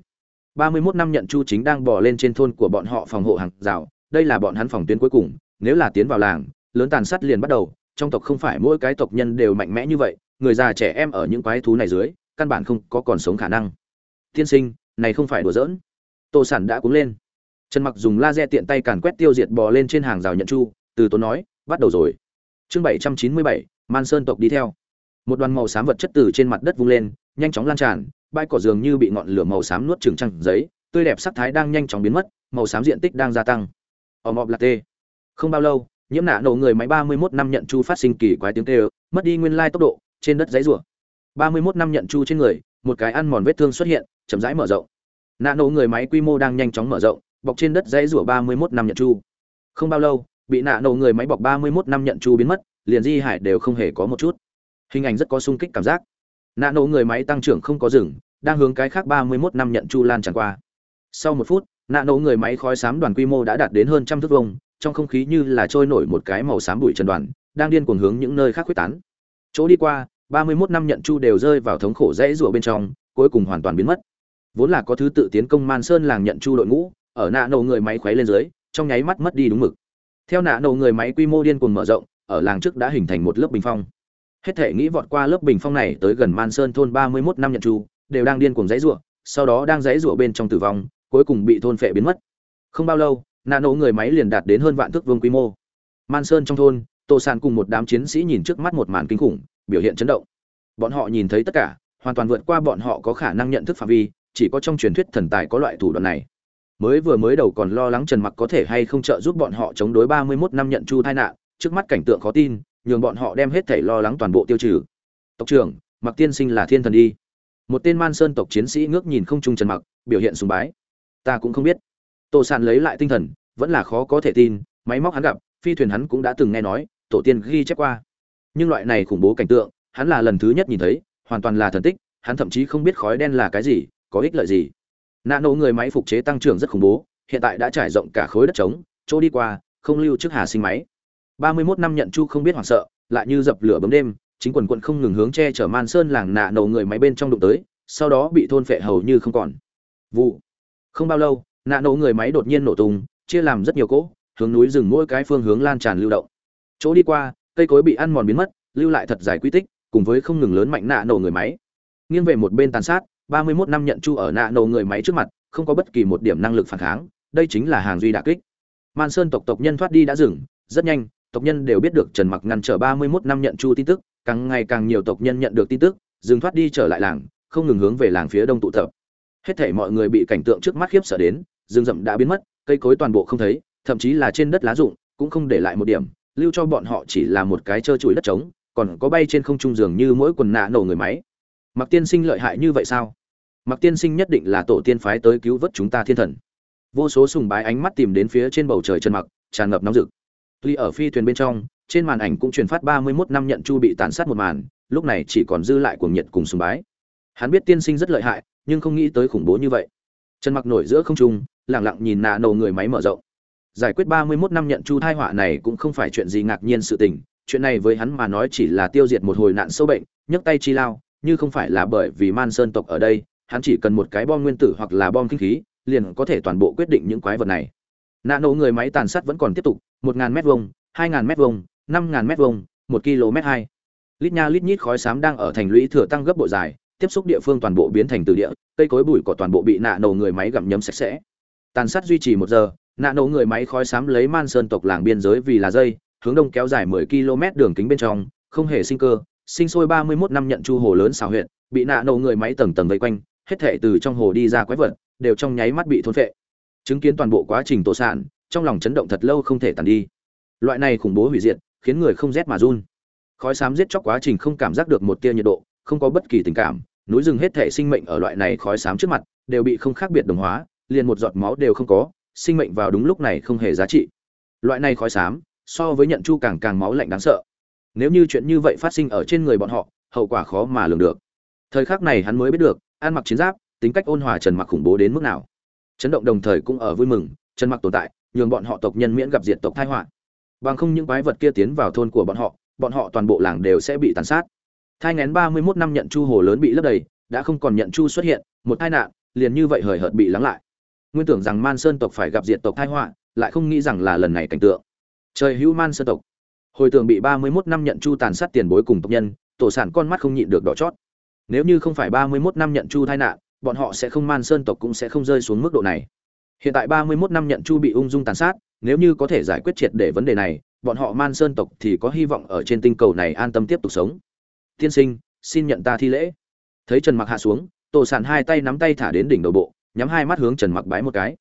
Ba mươi 31 năm nhận chu chính đang bò lên trên thôn của bọn họ phòng hộ hàng rào đây là bọn hắn phòng tuyến cuối cùng nếu là tiến vào làng lớn tàn sát liền bắt đầu trong tộc không phải mỗi cái tộc nhân đều mạnh mẽ như vậy người già trẻ em ở những quái thú này dưới căn bản không có còn sống khả năng. Tiên sinh này không phải đùa giỡn. Tô sản đã cúng lên. Trần mặc dùng laser tiện tay càn quét tiêu diệt bò lên trên hàng rào nhận chu từ tốn nói bắt đầu rồi chương 797, man sơn tộc đi theo. Một đoàn màu xám vật chất từ trên mặt đất vung lên nhanh chóng lan tràn bãi cỏ dường như bị ngọn lửa màu xám nuốt trừng trăng giấy tươi đẹp sắc thái đang nhanh chóng biến mất màu xám diện tích đang gia tăng. Ò mọp là tê. Không bao lâu nhiễm nạ nổ người máy 31 năm nhận chu phát sinh kỳ quái tiếng tê mất đi nguyên lai tốc độ trên đất giấy rủa. 31 năm nhận chu trên người một cái ăn mòn vết thương xuất hiện chậm rãi mở rộng. Nạ nổ người máy quy mô đang nhanh chóng mở rộng bọc trên đất giấy rủa 31 năm nhận chu. Không bao lâu bị nạ nổ người máy bọc 31 năm nhận chu biến mất, liền di hải đều không hề có một chút. Hình ảnh rất có sung kích cảm giác. Nạ nổ người máy tăng trưởng không có dừng, đang hướng cái khác 31 năm nhận chu lan tràn qua. Sau một phút, nạ nổ người máy khói xám đoàn quy mô đã đạt đến hơn trăm thước vuông, trong không khí như là trôi nổi một cái màu xám bụi trần đoàn, đang điên cuồng hướng những nơi khác khuếch tán. Chỗ đi qua 31 năm nhận chu đều rơi vào thống khổ rẽ rủa bên trong, cuối cùng hoàn toàn biến mất. Vốn là có thứ tự tiến công man sơn làng nhận chu đội ngũ, ở nạ nổ người máy khoé lên dưới, trong nháy mắt mất đi đúng mực theo nạ nổ người máy quy mô điên cuồng mở rộng, ở làng trước đã hình thành một lớp bình phong. Hết thể nghĩ vọt qua lớp bình phong này tới gần man sơn thôn 31 năm nhận chu đều đang điên cuồng dãy rủa sau đó đang dãy rủa bên trong tử vong, cuối cùng bị thôn phệ biến mất. Không bao lâu, nạ nổ người máy liền đạt đến hơn vạn thước vương quy mô. Man sơn trong thôn, tô sàn cùng một đám chiến sĩ nhìn trước mắt một màn kinh khủng, biểu hiện chấn động. Bọn họ nhìn thấy tất cả, hoàn toàn vượt qua bọn họ có khả năng nhận thức phạm vi, chỉ có trong truyền thuyết thần tài có loại thủ đoạn này mới vừa mới đầu còn lo lắng trần mặc có thể hay không trợ giúp bọn họ chống đối 31 năm nhận chu tai nạn, trước mắt cảnh tượng khó tin, nhường bọn họ đem hết thảy lo lắng toàn bộ tiêu trừ. Tộc trưởng, mặc tiên sinh là thiên thần đi. Một tên man sơn tộc chiến sĩ ngước nhìn không trung trần mặc, biểu hiện sùng bái. Ta cũng không biết. Tô Sạn lấy lại tinh thần, vẫn là khó có thể tin, máy móc hắn gặp, phi thuyền hắn cũng đã từng nghe nói, tổ tiên ghi chép qua. Nhưng loại này khủng bố cảnh tượng, hắn là lần thứ nhất nhìn thấy, hoàn toàn là thần tích, hắn thậm chí không biết khói đen là cái gì, có ích lợi gì nạ nổ người máy phục chế tăng trưởng rất khủng bố, hiện tại đã trải rộng cả khối đất trống, chỗ đi qua, không lưu trước hà sinh máy. Ba mươi 31 năm nhận chu không biết hoảng sợ, lại như dập lửa bấm đêm, chính quần quận không ngừng hướng che chở man sơn làng nạ nổ người máy bên trong đụng tới, sau đó bị thôn phệ hầu như không còn. Vụ. Không bao lâu, nạ nổ người máy đột nhiên nổ tung, chia làm rất nhiều cỗ, hướng núi rừng mỗi cái phương hướng lan tràn lưu động. Chỗ đi qua, cây cối bị ăn mòn biến mất, lưu lại thật dài quy tích, cùng với không ngừng lớn mạnh nạ nổ người máy. Nghiêng về một bên tàn sát ba mươi 31 năm nhận chu ở nạ nổ người máy trước mặt, không có bất kỳ một điểm năng lực phản kháng, đây chính là hàng duy đả kích. Man sơn tộc tộc nhân thoát đi đã dừng, rất nhanh, tộc nhân đều biết được trần mặc ngăn trở ba mươi 31 năm nhận chu tin tức, càng ngày càng nhiều tộc nhân nhận được tin tức, dừng thoát đi trở lại làng, không ngừng hướng về làng phía đông tụ tập. Hết thảy mọi người bị cảnh tượng trước mắt khiếp sợ đến, rừng rậm đã biến mất, cây cối toàn bộ không thấy, thậm chí là trên đất lá rụng, cũng không để lại một điểm, lưu cho bọn họ chỉ là một cái trơ trụi đất trống, còn có bay trên không trung dường như mỗi quần nạ nổ người máy. Mặc tiên sinh lợi hại như vậy sao? Mặc tiên sinh nhất định là tổ tiên phái tới cứu vớt chúng ta thiên thần. Vô số sùng bái ánh mắt tìm đến phía trên bầu trời chân mặc, tràn ngập nóng rực. Tuy ở phi thuyền bên trong, trên màn ảnh cũng truyền phát ba mươi 31 năm nhận chu bị tàn sát một màn, lúc này chỉ còn dư lại cuồng nhiệt cùng sùng bái. Hắn biết tiên sinh rất lợi hại, nhưng không nghĩ tới khủng bố như vậy. Trần mặc nổi giữa không trung lẳng lặng nhìn nạ nổ người máy mở rộng. Giải quyết 31 năm nhận chu thai họa này cũng không phải chuyện gì ngạc nhiên sự tình, chuyện này với hắn mà nói chỉ là tiêu diệt một hồi nạn sâu bệnh, nhấc tay chi lao, như không phải là bởi vì man sơn tộc ở đây hắn chỉ cần một cái bom nguyên tử hoặc là bom kinh khí, liền có thể toàn bộ quyết định những quái vật này. Nạ nổ người máy tàn sát vẫn còn tiếp tục 1.000 mét vuông 2.000 mét vuông 5.000 mét vuông, một km hai. Lít nha lít nhít khói xám đang ở thành lũy thừa tăng gấp bộ dài, tiếp xúc địa phương toàn bộ biến thành từ địa, cây cối bụi cỏ toàn bộ bị nạ nổ người máy gặm nhấm sạch sẽ. Tàn sát duy trì một giờ nạ nổ người máy khói xám lấy man sơn tộc làng biên giới vì là dây, hướng đông kéo dài 10 km đường kính bên trong, không hề sinh cơ, sinh sôi 31 năm nhận chu hồ lớn xào huyện bị nạ nổ người máy tầng tầng vây quanh hết thể từ trong hồ đi ra quái vật, đều trong nháy mắt bị thôn phệ. Chứng kiến toàn bộ quá trình tổ sản, trong lòng chấn động thật lâu không thể tàn đi. Loại này khủng bố hủy diệt, khiến người không rét mà run. Khói xám giết chóc quá trình không cảm giác được một tia nhiệt độ, không có bất kỳ tình cảm, núi rừng hết thể sinh mệnh ở loại này khói xám trước mặt đều bị không khác biệt đồng hóa, liền một giọt máu đều không có, sinh mệnh vào đúng lúc này không hề giá trị. Loại này khói xám, so với nhận chu càng càng máu lạnh đáng sợ. Nếu như chuyện như vậy phát sinh ở trên người bọn họ, hậu quả khó mà lường được. Thời khắc này hắn mới biết được ăn mặc chiến giáp, tính cách ôn hòa trần mặc khủng bố đến mức nào. Chấn động đồng thời cũng ở vui mừng, trần mặc tồn tại, nhường bọn họ tộc nhân miễn gặp diệt tộc tai họa. Bằng không những quái vật kia tiến vào thôn của bọn họ bọn họ toàn bộ làng đều sẽ bị tàn sát. Thai ngén ba mươi 31 năm nhận chu hồ lớn bị lấp đầy, đã không còn nhận chu xuất hiện, một tai nạn, liền như vậy hời hợt bị lắng lại. Nguyên tưởng rằng man sơn tộc phải gặp diệt tộc tai họa, lại không nghĩ rằng là lần này cảnh tượng. Trời hữu man sơn tộc. Hồi tưởng bị ba mươi 31 năm nhận chu tàn sát tiền bối cùng tộc nhân, tổ sản con mắt không nhịn được đỏ chót nếu như không phải ba mươi 31 năm nhận chu tai nạn, bọn họ sẽ không man sơn tộc cũng sẽ không rơi xuống mức độ này. Hiện tại ba mươi 31 năm nhận chu bị ung dung tàn sát, nếu như có thể giải quyết triệt để vấn đề này, bọn họ man sơn tộc thì có hy vọng ở trên tinh cầu này an tâm tiếp tục sống. Tiên sinh, xin nhận ta thi lễ. Thấy trần mặc hạ xuống tổ sản hai tay nắm tay thả đến đỉnh đầu bộ, nhắm hai mắt hướng trần mặc bái một cái.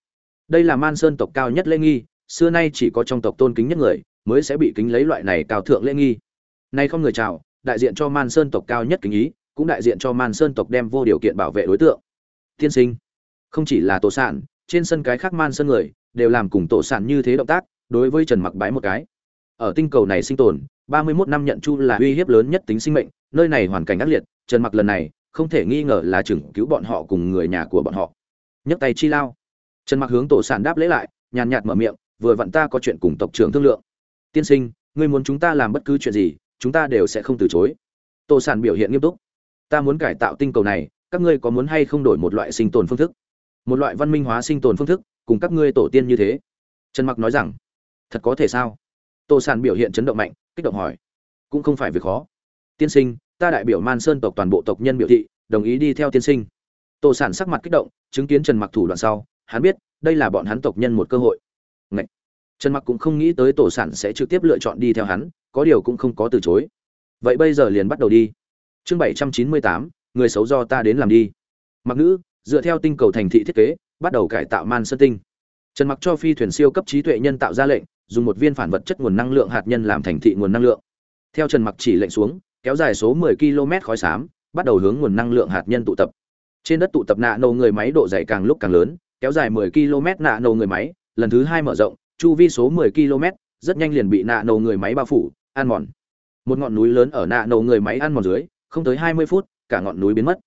Đây là man sơn tộc cao nhất lễ nghi, xưa nay chỉ có trong tộc tôn kính nhất người mới sẽ bị kính lấy loại này cao thượng lễ nghi. Nay không người chào, đại diện cho man sơn tộc cao nhất kính ý cũng đại diện cho man sơn tộc đem vô điều kiện bảo vệ đối tượng. Tiên sinh, không chỉ là tổ sản, trên sân cái khác man sơn người đều làm cùng tổ sản như thế động tác, đối với trần mặc bái một cái. Ở tinh cầu này sinh tồn 31 năm nhận chu là uy hiếp lớn nhất tính sinh mệnh, nơi này hoàn cảnh ác liệt, trần mặc lần này không thể nghi ngờ là chừng cứu bọn họ cùng người nhà của bọn họ. Nhấc tay chi lao. Trần mặc hướng tổ sản đáp lễ lại, nhàn nhạt mở miệng, vừa vặn ta có chuyện cùng tộc trưởng thương lượng. Tiên sinh, ngươi muốn chúng ta làm bất cứ chuyện gì, chúng ta đều sẽ không từ chối. Tổ sản biểu hiện nghiêm túc ta muốn cải tạo tinh cầu này, các ngươi có muốn hay không đổi một loại sinh tồn phương thức? Một loại văn minh hóa sinh tồn phương thức, cùng các ngươi tổ tiên như thế. Trần mặc nói rằng, thật có thể sao? Tô sản biểu hiện chấn động mạnh, kích động hỏi. Cũng không phải việc khó. Tiên sinh, ta đại biểu man sơn tộc toàn bộ tộc nhân biểu thị, đồng ý đi theo tiên sinh. Tô sản sắc mặt kích động, chứng kiến trần mặc thủ đoạn sau, hắn biết, đây là bọn hắn tộc nhân một cơ hội. Ngậy! trần mặc cũng không nghĩ tới tổ sản sẽ trực tiếp lựa chọn đi theo hắn, có điều cũng không có từ chối. Vậy bây giờ liền bắt đầu đi chương 798, người xấu do ta đến làm đi. Mặc nữ dựa theo tinh cầu thành thị thiết kế bắt đầu cải tạo man sơn tinh. Trần mặc cho phi thuyền siêu cấp trí tuệ nhân tạo ra lệnh dùng một viên phản vật chất nguồn năng lượng hạt nhân làm thành thị nguồn năng lượng. Theo trần mặc chỉ lệnh xuống kéo dài số 10 km khói xám bắt đầu hướng nguồn năng lượng hạt nhân tụ tập. Trên đất tụ tập nạ nổ người máy độ dày càng lúc càng lớn kéo dài 10 km nạ nổ người máy lần thứ hai mở rộng chu vi số 10 km rất nhanh liền bị nạ nổ người máy bao phủ ăn mòn. Một ngọn núi lớn ở nạ nổ người máy ăn mòn dưới không tới 20 phút, cả ngọn núi biến mất.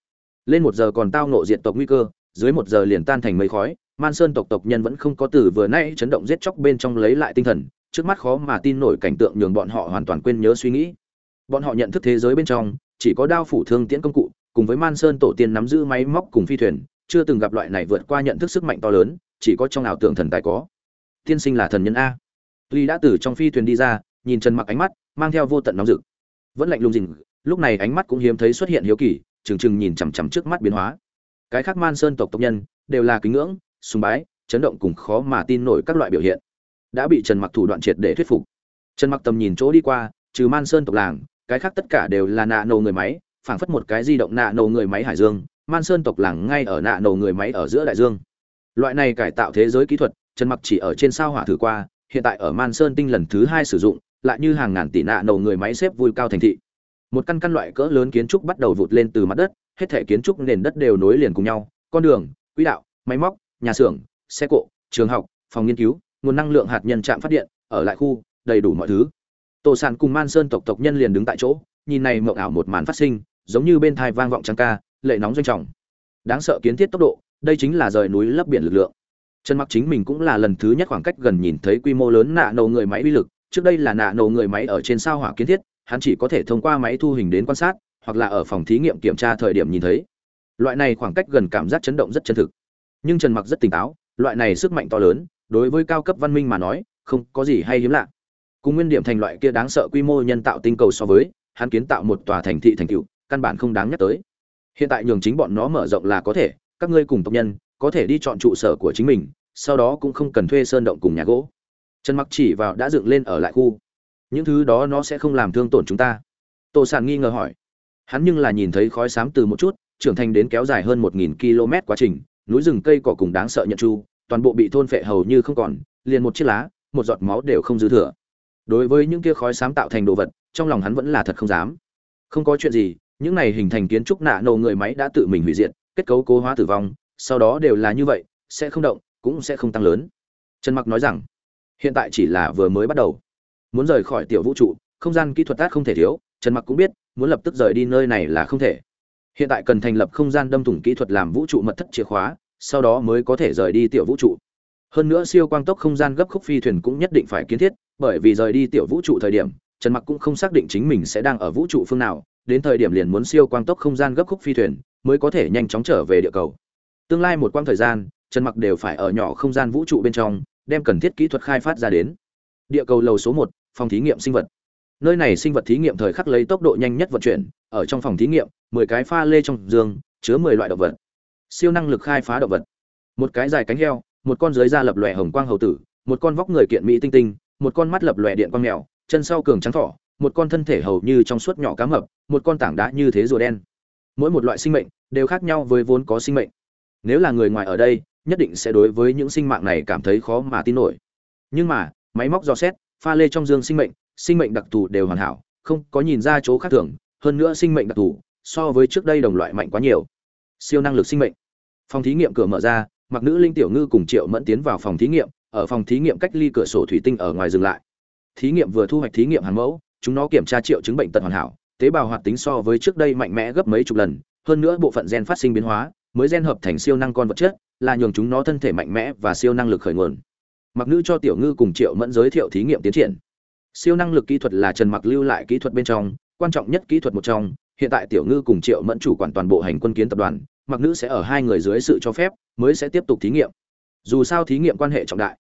Lên một giờ còn tao nộ diện tộc nguy cơ, dưới một giờ liền tan thành mây khói, man sơn tộc tộc nhân vẫn không có từ vừa nãy chấn động giết chóc bên trong lấy lại tinh thần, trước mắt khó mà tin nổi cảnh tượng nhường bọn họ hoàn toàn quên nhớ suy nghĩ. Bọn họ nhận thức thế giới bên trong, chỉ có đao phủ thương tiễn công cụ, cùng với man sơn tổ tiên nắm giữ máy móc cùng phi thuyền, chưa từng gặp loại này vượt qua nhận thức sức mạnh to lớn, chỉ có trong ảo tưởng thần tài có. Tiên sinh là thần nhân a. Ly đã từ trong phi thuyền đi ra, nhìn trần mặc ánh mắt, mang theo vô tận nóng rực. Vẫn lạnh lùng rình lúc này ánh mắt cũng hiếm thấy xuất hiện hiếu kỳ, trừng trừng nhìn chằm chằm trước mắt biến hóa. Cái khác man sơn tộc tộc nhân, đều là kính ngưỡng, sùng bái, chấn động cùng khó mà tin nổi các loại biểu hiện. Đã bị trần mặc thủ đoạn triệt để thuyết phục. Trần mặc tầm nhìn chỗ đi qua, trừ man sơn tộc làng, cái khác tất cả đều là nạ nổ người máy, phảng phất một cái di động nạ nổ người máy hải dương, man sơn tộc làng ngay ở nạ nổ người máy ở giữa đại dương. Loại này cải tạo thế giới kỹ thuật, trần mặc chỉ ở trên sao hỏa thử qua, hiện tại ở man sơn tinh lần thứ hai sử dụng, lại như hàng ngàn tỷ nạ nổ người máy xếp vui cao thành thị một căn căn loại cỡ lớn kiến trúc bắt đầu vụt lên từ mặt đất, hết thể kiến trúc nền đất đều nối liền cùng nhau, con đường, quỹ đạo, máy móc, nhà xưởng, xe cộ, trường học, phòng nghiên cứu, nguồn năng lượng hạt nhân trạm phát điện, ở lại khu, đầy đủ mọi thứ. Tổ sản cùng man sơn tộc tộc nhân liền đứng tại chỗ, nhìn này mộng ảo một màn phát sinh, giống như bên thai vang vọng trăng ca, lệ nóng doanh trọng. Đáng sợ kiến thiết tốc độ, đây chính là rời núi lấp biển lực lượng. Trần mặc chính mình cũng là lần thứ nhất khoảng cách gần nhìn thấy quy mô lớn nạ nổ người máy uy lực, trước đây là nạ nổ người máy ở trên sao hỏa kiến thiết hắn chỉ có thể thông qua máy thu hình đến quan sát, hoặc là ở phòng thí nghiệm kiểm tra thời điểm nhìn thấy. Loại này khoảng cách gần cảm giác chấn động rất chân thực. Nhưng trần mặc rất tỉnh táo, loại này sức mạnh to lớn, đối với cao cấp văn minh mà nói, không có gì hay hiếm lạ. Cùng nguyên điểm thành loại kia đáng sợ quy mô nhân tạo tinh cầu so với, hắn kiến tạo một tòa thành thị thành tựu, căn bản không đáng nhắc tới. Hiện tại nhường chính bọn nó mở rộng là có thể, các ngươi cùng tộc nhân, có thể đi chọn trụ sở của chính mình, sau đó cũng không cần thuê sơn động cùng nhà gỗ. Trần mặc chỉ vào đã dựng lên ở lại khu những thứ đó nó sẽ không làm thương tổn chúng ta. Tô sản nghi ngờ hỏi. Hắn nhưng là nhìn thấy khói xám từ một chút, trưởng thành đến kéo dài hơn một nghìn km quá trình, núi rừng cây cỏ cùng đáng sợ nhận chu, toàn bộ bị thôn phệ hầu như không còn, liền một chiếc lá, một giọt máu đều không dư thừa. Đối với những kia khói xám tạo thành đồ vật, trong lòng hắn vẫn là thật không dám. Không có chuyện gì, những này hình thành kiến trúc nạ nổ người máy đã tự mình hủy diệt, kết cấu cố hóa tử vong, sau đó đều là như vậy, sẽ không động, cũng sẽ không tăng lớn. Trần mặc nói rằng, hiện tại chỉ là vừa mới bắt đầu muốn rời khỏi tiểu vũ trụ, không gian kỹ thuật tát không thể thiếu, trần mặc cũng biết, muốn lập tức rời đi nơi này là không thể. Hiện tại cần thành lập không gian đâm thủng kỹ thuật làm vũ trụ mật thất chìa khóa, sau đó mới có thể rời đi tiểu vũ trụ. Hơn nữa siêu quang tốc không gian gấp khúc phi thuyền cũng nhất định phải kiến thiết, bởi vì rời đi tiểu vũ trụ thời điểm, trần mặc cũng không xác định chính mình sẽ đang ở vũ trụ phương nào, đến thời điểm liền muốn siêu quang tốc không gian gấp khúc phi thuyền, mới có thể nhanh chóng trở về địa cầu. Tương lai một quãng thời gian, trần mặc đều phải ở nhỏ không gian vũ trụ bên trong, đem cần thiết kỹ thuật khai phát ra đến. Địa cầu lầu số một phòng thí nghiệm sinh vật. Nơi này sinh vật thí nghiệm thời khắc lấy tốc độ nhanh nhất vận chuyển, ở trong phòng thí nghiệm, mười cái pha lê trong giường chứa mười loại động vật. Siêu năng lực khai phá động vật. Một cái dài cánh heo, một con dưới da lập lòe hồng quang hầu tử, một con vóc người kiện mỹ tinh tinh, một con mắt lập lòe điện quang mèo, chân sau cường trắng thỏ, một con thân thể hầu như trong suốt nhỏ cá mập, một con tảng đá như thế rùa đen. Mỗi một loại sinh mệnh đều khác nhau với vốn có sinh mệnh. Nếu là người ngoài ở đây, nhất định sẽ đối với những sinh mạng này cảm thấy khó mà tin nổi. Nhưng mà, máy móc dò xét pha lê trong dương sinh mệnh sinh mệnh đặc thù đều hoàn hảo, không có nhìn ra chỗ khác thường, hơn nữa sinh mệnh đặc thù so với trước đây đồng loại mạnh quá nhiều. Siêu năng lực sinh mệnh. Phòng thí nghiệm cửa mở ra, mặc nữ linh tiểu ngư cùng triệu mẫn tiến vào phòng thí nghiệm, ở phòng thí nghiệm cách ly cửa sổ thủy tinh ở ngoài dừng lại. Thí nghiệm vừa thu hoạch thí nghiệm hàng mẫu, chúng nó kiểm tra triệu chứng bệnh tật hoàn hảo, tế bào hoạt tính so với trước đây mạnh mẽ gấp mấy chục lần, hơn nữa bộ phận gen phát sinh biến hóa, mới gen hợp thành siêu năng con vật chất, là nhường chúng nó thân thể mạnh mẽ và siêu năng lực khởi nguồn mặc nữ cho tiểu ngư cùng triệu mẫn giới thiệu thí nghiệm tiến triển. Siêu năng lực kỹ thuật là trần mặc lưu lại kỹ thuật bên trong, quan trọng nhất kỹ thuật một trong. Hiện tại tiểu ngư cùng triệu mẫn chủ quản toàn bộ hành quân kiến tập đoàn, mặc nữ sẽ ở hai người dưới sự cho phép, mới sẽ tiếp tục thí nghiệm. Dù sao thí nghiệm quan hệ trọng đại.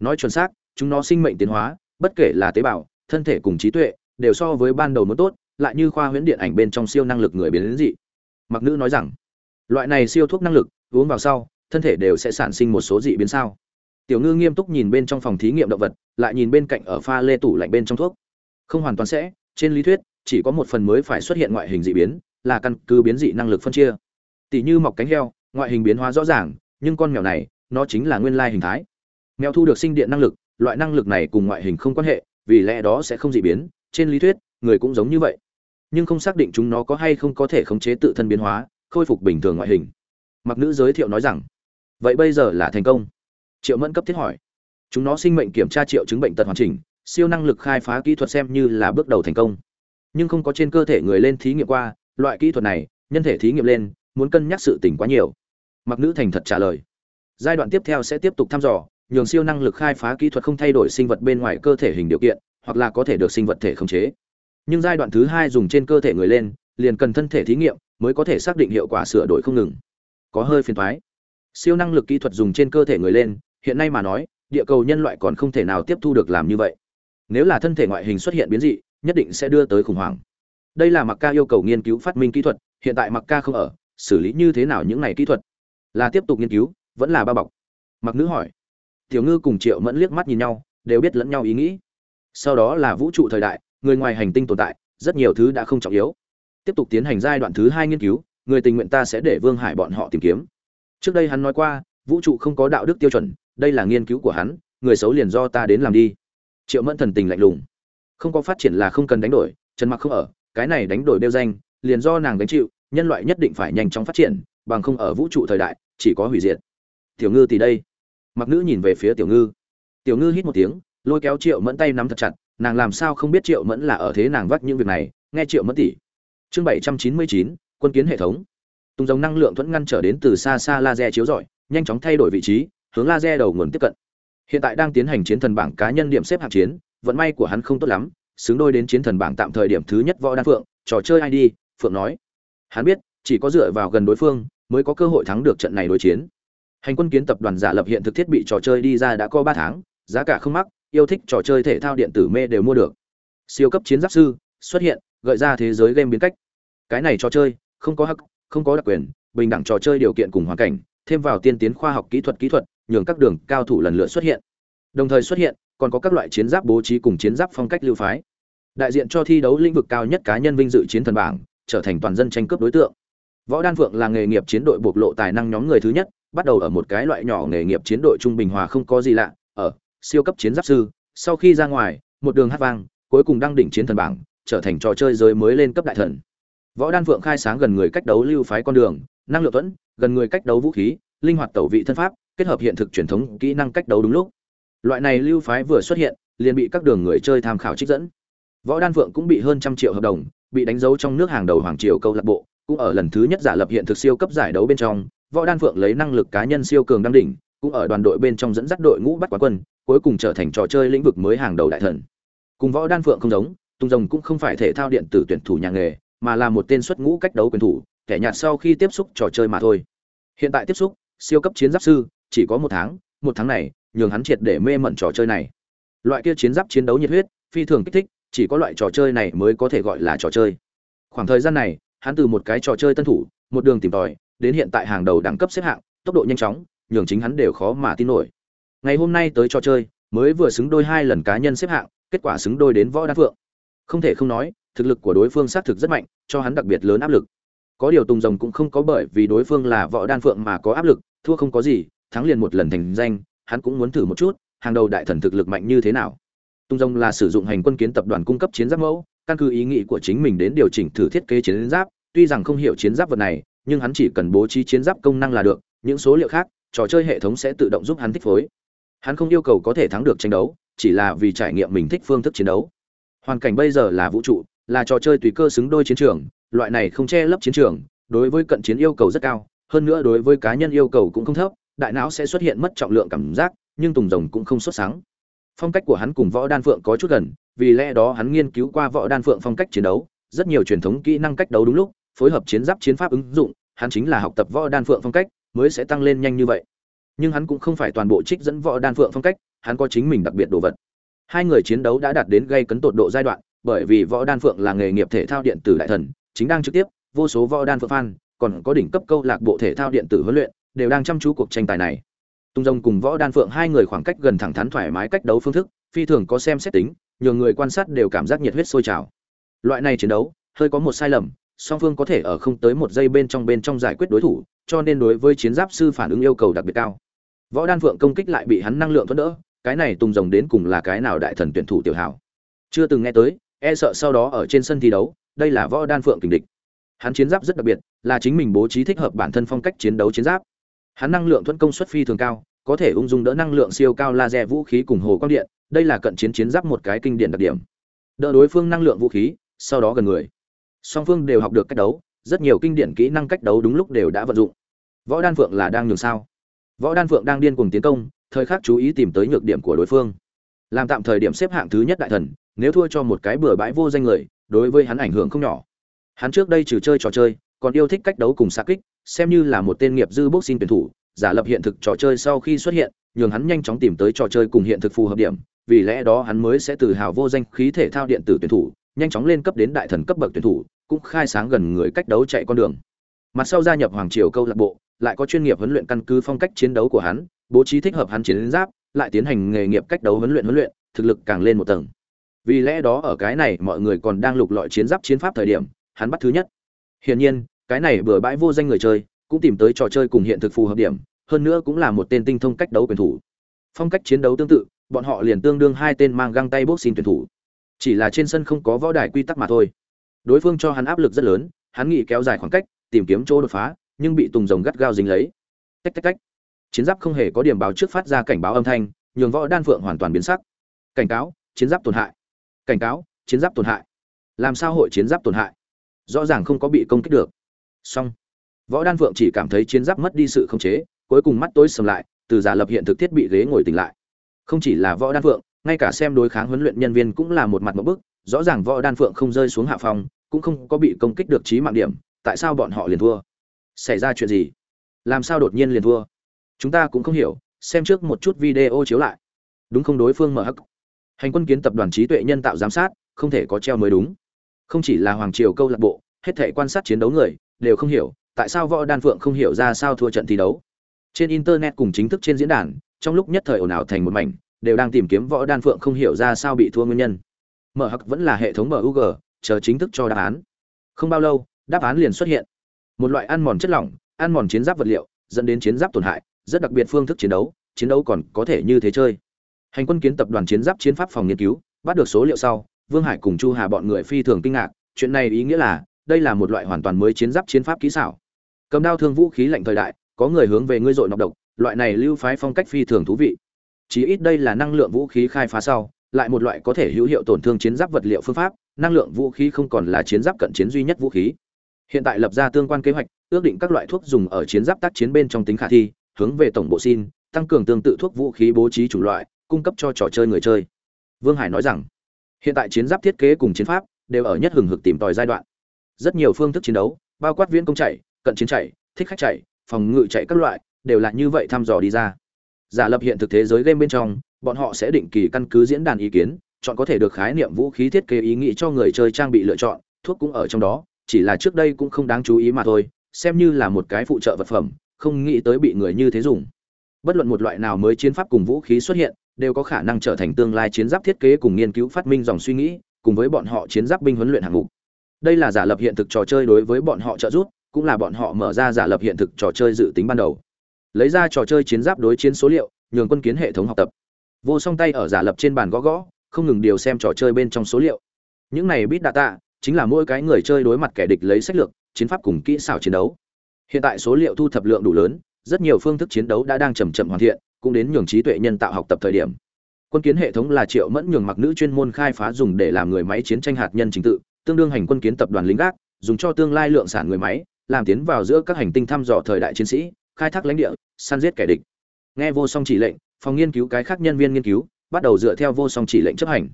Nói chuẩn xác, chúng nó sinh mệnh tiến hóa, bất kể là tế bào, thân thể cùng trí tuệ, đều so với ban đầu muốn tốt, lại như khoa huyễn điện ảnh bên trong siêu năng lực người biến đến dị. Mặc nữ nói rằng, loại này siêu thuốc năng lực, uống vào sau, thân thể đều sẽ sản sinh một số dị biến sao tiểu ngư nghiêm túc nhìn bên trong phòng thí nghiệm động vật, lại nhìn bên cạnh ở pha lê tủ lạnh bên trong thuốc. Không hoàn toàn sẽ, trên lý thuyết, chỉ có một phần mới phải xuất hiện ngoại hình dị biến, là căn cứ biến dị năng lực phân chia. Tỷ như mọc cánh heo, ngoại hình biến hóa rõ ràng, nhưng con mèo này, nó chính là nguyên lai hình thái. Mèo thu được sinh điện năng lực, loại năng lực này cùng ngoại hình không quan hệ, vì lẽ đó sẽ không dị biến, trên lý thuyết, người cũng giống như vậy. Nhưng không xác định chúng nó có hay không có thể khống chế tự thân biến hóa, khôi phục bình thường ngoại hình. Mặc nữ giới thiệu nói rằng, vậy bây giờ là thành công triệu mẫn cấp thiết hỏi. Chúng nó sinh mệnh kiểm tra triệu chứng bệnh tật hoàn chỉnh, siêu năng lực khai phá kỹ thuật xem như là bước đầu thành công. Nhưng không có trên cơ thể người lên thí nghiệm qua, loại kỹ thuật này, nhân thể thí nghiệm lên, muốn cân nhắc sự tỉnh quá nhiều. Mặc nữ thành thật trả lời. Giai đoạn tiếp theo sẽ tiếp tục thăm dò, nhường siêu năng lực khai phá kỹ thuật không thay đổi sinh vật bên ngoài cơ thể hình điều kiện, hoặc là có thể được sinh vật thể khống chế. Nhưng giai đoạn thứ hai dùng trên cơ thể người lên, liền cần thân thể thí nghiệm mới có thể xác định hiệu quả sửa đổi không ngừng. Có hơi phiền thoái siêu năng lực kỹ thuật dùng trên cơ thể người lên hiện nay mà nói, địa cầu nhân loại còn không thể nào tiếp thu được làm như vậy. Nếu là thân thể ngoại hình xuất hiện biến dị, nhất định sẽ đưa tới khủng hoảng. Đây là mặc ca yêu cầu nghiên cứu phát minh kỹ thuật, hiện tại mặc ca không ở, xử lý như thế nào những này kỹ thuật? Là tiếp tục nghiên cứu, vẫn là bao bọc? Mặc nữ hỏi. Tiểu ngư cùng triệu mẫn liếc mắt nhìn nhau, đều biết lẫn nhau ý nghĩ. Sau đó là vũ trụ thời đại, người ngoài hành tinh tồn tại, rất nhiều thứ đã không trọng yếu. Tiếp tục tiến hành giai đoạn thứ hai nghiên cứu, người tình nguyện ta sẽ để vương hải bọn họ tìm kiếm. Trước đây hắn nói qua, vũ trụ không có đạo đức tiêu chuẩn đây là nghiên cứu của hắn, người xấu liền do ta đến làm đi. Triệu mẫn thần tình lạnh lùng. Không có phát triển là không cần đánh đổi, trần mặc không ở, cái này đánh đổi đeo danh, liền do nàng gánh chịu, nhân loại nhất định phải nhanh chóng phát triển, bằng không ở vũ trụ thời đại, chỉ có hủy diệt. Tiểu ngư thì đây. Mặc nữ nhìn về phía tiểu ngư. Tiểu ngư hít một tiếng, lôi kéo triệu mẫn tay nắm thật chặt, nàng làm sao không biết triệu mẫn là ở thế nàng vắt những việc này, nghe triệu mẫn tỉ. Chương bảy trăm chín mươi chín, quân kiến hệ thống. Tung giống năng lượng thuẫn ngăn trở đến từ xa xa laser chiếu rọi, nhanh chóng thay đổi vị trí hướng laser đầu nguồn tiếp cận. Hiện tại đang tiến hành chiến thần bảng cá nhân điểm xếp hạng chiến, vận may của hắn không tốt lắm, xứng đôi đến chiến thần bảng tạm thời điểm thứ nhất võ đan phượng, trò chơi id phượng nói. Hắn biết, chỉ có dựa vào gần đối phương mới có cơ hội thắng được trận này đối chiến. Hành quân kiến tập đoàn giả lập hiện thực thiết bị trò chơi đi ra đã có ba tháng, giá cả không mắc, yêu thích trò chơi thể thao điện tử mê đều mua được. Siêu cấp chiến giáp sư, xuất hiện, gợi ra thế giới game biến cách. Cái này trò chơi, không có hắc, không có đặc quyền, bình đẳng trò chơi điều kiện cùng hoàn cảnh, thêm vào tiên tiến khoa học kỹ thuật kỹ thuật nhường các đường cao thủ lần lượt xuất hiện. Đồng thời xuất hiện, còn có các loại chiến giáp bố trí cùng chiến giáp phong cách lưu phái. Đại diện cho thi đấu lĩnh vực cao nhất cá nhân vinh dự chiến thần bảng, trở thành toàn dân tranh cướp đối tượng. Võ đan phượng là nghề nghiệp chiến đội bộc lộ tài năng nhóm người thứ nhất, bắt đầu ở một cái loại nhỏ nghề nghiệp chiến đội trung bình hòa không có gì lạ, ở siêu cấp chiến giáp sư. Sau khi ra ngoài, một đường hát vang, cuối cùng đăng đỉnh chiến thần bảng, trở thành trò chơi giới mới lên cấp đại thần. Võ đan phượng khai sáng gần người cách đấu lưu phái con đường, năng lượng tuẫn, gần người cách đấu vũ khí linh hoạt tẩu vị thân pháp, kết hợp hiện thực truyền thống kỹ năng cách đấu đúng lúc. Loại này lưu phái vừa xuất hiện, liền bị các đường người chơi tham khảo trích dẫn. Võ đan phượng cũng bị hơn trăm triệu hợp đồng, bị đánh dấu trong nước hàng đầu hoàng triều câu lạc bộ, cũng ở lần thứ nhất giả lập hiện thực siêu cấp giải đấu bên trong, võ đan phượng lấy năng lực cá nhân siêu cường đăng đỉnh, cũng ở đoàn đội bên trong dẫn dắt đội ngũ bắt quán quân, cuối cùng trở thành trò chơi lĩnh vực mới hàng đầu đại thần. Cùng võ đan phượng không giống, tung rồng cũng không phải thể thao điện tử tuyển thủ nhà nghề, mà là một tên xuất ngũ cách đấu quyền thủ, kẻ nhạt sau khi tiếp xúc trò chơi mà thôi. Hiện tại tiếp xúc siêu cấp chiến giáp sư, chỉ có một tháng một tháng này, nhường hắn triệt để mê mẩn trò chơi này. Loại kia chiến giáp chiến đấu nhiệt huyết, phi thường kích thích, chỉ có loại trò chơi này mới có thể gọi là trò chơi. Khoảng thời gian này, hắn từ một cái trò chơi tân thủ, một đường tìm tòi, đến hiện tại hàng đầu đẳng cấp xếp hạng, tốc độ nhanh chóng, nhường chính hắn đều khó mà tin nổi. Ngày hôm nay tới trò chơi, mới vừa xứng đôi hai lần cá nhân xếp hạng, kết quả xứng đôi đến võ đan phượng. Không thể không nói, thực lực của đối phương xác thực rất mạnh, cho hắn đặc biệt lớn áp lực. Có điều tùng rồng cũng không có bởi vì đối phương là võ đan phượng mà có áp lực thua không có gì, thắng liền một lần thành danh, hắn cũng muốn thử một chút, hàng đầu đại thần thực lực mạnh như thế nào. Tung rồng là sử dụng hành quân kiến tập đoàn cung cấp chiến giáp mẫu, căn cứ ý nghĩ của chính mình đến điều chỉnh thử thiết kế chiến giáp, tuy rằng không hiểu chiến giáp vật này, nhưng hắn chỉ cần bố trí chiến giáp công năng là được, những số liệu khác, trò chơi hệ thống sẽ tự động giúp hắn thích phối. Hắn không yêu cầu có thể thắng được tranh đấu, chỉ là vì trải nghiệm mình thích phương thức chiến đấu. Hoàn cảnh bây giờ là vũ trụ, là trò chơi tùy cơ xứng đôi chiến trường, loại này không che lấp chiến trường, đối với cận chiến yêu cầu rất cao hơn nữa đối với cá nhân yêu cầu cũng không thấp, đại não sẽ xuất hiện mất trọng lượng cảm giác, nhưng tùng rồng cũng không xuất sáng phong cách của hắn cùng võ đan phượng có chút gần, vì lẽ đó hắn nghiên cứu qua võ đan phượng phong cách chiến đấu, rất nhiều truyền thống kỹ năng cách đấu đúng lúc, phối hợp chiến giáp chiến pháp ứng dụng, hắn chính là học tập võ đan phượng phong cách, mới sẽ tăng lên nhanh như vậy. Nhưng hắn cũng không phải toàn bộ trích dẫn võ đan phượng phong cách, hắn có chính mình đặc biệt đồ vật. Hai người chiến đấu đã đạt đến gây cấn tột độ giai đoạn, bởi vì võ đan phượng là nghề nghiệp thể thao điện tử đại thần, chính đang trực tiếp, vô số võ đan phượng fan còn có đỉnh cấp câu lạc bộ thể thao điện tử huấn luyện, đều đang chăm chú cuộc tranh tài này. Tung rồng cùng võ đan phượng hai người khoảng cách gần thẳng thắn thoải mái cách đấu phương thức, phi thường có xem xét tính nhiều người quan sát đều cảm giác nhiệt huyết sôi trào. Loại này chiến đấu, hơi có một sai lầm, song phương có thể ở không tới một giây bên trong bên trong giải quyết đối thủ, cho nên đối với chiến giáp sư phản ứng yêu cầu đặc biệt cao. Võ đan phượng công kích lại bị hắn năng lượng thuẫn đỡ, cái này tung rồng đến cùng là cái nào đại thần tuyển thủ tiểu hảo? Chưa từng nghe tới e sợ sau đó ở trên sân thi đấu, đây là võ đan phượng kình địch hắn chiến giáp rất đặc biệt, là chính mình bố trí thích hợp bản thân phong cách chiến đấu chiến giáp. Hắn năng lượng thuẫn công suất phi thường cao, có thể ung dung đỡ năng lượng siêu cao laser vũ khí cùng hồ quang điện, đây là cận chiến chiến giáp một cái kinh điển đặc điểm. Đỡ đối phương năng lượng vũ khí, sau đó gần người. Song phương đều học được cách đấu, rất nhiều kinh điển kỹ năng cách đấu đúng lúc đều đã vận dụng. Võ đan phượng là đang nhường sao? Võ đan phượng đang điên cùng tiến công, thời khắc chú ý tìm tới nhược điểm của đối phương. Làm tạm thời điểm xếp hạng thứ nhất đại thần, nếu thua cho một cái bừa bãi vô danh người, đối với hắn ảnh hưởng không nhỏ hắn trước đây trừ chơi trò chơi, còn yêu thích cách đấu cùng xa kích, xem như là một tên nghiệp dư boxing tuyển thủ, giả lập hiện thực trò chơi sau khi xuất hiện, nhường hắn nhanh chóng tìm tới trò chơi cùng hiện thực phù hợp điểm, vì lẽ đó hắn mới sẽ từ hào vô danh khí thể thao điện tử tuyển thủ, nhanh chóng lên cấp đến đại thần cấp bậc tuyển thủ, cũng khai sáng gần người cách đấu chạy con đường. Mặt sau gia nhập hoàng triều câu lạc bộ, lại có chuyên nghiệp huấn luyện căn cứ phong cách chiến đấu của hắn, bố trí thích hợp hắn chiến giáp, lại tiến hành nghề nghiệp cách đấu huấn luyện huấn luyện, thực lực càng lên một tầng. Vì lẽ đó ở cái này mọi người còn đang lục lọi chiến giáp chiến pháp thời điểm hắn bắt thứ nhất. Hiển nhiên, cái này bừa bãi vô danh người chơi, cũng tìm tới trò chơi cùng hiện thực phù hợp điểm, hơn nữa cũng là một tên tinh thông cách đấu quyền thủ. Phong cách chiến đấu tương tự, bọn họ liền tương đương hai tên mang găng tay boxing tuyển thủ. Chỉ là trên sân không có võ đài quy tắc mà thôi. Đối phương cho hắn áp lực rất lớn, hắn nghĩ kéo dài khoảng cách, tìm kiếm chỗ đột phá, nhưng bị tùng rồng gắt gao dính lấy. Tách tách tách. Chiến giáp không hề có điểm báo trước phát ra cảnh báo âm thanh, nhường võ đan phượng hoàn toàn biến sắc. Cảnh cáo, chiến giáp tổn hại. Cảnh cáo, chiến giáp tổn hại. Làm sao hội chiến giáp tổn hại? Rõ ràng không có bị công kích được. Song võ đan phượng chỉ cảm thấy chiến giáp mất đi sự khống chế, cuối cùng mắt tối sầm lại, từ giả lập hiện thực thiết bị ghế ngồi tỉnh lại. Không chỉ là võ đan phượng, ngay cả xem đối kháng huấn luyện nhân viên cũng là một mặt một bức, rõ ràng võ đan phượng không rơi xuống hạ phòng, cũng không có bị công kích được trí mạng điểm, tại sao bọn họ liền thua? Xảy ra chuyện gì? Làm sao đột nhiên liền thua? Chúng ta cũng không hiểu, xem trước một chút video chiếu lại. Đúng không đối phương mở hắc? Hành quân kiến tập đoàn trí tuệ nhân tạo giám sát, không thể có treo mới đúng. Không chỉ là hoàng triều câu lạc bộ hết thể quan sát chiến đấu người, đều không hiểu, tại sao võ đan phượng không hiểu ra sao thua trận thi đấu. Trên internet cùng chính thức trên diễn đàn, trong lúc nhất thời ồn ào thành một mảnh, đều đang tìm kiếm võ đan phượng không hiểu ra sao bị thua nguyên nhân. Mở hặc vẫn là hệ thống mug chờ chính thức cho đáp án. Không bao lâu, đáp án liền xuất hiện. Một loại ăn mòn chất lỏng, ăn mòn chiến giáp vật liệu, dẫn đến chiến giáp tổn hại, rất đặc biệt phương thức chiến đấu chiến đấu còn có thể như thế chơi. Hành quân kiến tập đoàn chiến giáp chiến pháp phòng nghiên cứu, bắt được số liệu sau, vương hải cùng chu hà bọn người phi thường kinh ngạc, chuyện này ý nghĩa là đây là một loại hoàn toàn mới chiến giáp chiến pháp kỹ xảo. Cầm đao thương vũ khí lạnh thời đại, có người hướng về ngươi dội nọc độc, loại này lưu phái phong cách phi thường thú vị. Chí ít đây là năng lượng vũ khí khai phá sau, lại một loại có thể hữu hiệu tổn thương chiến giáp vật liệu phương pháp, năng lượng vũ khí không còn là chiến giáp cận chiến duy nhất vũ khí. Hiện tại lập ra tương quan kế hoạch, ước định các loại thuốc dùng ở chiến giáp tác chiến bên trong tính khả thi, hướng về tổng bộ xin, tăng cường tương tự thuốc vũ khí bố trí chủ loại, cung cấp cho trò chơi người chơi. Vương hải nói rằng, hiện tại chiến giáp thiết kế cùng chiến pháp đều ở nhất hừng hực tìm tòi giai đoạn rất nhiều phương thức chiến đấu, bao quát viễn công chạy, cận chiến chạy, thích khách chạy, phòng ngự chạy các loại, đều là như vậy thăm dò đi ra. Giả lập hiện thực thế giới game bên trong, bọn họ sẽ định kỳ căn cứ diễn đàn ý kiến, chọn có thể được khái niệm vũ khí thiết kế ý nghĩ cho người chơi trang bị lựa chọn, thuốc cũng ở trong đó, chỉ là trước đây cũng không đáng chú ý mà thôi, xem như là một cái phụ trợ vật phẩm, không nghĩ tới bị người như thế dùng. Bất luận một loại nào mới chiến pháp cùng vũ khí xuất hiện, đều có khả năng trở thành tương lai chiến giáp thiết kế cùng nghiên cứu phát minh dòng suy nghĩ, cùng với bọn họ chiến giáp binh huấn luyện hạng mục đây là giả lập hiện thực trò chơi đối với bọn họ trợ giúp, cũng là bọn họ mở ra giả lập hiện thực trò chơi dự tính ban đầu. Lấy ra trò chơi chiến giáp đối chiến số liệu, nhường quân kiến hệ thống học tập. Vô song tay ở giả lập trên bàn gõ gõ, không ngừng điều xem trò chơi bên trong số liệu. Những này bit data chính là mỗi cái người chơi đối mặt kẻ địch lấy sách lược, chiến pháp cùng kỹ xảo chiến đấu. Hiện tại số liệu thu thập lượng đủ lớn, rất nhiều phương thức chiến đấu đã đang chầm chậm hoàn thiện, cũng đến nhường trí tuệ nhân tạo học tập thời điểm. Quân kiến hệ thống là triệu mẫn nhường mặc nữ chuyên môn khai phá dùng để làm người máy chiến tranh hạt nhân chính tự tương đương hành quân kiến tập đoàn lính gác, dùng cho tương lai lượng sản người máy, làm tiến vào giữa các hành tinh thăm dò thời đại chiến sĩ, khai thác lãnh địa, săn giết kẻ địch. Nghe vô song chỉ lệnh, phòng nghiên cứu cái khác nhân viên nghiên cứu, bắt đầu dựa theo vô song chỉ lệnh chấp hành.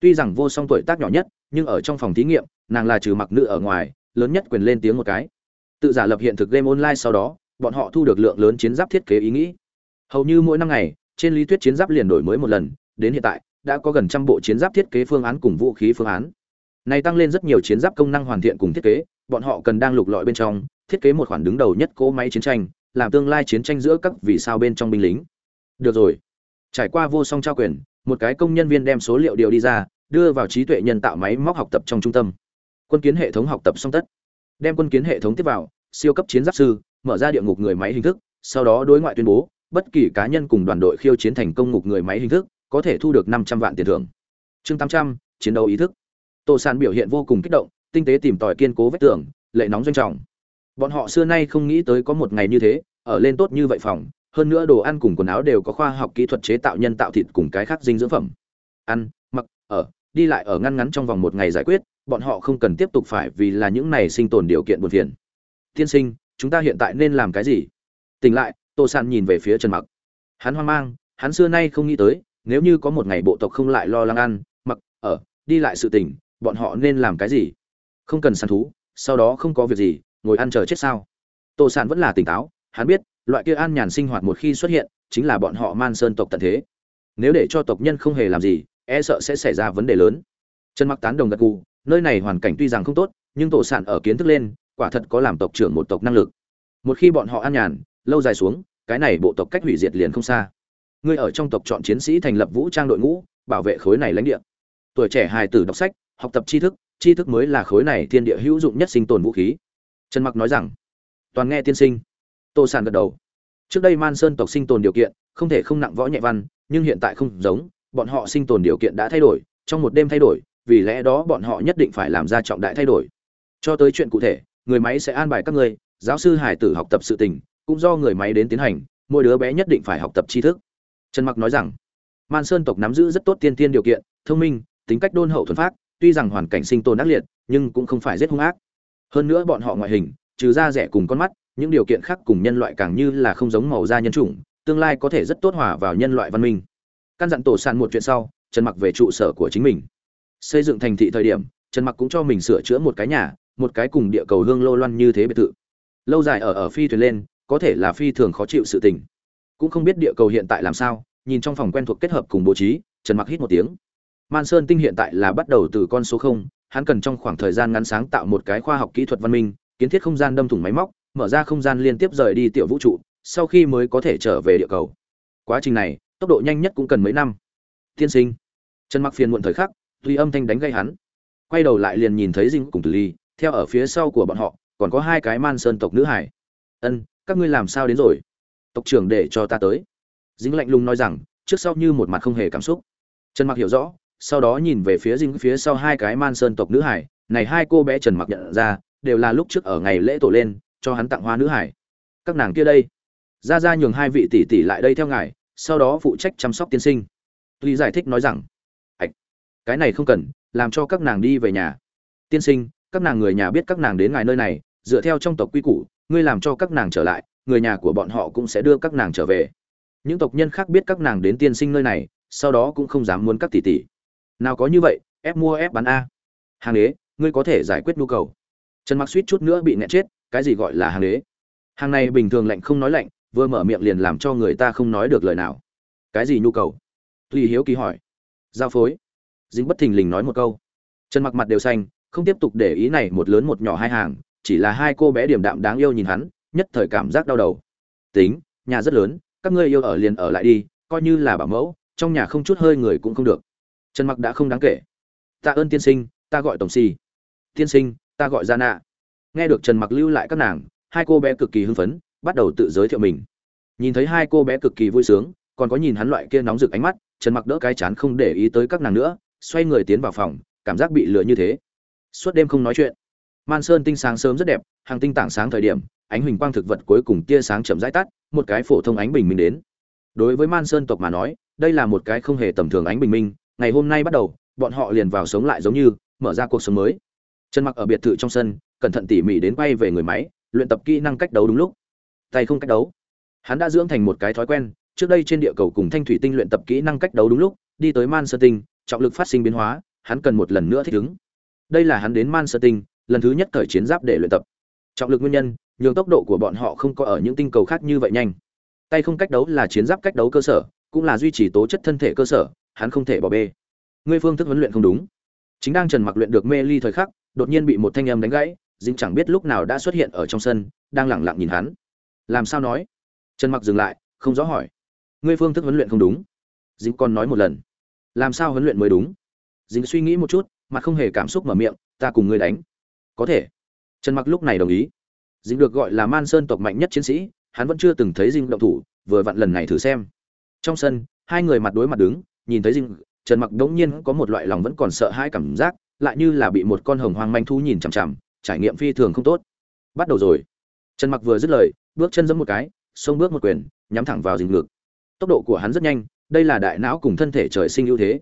Tuy rằng vô song tuổi tác nhỏ nhất, nhưng ở trong phòng thí nghiệm, nàng là trừ mặc nữ ở ngoài, lớn nhất quyền lên tiếng một cái. Tự giả lập hiện thực game online sau đó, bọn họ thu được lượng lớn chiến giáp thiết kế ý nghĩ. Hầu như mỗi năm ngày, trên lý thuyết chiến giáp liền đổi mới một lần, đến hiện tại, đã có gần trăm bộ chiến giáp thiết kế phương án cùng vũ khí phương án này tăng lên rất nhiều chiến giáp công năng hoàn thiện cùng thiết kế, bọn họ cần đang lục lọi bên trong, thiết kế một khoản đứng đầu nhất cỗ máy chiến tranh, làm tương lai chiến tranh giữa các vì sao bên trong binh lính. Được rồi. Trải qua vô song trao quyền, một cái công nhân viên đem số liệu điều đi ra, đưa vào trí tuệ nhân tạo máy móc học tập trong trung tâm. Quân kiến hệ thống học tập xong tất. Đem quân kiến hệ thống tiếp vào, siêu cấp chiến giáp sư, mở ra địa ngục người máy hình thức, sau đó đối ngoại tuyên bố, bất kỳ cá nhân cùng đoàn đội khiêu chiến thành công ngục người máy hình thức, có thể thu được năm trăm vạn tiền thưởng. Chương tám trăm, chiến đấu ý thức tô sàn biểu hiện vô cùng kích động, tinh tế tìm tòi kiên cố vách tường, lệ nóng doanh trọng. Bọn họ xưa nay không nghĩ tới có một ngày như thế, ở lên tốt như vậy phòng, hơn nữa đồ ăn cùng quần áo đều có khoa học kỹ thuật chế tạo nhân tạo thịt cùng cái khác dinh dưỡng phẩm. Ăn, mặc, ở, đi lại ở ngăn ngắn trong vòng một ngày giải quyết, bọn họ không cần tiếp tục phải vì là những này sinh tồn điều kiện buồn phiền. Tiên sinh, chúng ta hiện tại nên làm cái gì? Tỉnh lại, tô san nhìn về phía trần mặc. Hắn hoang mang, hắn xưa nay không nghĩ tới, nếu như có một ngày bộ tộc không lại lo lắng ăn, mặc, ở, đi lại sự tỉnh bọn họ nên làm cái gì? Không cần săn thú, sau đó không có việc gì, ngồi ăn chờ chết sao? Tô sản vẫn là tỉnh táo, hắn biết, loại kia an nhàn sinh hoạt một khi xuất hiện, chính là bọn họ man sơn tộc tận thế. Nếu để cho tộc nhân không hề làm gì e sợ sẽ xảy ra vấn đề lớn. Trần mặc tán đồng gật gù, nơi này hoàn cảnh tuy rằng không tốt, nhưng tổ sản ở kiến thức lên, quả thật có làm tộc trưởng một tộc năng lực. Một khi bọn họ an nhàn, lâu dài xuống, cái này bộ tộc cách hủy diệt liền không xa. Ngươi ở trong tộc chọn chiến sĩ thành lập vũ trang đội ngũ, bảo vệ khối này lãnh địa. Tuổi trẻ hài tử đọc sách học tập tri thức tri thức mới là khối này thiên địa hữu dụng nhất sinh tồn vũ khí. Trần mặc nói rằng, toàn nghe tiên sinh. Tô sản gật đầu. Trước đây man sơn tộc sinh tồn điều kiện, không thể không nặng võ nhẹ văn, nhưng hiện tại không giống, bọn họ sinh tồn điều kiện đã thay đổi, trong một đêm thay đổi, vì lẽ đó bọn họ nhất định phải làm ra trọng đại thay đổi. Cho tới chuyện cụ thể, người máy sẽ an bài các ngươi giáo sư hải tử học tập sự tình, cũng do người máy đến tiến hành, mỗi đứa bé nhất định phải học tập tri thức. Trần mặc nói rằng, man sơn tộc nắm giữ rất tốt tiên tiên điều kiện, thông minh, tính cách đôn hậu thuần phát tuy rằng hoàn cảnh sinh tồn ác liệt, nhưng cũng không phải rất hung ác. Hơn nữa bọn họ ngoại hình, trừ da rẻ cùng con mắt, những điều kiện khác cùng nhân loại càng như là không giống màu da nhân chủng, tương lai có thể rất tốt hòa vào nhân loại văn minh. Căn dặn tổ sàn một chuyện sau, trần mặc về trụ sở của chính mình. Xây dựng thành thị thời điểm, trần mặc cũng cho mình sửa chữa một cái nhà, một cái cùng địa cầu hương lô loan như thế biệt thự. Lâu dài ở ở phi thuyền lên, có thể là phi thường khó chịu sự tình. Cũng không biết địa cầu hiện tại làm sao, nhìn trong phòng quen thuộc kết hợp cùng bố trí, trần mặc hít một tiếng man sơn tinh hiện tại là bắt đầu từ con số không, hắn cần trong khoảng thời gian ngắn sáng tạo một cái khoa học kỹ thuật văn minh, kiến thiết không gian đâm thủng máy móc, mở ra không gian liên tiếp rời đi tiểu vũ trụ, sau khi mới có thể trở về địa cầu. Quá trình này, tốc độ nhanh nhất cũng cần mấy năm. Tiên sinh. Trần mặc phiền muộn thời khắc, tuy âm thanh đánh gây hắn. Quay đầu lại liền nhìn thấy dinh cùng tử ly, theo ở phía sau của bọn họ, còn có hai cái man sơn tộc nữ hải. Ân, các ngươi làm sao đến rồi? Tộc trưởng để cho ta tới. Dính lạnh lùng nói rằng, trước sau như một mặt không hề cảm xúc. Trần mặc hiểu rõ sau đó nhìn về phía dính phía sau hai cái man sơn tộc nữ hải. Này hai cô bé trần mặc nhận ra, đều là lúc trước ở ngày lễ tổ lên, cho hắn tặng hoa nữ hải. Các nàng kia đây. Ra ra nhường hai vị tỷ tỷ lại đây theo ngài, sau đó phụ trách chăm sóc tiên sinh. Lý giải thích nói rằng, ạch, cái này không cần, làm cho các nàng đi về nhà. Tiên sinh, các nàng người nhà biết các nàng đến ngài nơi này, dựa theo trong tộc quy củ, ngươi làm cho các nàng trở lại, người nhà của bọn họ cũng sẽ đưa các nàng trở về. Những tộc nhân khác biết các nàng đến tiên sinh nơi này, sau đó cũng không dám muốn các tỷ tỷ nào có như vậy, ép mua ép bán a. Hàng đế, ngươi có thể giải quyết nhu cầu. Trần mặc suýt chút nữa bị nghẹn chết, cái gì gọi là hàng đế? Hàng này bình thường lạnh không nói lạnh, vừa mở miệng liền làm cho người ta không nói được lời nào. Cái gì nhu cầu? Tùy hiếu kỳ hỏi. Giao phối. Dính bất thình lình nói một câu. Trần mặc mặt đều xanh, không tiếp tục để ý này một lớn một nhỏ hai hàng, chỉ là hai cô bé điểm đạm đáng yêu nhìn hắn, nhất thời cảm giác đau đầu. Tính, nhà rất lớn, các ngươi yêu ở liền ở lại đi, coi như là bảo mẫu, trong nhà không chút hơi người cũng không được trần mặc đã không đáng kể. Tạ ơn tiên sinh, ta gọi tổng si tiên sinh, ta gọi gia nạ. Nghe được trần mặc lưu lại các nàng, hai cô bé cực kỳ hưng phấn, bắt đầu tự giới thiệu mình. Nhìn thấy hai cô bé cực kỳ vui sướng, còn có nhìn hắn loại kia nóng rực ánh mắt, trần mặc đỡ cái chán không để ý tới các nàng nữa, xoay người tiến vào phòng, cảm giác bị lừa như thế. Suốt đêm không nói chuyện. Man sơn tinh sáng sớm rất đẹp, hàng tinh tảng sáng thời điểm, ánh huỳnh quang thực vật cuối cùng tia sáng chậm rãi tắt, một cái phổ thông ánh bình minh đến. Đối với man sơn tộc mà nói, đây là một cái không hề tầm thường ánh bình minh ngày hôm nay bắt đầu, bọn họ liền vào sống lại giống như, mở ra cuộc sống mới. Trần mặc ở biệt thự trong sân, cẩn thận tỉ mỉ đến quay về người máy, luyện tập kỹ năng cách đấu đúng lúc. Tay không cách đấu. Hắn đã dưỡng thành một cái thói quen, trước đây trên địa cầu cùng thanh thủy tinh luyện tập kỹ năng cách đấu đúng lúc, đi tới man sơn tinh, trọng lực phát sinh biến hóa, hắn cần một lần nữa thích ứng. Đây là hắn đến man sơn tinh, lần thứ nhất thời chiến giáp để luyện tập. Trọng lực nguyên nhân, nhường tốc độ của bọn họ không có ở những tinh cầu khác như vậy nhanh. Tay không cách đấu là chiến giáp cách đấu cơ sở, cũng là duy trì tố chất thân thể cơ sở hắn không thể bỏ bê. Ngươi phương thức huấn luyện không đúng. Chính đang trần mặc luyện được mê ly thời khắc, đột nhiên bị một thanh âm đánh gãy, dính chẳng biết lúc nào đã xuất hiện ở trong sân, đang lẳng lặng nhìn hắn. Làm sao nói? Trần mặc dừng lại, không rõ hỏi. Ngươi phương thức huấn luyện không đúng. Dính còn nói một lần. Làm sao huấn luyện mới đúng? Dính suy nghĩ một chút, mà không hề cảm xúc mở miệng, ta cùng ngươi đánh. Có thể. Trần mặc lúc này đồng ý. Dính được gọi là man sơn tộc mạnh nhất chiến sĩ, hắn vẫn chưa từng thấy dính động thủ, vừa vặn lần này thử xem. Trong sân, hai người mặt đối mặt đứng nhìn thấy dinh, trần mặc đống nhiên có một loại lòng vẫn còn sợ hãi cảm giác, lại như là bị một con hồng hoang manh thú nhìn chằm chằm, trải nghiệm phi thường không tốt. Bắt đầu rồi. Trần mặc vừa dứt lời, bước chân giẫm một cái, xông bước một quyền, nhắm thẳng vào dinh ngực. Tốc độ của hắn rất nhanh, đây là đại não cùng thân thể trời sinh ưu thế.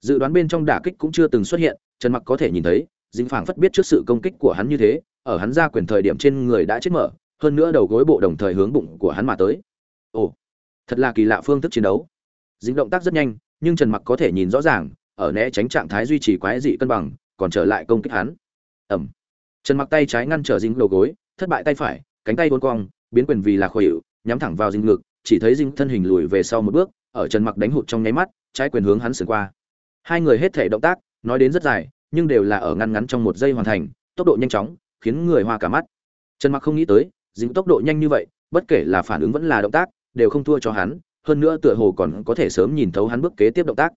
Dự đoán bên trong đả kích cũng chưa từng xuất hiện, trần mặc có thể nhìn thấy dính phảng phất biết trước sự công kích của hắn như thế, ở hắn ra quyền thời điểm trên người đã chết mở, hơn nữa đầu gối bộ đồng thời hướng bụng của hắn mà tới. Ồ, thật là kỳ lạ phương thức chiến đấu. Dính động tác rất nhanh nhưng trần mặc có thể nhìn rõ ràng, ở né tránh trạng thái duy trì quái dị cân bằng, còn trở lại công kích hắn. Ẩm. Trần mặc tay trái ngăn trở dính đầu gối, thất bại tay phải, cánh tay uốn cong, biến quyền vì là khuỷu nhắm thẳng vào dính ngực, chỉ thấy dính thân hình lùi về sau một bước, ở trần mặc đánh hụt trong nháy mắt, trái quyền hướng hắn sườn qua. Hai người hết thể động tác, nói đến rất dài, nhưng đều là ở ngăn ngắn trong một giây hoàn thành, tốc độ nhanh chóng, khiến người hoa cả mắt. Trần mặc không nghĩ tới, dính tốc độ nhanh như vậy, bất kể là phản ứng vẫn là động tác, đều không thua cho hắn hơn nữa tựa hồ còn có thể sớm nhìn thấu hắn bước kế tiếp động tác.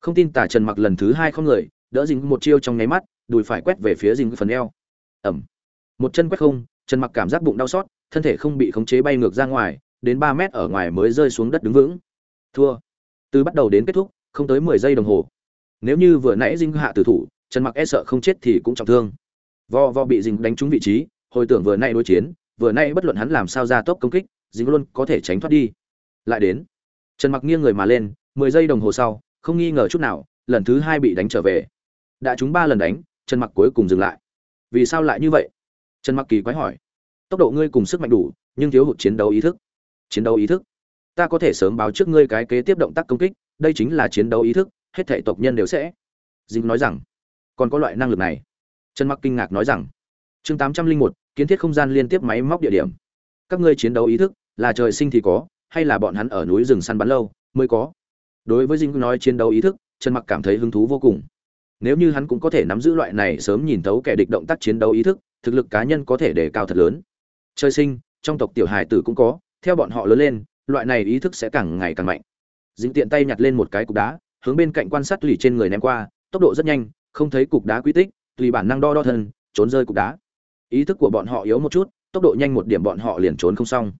Không tin tả trần mặc lần thứ hai không người, đỡ dính một chiêu trong nháy mắt, đùi phải quét về phía dính phần eo. Ẩm một chân quét không, trần mặc cảm giác bụng đau xót, thân thể không bị khống chế bay ngược ra ngoài, đến ba mét ở ngoài mới rơi xuống đất đứng vững. Thua. Từ bắt đầu đến kết thúc, không tới mười giây đồng hồ. Nếu như vừa nãy dính hạ tử thủ, trần mặc e sợ không chết thì cũng trọng thương. Vo vo bị dính đánh trúng vị trí, hồi tưởng vừa nay đối chiến, vừa nay bất luận hắn làm sao ra tốc công kích dính luôn có thể tránh thoát đi lại đến. Trần mặc nghiêng người mà lên, mười giây đồng hồ sau, không nghi ngờ chút nào, lần thứ hai bị đánh trở về. Đã trúng ba lần đánh, trần mặc cuối cùng dừng lại. Vì sao lại như vậy? Trần mặc kỳ quái hỏi. Tốc độ ngươi cùng sức mạnh đủ, nhưng thiếu hụt chiến đấu ý thức. Chiến đấu ý thức. Ta có thể sớm báo trước ngươi cái kế tiếp động tác công kích, đây chính là chiến đấu ý thức, hết thể tộc nhân đều sẽ. Dính nói rằng, còn có loại năng lực này. Trần mặc kinh ngạc nói rằng, chương tám trăm linh một, kiến thiết không gian liên tiếp máy móc địa điểm. Các ngươi chiến đấu ý thức, là trời sinh thì có hay là bọn hắn ở núi rừng săn bắn lâu mới có. Đối với dinh nói chiến đấu ý thức, trần mặc cảm thấy hứng thú vô cùng. Nếu như hắn cũng có thể nắm giữ loại này sớm nhìn thấu kẻ địch động tác chiến đấu ý thức, thực lực cá nhân có thể đề cao thật lớn. Chơi sinh, trong tộc tiểu hài tử cũng có, theo bọn họ lớn lên, loại này ý thức sẽ càng ngày càng mạnh. Dính tiện tay nhặt lên một cái cục đá, hướng bên cạnh quan sát lì trên người ném qua, tốc độ rất nhanh, không thấy cục đá quy tích, tùy bản năng đo đo thân, trốn rơi cục đá. Ý thức của bọn họ yếu một chút, tốc độ nhanh một điểm bọn họ liền trốn không xong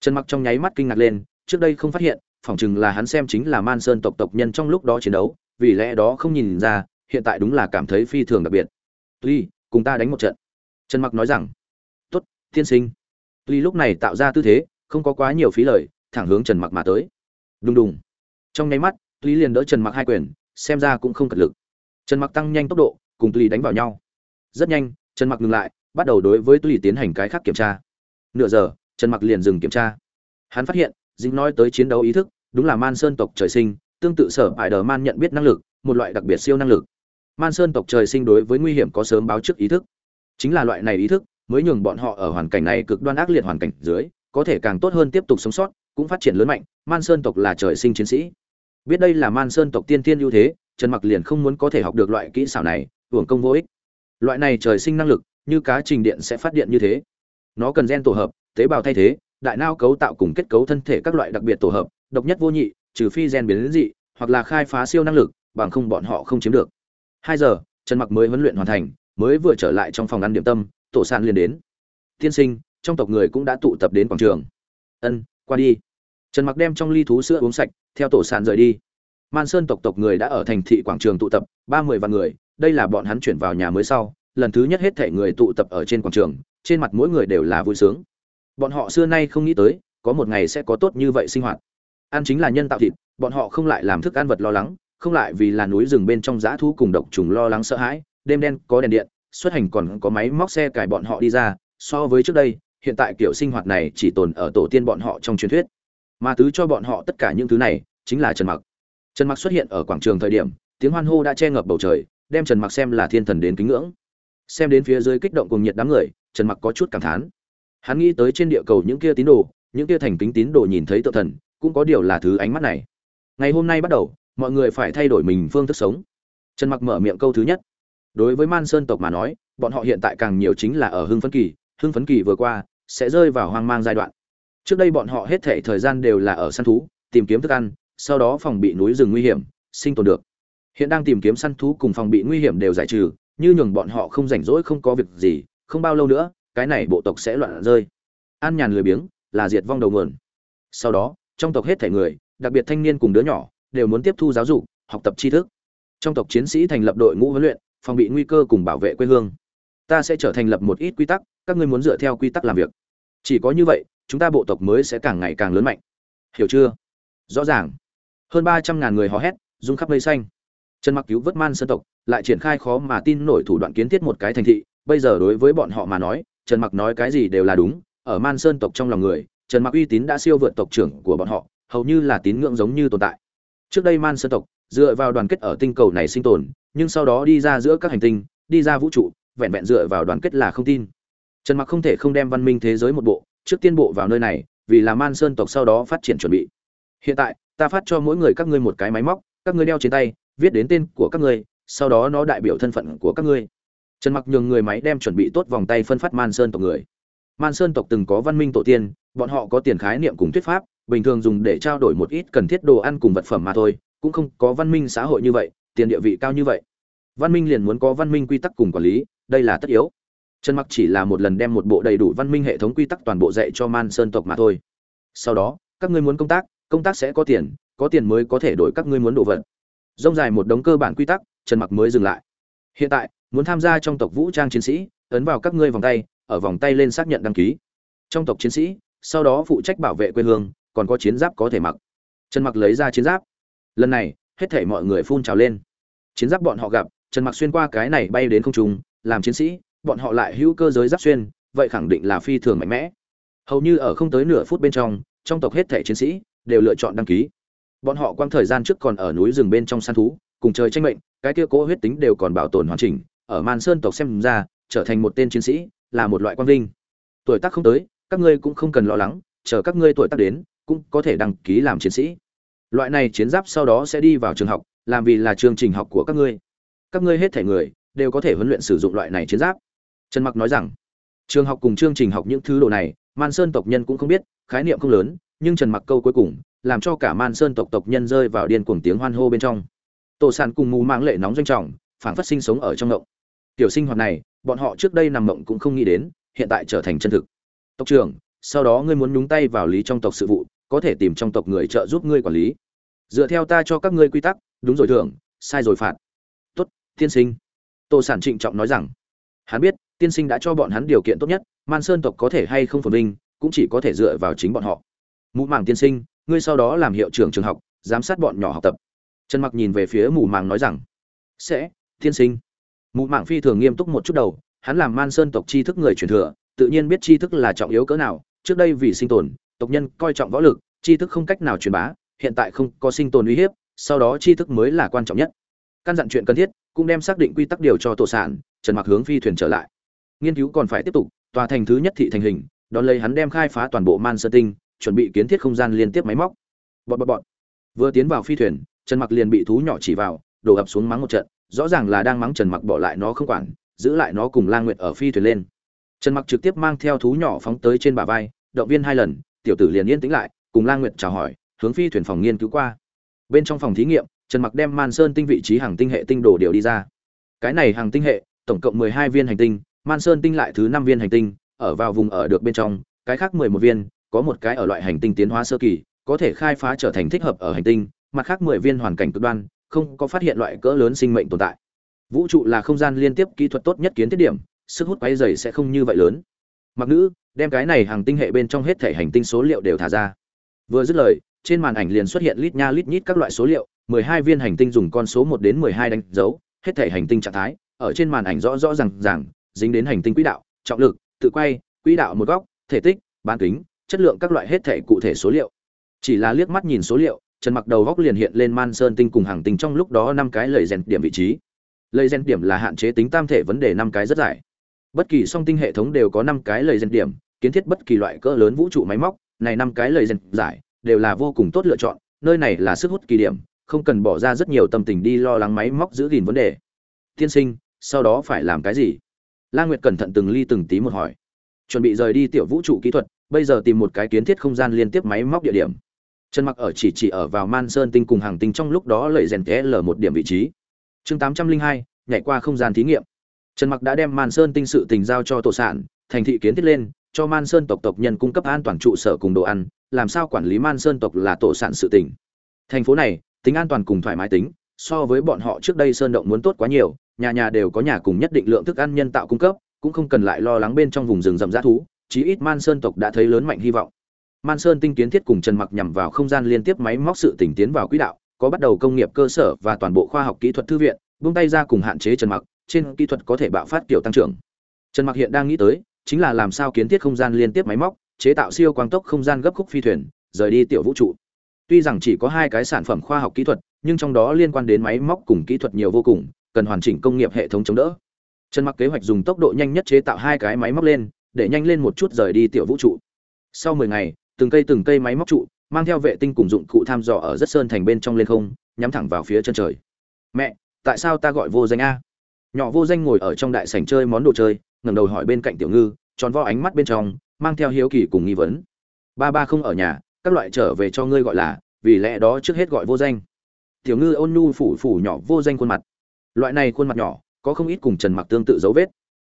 trần mặc trong nháy mắt kinh ngạc lên, trước đây không phát hiện, phỏng chừng là hắn xem chính là man sơn tộc tộc nhân trong lúc đó chiến đấu, vì lẽ đó không nhìn ra, hiện tại đúng là cảm thấy phi thường đặc biệt. Tuy, cùng ta đánh một trận. Trần mặc nói rằng, tốt, tiên sinh. Tuy lúc này tạo ra tư thế, không có quá nhiều phí lời, thẳng hướng trần mặc mà tới. Đùng đùng. Trong nháy mắt, tuy liền đỡ trần mặc hai quyền, xem ra cũng không cật lực. Trần mặc tăng nhanh tốc độ, cùng tuy đánh vào nhau. Rất nhanh, trần mặc ngừng lại, bắt đầu đối với tuy tiến hành cái khác kiểm tra. Nửa giờ trần mặc liền dừng kiểm tra. Hắn phát hiện, dính nói tới chiến đấu ý thức, đúng là man sơn tộc trời sinh, tương tự sở ải đờ man nhận biết năng lực, một loại đặc biệt siêu năng lực. Man sơn tộc trời sinh đối với nguy hiểm có sớm báo trước ý thức. Chính là loại này ý thức, mới nhường bọn họ ở hoàn cảnh này cực đoan ác liệt hoàn cảnh dưới, có thể càng tốt hơn tiếp tục sống sót, cũng phát triển lớn mạnh, man sơn tộc là trời sinh chiến sĩ. Biết đây là man sơn tộc tiên tiên ưu thế, trần mặc liền không muốn có thể học được loại kỹ xảo này, hưởng công vô ích. Loại này trời sinh năng lực, như cá trình điện sẽ phát điện như thế. Nó cần gen tổ hợp tế bào thay thế, đại não cấu tạo cùng kết cấu thân thể các loại đặc biệt tổ hợp, độc nhất vô nhị, trừ phi gen biến dị, hoặc là khai phá siêu năng lực, bằng không bọn họ không chiếm được. Hai giờ, trần mặc mới huấn luyện hoàn thành, mới vừa trở lại trong phòng ăn điểm tâm, tổ sản liền đến. Tiên sinh, trong tộc người cũng đã tụ tập đến quảng trường. Ân, qua đi. Trần mặc đem trong ly thú sữa uống sạch, theo tổ sản rời đi. Man sơn tộc tộc người đã ở thành thị quảng trường tụ tập, ba mươi vạn người, đây là bọn hắn chuyển vào nhà mới sau, lần thứ nhất hết thể người tụ tập ở trên quảng trường, trên mặt mỗi người đều là vui sướng bọn họ xưa nay không nghĩ tới, có một ngày sẽ có tốt như vậy sinh hoạt. Ăn chính là nhân tạo thịt, bọn họ không lại làm thức ăn vật lo lắng, không lại vì là núi rừng bên trong dã thú cùng độc trùng lo lắng sợ hãi, đêm đen có đèn điện, xuất hành còn có máy móc xe cải bọn họ đi ra, so với trước đây, hiện tại kiểu sinh hoạt này chỉ tồn ở tổ tiên bọn họ trong truyền thuyết. Mà tứ cho bọn họ tất cả những thứ này, chính là trần mặc. Trần mặc xuất hiện ở quảng trường thời điểm, tiếng hoan hô đã che ngập bầu trời, đem trần mặc xem là thiên thần đến kính ngưỡng. Xem đến phía dưới kích động cùng nhiệt đám người, trần mặc có chút cảm thán hắn nghĩ tới trên địa cầu những kia tín đồ, những kia thành kính tín đồ nhìn thấy tự thần, cũng có điều là thứ ánh mắt này. Ngày hôm nay bắt đầu, mọi người phải thay đổi mình phương thức sống. Trần mặc mở miệng câu thứ nhất. Đối với man sơn tộc mà nói, bọn họ hiện tại càng nhiều chính là ở hưng phấn kỳ, hưng phấn kỳ vừa qua, sẽ rơi vào hoang mang giai đoạn. Trước đây bọn họ hết thể thời gian đều là ở săn thú, tìm kiếm thức ăn, sau đó phòng bị núi rừng nguy hiểm, sinh tồn được. Hiện đang tìm kiếm săn thú cùng phòng bị nguy hiểm đều giải trừ, như nhường bọn họ không rảnh rỗi không có việc gì, không bao lâu nữa cái này bộ tộc sẽ loạn rơi. An nhàn lười biếng, là diệt vong đầu nguồn. Sau đó, trong tộc hết thể người, đặc biệt thanh niên cùng đứa nhỏ, đều muốn tiếp thu giáo dục, học tập tri thức. Trong tộc chiến sĩ thành lập đội ngũ huấn luyện, phòng bị nguy cơ cùng bảo vệ quê hương. Ta sẽ trở thành lập một ít quy tắc, các ngươi muốn dựa theo quy tắc làm việc. Chỉ có như vậy, chúng ta bộ tộc mới sẽ càng ngày càng lớn mạnh. Hiểu chưa? Rõ ràng. Hơn ba trăm ngàn người hò hét, rung khắp mây xanh. Trần mặc cứu vớt man sơn tộc, lại triển khai khó mà tin nổi thủ đoạn kiến thiết một cái thành thị, bây giờ đối với bọn họ mà nói trần mặc nói cái gì đều là đúng, ở man sơn tộc trong lòng người, trần mặc uy tín đã siêu vượt tộc trưởng của bọn họ, hầu như là tín ngưỡng giống như tồn tại. Trước đây man sơn tộc, dựa vào đoàn kết ở tinh cầu này sinh tồn, nhưng sau đó đi ra giữa các hành tinh, đi ra vũ trụ, vẹn vẹn dựa vào đoàn kết là không tin. Trần mặc không thể không đem văn minh thế giới một bộ, trước tiên bộ vào nơi này, vì là man sơn tộc sau đó phát triển chuẩn bị. Hiện tại, ta phát cho mỗi người các ngươi một cái máy móc, các ngươi đeo trên tay, viết đến tên của các ngươi, sau đó nó đại biểu thân phận của các ngươi trần mặc nhường người máy đem chuẩn bị tốt vòng tay phân phát man sơn tộc người. Man sơn tộc từng có văn minh tổ tiên, bọn họ có tiền khái niệm cùng thuyết pháp, bình thường dùng để trao đổi một ít cần thiết đồ ăn cùng vật phẩm mà thôi, cũng không có văn minh xã hội như vậy, tiền địa vị cao như vậy. Văn minh liền muốn có văn minh quy tắc cùng quản lý, đây là tất yếu. Trần mặc chỉ là một lần đem một bộ đầy đủ văn minh hệ thống quy tắc toàn bộ dạy cho man sơn tộc mà thôi. Sau đó, các ngươi muốn công tác công tác sẽ có tiền có tiền mới có thể đổi các ngươi muốn đồ vật. Rông dài một đống cơ bản quy tắc, trần mặc mới dừng lại. Hiện tại muốn tham gia trong tộc vũ trang chiến sĩ, ấn vào các ngươi vòng tay, ở vòng tay lên xác nhận đăng ký. Trong tộc chiến sĩ, sau đó phụ trách bảo vệ quê hương, còn có chiến giáp có thể mặc. Trần mặc lấy ra chiến giáp. Lần này, hết thảy mọi người phun trào lên. Chiến giáp bọn họ gặp, trần mặc xuyên qua cái này bay đến không trung, làm chiến sĩ, bọn họ lại hữu cơ giới giáp xuyên, vậy khẳng định là phi thường mạnh mẽ. Hầu như ở không tới nửa phút bên trong trong tộc hết thảy chiến sĩ đều lựa chọn đăng ký. Bọn họ quang thời gian trước còn ở núi rừng bên trong săn thú, cùng trời tranh mệnh, cái kia cố huyết tính đều còn bảo tồn hoàn chỉnh ở man sơn tộc xem ra, trở thành một tên chiến sĩ, là một loại quang vinh. Tuổi tác không tới, các ngươi cũng không cần lo lắng, chờ các ngươi tuổi tác đến, cũng có thể đăng ký làm chiến sĩ. Loại này chiến giáp sau đó sẽ đi vào trường học, làm vì là chương trình học của các ngươi. Các ngươi hết thể người, đều có thể huấn luyện sử dụng loại này chiến giáp. Trần mặc nói rằng, trường học cùng chương trình học những thứ đồ này, man sơn tộc nhân cũng không biết, khái niệm không lớn, nhưng trần mặc câu cuối cùng, làm cho cả man sơn tộc tộc nhân rơi vào điên cuồng tiếng hoan hô bên trong. Tổ sản cùng mù mang lệ nóng doanh trọng, phảng phất sinh sống ở trong ngộng tiểu sinh hoạt này, bọn họ trước đây nằm mộng cũng không nghĩ đến, hiện tại trở thành chân thực. Tộc trưởng, sau đó ngươi muốn nhúng tay vào lý trong tộc sự vụ, có thể tìm trong tộc người trợ giúp ngươi quản lý. Dựa theo ta cho các ngươi quy tắc, đúng rồi thưởng, sai rồi phạt. Tốt, tiên sinh. Tô sản trịnh trọng nói rằng, hắn biết, tiên sinh đã cho bọn hắn điều kiện tốt nhất, man sơn tộc có thể hay không phồn vinh, cũng chỉ có thể dựa vào chính bọn họ. Mũ màng tiên sinh, ngươi sau đó làm hiệu trưởng trường học, giám sát bọn nhỏ học tập. Trần mặc nhìn về phía mù màng nói rằng, sẽ, tiên sinh mụ mạng phi thường nghiêm túc một chút đầu, hắn làm man sơn tộc tri thức người truyền thừa, tự nhiên biết tri thức là trọng yếu cỡ nào, trước đây vì sinh tồn, tộc nhân coi trọng võ lực, tri thức không cách nào truyền bá, hiện tại không có sinh tồn uy hiếp, sau đó tri thức mới là quan trọng nhất. Căn dặn chuyện cần thiết, cũng đem xác định quy tắc điều cho tổ sản, trần mặc hướng phi thuyền trở lại. Nghiên cứu còn phải tiếp tục, tòa thành thứ nhất thị thành hình, đón lấy hắn đem khai phá toàn bộ man sơ tinh, chuẩn bị kiến thiết không gian liên tiếp máy móc. Bọn bọn bọn. vừa tiến vào phi thuyền, trần mặc liền bị thú nhỏ chỉ vào, đổ ập xuống mắng một trận rõ ràng là đang mắng trần mặc bỏ lại nó không quản, giữ lại nó cùng lang nguyệt ở phi thuyền lên. Trần mặc trực tiếp mang theo thú nhỏ phóng tới trên bả vai, động viên hai lần, tiểu tử liền yên tĩnh lại, cùng lang nguyệt chào hỏi, hướng phi thuyền phòng nghiên cứu qua. Bên trong phòng thí nghiệm, trần mặc đem man sơn tinh vị trí hàng tinh hệ tinh đồ điều đi ra. Cái này hàng tinh hệ, tổng cộng 12 viên hành tinh, man sơn tinh lại thứ năm viên hành tinh, ở vào vùng ở được bên trong, cái khác 11 viên, có một cái ở loại hành tinh tiến hóa sơ kỳ, có thể khai phá trở thành thích hợp ở hành tinh, mặt khác 10 viên hoàn cảnh cực đoan không có phát hiện loại cỡ lớn sinh mệnh tồn tại. Vũ trụ là không gian liên tiếp kỹ thuật tốt nhất kiến thiết điểm, sức hút quay dày sẽ không như vậy lớn. Mặc nữ, đem cái này hàng tinh hệ bên trong hết thể hành tinh số liệu đều thả ra. Vừa dứt lời, trên màn ảnh liền xuất hiện lít nha lít nhít các loại số liệu 12 viên hành tinh dùng con số 1 đến 12 đánh dấu, hết thể hành tinh trạng thái, ở trên màn ảnh rõ rõ ràng ràng, dính đến hành tinh quỹ đạo, trọng lực, tự quay, quỹ đạo một góc, thể tích, bán kính, chất lượng các loại hết thể cụ thể số liệu. Chỉ là liếc mắt nhìn số liệu trần mặc đầu góc liền hiện lên man sơn tinh cùng hàng tinh trong lúc đó năm cái lời rèn điểm vị trí. Lời rèn điểm là hạn chế tính tam thể vấn đề năm cái rất dài. Bất kỳ song tinh hệ thống đều có năm cái lời rèn điểm, kiến thiết bất kỳ loại cỡ lớn vũ trụ máy móc, này năm cái lời rèn giải đều là vô cùng tốt lựa chọn, nơi này là sức hút kỳ điểm, không cần bỏ ra rất nhiều tâm tình đi lo lắng máy móc giữ gìn vấn đề. Tiên sinh, sau đó phải làm cái gì? La nguyệt cẩn thận từng ly từng tí một hỏi. Chuẩn bị rời đi tiểu vũ trụ kỹ thuật, bây giờ tìm một cái kiến thiết không gian liên tiếp máy móc địa điểm trần mặc ở chỉ chỉ ở vào man sơn tinh cùng hàng tinh trong lúc đó lẩy rèn té l một điểm vị trí. Chương 802, nhảy qua không gian thí nghiệm. Trần mặc đã đem man sơn tinh sự tình giao cho tổ sản thành thị kiến thiết lên cho man sơn tộc tộc nhân cung cấp an toàn trụ sở cùng đồ ăn làm sao quản lý man sơn tộc là tổ sản sự tình. Thành phố này tính an toàn cùng thoải mái tính so với bọn họ trước đây sơn động muốn tốt quá nhiều nhà nhà đều có nhà cùng nhất định lượng thức ăn nhân tạo cung cấp cũng không cần lại lo lắng bên trong vùng rừng rậm rã thú chí ít man sơn tộc đã thấy lớn mạnh hy vọng man sơn tinh kiến thiết cùng trần mặc nhằm vào không gian liên tiếp máy móc sự tỉnh tiến vào quỹ đạo có bắt đầu công nghiệp cơ sở và toàn bộ khoa học kỹ thuật thư viện buông tay ra cùng hạn chế trần mặc trên kỹ thuật có thể bạo phát kiểu tăng trưởng trần mặc hiện đang nghĩ tới chính là làm sao kiến thiết không gian liên tiếp máy móc chế tạo siêu quang tốc không gian gấp khúc phi thuyền rời đi tiểu vũ trụ Tuy rằng chỉ có hai cái sản phẩm khoa học kỹ thuật, nhưng trong đó liên quan đến máy móc cùng kỹ thuật nhiều vô cùng, cần hoàn chỉnh công nghiệp hệ thống chống đỡ. Trần Mặc kế hoạch dùng tốc độ nhanh nhất chế tạo hai cái máy móc lên, để nhanh lên một chút rời đi tiểu vũ trụ. Sau 10 ngày, từng cây từng cây máy móc trụ, mang theo vệ tinh cùng dụng cụ tham dò ở rất sơn thành bên trong lên không, nhắm thẳng vào phía chân trời. "Mẹ, tại sao ta gọi vô danh a?" Nhỏ vô danh ngồi ở trong đại sảnh chơi món đồ chơi, ngẩng đầu hỏi bên cạnh tiểu ngư, tròn vo ánh mắt bên trong, mang theo hiếu kỳ cùng nghi vấn. "Ba ba không ở nhà, các loại trở về cho ngươi gọi là vì lẽ đó trước hết gọi vô danh tiểu ngư ôn nhu phủ phủ nhỏ vô danh khuôn mặt loại này khuôn mặt nhỏ có không ít cùng trần mặc tương tự dấu vết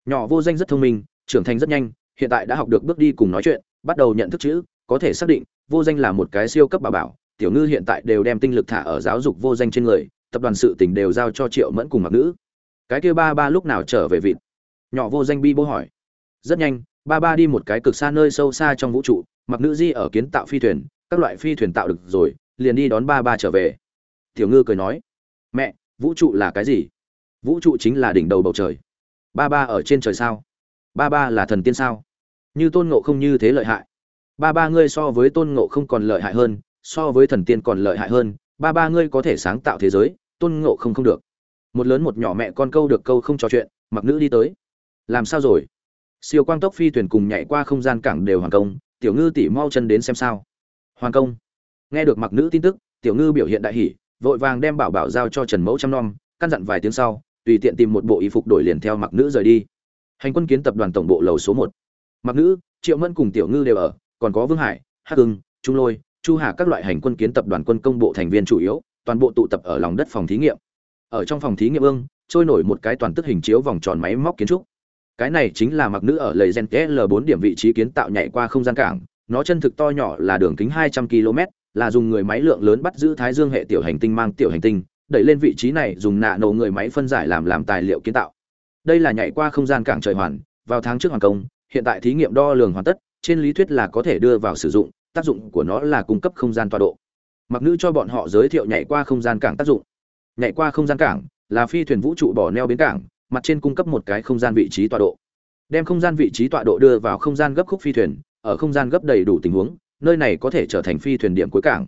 nhỏ vô danh rất thông minh trưởng thành rất nhanh hiện tại đã học được bước đi cùng nói chuyện bắt đầu nhận thức chữ có thể xác định, vô danh là một cái siêu cấp bà bảo, tiểu ngư hiện tại đều đem tinh lực thả ở giáo dục vô danh trên người, tập đoàn sự tình đều giao cho triệu mẫn cùng mặc nữ. Cái kia ba ba lúc nào trở về vịt? Nhỏ vô danh bi bố hỏi. Rất nhanh, ba ba đi một cái cực xa nơi sâu xa trong vũ trụ, mặc nữ di ở kiến tạo phi thuyền, các loại phi thuyền tạo được rồi, liền đi đón ba ba trở về. Tiểu ngư cười nói. Mẹ, vũ trụ là cái gì? Vũ trụ chính là đỉnh đầu bầu trời. Ba ba ở trên trời sao? Ba ba là thần tiên sao? Như tôn ngộ không như thế lợi hại ba ba ngươi so với tôn ngộ không còn lợi hại hơn, so với thần tiên còn lợi hại hơn, ba ba ngươi có thể sáng tạo thế giới, tôn ngộ không không được. Một lớn một nhỏ mẹ con câu được câu không trò chuyện, mặc nữ đi tới. Làm sao rồi? Siêu quang tốc phi thuyền cùng nhảy qua không gian cảng đều hoàn công, tiểu ngư tỉ mau chân đến xem sao. Hoàng công. Nghe được mặc nữ tin tức, tiểu ngư biểu hiện đại hỷ vội vàng đem bảo bảo giao cho trần mẫu chăm nom, căn dặn vài tiếng sau, tùy tiện tìm một bộ y phục đổi liền theo mặc nữ rời đi. Hành quân kiến tập đoàn tổng bộ lầu số một. Mặc nữ, triệu mẫn cùng tiểu ngư đều ở còn có vương hải, hắc hưng trung lôi, chu hà các loại hành quân kiến tập đoàn quân công bộ thành viên chủ yếu, toàn bộ tụ tập ở lòng đất phòng thí nghiệm. Ở trong phòng thí nghiệm ương trôi nổi một cái toàn tức hình chiếu vòng tròn máy móc kiến trúc. Cái này chính là mặc nữ ở lầy gen l 4 điểm vị trí kiến tạo nhảy qua không gian cảng, nó chân thực to nhỏ là đường kính 200 km là dùng người máy lượng lớn bắt giữ thái dương hệ tiểu hành tinh mang tiểu hành tinh, đẩy lên vị trí này dùng nạ nổ người máy phân giải làm làm tài liệu kiến tạo. Đây là nhảy qua không gian cảng trời hoàn, vào tháng trước hoàn công, hiện tại thí nghiệm đo lường hoàn tất trên lý thuyết là có thể đưa vào sử dụng, tác dụng của nó là cung cấp không gian tọa độ. Mặc nữ cho bọn họ giới thiệu nhảy qua không gian cảng tác dụng. Nhảy qua không gian cảng là phi thuyền vũ trụ bỏ neo bến cảng, mặt trên cung cấp một cái không gian vị trí tọa độ. Đem không gian vị trí tọa độ đưa vào không gian gấp khúc phi thuyền, ở không gian gấp đầy đủ tình huống, nơi này có thể trở thành phi thuyền điểm cuối cảng.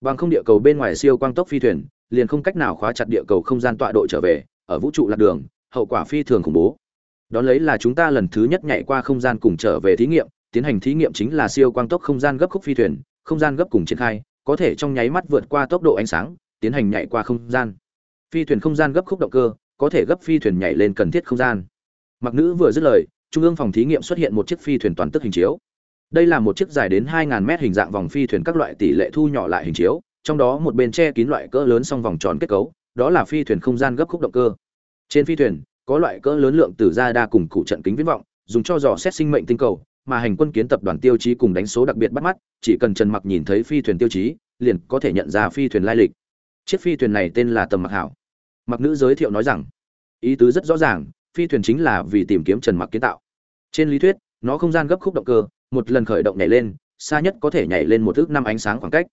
Bằng không địa cầu bên ngoài siêu quang tốc phi thuyền, liền không cách nào khóa chặt địa cầu không gian tọa độ trở về, ở vũ trụ lạc đường, hậu quả phi thường khủng bố. Đón lấy là chúng ta lần thứ nhất nhảy qua không gian cùng trở về thí nghiệm tiến hành thí nghiệm chính là siêu quang tốc không gian gấp khúc phi thuyền, không gian gấp cùng triển khai, có thể trong nháy mắt vượt qua tốc độ ánh sáng, tiến hành nhảy qua không gian. Phi thuyền không gian gấp khúc động cơ, có thể gấp phi thuyền nhảy lên cần thiết không gian. Mặc nữ vừa dứt lời, trung ương phòng thí nghiệm xuất hiện một chiếc phi thuyền toàn tức hình chiếu. Đây là một chiếc dài đến 2.000 mét hình dạng vòng phi thuyền các loại tỷ lệ thu nhỏ lại hình chiếu, trong đó một bên che kín loại cỡ lớn song vòng tròn kết cấu, đó là phi thuyền không gian gấp khúc động cơ. Trên phi thuyền, có loại cỡ lớn lượng từ ra đa cùng cụ trận kính viễn vọng, dùng cho dò xét sinh mệnh tinh cầu mà hành quân kiến tập đoàn tiêu chí cùng đánh số đặc biệt bắt mắt, chỉ cần trần mặc nhìn thấy phi thuyền tiêu chí, liền có thể nhận ra phi thuyền lai lịch. Chiếc phi thuyền này tên là tầm mặc hảo. Mặc nữ giới thiệu nói rằng, ý tứ rất rõ ràng, phi thuyền chính là vì tìm kiếm trần mặc kiến tạo. Trên lý thuyết, nó không gian gấp khúc động cơ, một lần khởi động nhảy lên, xa nhất có thể nhảy lên một thước năm ánh sáng khoảng cách.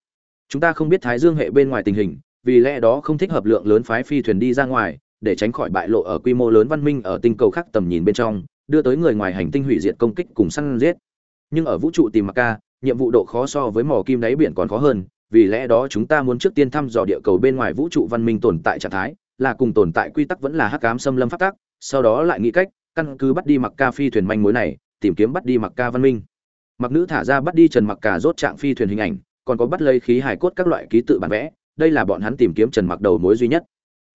Chúng ta không biết thái dương hệ bên ngoài tình hình, vì lẽ đó không thích hợp lượng lớn phái phi thuyền đi ra ngoài, để tránh khỏi bại lộ ở quy mô lớn văn minh ở tinh cầu khác tầm nhìn bên trong đưa tới người ngoài hành tinh hủy diệt công kích cùng săn giết. Nhưng ở vũ trụ tìm mặc ca, nhiệm vụ độ khó so với mỏ kim đáy biển còn khó hơn, vì lẽ đó chúng ta muốn trước tiên thăm dò địa cầu bên ngoài vũ trụ văn minh tồn tại trạng thái, là cùng tồn tại quy tắc vẫn là hắc ám xâm lâm phát tác sau đó lại nghĩ cách, căn cứ bắt đi mặc ca phi thuyền manh mối này, tìm kiếm bắt đi mặc ca văn minh. Mặc nữ thả ra bắt đi trần mặc cả rốt trạng phi thuyền hình ảnh, còn có bắt lấy khí hải cốt các loại ký tự bản vẽ, đây là bọn hắn tìm kiếm trần mặc đầu mối duy nhất.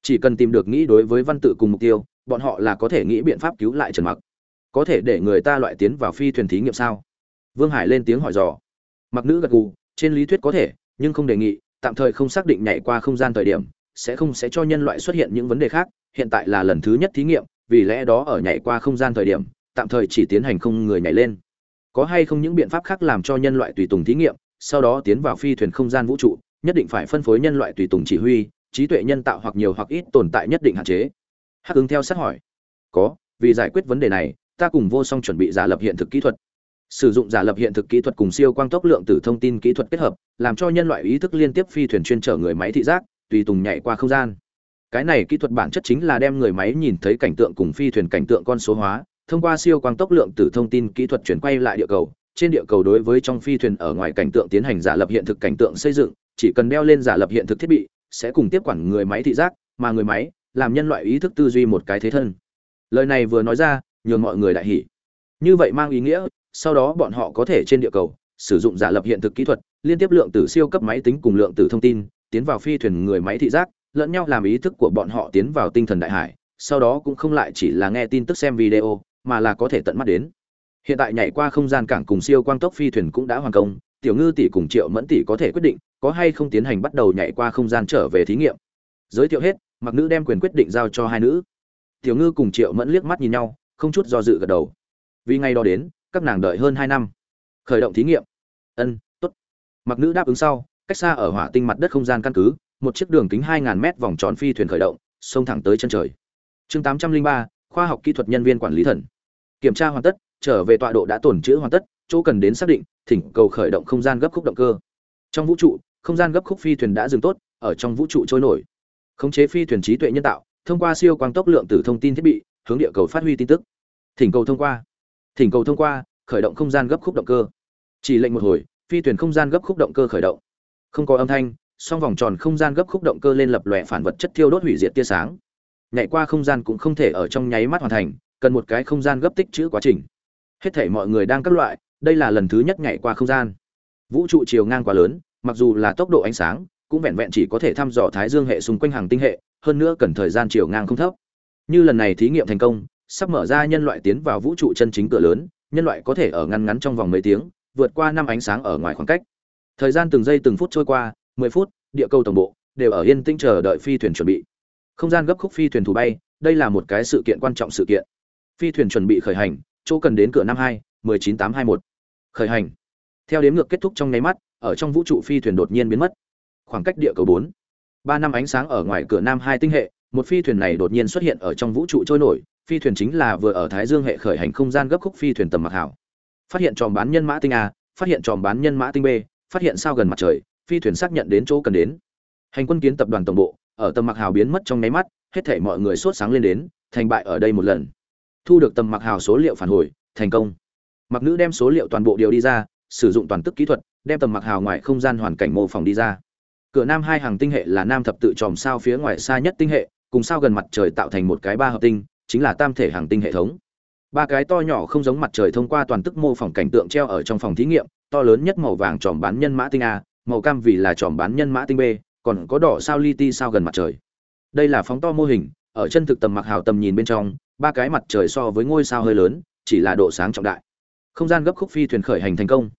Chỉ cần tìm được nghĩ đối với văn tự cùng mục tiêu, bọn họ là có thể nghĩ biện pháp cứu lại trần mặc có thể để người ta loại tiến vào phi thuyền thí nghiệm sao? Vương hải lên tiếng hỏi dò. Mặc nữ gật gù, trên lý thuyết có thể, nhưng không đề nghị, tạm thời không xác định nhảy qua không gian thời điểm, sẽ không sẽ cho nhân loại xuất hiện những vấn đề khác, hiện tại là lần thứ nhất thí nghiệm, vì lẽ đó ở nhảy qua không gian thời điểm, tạm thời chỉ tiến hành không người nhảy lên. Có hay không những biện pháp khác làm cho nhân loại tùy tùng thí nghiệm, sau đó tiến vào phi thuyền không gian vũ trụ, nhất định phải phân phối nhân loại tùy tùng chỉ huy, trí tuệ nhân tạo hoặc nhiều hoặc ít tồn tại nhất định hạn chế. Hắc ứng theo sát hỏi. Có, vì giải quyết vấn đề này ta cùng vô song chuẩn bị giả lập hiện thực kỹ thuật. Sử dụng giả lập hiện thực kỹ thuật cùng siêu quang tốc lượng tử thông tin kỹ thuật kết hợp, làm cho nhân loại ý thức liên tiếp phi thuyền chuyên chở người máy thị giác, tùy tùng nhảy qua không gian. Cái này kỹ thuật bản chất chính là đem người máy nhìn thấy cảnh tượng cùng phi thuyền cảnh tượng con số hóa, thông qua siêu quang tốc lượng tử thông tin kỹ thuật chuyển quay lại địa cầu. Trên địa cầu đối với trong phi thuyền ở ngoài cảnh tượng tiến hành giả lập hiện thực cảnh tượng xây dựng, chỉ cần đeo lên giả lập hiện thực thiết bị, sẽ cùng tiếp quản người máy thị giác, mà người máy làm nhân loại ý thức tư duy một cái thế thân. Lời này vừa nói ra nhường mọi người đại hỉ. Như vậy mang ý nghĩa, sau đó bọn họ có thể trên địa cầu sử dụng giả lập hiện thực kỹ thuật, liên tiếp lượng tử siêu cấp máy tính cùng lượng tử thông tin, tiến vào phi thuyền người máy thị giác, lẫn nhau làm ý thức của bọn họ tiến vào tinh thần đại hải, sau đó cũng không lại chỉ là nghe tin tức xem video, mà là có thể tận mắt đến. Hiện tại nhảy qua không gian cảng cùng siêu quang tốc phi thuyền cũng đã hoàn công, tiểu ngư tỷ cùng triệu mẫn tỷ có thể quyết định có hay không tiến hành bắt đầu nhảy qua không gian trở về thí nghiệm. Giới thiệu hết, mặc nữ đem quyền quyết định giao cho hai nữ. Tiểu ngư cùng triệu mẫn liếc mắt nhìn nhau không chút do dự gật đầu. Vì ngày đó đến, các nàng đợi hơn hai năm. Khởi động thí nghiệm. Ân, tốt. Mặc nữ đáp ứng sau, cách xa ở hỏa tinh mặt đất không gian căn cứ, một chiếc đường kính hai ngàn mét vòng tròn phi thuyền khởi động, xông thẳng tới chân trời. Chương tám trăm linh ba, khoa học kỹ thuật nhân viên quản lý thần. Kiểm tra hoàn tất, trở về tọa độ đã tổn chữ hoàn tất, chỗ cần đến xác định, thỉnh cầu khởi động không gian gấp khúc động cơ. Trong vũ trụ, không gian gấp khúc phi thuyền đã dừng tốt, ở trong vũ trụ trôi nổi. Khống chế phi thuyền trí tuệ nhân tạo, thông qua siêu quang tốc lượng từ thông tin thiết bị hướng địa cầu phát huy tin tức. Thỉnh cầu thông qua. Thỉnh cầu thông qua, khởi động không gian gấp khúc động cơ. Chỉ lệnh một hồi, phi thuyền không gian gấp khúc động cơ khởi động. Không có âm thanh, song vòng tròn không gian gấp khúc động cơ lên lập lòe phản vật chất thiêu đốt hủy diệt tia sáng. Nhảy qua không gian cũng không thể ở trong nháy mắt hoàn thành, cần một cái không gian gấp tích trữ quá trình. Hết thể mọi người đang các loại, đây là lần thứ nhất nhảy qua không gian. Vũ trụ chiều ngang quá lớn, mặc dù là tốc độ ánh sáng, cũng vẹn vẹn chỉ có thể thăm dò thái dương hệ xung quanh hàng tinh hệ, hơn nữa cần thời gian chiều ngang không thấp như lần này thí nghiệm thành công, sắp mở ra nhân loại tiến vào vũ trụ chân chính cửa lớn, nhân loại có thể ở ngăn ngắn trong vòng mấy tiếng, vượt qua năm ánh sáng ở ngoài khoảng cách. Thời gian từng giây từng phút trôi qua, mười phút, địa cầu tổng bộ đều ở yên tĩnh chờ đợi phi thuyền chuẩn bị. Không gian gấp khúc phi thuyền thủ bay, đây là một cái sự kiện quan trọng sự kiện. Phi thuyền chuẩn bị khởi hành, chỗ cần đến cửa năm hai, mười chín tám hai một. Khởi hành. Theo đếm ngược kết thúc trong nháy mắt, ở trong vũ trụ phi thuyền đột nhiên biến mất. Khoảng cách địa cầu bốn. Ba năm ánh sáng ở ngoài cửa nam hai tinh hệ một phi thuyền này đột nhiên xuất hiện ở trong vũ trụ trôi nổi, phi thuyền chính là vừa ở thái dương hệ khởi hành không gian gấp khúc phi thuyền tầm mặc hảo. Phát hiện tròm bán nhân mã tinh a, phát hiện tròm bán nhân mã tinh b, phát hiện sao gần mặt trời, phi thuyền xác nhận đến chỗ cần đến. Hành quân kiến tập đoàn tổng bộ, ở tầm mặc hào biến mất trong nháy mắt, hết thể mọi người sốt sáng lên đến, thành bại ở đây một lần. Thu được tầm mặc hào số liệu phản hồi, thành công. Mặc nữ đem số liệu toàn bộ điều đi ra, sử dụng toàn tức kỹ thuật, đem tầm mặc hào ngoài không gian hoàn cảnh mô phỏng đi ra. Cửa nam hai hàng tinh hệ là nam thập tự tròm sao phía ngoài xa nhất tinh hệ cùng sao gần mặt trời tạo thành một cái ba hợp tinh, chính là tam thể hàng tinh hệ thống. Ba cái to nhỏ không giống mặt trời thông qua toàn tức mô phỏng cảnh tượng treo ở trong phòng thí nghiệm, to lớn nhất màu vàng tròm bán nhân mã tinh a, màu cam vì là tròm bán nhân mã tinh b, còn có đỏ sao li ti sao gần mặt trời. Đây là phóng to mô hình, ở chân thực tầm mặc hào tầm nhìn bên trong, ba cái mặt trời so với ngôi sao hơi lớn, chỉ là độ sáng trọng đại. Không gian gấp khúc phi thuyền khởi hành thành công.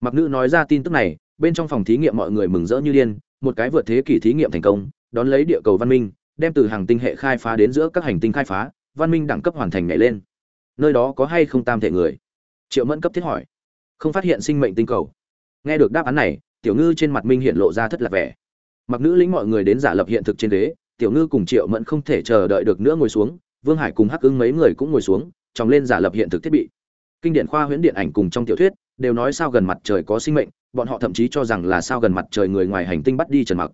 Mặc nữ nói ra tin tức này, bên trong phòng thí nghiệm mọi người mừng rỡ như điên, một cái vượt thế kỷ thí nghiệm thành công, đón lấy địa cầu văn minh đem từ hàng tinh hệ khai phá đến giữa các hành tinh khai phá, văn minh đẳng cấp hoàn thành nhảy lên. Nơi đó có hay không tam thể người? Triệu mẫn cấp thiết hỏi. Không phát hiện sinh mệnh tinh cầu. Nghe được đáp án này, tiểu ngư trên mặt minh hiện lộ ra thất lạc vẻ. Mặc nữ lĩnh mọi người đến giả lập hiện thực trên đế tiểu ngư cùng triệu mẫn không thể chờ đợi được nữa ngồi xuống, vương hải cùng hắc ưng mấy người cũng ngồi xuống chòng lên giả lập hiện thực thiết bị. Kinh điển khoa huyễn điện ảnh cùng trong tiểu thuyết, đều nói sao gần mặt trời có sinh mệnh, bọn họ thậm chí cho rằng là sao gần mặt trời người ngoài hành tinh bắt đi trần mặc.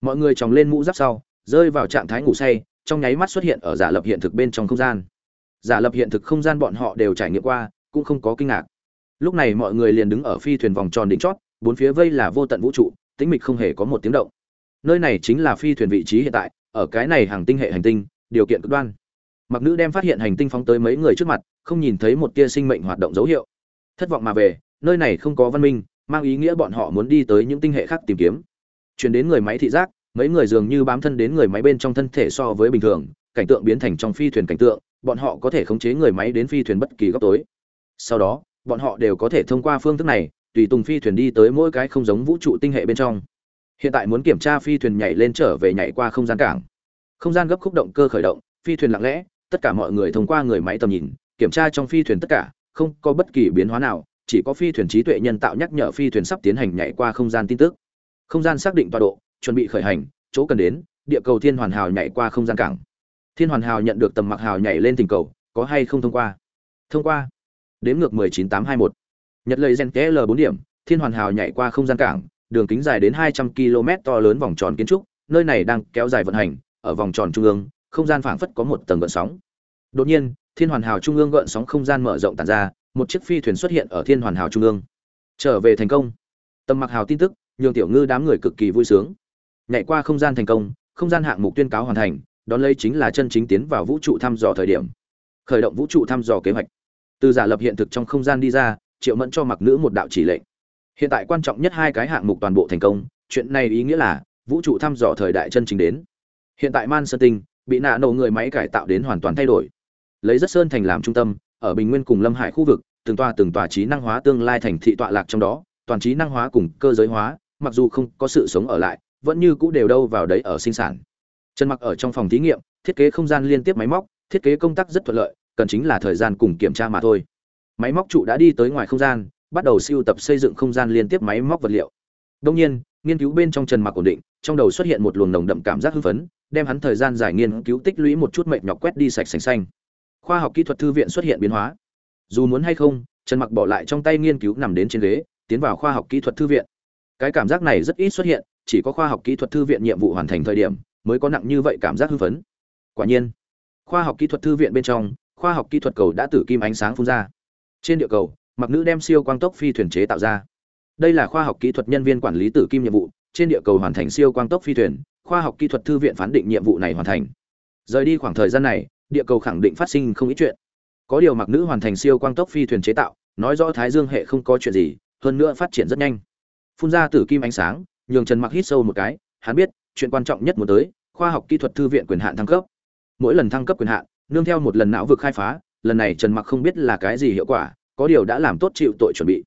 Mọi người chòng lên mũ giáp sau rơi vào trạng thái ngủ say, trong nháy mắt xuất hiện ở giả lập hiện thực bên trong không gian. Giả lập hiện thực không gian bọn họ đều trải nghiệm qua, cũng không có kinh ngạc. Lúc này mọi người liền đứng ở phi thuyền vòng tròn đỉnh chót, bốn phía vây là vô tận vũ trụ, tĩnh mịch không hề có một tiếng động. Nơi này chính là phi thuyền vị trí hiện tại, ở cái này hàng tinh hệ hành tinh, điều kiện cực đoan. Mặc nữ đem phát hiện hành tinh phóng tới mấy người trước mặt, không nhìn thấy một tia sinh mệnh hoạt động dấu hiệu. Thất vọng mà về, nơi này không có văn minh, mang ý nghĩa bọn họ muốn đi tới những tinh hệ khác tìm kiếm. Chuyển đến người máy thị giác mấy người dường như bám thân đến người máy bên trong thân thể so với bình thường, cảnh tượng biến thành trong phi thuyền cảnh tượng, bọn họ có thể khống chế người máy đến phi thuyền bất kỳ góc tối. Sau đó, bọn họ đều có thể thông qua phương thức này, tùy tùng phi thuyền đi tới mỗi cái không giống vũ trụ tinh hệ bên trong. Hiện tại muốn kiểm tra phi thuyền nhảy lên trở về nhảy qua không gian cảng. Không gian gấp khúc động cơ khởi động, phi thuyền lặng lẽ, tất cả mọi người thông qua người máy tầm nhìn, kiểm tra trong phi thuyền tất cả, không có bất kỳ biến hóa nào, chỉ có phi thuyền trí tuệ nhân tạo nhắc nhở phi thuyền sắp tiến hành nhảy qua không gian tin tức. Không gian xác định tọa độ chuẩn bị khởi hành, chỗ cần đến, địa cầu thiên hoàn hào nhảy qua không gian cảng. Thiên hoàn hào nhận được tầm mặc hào nhảy lên tình cầu, có hay không thông qua? Thông qua. Đếm ngược mười chín tám hai một. Nhật lời gen tl bốn điểm, thiên hoàn hào nhảy qua không gian cảng, đường kính dài đến hai trăm km to lớn vòng tròn kiến trúc, nơi này đang kéo dài vận hành, ở vòng tròn trung ương, không gian phảng phất có một tầng gợn sóng. Đột nhiên, thiên hoàn hào trung ương gợn sóng không gian mở rộng tàn ra, một chiếc phi thuyền xuất hiện ở thiên hoàn hào trung ương. Trở về thành công. Tầm mặc hào tin tức, nhường tiểu ngư đám người cực kỳ vui sướng nhảy qua không gian thành công, không gian hạng mục tuyên cáo hoàn thành, đón lấy chính là chân chính tiến vào vũ trụ thăm dò thời điểm. Khởi động vũ trụ thăm dò kế hoạch. Từ giả lập hiện thực trong không gian đi ra, triệu mẫn cho mặc nữ một đạo chỉ lệnh. Hiện tại quan trọng nhất hai cái hạng mục toàn bộ thành công, chuyện này ý nghĩa là, vũ trụ thăm dò thời đại chân chính đến. Hiện tại man sơn tinh, bị nạ nổ người máy cải tạo đến hoàn toàn thay đổi. Lấy rất sơn thành làm trung tâm, ở bình nguyên cùng lâm hải khu vực, từng tòa từng tòa trí năng hóa tương lai thành thị tọa lạc trong đó, toàn trí năng hóa cùng cơ giới hóa, mặc dù không có sự sống ở lại vẫn như cũ đều đâu vào đấy ở sinh sản. Trần mặc ở trong phòng thí nghiệm, thiết kế không gian liên tiếp máy móc, thiết kế công tác rất thuận lợi, cần chính là thời gian cùng kiểm tra mà thôi. Máy móc trụ đã đi tới ngoài không gian, bắt đầu siêu tập xây dựng không gian liên tiếp máy móc vật liệu. Đông nhiên, nghiên cứu bên trong trần mặc ổn định, trong đầu xuất hiện một luồng nồng đậm cảm giác hưng phấn, đem hắn thời gian giải nghiên cứu tích lũy một chút mệt nhọc quét đi sạch sành xanh. Khoa học kỹ thuật thư viện xuất hiện biến hóa. Dù muốn hay không, trần mặc bỏ lại trong tay nghiên cứu nằm đến trên ghế, tiến vào khoa học kỹ thuật thư viện. Cái cảm giác này rất ít xuất hiện chỉ có khoa học kỹ thuật thư viện nhiệm vụ hoàn thành thời điểm mới có nặng như vậy cảm giác hưng phấn. Quả nhiên, khoa học kỹ thuật thư viện bên trong, khoa học kỹ thuật cầu đã tử kim ánh sáng phun ra. Trên địa cầu, mặc nữ đem siêu quang tốc phi thuyền chế tạo ra. Đây là khoa học kỹ thuật nhân viên quản lý tử kim nhiệm vụ, trên địa cầu hoàn thành siêu quang tốc phi thuyền, khoa học kỹ thuật thư viện phán định nhiệm vụ này hoàn thành. Rời đi khoảng thời gian này, địa cầu khẳng định phát sinh không ít chuyện. Có điều mặc nữ hoàn thành siêu quang tốc phi thuyền chế tạo, nói rõ thái dương hệ không có chuyện gì, hơn nữa phát triển rất nhanh. Phun ra tử kim ánh sáng nhường trần mặc hít sâu một cái, hắn biết, chuyện quan trọng nhất muốn tới, khoa học kỹ thuật thư viện quyền hạn thăng cấp. Mỗi lần thăng cấp quyền hạn, nương theo một lần não vực khai phá, lần này trần mặc không biết là cái gì hiệu quả, có điều đã làm tốt chịu tội chuẩn bị.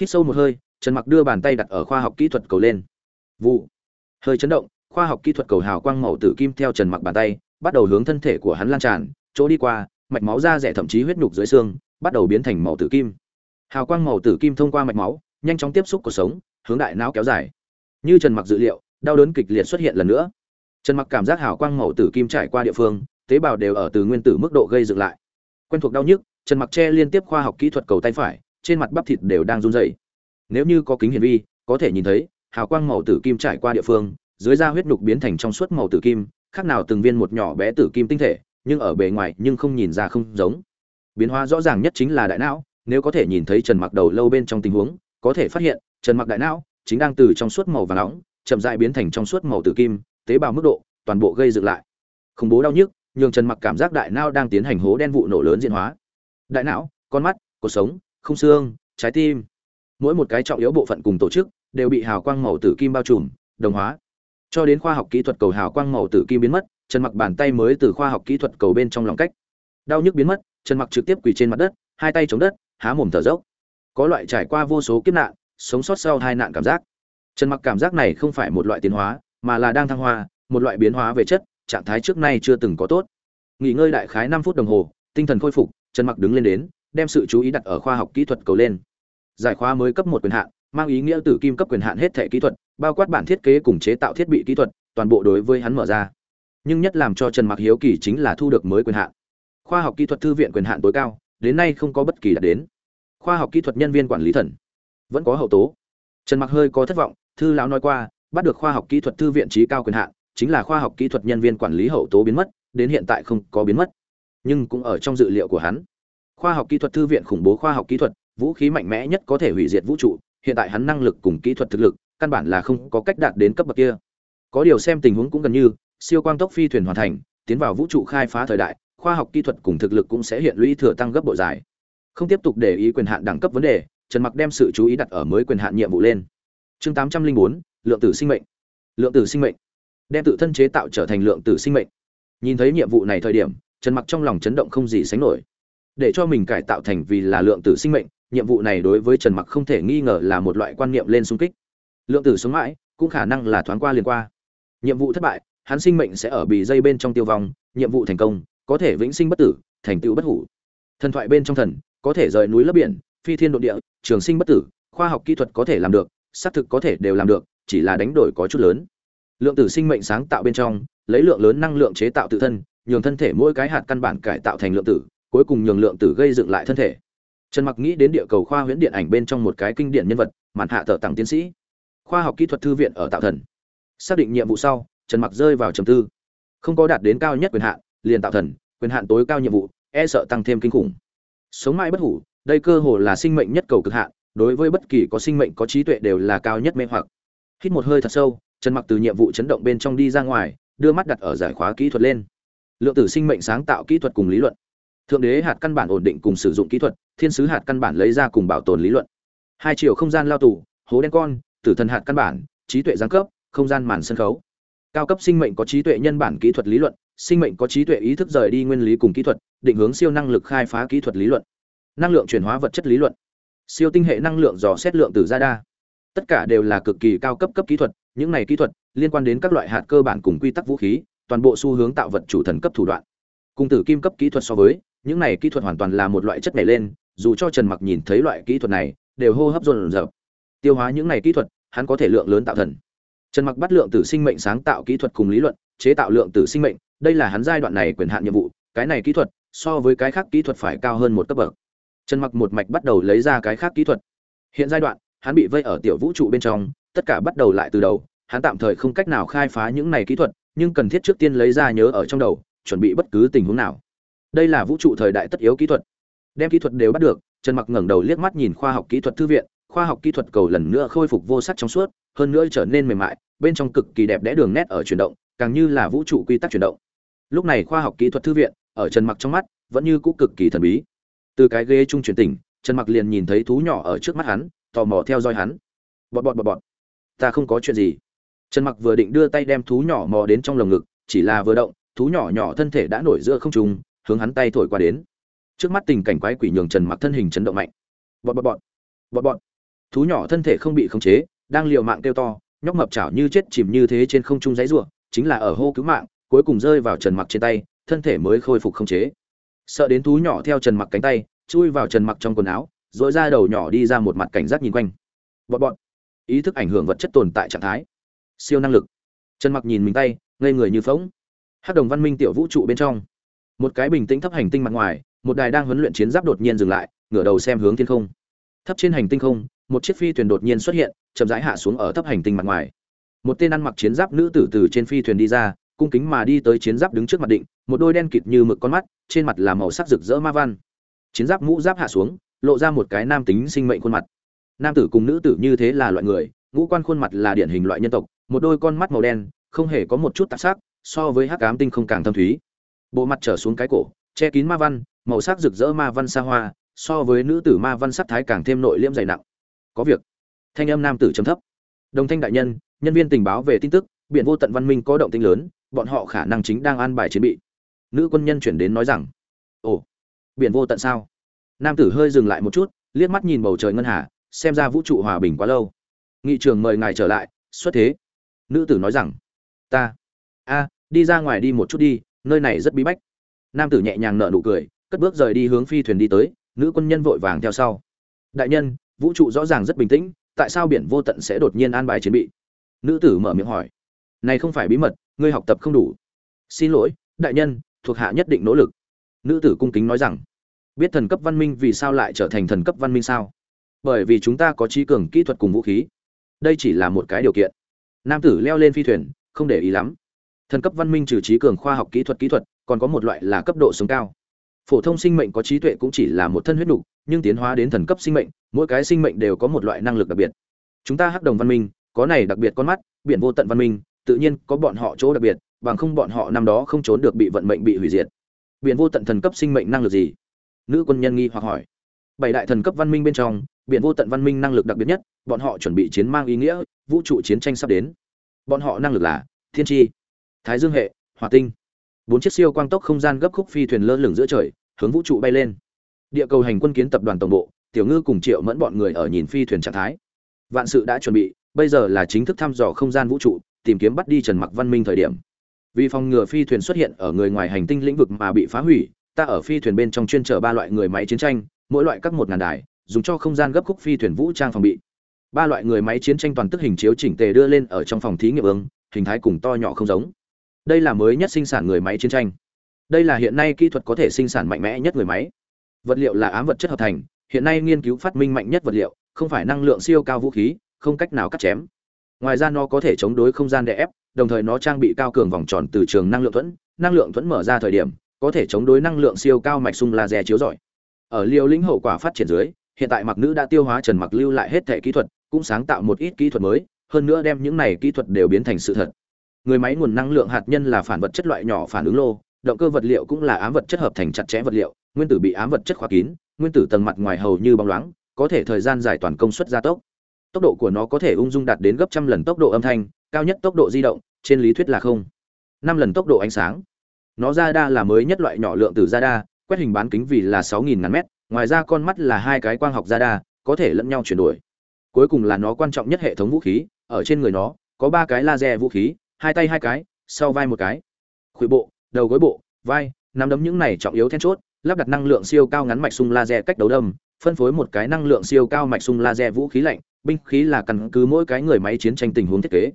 Hít sâu một hơi, trần mặc đưa bàn tay đặt ở khoa học kỹ thuật cầu lên. Vụ. Hơi chấn động, khoa học kỹ thuật cầu hào quang màu tử kim theo trần mặc bàn tay, bắt đầu hướng thân thể của hắn lan tràn, chỗ đi qua, mạch máu da rẻ thậm chí huyết nhục dưới xương, bắt đầu biến thành màu tử kim. Hào quang màu tử kim thông qua mạch máu, nhanh chóng tiếp xúc cuộc sống, hướng đại não kéo dài như trần mặc dự liệu, đau đớn kịch liệt xuất hiện lần nữa. Trần mặc cảm giác hào quang màu tử kim trải qua địa phương, tế bào đều ở từ nguyên tử mức độ gây dựng lại. Quen thuộc đau nhức, trần mặc che liên tiếp khoa học kỹ thuật cầu tay phải, trên mặt bắp thịt đều đang run rẩy. Nếu như có kính hiển vi, có thể nhìn thấy, hào quang màu tử kim trải qua địa phương, dưới da huyết nục biến thành trong suốt màu tử kim, khác nào từng viên một nhỏ bé tử kim tinh thể, nhưng ở bề ngoài nhưng không nhìn ra không giống. Biến hóa rõ ràng nhất chính là đại não, nếu có thể nhìn thấy trần mặc đầu lâu bên trong tình huống, có thể phát hiện, trần mặc đại não chính đang từ trong suốt màu vàng nóng, chậm rãi biến thành trong suốt màu tử kim, tế bào mức độ, toàn bộ gây dựng lại. Khủng bố đau nhức, nhường trần mặc cảm giác đại não đang tiến hành hố đen vụ nổ lớn diễn hóa. Đại não, con mắt cuộc sống không xương, trái tim. Mỗi một cái trọng yếu bộ phận cùng tổ chức đều bị hào quang màu tử kim bao trùm, đồng hóa. Cho đến khoa học kỹ thuật cầu hào quang màu tử kim biến mất, trần mặc bàn tay mới từ khoa học kỹ thuật cầu bên trong lòng cách. Đau nhức biến mất, trần mặc trực tiếp quỳ trên mặt đất, hai tay chống đất, há mồm thở dốc. Có loại trải qua vô số kiếp nạn sống sót sau hai nạn cảm giác. Trần mặc cảm giác này không phải một loại tiến hóa, mà là đang thăng hoa, một loại biến hóa về chất, trạng thái trước nay chưa từng có tốt. Nghỉ ngơi đại khái 5 phút đồng hồ, tinh thần khôi phục, trần mặc đứng lên đến, đem sự chú ý đặt ở khoa học kỹ thuật cầu lên. Giải khóa mới cấp một quyền hạn, mang ý nghĩa từ kim cấp quyền hạn hết thể kỹ thuật, bao quát bản thiết kế cùng chế tạo thiết bị kỹ thuật, toàn bộ đối với hắn mở ra. Nhưng nhất làm cho trần mặc hiếu kỳ chính là thu được mới quyền hạn. Khoa học kỹ thuật thư viện quyền hạn tối cao, đến nay không có bất kỳ đạt đến. Khoa học kỹ thuật nhân viên quản lý thần vẫn có hậu tố. Trần mặc hơi có thất vọng, thư lão nói qua, bắt được khoa học kỹ thuật thư viện trí cao quyền hạn, chính là khoa học kỹ thuật nhân viên quản lý hậu tố biến mất, đến hiện tại không có biến mất. Nhưng cũng ở trong dự liệu của hắn, khoa học kỹ thuật thư viện khủng bố khoa học kỹ thuật, vũ khí mạnh mẽ nhất có thể hủy diệt vũ trụ, hiện tại hắn năng lực cùng kỹ thuật thực lực, căn bản là không có cách đạt đến cấp bậc kia. Có điều xem tình huống cũng gần như, siêu quang tốc phi thuyền hoàn thành, tiến vào vũ trụ khai phá thời đại, khoa học kỹ thuật cùng thực lực cũng sẽ hiện lũy thừa tăng gấp bộ dài. Không tiếp tục để ý quyền hạn đẳng cấp vấn đề trần mặc đem sự chú ý đặt ở mới quyền hạn nhiệm vụ lên. Chương 804, lượng tử sinh mệnh. Lượng tử sinh mệnh. Đem tự thân chế tạo trở thành lượng tử sinh mệnh. Nhìn thấy nhiệm vụ này thời điểm trần mặc trong lòng chấn động không gì sánh nổi. Để cho mình cải tạo thành vì là lượng tử sinh mệnh nhiệm vụ này đối với trần mặc không thể nghi ngờ là một loại quan niệm lên xung kích. Lượng tử sống mãi cũng khả năng là thoáng qua liền qua. Nhiệm vụ thất bại hắn sinh mệnh sẽ ở bì dây bên trong tiêu vong nhiệm vụ thành công có thể vĩnh sinh bất tử thành tựu bất hủ. Thần thoại bên trong thần có thể rời núi lấp biển phi thiên độ địa, trường sinh bất tử, khoa học kỹ thuật có thể làm được, xác thực có thể đều làm được, chỉ là đánh đổi có chút lớn. Lượng tử sinh mệnh sáng tạo bên trong, lấy lượng lớn năng lượng chế tạo tự thân, nhường thân thể mỗi cái hạt căn bản cải tạo thành lượng tử, cuối cùng nhường lượng tử gây dựng lại thân thể. Trần mặc nghĩ đến địa cầu khoa huyễn điện ảnh bên trong một cái kinh điển nhân vật, màn hạ thợ tặng tiến sĩ. Khoa học kỹ thuật thư viện ở tạo thần. Xác định nhiệm vụ sau, trần mặc rơi vào trầm tư. Không có đạt đến cao nhất quyền hạn, liền tạo thần, quyền hạn tối cao nhiệm vụ e sợ tăng thêm kinh khủng. Sống mãi bất hủ đây cơ hồ là sinh mệnh nhất cầu cực hạn, đối với bất kỳ có sinh mệnh có trí tuệ đều là cao nhất mê hoặc. Hít một hơi thật sâu, trần mặc từ nhiệm vụ chấn động bên trong đi ra ngoài, đưa mắt đặt ở giải khóa kỹ thuật lên. Lượng tử sinh mệnh sáng tạo kỹ thuật cùng lý luận. Thượng đế hạt căn bản ổn định cùng sử dụng kỹ thuật, thiên sứ hạt căn bản lấy ra cùng bảo tồn lý luận. Hai chiều không gian lao tù, hố đen con, tử thần hạt căn bản, trí tuệ giáng cấp, không gian màn sân khấu. Cao cấp sinh mệnh có trí tuệ nhân bản kỹ thuật lý luận, sinh mệnh có trí tuệ ý thức rời đi nguyên lý cùng kỹ thuật, định hướng siêu năng lực khai phá kỹ thuật lý luận năng lượng chuyển hóa vật chất lý luận. Siêu tinh hệ năng lượng dò xét lượng từ ra đa tất cả đều là cực kỳ cao cấp cấp kỹ thuật, những này kỹ thuật liên quan đến các loại hạt cơ bản cùng quy tắc vũ khí, toàn bộ xu hướng tạo vật chủ thần cấp thủ đoạn. Cùng tử kim cấp kỹ thuật so với, những này kỹ thuật hoàn toàn là một loại chất nhảy lên, dù cho trần mặc nhìn thấy loại kỹ thuật này, đều hô hấp dồn dập tiêu hóa những này kỹ thuật, hắn có thể lượng lớn tạo thần. Trần mặc bắt lượng tử sinh mệnh sáng tạo kỹ thuật cùng lý luận, chế tạo lượng tử sinh mệnh, đây là hắn giai đoạn này quyền hạn nhiệm vụ, cái này kỹ thuật so với cái khác kỹ thuật phải cao hơn một cấp bậc trần mặc một mạch bắt đầu lấy ra cái khác kỹ thuật. Hiện giai đoạn, hắn bị vây ở tiểu vũ trụ bên trong, tất cả bắt đầu lại từ đầu. Hắn tạm thời không cách nào khai phá những này kỹ thuật, nhưng cần thiết trước tiên lấy ra nhớ ở trong đầu, chuẩn bị bất cứ tình huống nào. Đây là vũ trụ thời đại tất yếu kỹ thuật. Đem kỹ thuật đều bắt được, trần mặc ngẩng đầu liếc mắt nhìn khoa học kỹ thuật thư viện. Khoa học kỹ thuật cầu lần nữa khôi phục vô sắc trong suốt, hơn nữa trở nên mềm mại, bên trong cực kỳ đẹp đẽ đường nét ở chuyển động, càng như là vũ trụ quy tắc chuyển động. Lúc này khoa học kỹ thuật thư viện, ở trần mặc trong mắt, vẫn như cũ cực kỳ thần bí từ cái ghế trung chuyển tỉnh, trần mặc liền nhìn thấy thú nhỏ ở trước mắt hắn, tò mò theo dõi hắn. Bọt bọt bọt bọt. Ta không có chuyện gì. Trần mặc vừa định đưa tay đem thú nhỏ mò đến trong lồng ngực, chỉ là vừa động, thú nhỏ nhỏ thân thể đã nổi giữa không trung, hướng hắn tay thổi qua đến. Trước mắt tình cảnh quái quỷ nhường trần mặc thân hình chấn động mạnh. Bọt bọt bọt. Bọt bọt. Thú nhỏ thân thể không bị khống chế, đang liều mạng kêu to, nhóc mập chảo như chết chìm như thế trên không trung giấy rủa chính là ở hô cứu mạng, cuối cùng rơi vào trần mặc trên tay, thân thể mới khôi phục khống chế sợ đến thú nhỏ theo trần mặc cánh tay chui vào trần mặc trong quần áo dội ra đầu nhỏ đi ra một mặt cảnh giác nhìn quanh. Bọn bọn, ý thức ảnh hưởng vật chất tồn tại trạng thái. Siêu năng lực. Trần mặc nhìn mình tay ngây người như phóng hát đồng văn minh tiểu vũ trụ bên trong. Một cái bình tĩnh thấp hành tinh mặt ngoài một đài đang huấn luyện chiến giáp đột nhiên dừng lại ngửa đầu xem hướng thiên không. Thấp trên hành tinh không một chiếc phi thuyền đột nhiên xuất hiện chậm rãi hạ xuống ở thấp hành tinh mặt ngoài. Một tên ăn mặc chiến giáp nữ tử từ trên phi thuyền đi ra cung kính mà đi tới chiến giáp đứng trước mặt định, một đôi đen kịt như mực con mắt, trên mặt là màu sắc rực rỡ ma văn. Chiến giáp mũ giáp hạ xuống, lộ ra một cái nam tính sinh mệnh khuôn mặt. Nam tử cùng nữ tử như thế là loại người, ngũ quan khuôn mặt là điển hình loại nhân tộc, một đôi con mắt màu đen, không hề có một chút tạp sắc, so với hắc ám tinh không càng thâm thúy. Bộ mặt trở xuống cái cổ, che kín ma văn, màu sắc rực rỡ ma văn xa hoa, so với nữ tử ma văn sắc thái càng thêm nội liễm dày nặng. Có việc. Thanh âm nam tử trầm thấp. Đồng thanh đại nhân nhân viên tình báo về tin tức biện vô tận văn minh có động tĩnh lớn bọn họ khả năng chính đang an bài chiến bị. Nữ quân nhân chuyển đến nói rằng, ồ, biển vô tận sao? Nam tử hơi dừng lại một chút, liếc mắt nhìn bầu trời ngân hà, xem ra vũ trụ hòa bình quá lâu. Nghị trường mời ngài trở lại, xuất thế. Nữ tử nói rằng, ta, a, đi ra ngoài đi một chút đi, nơi này rất bí bách. Nam tử nhẹ nhàng nở nụ cười, cất bước rời đi hướng phi thuyền đi tới, nữ quân nhân vội vàng theo sau. Đại nhân, vũ trụ rõ ràng rất bình tĩnh, tại sao biển vô tận sẽ đột nhiên an bài chiến bị? Nữ tử mở miệng hỏi. Này không phải bí mật ngươi học tập không đủ. Xin lỗi đại nhân thuộc hạ nhất định nỗ lực. Nữ tử cung kính nói rằng biết thần cấp văn minh vì sao lại trở thành thần cấp văn minh sao? Bởi vì chúng ta có trí cường kỹ thuật cùng vũ khí. Đây chỉ là một cái điều kiện. Nam tử leo lên phi thuyền không để ý lắm. Thần cấp văn minh trừ trí cường khoa học kỹ thuật kỹ thuật còn có một loại là cấp độ sống cao. Phổ thông sinh mệnh có trí tuệ cũng chỉ là một thân huyết đủ, nhưng tiến hóa đến thần cấp sinh mệnh mỗi cái sinh mệnh đều có một loại năng lực đặc biệt. Chúng ta hắc đồng văn minh có này đặc biệt con mắt biển vô tận văn minh tự nhiên có bọn họ chỗ đặc biệt, bằng không bọn họ năm đó không trốn được bị vận mệnh bị hủy diệt. Biển vô tận thần cấp sinh mệnh năng lực gì? Nữ quân nhân nghi hoặc hỏi. Bảy đại thần cấp văn minh bên trong, biển vô tận văn minh năng lực đặc biệt nhất, bọn họ chuẩn bị chiến mang ý nghĩa, vũ trụ chiến tranh sắp đến. Bọn họ năng lực là, thiên tri, thái dương hệ, hỏa tinh. Bốn chiếc siêu quang tốc không gian gấp khúc phi thuyền lơ lửng giữa trời, hướng vũ trụ bay lên. Địa cầu hành quân kiến tập đoàn tổng bộ, tiểu ngư cùng triệu mẫn bọn người ở nhìn phi thuyền trạng thái. Vạn sự đã chuẩn bị, bây giờ là chính thức thăm dò không gian vũ trụ tìm kiếm bắt đi trần mặc văn minh thời điểm. Vì phòng ngừa phi thuyền xuất hiện ở người ngoài hành tinh lĩnh vực mà bị phá hủy, ta ở phi thuyền bên trong chuyên chở ba loại người máy chiến tranh, mỗi loại các một ngàn đài, dùng cho không gian gấp khúc phi thuyền vũ trang phòng bị. Ba loại người máy chiến tranh toàn tức hình chiếu chỉnh tề đưa lên ở trong phòng thí nghiệm ương hình thái cùng to nhỏ không giống. Đây là mới nhất sinh sản người máy chiến tranh. Đây là hiện nay kỹ thuật có thể sinh sản mạnh mẽ nhất người máy. Vật liệu là ám vật chất hợp thành, hiện nay nghiên cứu phát minh mạnh nhất vật liệu, không phải năng lượng siêu cao vũ khí, không cách nào cắt chém ngoài ra nó có thể chống đối không gian đè ép, đồng thời nó trang bị cao cường vòng tròn từ trường năng lượng thuẫn, năng lượng thuẫn mở ra thời điểm, có thể chống đối năng lượng siêu cao mạch sung laser chiếu rọi. Ở liều lĩnh hậu quả phát triển dưới, hiện tại mặc nữ đã tiêu hóa trần mặc lưu lại hết thể kỹ thuật, cũng sáng tạo một ít kỹ thuật mới, hơn nữa đem những này kỹ thuật đều biến thành sự thật. Người máy nguồn năng lượng hạt nhân là phản vật chất loại nhỏ phản ứng lô, động cơ vật liệu cũng là ám vật chất hợp thành chặt chẽ vật liệu, nguyên tử bị ám vật chất khóa kín, nguyên tử tầng mặt ngoài hầu như bóng loáng, có thể thời gian dài toàn công suất gia tốc tốc độ của nó có thể ung dung đạt đến gấp trăm lần tốc độ âm thanh, cao nhất tốc độ di động, trên lý thuyết là không. Năm lần tốc độ ánh sáng. Nó ra đa là mới nhất loại nhỏ lượng từ ra đa quét hình bán kính vì là sáu nghìn ngàn mét, ngoài ra con mắt là hai cái quang học ra đa có thể lẫn nhau chuyển đổi. Cuối cùng là nó quan trọng nhất hệ thống vũ khí, ở trên người nó, có ba cái laser vũ khí, hai tay hai cái, sau vai một cái. Khuỷu bộ, đầu gối bộ, vai, nắm đấm những này trọng yếu then chốt, lắp đặt năng lượng siêu cao ngắn mạch sung laser cách đấu đâm, phân phối một cái năng lượng siêu cao mạch sung laser vũ khí lạnh binh khí là căn cứ mỗi cái người máy chiến tranh tình huống thiết kế.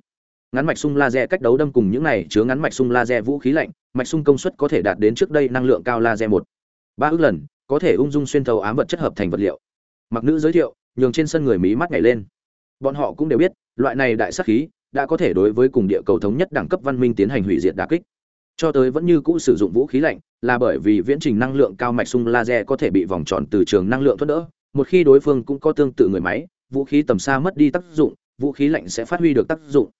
Ngắn mạch sung laser cách đấu đâm cùng những này chứa ngắn mạch sung laser vũ khí lạnh, mạch sung công suất có thể đạt đến trước đây năng lượng cao laser một. Ba ước lần, có thể ung dung xuyên thấu ám vật chất hợp thành vật liệu. Mặc nữ giới thiệu, nhường trên sân người mỹ mắt nhảy lên. Bọn họ cũng đều biết, loại này đại sắc khí đã có thể đối với cùng địa cầu thống nhất đẳng cấp văn minh tiến hành hủy diệt đà kích. Cho tới vẫn như cũ sử dụng vũ khí lạnh, là bởi vì viễn trình năng lượng cao mạch sung laser có thể bị vòng tròn từ trường năng lượng thoát đỡ, một khi đối phương cũng có tương tự người máy vũ khí tầm xa mất đi tác dụng, vũ khí lạnh sẽ phát huy được tác dụng.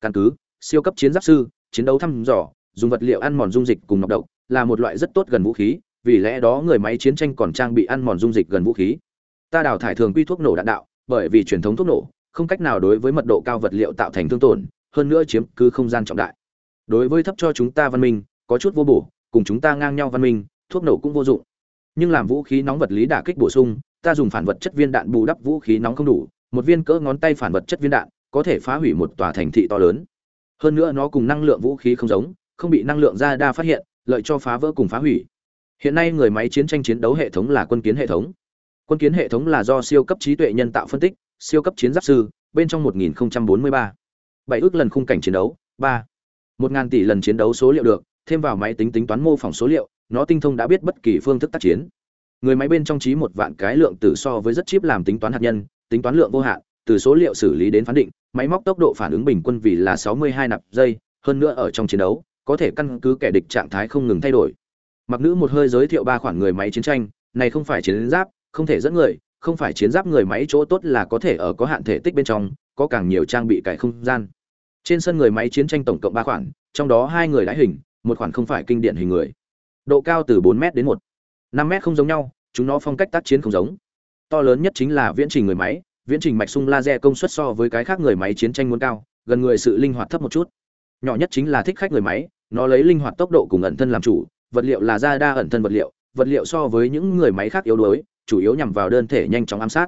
Căn cứ, siêu cấp chiến giáp sư, chiến đấu thăm dò, dùng vật liệu ăn mòn dung dịch cùng nọc độc, là một loại rất tốt gần vũ khí, vì lẽ đó người máy chiến tranh còn trang bị ăn mòn dung dịch gần vũ khí. Ta đào thải thường quy thuốc nổ đạn đạo, bởi vì truyền thống thuốc nổ, không cách nào đối với mật độ cao vật liệu tạo thành thương tổn, hơn nữa chiếm cứ không gian trọng đại. Đối với thấp cho chúng ta văn minh, có chút vô bổ, cùng chúng ta ngang nhau văn minh, thuốc nổ cũng vô dụng. Nhưng làm vũ khí nóng vật lý đả kích bổ sung ta dùng phản vật chất viên đạn bù đắp vũ khí nóng không đủ, một viên cỡ ngón tay phản vật chất viên đạn có thể phá hủy một tòa thành thị to lớn. Hơn nữa nó cùng năng lượng vũ khí không giống, không bị năng lượng ra đa phát hiện, lợi cho phá vỡ cùng phá hủy. Hiện nay người máy chiến tranh chiến đấu hệ thống là quân kiến hệ thống. Quân kiến hệ thống là do siêu cấp trí tuệ nhân tạo phân tích, siêu cấp chiến giáp sư, bên trong 1043. bảy ước lần khung cảnh chiến đấu, ba. Một ngàn tỷ lần chiến đấu số liệu được, thêm vào máy tính tính toán mô phỏng số liệu, nó tinh thông đã biết bất kỳ phương thức tác chiến người máy bên trong trí một vạn cái lượng tử so với rất chip làm tính toán hạt nhân, tính toán lượng vô hạn, từ số liệu xử lý đến phán định, máy móc tốc độ phản ứng bình quân vì là 62 nạp giây, hơn nữa ở trong chiến đấu, có thể căn cứ kẻ địch trạng thái không ngừng thay đổi. Mặc nữ một hơi giới thiệu ba khoản người máy chiến tranh, này không phải chiến giáp, không thể dẫn người, không phải chiến giáp người máy chỗ tốt là có thể ở có hạn thể tích bên trong, có càng nhiều trang bị cải không gian. Trên sân người máy chiến tranh tổng cộng ba khoản, trong đó hai người đãi hình, một khoản không phải kinh điển hình người. Độ cao từ 4 m đến một năm mét không giống nhau, chúng nó phong cách tác chiến không giống. To lớn nhất chính là viễn trình người máy, viễn trình mạch sung laser công suất so với cái khác người máy chiến tranh muốn cao, gần người sự linh hoạt thấp một chút. Nhỏ nhất chính là thích khách người máy, nó lấy linh hoạt tốc độ cùng ẩn thân làm chủ, vật liệu là da đa ẩn thân vật liệu vật liệu so với những người máy khác yếu đuối, chủ yếu nhằm vào đơn thể nhanh chóng ám sát.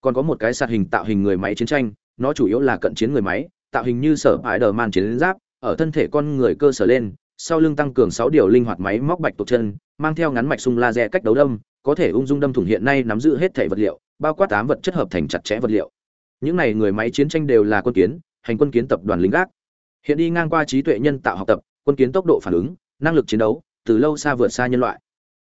Còn có một cái sạt hình tạo hình người máy chiến tranh, nó chủ yếu là cận chiến người máy, tạo hình như sở hãi đờ man chiến giáp, ở thân thể con người cơ sở lên sau lưng tăng cường 6 điều linh hoạt máy móc bạch tuộc chân, mang theo ngắn mạch sung laser cách đấu đâm, có thể ung dung đâm thủng hiện nay nắm giữ hết thể vật liệu, bao quát tám vật chất hợp thành chặt chẽ vật liệu. Những này người máy chiến tranh đều là quân kiến, hành quân kiến tập đoàn lính gác. Hiện đi ngang qua trí tuệ nhân tạo học tập, quân kiến tốc độ phản ứng, năng lực chiến đấu, từ lâu xa vượt xa nhân loại.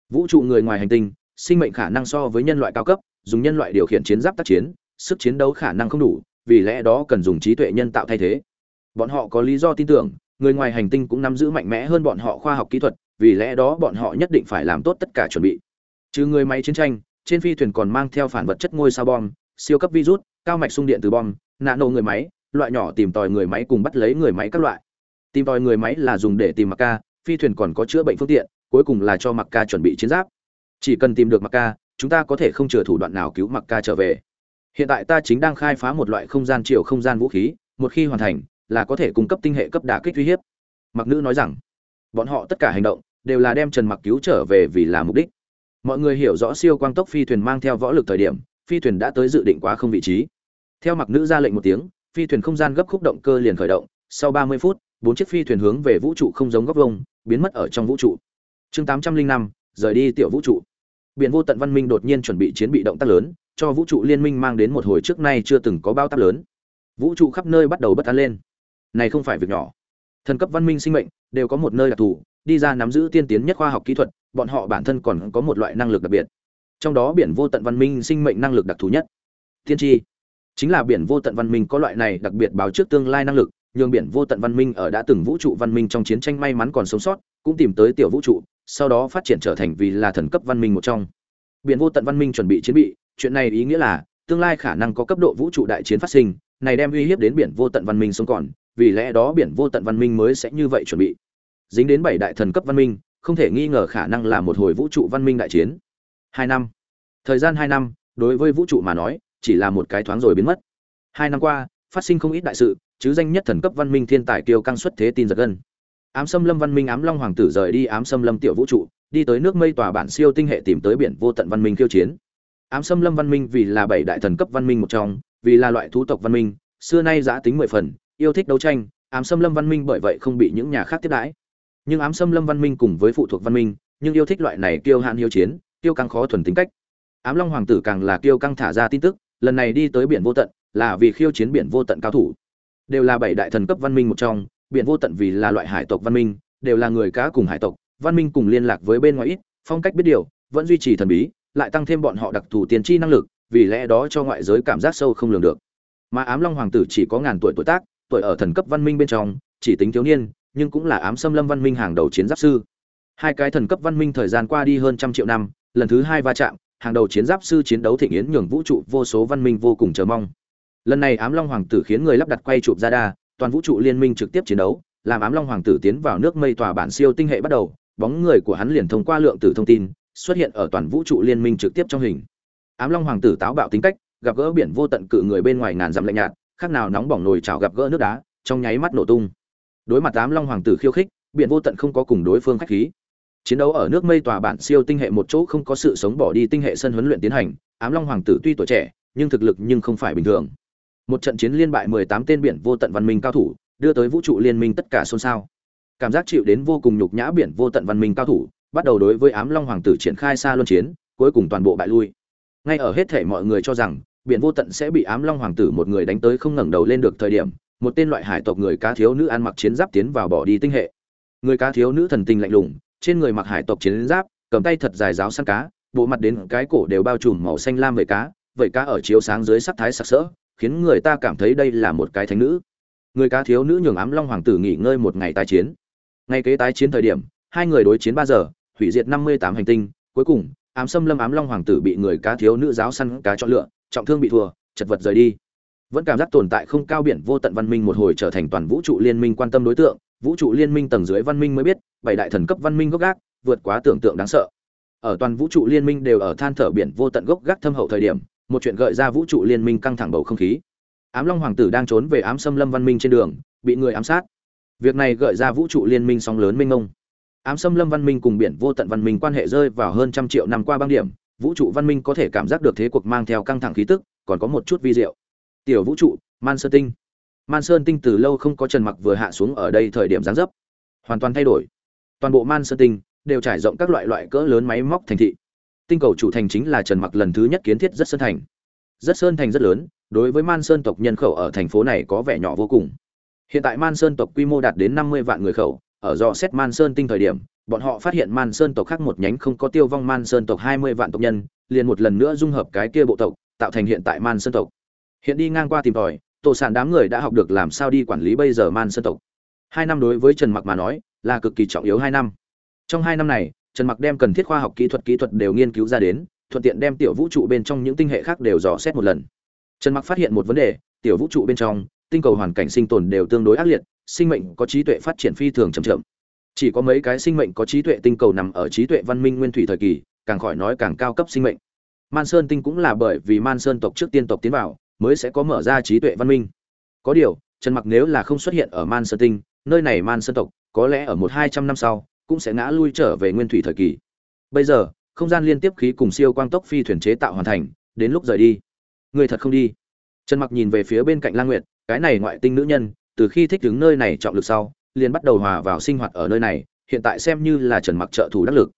Vũ trụ người ngoài hành tinh, sinh mệnh khả năng so với nhân loại cao cấp, dùng nhân loại điều khiển chiến giáp tác chiến, sức chiến đấu khả năng không đủ, vì lẽ đó cần dùng trí tuệ nhân tạo thay thế. Bọn họ có lý do tin tưởng người ngoài hành tinh cũng nắm giữ mạnh mẽ hơn bọn họ khoa học kỹ thuật, vì lẽ đó bọn họ nhất định phải làm tốt tất cả chuẩn bị. Trừ người máy chiến tranh, trên phi thuyền còn mang theo phản vật chất ngôi sao bom, siêu cấp virus, cao mạch sung điện từ bom, nạ nổ người máy, loại nhỏ tìm tòi người máy cùng bắt lấy người máy các loại. Tìm tòi người máy là dùng để tìm mặc ca, phi thuyền còn có chữa bệnh phương tiện, cuối cùng là cho mặc ca chuẩn bị chiến giáp. Chỉ cần tìm được mặc ca, chúng ta có thể không chờ thủ đoạn nào cứu mặc ca trở về. Hiện tại ta chính đang khai phá một loại không gian chiều không gian vũ khí, một khi hoàn thành là có thể cung cấp tinh hệ cấp đả kích uy hiếp. Mặc nữ nói rằng bọn họ tất cả hành động đều là đem trần mặc cứu trở về vì là mục đích. Mọi người hiểu rõ siêu quang tốc phi thuyền mang theo võ lực thời điểm phi thuyền đã tới dự định quá không vị trí. Theo mặc nữ ra lệnh một tiếng phi thuyền không gian gấp khúc động cơ liền khởi động sau 30 phút bốn chiếc phi thuyền hướng về vũ trụ không giống góc vông biến mất ở trong vũ trụ. Chương 805, rời đi tiểu vũ trụ. Biển vô tận văn minh đột nhiên chuẩn bị chiến bị động tác lớn cho vũ trụ liên minh mang đến một hồi trước nay chưa từng có bao tác lớn. Vũ trụ khắp nơi bắt đầu bất an lên này không phải việc nhỏ. Thần cấp văn minh sinh mệnh đều có một nơi đặc thù, đi ra nắm giữ tiên tiến nhất khoa học kỹ thuật, bọn họ bản thân còn có một loại năng lực đặc biệt. Trong đó biển vô tận văn minh sinh mệnh năng lực đặc thù nhất. Tiên tri, chính là biển vô tận văn minh có loại này đặc biệt báo trước tương lai năng lực, nhường biển vô tận văn minh ở đã từng vũ trụ văn minh trong chiến tranh may mắn còn sống sót, cũng tìm tới tiểu vũ trụ, sau đó phát triển trở thành vì là thần cấp văn minh một trong. Biển vô tận văn minh chuẩn bị chiến bị, chuyện này ý nghĩa là, tương lai khả năng có cấp độ vũ trụ đại chiến phát sinh, này đem uy hiếp đến biển vô tận văn minh sống còn vì lẽ đó biển vô tận văn minh mới sẽ như vậy chuẩn bị. Dính đến bảy đại thần cấp văn minh, không thể nghi ngờ khả năng là một hồi vũ trụ văn minh đại chiến. Hai năm. Thời gian hai năm, đối với vũ trụ mà nói, chỉ là một cái thoáng rồi biến mất. Hai năm qua, phát sinh không ít đại sự, chứ danh nhất thần cấp văn minh thiên tài kiêu căng xuất thế tin giật gân. Ám xâm lâm văn minh ám long hoàng tử rời đi ám xâm lâm tiểu vũ trụ, đi tới nước mây tòa bản siêu tinh hệ tìm tới biển vô tận văn minh khiêu chiến. Ám xâm lâm văn minh vì là bảy đại thần cấp văn minh một trong, vì là loại thú tộc văn minh, xưa nay giã tính mười phần yêu thích đấu tranh, ám xâm lâm văn minh bởi vậy không bị những nhà khác tiếp đãi. Nhưng ám xâm lâm văn minh cùng với phụ thuộc văn minh, nhưng yêu thích loại này kiêu hạn hiếu chiến, kiêu căng khó thuần tính cách. Ám long hoàng tử càng là kiêu căng thả ra tin tức, lần này đi tới biển vô tận, là vì khiêu chiến biển vô tận cao thủ. Đều là bảy đại thần cấp văn minh một trong, biển vô tận vì là loại hải tộc văn minh, đều là người cá cùng hải tộc, văn minh cùng liên lạc với bên ngoài ít, phong cách biết điều, vẫn duy trì thần bí, lại tăng thêm bọn họ đặc thù tiền tri năng lực, vì lẽ đó cho ngoại giới cảm giác sâu không lường được. Mà ám long hoàng tử chỉ có ngàn tuổi tuổi tác tuổi ở thần cấp văn minh bên trong, chỉ tính thiếu niên, nhưng cũng là ám xâm lâm văn minh hàng đầu chiến giáp sư. Hai cái thần cấp văn minh thời gian qua đi hơn trăm triệu năm, lần thứ hai va chạm, hàng đầu chiến giáp sư chiến đấu thịnh yến nhường vũ trụ vô số văn minh vô cùng chờ mong. Lần này ám long hoàng tử khiến người lắp đặt quay chụp ra đa, toàn vũ trụ liên minh trực tiếp chiến đấu, làm ám long hoàng tử tiến vào nước mây tòa bản siêu tinh hệ bắt đầu, bóng người của hắn liền thông qua lượng tử thông tin, xuất hiện ở toàn vũ trụ liên minh trực tiếp trong hình. Ám long hoàng tử táo bạo tính cách, gặp gỡ biển vô tận cự người bên ngoài ngàn dặm lạnh nhạt khác nào nóng bỏng nồi chảo gặp gỡ nước đá, trong nháy mắt nổ tung. Đối mặt tám long hoàng tử khiêu khích biện vô tận không có cùng đối phương khách khí. Chiến đấu ở nước mây tòa bản siêu tinh hệ một chỗ không có sự sống bỏ đi tinh hệ sân huấn luyện tiến hành ám long hoàng tử tuy tuổi trẻ, nhưng thực lực nhưng không phải bình thường. Một trận chiến liên bại 18 tên biển vô tận văn minh cao thủ, đưa tới vũ trụ liên minh tất cả xôn xao. Cảm giác chịu đến vô cùng nhục nhã biển vô tận văn minh cao thủ, bắt đầu đối với ám long hoàng tử triển khai xa luân chiến, cuối cùng toàn bộ bại lui. Ngay ở hết thể mọi người cho rằng biển vô tận sẽ bị ám long hoàng tử một người đánh tới không ngẩng đầu lên được thời điểm, một tên loại hải tộc người cá thiếu nữ ăn mặc chiến giáp tiến vào bỏ đi tinh hệ. Người cá thiếu nữ thần tình lạnh lùng, trên người mặc hải tộc chiến giáp, cầm tay thật dài giáo săn cá, bộ mặt đến cái cổ đều bao trùm màu xanh lam vẩy cá vẩy cá ở chiếu sáng dưới sắc thái sặc sỡ, khiến người ta cảm thấy đây là một cái thánh nữ. Người cá thiếu nữ nhường ám long hoàng tử nghỉ ngơi một ngày tái chiến. Ngay kế tái chiến thời điểm, hai người đối chiến ba giờ, hủy diệt năm mươi tám hành tinh, cuối cùng, ám xâm lâm ám long hoàng tử bị người cá thiếu nữ giáo săn cá chọn lựa trọng thương bị thua, chật vật rời đi. Vẫn cảm giác tồn tại không cao biển vô tận văn minh một hồi trở thành toàn vũ trụ liên minh quan tâm đối tượng, vũ trụ liên minh tầng dưới văn minh mới biết, bảy đại thần cấp văn minh gốc gác, vượt quá tưởng tượng đáng sợ. Ở toàn vũ trụ liên minh đều ở than thở biển vô tận gốc gác thâm hậu thời điểm, một chuyện gợi ra vũ trụ liên minh căng thẳng bầu không khí. Ám long hoàng tử đang trốn về ám xâm lâm văn minh trên đường, bị người ám sát. Việc này gợi ra vũ trụ liên minh sóng lớn mênh mông. Ám xâm lâm văn minh cùng biển vô tận văn minh quan hệ rơi vào hơn trăm triệu năm qua băng điểm vũ trụ văn minh có thể cảm giác được thế cuộc mang theo căng thẳng khí tức, còn có một chút vi diệu. Tiểu vũ trụ, man sơn tinh. Man sơn tinh từ lâu không có trần mặc vừa hạ xuống ở đây thời điểm giáng dấp. Hoàn toàn thay đổi. Toàn bộ man sơn tinh đều trải rộng các loại loại cỡ lớn máy móc thành thị. Tinh cầu chủ thành chính là trần mặc lần thứ nhất kiến thiết rất sơn thành. Rất sơn thành rất lớn, đối với man sơn tộc nhân khẩu ở thành phố này có vẻ nhỏ vô cùng. Hiện tại man sơn tộc quy mô đạt đến 50 vạn người khẩu, ở do xét man sơn tinh thời điểm bọn họ phát hiện man sơn tộc khác một nhánh không có tiêu vong man sơn tộc 20 vạn tộc nhân, liền một lần nữa dung hợp cái kia bộ tộc, tạo thành hiện tại man sơn tộc. Hiện đi ngang qua tìm tòi, tổ sản đám người đã học được làm sao đi quản lý bây giờ man sơn tộc. Hai năm đối với trần mặc mà nói, là cực kỳ trọng yếu hai năm. Trong hai năm này, trần mặc đem cần thiết khoa học kỹ thuật kỹ thuật đều nghiên cứu ra đến, thuận tiện đem tiểu vũ trụ bên trong những tinh hệ khác đều dò xét một lần. Trần mặc phát hiện một vấn đề, tiểu vũ trụ bên trong, tinh cầu hoàn cảnh sinh tồn đều tương đối ác liệt, sinh mệnh có trí tuệ phát triển phi thường chậm chậm chỉ có mấy cái sinh mệnh có trí tuệ tinh cầu nằm ở trí tuệ văn minh nguyên thủy thời kỳ, càng khỏi nói càng cao cấp sinh mệnh. Man sơn tinh cũng là bởi vì man sơn tộc trước tiên tộc tiến vào, mới sẽ có mở ra trí tuệ văn minh. Có điều, trần mặc nếu là không xuất hiện ở man sơn tinh, nơi này man sơn tộc, có lẽ ở một hai trăm năm sau, cũng sẽ ngã lui trở về nguyên thủy thời kỳ. Bây giờ, không gian liên tiếp khí cùng siêu quang tốc phi thuyền chế tạo hoàn thành, đến lúc rời đi. Người thật không đi. Trần mặc nhìn về phía bên cạnh la nguyệt, cái này ngoại tinh nữ nhân, từ khi thích đứng nơi này trọng lực sau liền bắt đầu hòa vào sinh hoạt ở nơi này, hiện tại xem như là trần mặc trợ thủ đắc lực.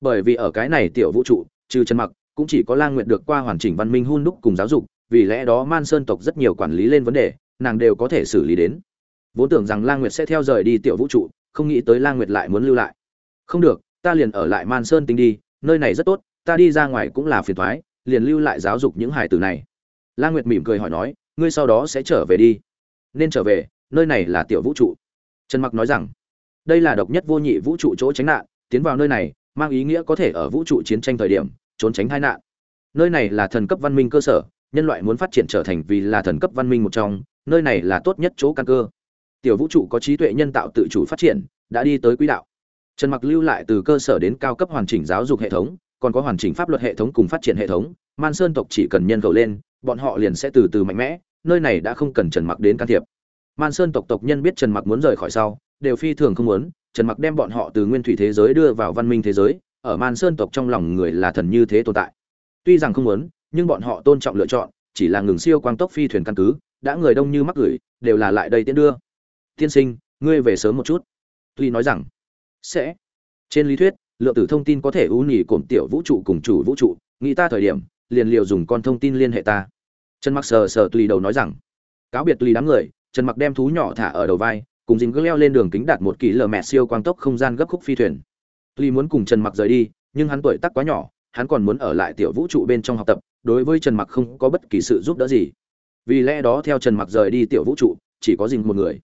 Bởi vì ở cái này tiểu vũ trụ, trừ trần mặc, cũng chỉ có lang nguyệt được qua hoàn chỉnh văn minh hun đúc cùng giáo dục, vì lẽ đó man sơn tộc rất nhiều quản lý lên vấn đề, nàng đều có thể xử lý đến. Vốn tưởng rằng lang nguyệt sẽ theo rời đi tiểu vũ trụ, không nghĩ tới lang nguyệt lại muốn lưu lại. Không được, ta liền ở lại man sơn tinh đi, nơi này rất tốt, ta đi ra ngoài cũng là phiền thoái, liền lưu lại giáo dục những hải tử này. Lang nguyệt mỉm cười hỏi nói, ngươi sau đó sẽ trở về đi. Nên trở về, nơi này là tiểu vũ trụ trần mặc nói rằng, đây là độc nhất vô nhị vũ trụ chỗ tránh nạn, tiến vào nơi này, mang ý nghĩa có thể ở vũ trụ chiến tranh thời điểm, trốn tránh tai nạn. Nơi này là thần cấp văn minh cơ sở, nhân loại muốn phát triển trở thành vì là thần cấp văn minh một trong, nơi này là tốt nhất chỗ căn cơ. Tiểu vũ trụ có trí tuệ nhân tạo tự chủ phát triển, đã đi tới quỹ đạo. Trần mặc lưu lại từ cơ sở đến cao cấp hoàn chỉnh giáo dục hệ thống, còn có hoàn chỉnh pháp luật hệ thống cùng phát triển hệ thống, man sơn tộc chỉ cần nhân khẩu lên, bọn họ liền sẽ từ từ mạnh mẽ, nơi này đã không cần trần mặc đến can thiệp man sơn tộc tộc nhân biết trần mặc muốn rời khỏi sau, đều phi thường không muốn, trần mặc đem bọn họ từ nguyên thủy thế giới đưa vào văn minh thế giới, ở man sơn tộc trong lòng người là thần như thế tồn tại. Tuy rằng không muốn, nhưng bọn họ tôn trọng lựa chọn, chỉ là ngừng siêu quang tốc phi thuyền căn cứ, đã người đông như mắc gửi, đều là lại đây tiễn đưa. Tiên sinh, ngươi về sớm một chút. Tuy nói rằng, sẽ. Trên lý thuyết, lượng tử thông tin có thể ưu nhì cổm tiểu vũ trụ cùng chủ vũ trụ, nghĩ ta thời điểm, liền liều dùng con thông tin liên hệ ta. Trần mặc sờ sờ tùy đầu nói rằng, cáo biệt tùy đám người trần mặc đem thú nhỏ thả ở đầu vai, cùng dính cứ leo lên đường kính đạt một kỳ lờ mẹ siêu quang tốc không gian gấp khúc phi thuyền. Tuy muốn cùng trần mặc rời đi, nhưng hắn tuổi tác quá nhỏ, hắn còn muốn ở lại tiểu vũ trụ bên trong học tập, đối với trần mặc không có bất kỳ sự giúp đỡ gì. Vì lẽ đó theo trần mặc rời đi tiểu vũ trụ, chỉ có dính một người.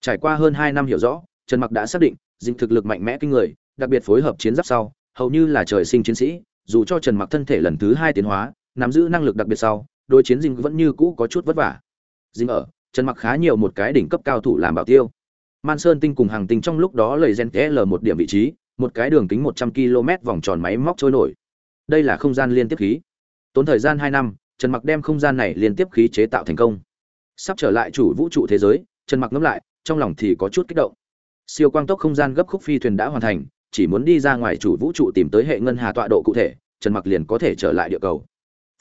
Trải qua hơn hai năm hiểu rõ, trần mặc đã xác định, dính thực lực mạnh mẽ kinh người, đặc biệt phối hợp chiến giáp sau, hầu như là trời sinh chiến sĩ, dù cho trần mặc thân thể lần thứ hai tiến hóa, nắm giữ năng lực đặc biệt sau, đối chiến dinh vẫn như cũ có chút vất vả. Dinh ở trần mặc khá nhiều một cái đỉnh cấp cao thủ làm bảo tiêu. Man sơn tinh cùng hàng tinh trong lúc đó lời gen l một điểm vị trí một cái đường kính 100 km vòng tròn máy móc trôi nổi. Đây là không gian liên tiếp khí. Tốn thời gian hai năm trần mặc đem không gian này liên tiếp khí chế tạo thành công. Sắp trở lại chủ vũ trụ thế giới trần mặc ngẫm lại trong lòng thì có chút kích động. Siêu quang tốc không gian gấp khúc phi thuyền đã hoàn thành chỉ muốn đi ra ngoài chủ vũ trụ tìm tới hệ ngân hà tọa độ cụ thể trần mặc liền có thể trở lại địa cầu.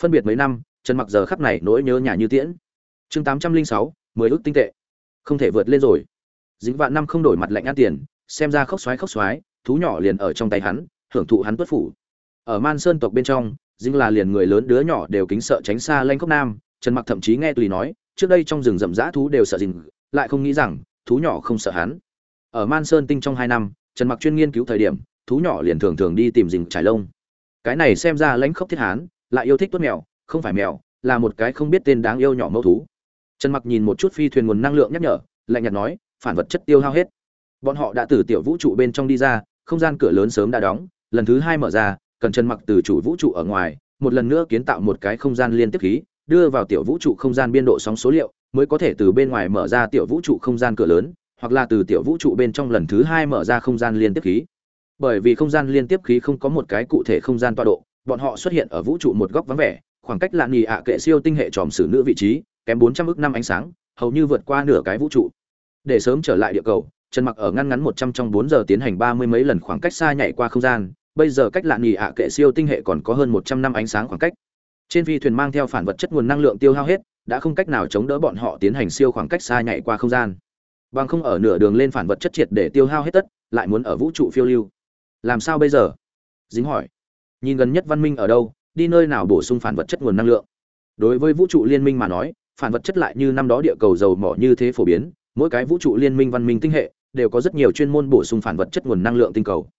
Phân biệt mấy năm trần mặc giờ khắc này nỗi nhớ nhà như tiễn. Chương 806, mười ước tinh tệ. Không thể vượt lên rồi. Dính vạn năm không đổi mặt lạnh ăn tiền, xem ra khóc xoái khóc xoái, thú nhỏ liền ở trong tay hắn, hưởng thụ hắn tuất phủ. Ở man sơn tộc bên trong, dính là liền người lớn đứa nhỏ đều kính sợ tránh xa lanh khóc nam, trần mặc thậm chí nghe tùy nói, trước đây trong rừng rậm rã thú đều sợ dính, lại không nghĩ rằng, thú nhỏ không sợ hắn. Ở man sơn tinh trong hai năm, trần mặc chuyên nghiên cứu thời điểm, thú nhỏ liền thường thường đi tìm dính trải lông. Cái này xem ra lãnh khốc thiết hán, lại yêu thích tuất mèo, không phải mèo, là một cái không biết tên đáng yêu nhỏ mẫu thú trần mặc nhìn một chút phi thuyền nguồn năng lượng nhắc nhở, lạnh nhạt nói, phản vật chất tiêu hao hết. Bọn họ đã từ tiểu vũ trụ bên trong đi ra, không gian cửa lớn sớm đã đóng, lần thứ hai mở ra, cần trần mặc từ chủ vũ trụ ở ngoài, một lần nữa kiến tạo một cái không gian liên tiếp khí, đưa vào tiểu vũ trụ không gian biên độ sóng số liệu, mới có thể từ bên ngoài mở ra tiểu vũ trụ không gian cửa lớn, hoặc là từ tiểu vũ trụ bên trong lần thứ hai mở ra không gian liên tiếp khí. Bởi vì không gian liên tiếp khí không có một cái cụ thể không gian tọa độ, bọn họ xuất hiện ở vũ trụ một góc vắng vẻ, khoảng cách lạ nghỉ ạ kệ siêu tinh hệ tròm xử nữ vị trí kém bốn trăm ước năm ánh sáng, hầu như vượt qua nửa cái vũ trụ. Để sớm trở lại địa cầu, trần mặc ở ngăn ngắn một trăm trong bốn giờ tiến hành ba mươi mấy lần khoảng cách xa nhảy qua không gian, bây giờ cách lạ nghỉ ạ kệ siêu tinh hệ còn có hơn một trăm năm ánh sáng khoảng cách. Trên phi thuyền mang theo phản vật chất nguồn năng lượng tiêu hao hết, đã không cách nào chống đỡ bọn họ tiến hành siêu khoảng cách xa nhảy qua không gian. Bằng không ở nửa đường lên phản vật chất triệt để tiêu hao hết tất, lại muốn ở vũ trụ phiêu lưu. Làm sao bây giờ? Dính hỏi. Nhìn gần nhất văn minh ở đâu, đi nơi nào bổ sung phản vật chất nguồn năng lượng? Đối với vũ trụ liên minh mà nói phản vật chất lại như năm đó địa cầu dầu mỏ như thế phổ biến, mỗi cái vũ trụ liên minh văn minh tinh hệ đều có rất nhiều chuyên môn bổ sung phản vật chất nguồn năng lượng tinh cầu.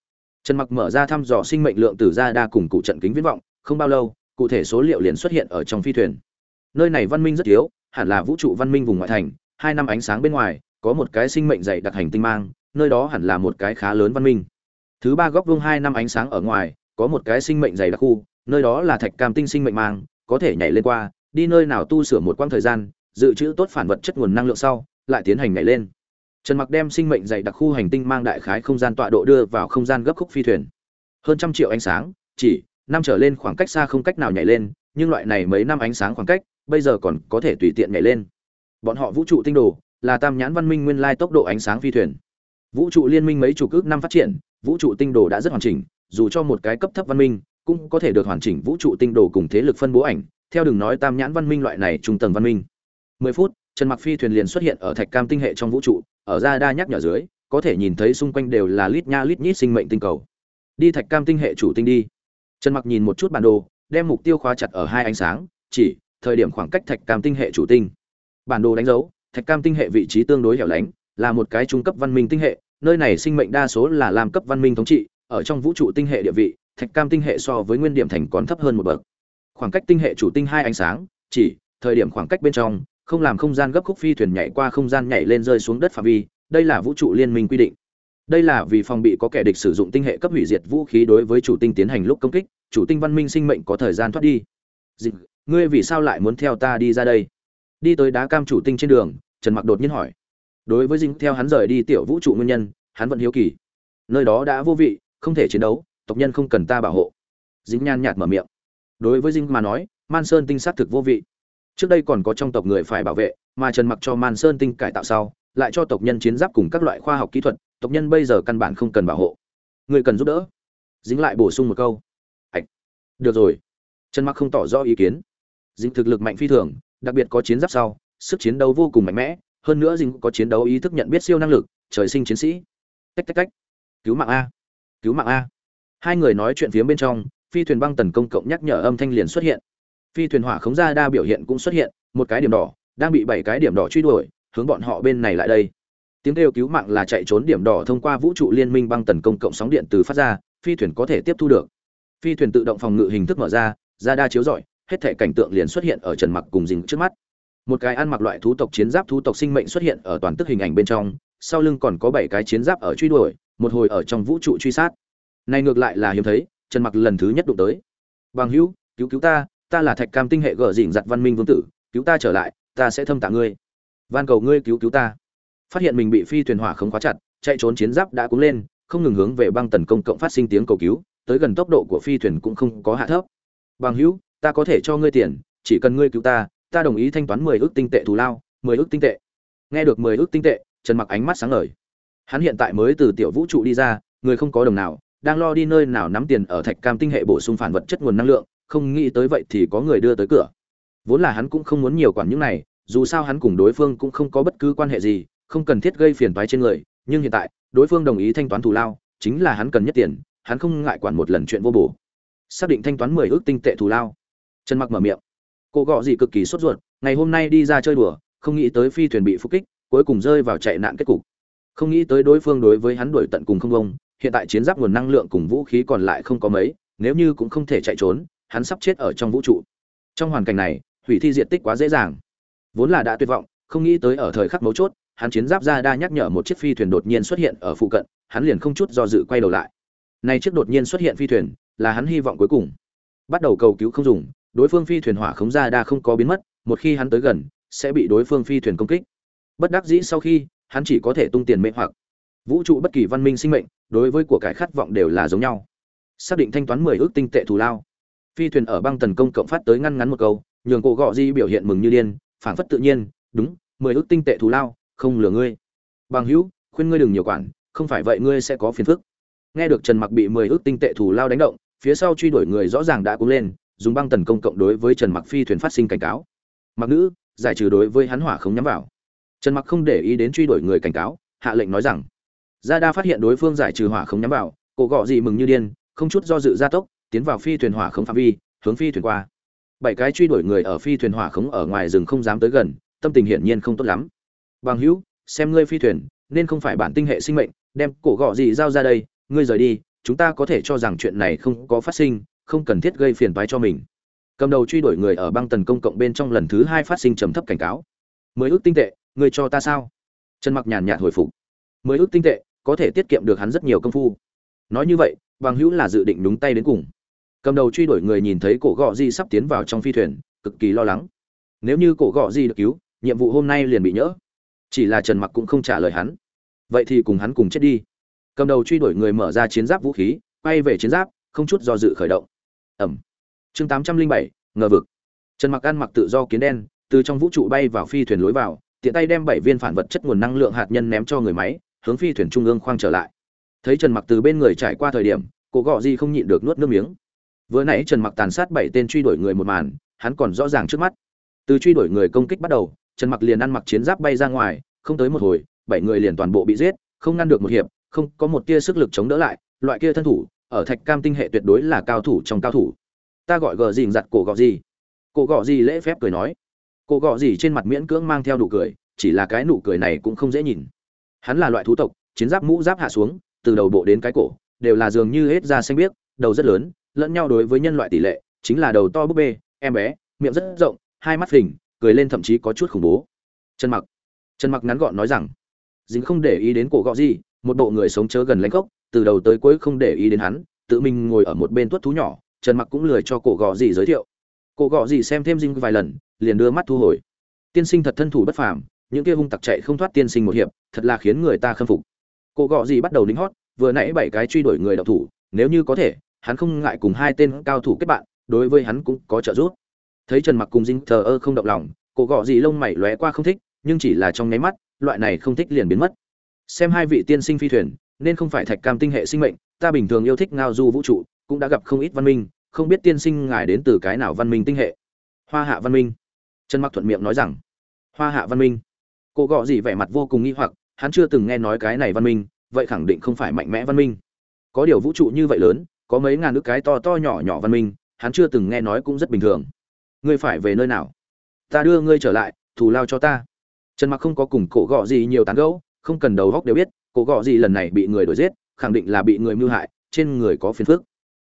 Trần mặc mở ra thăm dò sinh mệnh lượng tử ra đa cùng cụ trận kính viễn vọng, không bao lâu, cụ thể số liệu liền xuất hiện ở trong phi thuyền. Nơi này văn minh rất thiếu hẳn là vũ trụ văn minh vùng ngoại thành, hai năm ánh sáng bên ngoài, có một cái sinh mệnh dày đặc hành tinh mang, nơi đó hẳn là một cái khá lớn văn minh. Thứ ba góc vuông hai năm ánh sáng ở ngoài, có một cái sinh mệnh dày đặc khu, nơi đó là thạch cam tinh sinh mệnh mang, có thể nhảy lên qua đi nơi nào tu sửa một quãng thời gian, dự trữ tốt phản vật chất nguồn năng lượng sau, lại tiến hành nhảy lên. Trần mặc đem sinh mệnh dày đặc khu hành tinh mang đại khái không gian tọa độ đưa vào không gian gấp khúc phi thuyền. Hơn trăm triệu ánh sáng, chỉ năm trở lên khoảng cách xa không cách nào nhảy lên, nhưng loại này mấy năm ánh sáng khoảng cách, bây giờ còn có thể tùy tiện nhảy lên. Bọn họ vũ trụ tinh đồ, là tam nhãn văn minh nguyên lai tốc độ ánh sáng phi thuyền. Vũ trụ liên minh mấy chủ cước năm phát triển, vũ trụ tinh đồ đã rất hoàn chỉnh, dù cho một cái cấp thấp văn minh, cũng có thể được hoàn chỉnh vũ trụ tinh đồ cùng thế lực phân bố ảnh theo đừng nói tam nhãn văn minh loại này trung tầng văn minh. 10 phút, trần mặc phi thuyền liền xuất hiện ở thạch cam tinh hệ trong vũ trụ, ở ra đa nhắc nhở dưới, có thể nhìn thấy xung quanh đều là lít nha lít nhít sinh mệnh tinh cầu. Đi thạch cam tinh hệ chủ tinh đi. Trần mặc nhìn một chút bản đồ, đem mục tiêu khóa chặt ở hai ánh sáng, chỉ, thời điểm khoảng cách thạch cam tinh hệ chủ tinh. Bản đồ đánh dấu, thạch cam tinh hệ vị trí tương đối hẻo lánh, là một cái trung cấp văn minh tinh hệ, nơi này sinh mệnh đa số là làm cấp văn minh thống trị, ở trong vũ trụ tinh hệ địa vị, thạch cam tinh hệ so với nguyên điểm thành còn thấp hơn một bậc khoảng cách tinh hệ chủ tinh hai ánh sáng chỉ thời điểm khoảng cách bên trong không làm không gian gấp khúc phi thuyền nhảy qua không gian nhảy lên rơi xuống đất phạm vi đây là vũ trụ liên minh quy định. Đây là vì phòng bị có kẻ địch sử dụng tinh hệ cấp hủy diệt vũ khí đối với chủ tinh tiến hành lúc công kích chủ tinh văn minh sinh mệnh có thời gian thoát đi. Dịch, ngươi vì sao lại muốn theo ta đi ra đây? Đi tới đá cam chủ tinh trên đường trần mặc đột nhiên hỏi. Đối với dính theo hắn rời đi tiểu vũ trụ nguyên nhân hắn vẫn hiếu kỳ. Nơi đó đã vô vị không thể chiến đấu tộc nhân không cần ta bảo hộ. Dính nhan nhạt mở miệng đối với dinh mà nói, man sơn tinh xác thực vô vị. Trước đây còn có trong tộc người phải bảo vệ, mà trần mặc cho man sơn tinh cải tạo sau, lại cho tộc nhân chiến giáp cùng các loại khoa học kỹ thuật, tộc nhân bây giờ căn bản không cần bảo hộ. Người cần giúp đỡ. Dính lại bổ sung một câu. Ạch được rồi. Trần mặc không tỏ rõ ý kiến. Dính thực lực mạnh phi thường, đặc biệt có chiến giáp sau, sức chiến đấu vô cùng mạnh mẽ, hơn nữa dính có chiến đấu ý thức nhận biết siêu năng lực, trời sinh chiến sĩ. Cách cách cách cứu mạng a. Cứu mạng a. Hai người nói chuyện phía bên trong phi thuyền băng tần công cộng nhắc nhở âm thanh liền xuất hiện. Phi thuyền hỏa khống ra đa biểu hiện cũng xuất hiện, một cái điểm đỏ, đang bị bảy cái điểm đỏ truy đuổi, hướng bọn họ bên này lại đây. Tiếng kêu cứu mạng là chạy trốn điểm đỏ thông qua vũ trụ liên minh băng tần công cộng sóng điện từ phát ra, phi thuyền có thể tiếp thu được. Phi thuyền tự động phòng ngự hình thức mở ra ra đa chiếu rọi, hết thể cảnh tượng liền xuất hiện ở trần mặc cùng dình trước mắt. Một cái ăn mặc loại thú tộc chiến giáp thú tộc sinh mệnh xuất hiện ở toàn tức hình ảnh bên trong, sau lưng còn có bảy cái chiến giáp ở truy đuổi, một hồi ở trong vũ trụ truy sát. Này ngược lại là hiếm thấy trần mặc lần thứ nhất đụng tới. Bằng hữu, cứu cứu ta ta là thạch cam tinh hệ gở dỉn giặt văn minh vương tử, cứu ta trở lại, ta sẽ thâm tạ ngươi. Van cầu ngươi cứu cứu ta. Phát hiện mình bị phi thuyền hỏa không khóa chặt, chạy trốn chiến giáp đã cúng lên, không ngừng hướng về băng tần công cộng phát sinh tiếng cầu cứu, tới gần tốc độ của phi thuyền cũng không có hạ thấp. Bằng hữu, ta có thể cho ngươi tiền, chỉ cần ngươi cứu ta ta đồng ý thanh toán mười ước tinh tệ thù lao, mười ước tinh tệ. Nghe được mười ước tinh tệ, trần mặc ánh mắt sáng ngời. Hắn hiện tại mới từ tiểu vũ trụ đi ra, người không có đồng nào đang lo đi nơi nào nắm tiền ở thạch cam tinh hệ bổ sung phản vật chất nguồn năng lượng, không nghĩ tới vậy thì có người đưa tới cửa. Vốn là hắn cũng không muốn nhiều quản những này, dù sao hắn cùng đối phương cũng không có bất cứ quan hệ gì, không cần thiết gây phiền toái trên người, nhưng hiện tại, đối phương đồng ý thanh toán thù lao, chính là hắn cần nhất tiền, hắn không ngại quản một lần chuyện vô bổ. Xác định thanh toán mười ước tinh tệ thù lao. Trần mặc mở miệng. Cô gọ gì cực kỳ sốt ruột, ngày hôm nay đi ra chơi đùa, không nghĩ tới phi thuyền bị phục kích, cuối cùng rơi vào chạy nạn kết cục. Không nghĩ tới đối phương đối với hắn đuổi tận cùng không bông hiện tại chiến giáp nguồn năng lượng cùng vũ khí còn lại không có mấy, nếu như cũng không thể chạy trốn, hắn sắp chết ở trong vũ trụ. Trong hoàn cảnh này, hủy thi diện tích quá dễ dàng. Vốn là đã tuyệt vọng, không nghĩ tới ở thời khắc mấu chốt, hắn chiến giáp ra đa nhắc nhở một chiếc phi thuyền đột nhiên xuất hiện ở phụ cận, hắn liền không chút do dự quay đầu lại. Nay chiếc đột nhiên xuất hiện phi thuyền, là hắn hy vọng cuối cùng. Bắt đầu cầu cứu không dùng, đối phương phi thuyền hỏa khống ra đa không có biến mất, một khi hắn tới gần, sẽ bị đối phương phi thuyền công kích. Bất đắc dĩ sau khi, hắn chỉ có thể tung tiền mê hoặc vũ trụ bất kỳ văn minh sinh mệnh, đối với của cải khát vọng đều là giống nhau. Xác định thanh toán mười ước tinh tệ thù lao. Phi thuyền ở băng tần công cộng phát tới ngăn ngắn một câu, nhường cổ gọ di biểu hiện mừng như điên, phảng phất tự nhiên, đúng, mười ước tinh tệ thù lao, không lừa ngươi. Bằng hữu, khuyên ngươi đừng nhiều quản, không phải vậy ngươi sẽ có phiền phức. Nghe được trần mặc bị mười ước tinh tệ thù lao đánh động, phía sau truy đuổi người rõ ràng đã cúng lên, dùng băng tần công cộng đối với trần mặc phi thuyền phát sinh cảnh cáo. Mặc nữ, giải trừ đối với hắn hỏa không nhắm vào. Trần mặc không để ý đến truy đuổi người cảnh cáo, hạ lệnh nói rằng gia đa phát hiện đối phương giải trừ hỏa không nhắm vào, cổ gọ gì mừng như điên, không chút do dự gia tốc, tiến vào phi thuyền hỏa không phạm vi, hướng phi thuyền qua. Bảy cái truy đuổi người ở phi thuyền hỏa khống ở ngoài rừng không dám tới gần, tâm tình hiển nhiên không tốt lắm. Bằng hữu, xem ngươi phi thuyền, nên không phải bản tinh hệ sinh mệnh, đem cổ gọ gì giao ra đây, ngươi rời đi, chúng ta có thể cho rằng chuyện này không có phát sinh, không cần thiết gây phiền toái cho mình. Cầm đầu truy đuổi người ở băng tần công cộng bên trong lần thứ hai phát sinh trầm thấp cảnh cáo. Mới ước tinh tệ, ngươi cho ta sao? Trần mặc nhàn nhạt hồi phục. Mới ước tinh tệ có thể tiết kiệm được hắn rất nhiều công phu. Nói như vậy bằng hữu là dự định đúng tay đến cùng. Cầm đầu truy đuổi người nhìn thấy cổ gọ di sắp tiến vào trong phi thuyền, cực kỳ lo lắng. Nếu như cổ gọ di được cứu, nhiệm vụ hôm nay liền bị nhỡ. Chỉ là trần mặc cũng không trả lời hắn. Vậy thì cùng hắn cùng chết đi. Cầm đầu truy đuổi người mở ra chiến giáp vũ khí, quay về chiến giáp, không chút do dự khởi động. Ẩm. Chương tám trăm linh bảy, ngờ vực. Trần mặc ăn mặc tự do kiến đen, từ trong vũ trụ bay vào phi thuyền lối vào, tiện tay đem bảy viên phản vật chất nguồn năng lượng hạt nhân ném cho người máy hướng phi thuyền trung ương khoang trở lại. Thấy trần mặc từ bên người trải qua thời điểm cổ gọ di không nhịn được nuốt nước miếng. Vừa nãy trần mặc tàn sát bảy tên truy đuổi người một màn, hắn còn rõ ràng trước mắt. Từ truy đuổi người công kích bắt đầu, trần mặc liền ăn mặc chiến giáp bay ra ngoài, không tới một hồi, bảy người liền toàn bộ bị giết, không ngăn được một hiệp, không có một tia sức lực chống đỡ lại, loại kia thân thủ, ở thạch cam tinh hệ tuyệt đối là cao thủ trong cao thủ. Ta gọi gờ dình giặt cổ gọ gì cổ gọ gì lễ phép cười nói. Cổ gọ gì trên mặt miễn cưỡng mang theo nụ cười, chỉ là cái nụ cười này cũng không dễ nhìn hắn là loại thú tộc, chiến giáp mũ giáp hạ xuống, từ đầu bộ đến cái cổ, đều là dường như hết da xanh biếc, đầu rất lớn, lẫn nhau đối với nhân loại tỷ lệ, chính là đầu to búp bê, em bé, miệng rất rộng, hai mắt hình cười lên thậm chí có chút khủng bố. Trần mặc. Trần mặc ngắn gọn nói rằng, dính không để ý đến cổ gọ gì, một bộ người sống chớ gần lãnh gốc, từ đầu tới cuối không để ý đến hắn, tự mình ngồi ở một bên tuất thú nhỏ, trần mặc cũng lười cho cổ gọ gì giới thiệu. Cổ gọ gì xem thêm dinh vài lần, liền đưa mắt thu hồi. Tiên sinh thật thân thủ bất phàm những kia hung tặc chạy không thoát tiên sinh một hiệp, thật là khiến người ta khâm phục. Cô gọ gì bắt đầu lính hót, vừa nãy bảy cái truy đuổi người đạo thủ, nếu như có thể, hắn không ngại cùng hai tên cao thủ kết bạn, đối với hắn cũng có trợ giúp. Thấy trần mặc cùng dinh thờ ơ không động lòng, cô gọ gì lông mày lóe qua không thích, nhưng chỉ là trong nháy mắt, loại này không thích liền biến mất. Xem hai vị tiên sinh phi thuyền, nên không phải thạch cam tinh hệ sinh mệnh, ta bình thường yêu thích ngao du vũ trụ, cũng đã gặp không ít văn minh, không biết tiên sinh ngài đến từ cái nào văn minh tinh hệ. Hoa hạ văn minh. Trần mặc thuận miệng nói rằng, hoa hạ văn minh cô gọ gì vẻ mặt vô cùng nghi hoặc, hắn chưa từng nghe nói cái này văn minh, vậy khẳng định không phải mạnh mẽ văn minh. Có điều vũ trụ như vậy lớn, có mấy ngàn nước cái to to nhỏ nhỏ văn minh, hắn chưa từng nghe nói cũng rất bình thường. Ngươi phải về nơi nào? Ta đưa ngươi trở lại, thù lao cho ta. Trần mặc không có cùng cổ gọ gì nhiều tán gẫu, không cần đầu góc đều biết, cổ gọ gì lần này bị người đuổi giết, khẳng định là bị người mưu hại, trên người có phiền phức.